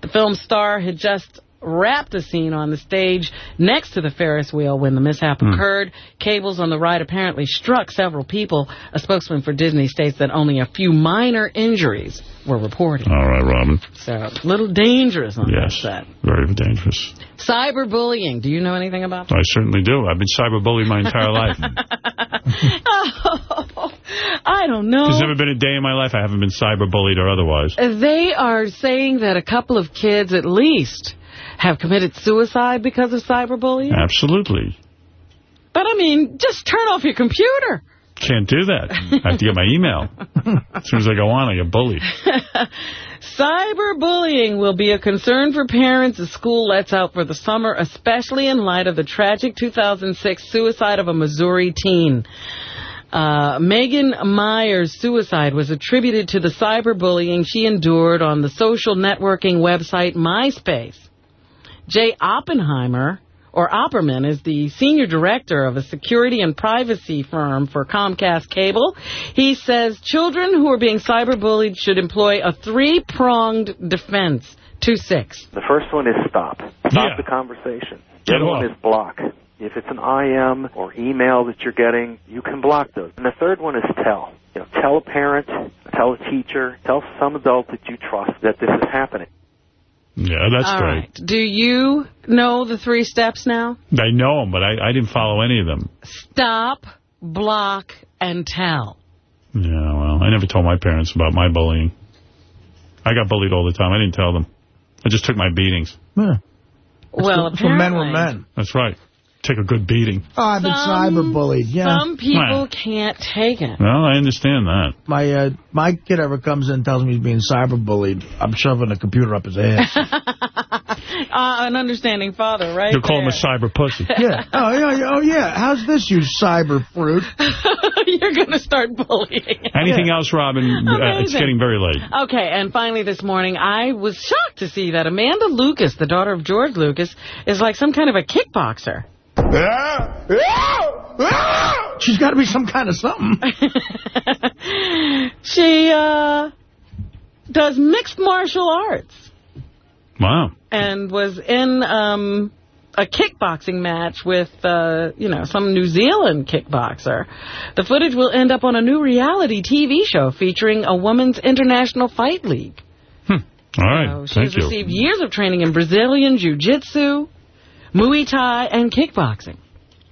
The film star had just wrapped a scene on the stage next to the Ferris wheel when the mishap
Hmm.
occurred. Cables on the ride apparently struck several people. A spokesman for Disney states that only a few minor injuries were reported.
All right, Robin.
So, a little dangerous on
Yes.
that set.
Very dangerous.
Cyberbullying. Do you know anything about that?
I certainly do. I've been cyberbullied my entire life.
Oh, I don't know.
There's never been a day in my life I haven't been cyberbullied or otherwise.
They are saying that a couple of kids at least have committed suicide because of cyberbullying.
Absolutely.
But I mean, just turn off your computer.
Can't do that. I have to get my email. As soon as I go on, I get bullied.
Cyberbullying will be a concern for parents as school lets out for the summer, especially in light of the tragic 2006 suicide of a Missouri teen. Uh, Megan Meier's suicide was attributed to the cyberbullying she endured on the social networking website MySpace. Jay Oppenheimer, or Opperman, is the senior director of a security and privacy firm for Comcast Cable. He says children who are being cyberbullied should employ a three-pronged defense. 2-6.
The first one is stop. Stop the conversation. The
Get
other one is block. If it's an IM or email that you're getting, you can block those. And the third one is tell. You know, tell a parent, tell a teacher, tell some adult that you trust that this is happening.
Yeah, that's
All
great.
right. Do you know the three steps now?
I know them, but I, I didn't follow any of them.
Stop, block, and tell.
Yeah, well, I never told my parents about my bullying. I got bullied all the time. I didn't tell them. I just took my beatings.
Yeah.
Well,
That's when men were men.
That's right. Take a good beating.
Oh, I've been
Some-
cyberbullied. Yeah.
Some people can't take it.
Well, I understand that.
My uh, my kid ever comes in and tells me he's being cyberbullied, I'm shoving a computer up his ass.
Uh, an understanding father, right?
You call him a cyber pussy.
yeah. Oh, yeah, yeah. Oh, yeah. How's this, you cyber fruit?
You're going to start bullying.
Anything else, Robin? Uh, it's getting very late.
Okay, and finally this morning, I was shocked to see that Amanda Lucas, the daughter of George Lucas, is like some kind of a kickboxer.
She's got to be some kind of something.
She uh, does mixed martial arts
Wow.
and was in um, a kickboxing match with, uh, you know, some New Zealand kickboxer. The footage will end up on a new reality TV show featuring a women's international fight league.
All right.
So she
Thank
has
you.
received years of training in Brazilian Jiu-Jitsu, Muay Thai, and kickboxing.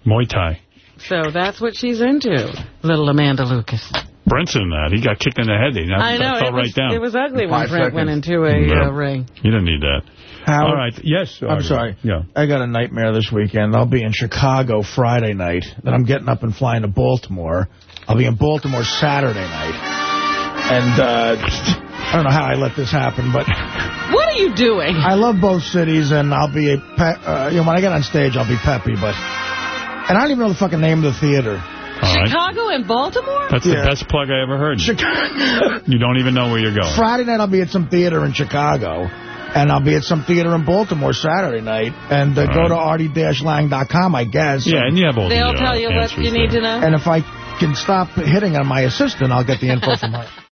Muay Thai.
So that's what she's into, little Amanda Lucas.
Brent's in that. He got kicked in the head. He
I know,
fell
it
right
was,
down.
it was ugly when
Five
Brent went into a
Yeah.
uh, ring.
You don't need that.
Howard,
All right. Yes.
I'm
Artie.
sorry.
Yeah.
I got a nightmare this weekend. I'll be in Chicago Friday night. Then I'm getting up and flying to Baltimore. I'll be in Baltimore Saturday night. And uh, I don't know how I let this happen, but
What are you doing?
I love both cities, and I'll be a pe- uh, you know when I get on stage, I'll be peppy, but and I don't even know the fucking name of the theater.
All right.
Chicago and Baltimore?
That's
Yeah.
the best plug I ever heard.
Chicago.
You don't even know where you're going.
Friday night, I'll be at some theater in Chicago. And I'll be at some theater in Baltimore Saturday night. And uh, go
right.
to artielange.com, I guess.
Yeah, and you have all
They'll
the uh,
tell you what you need
there.
to know.
And if I can stop hitting on my assistant, I'll get the info from her.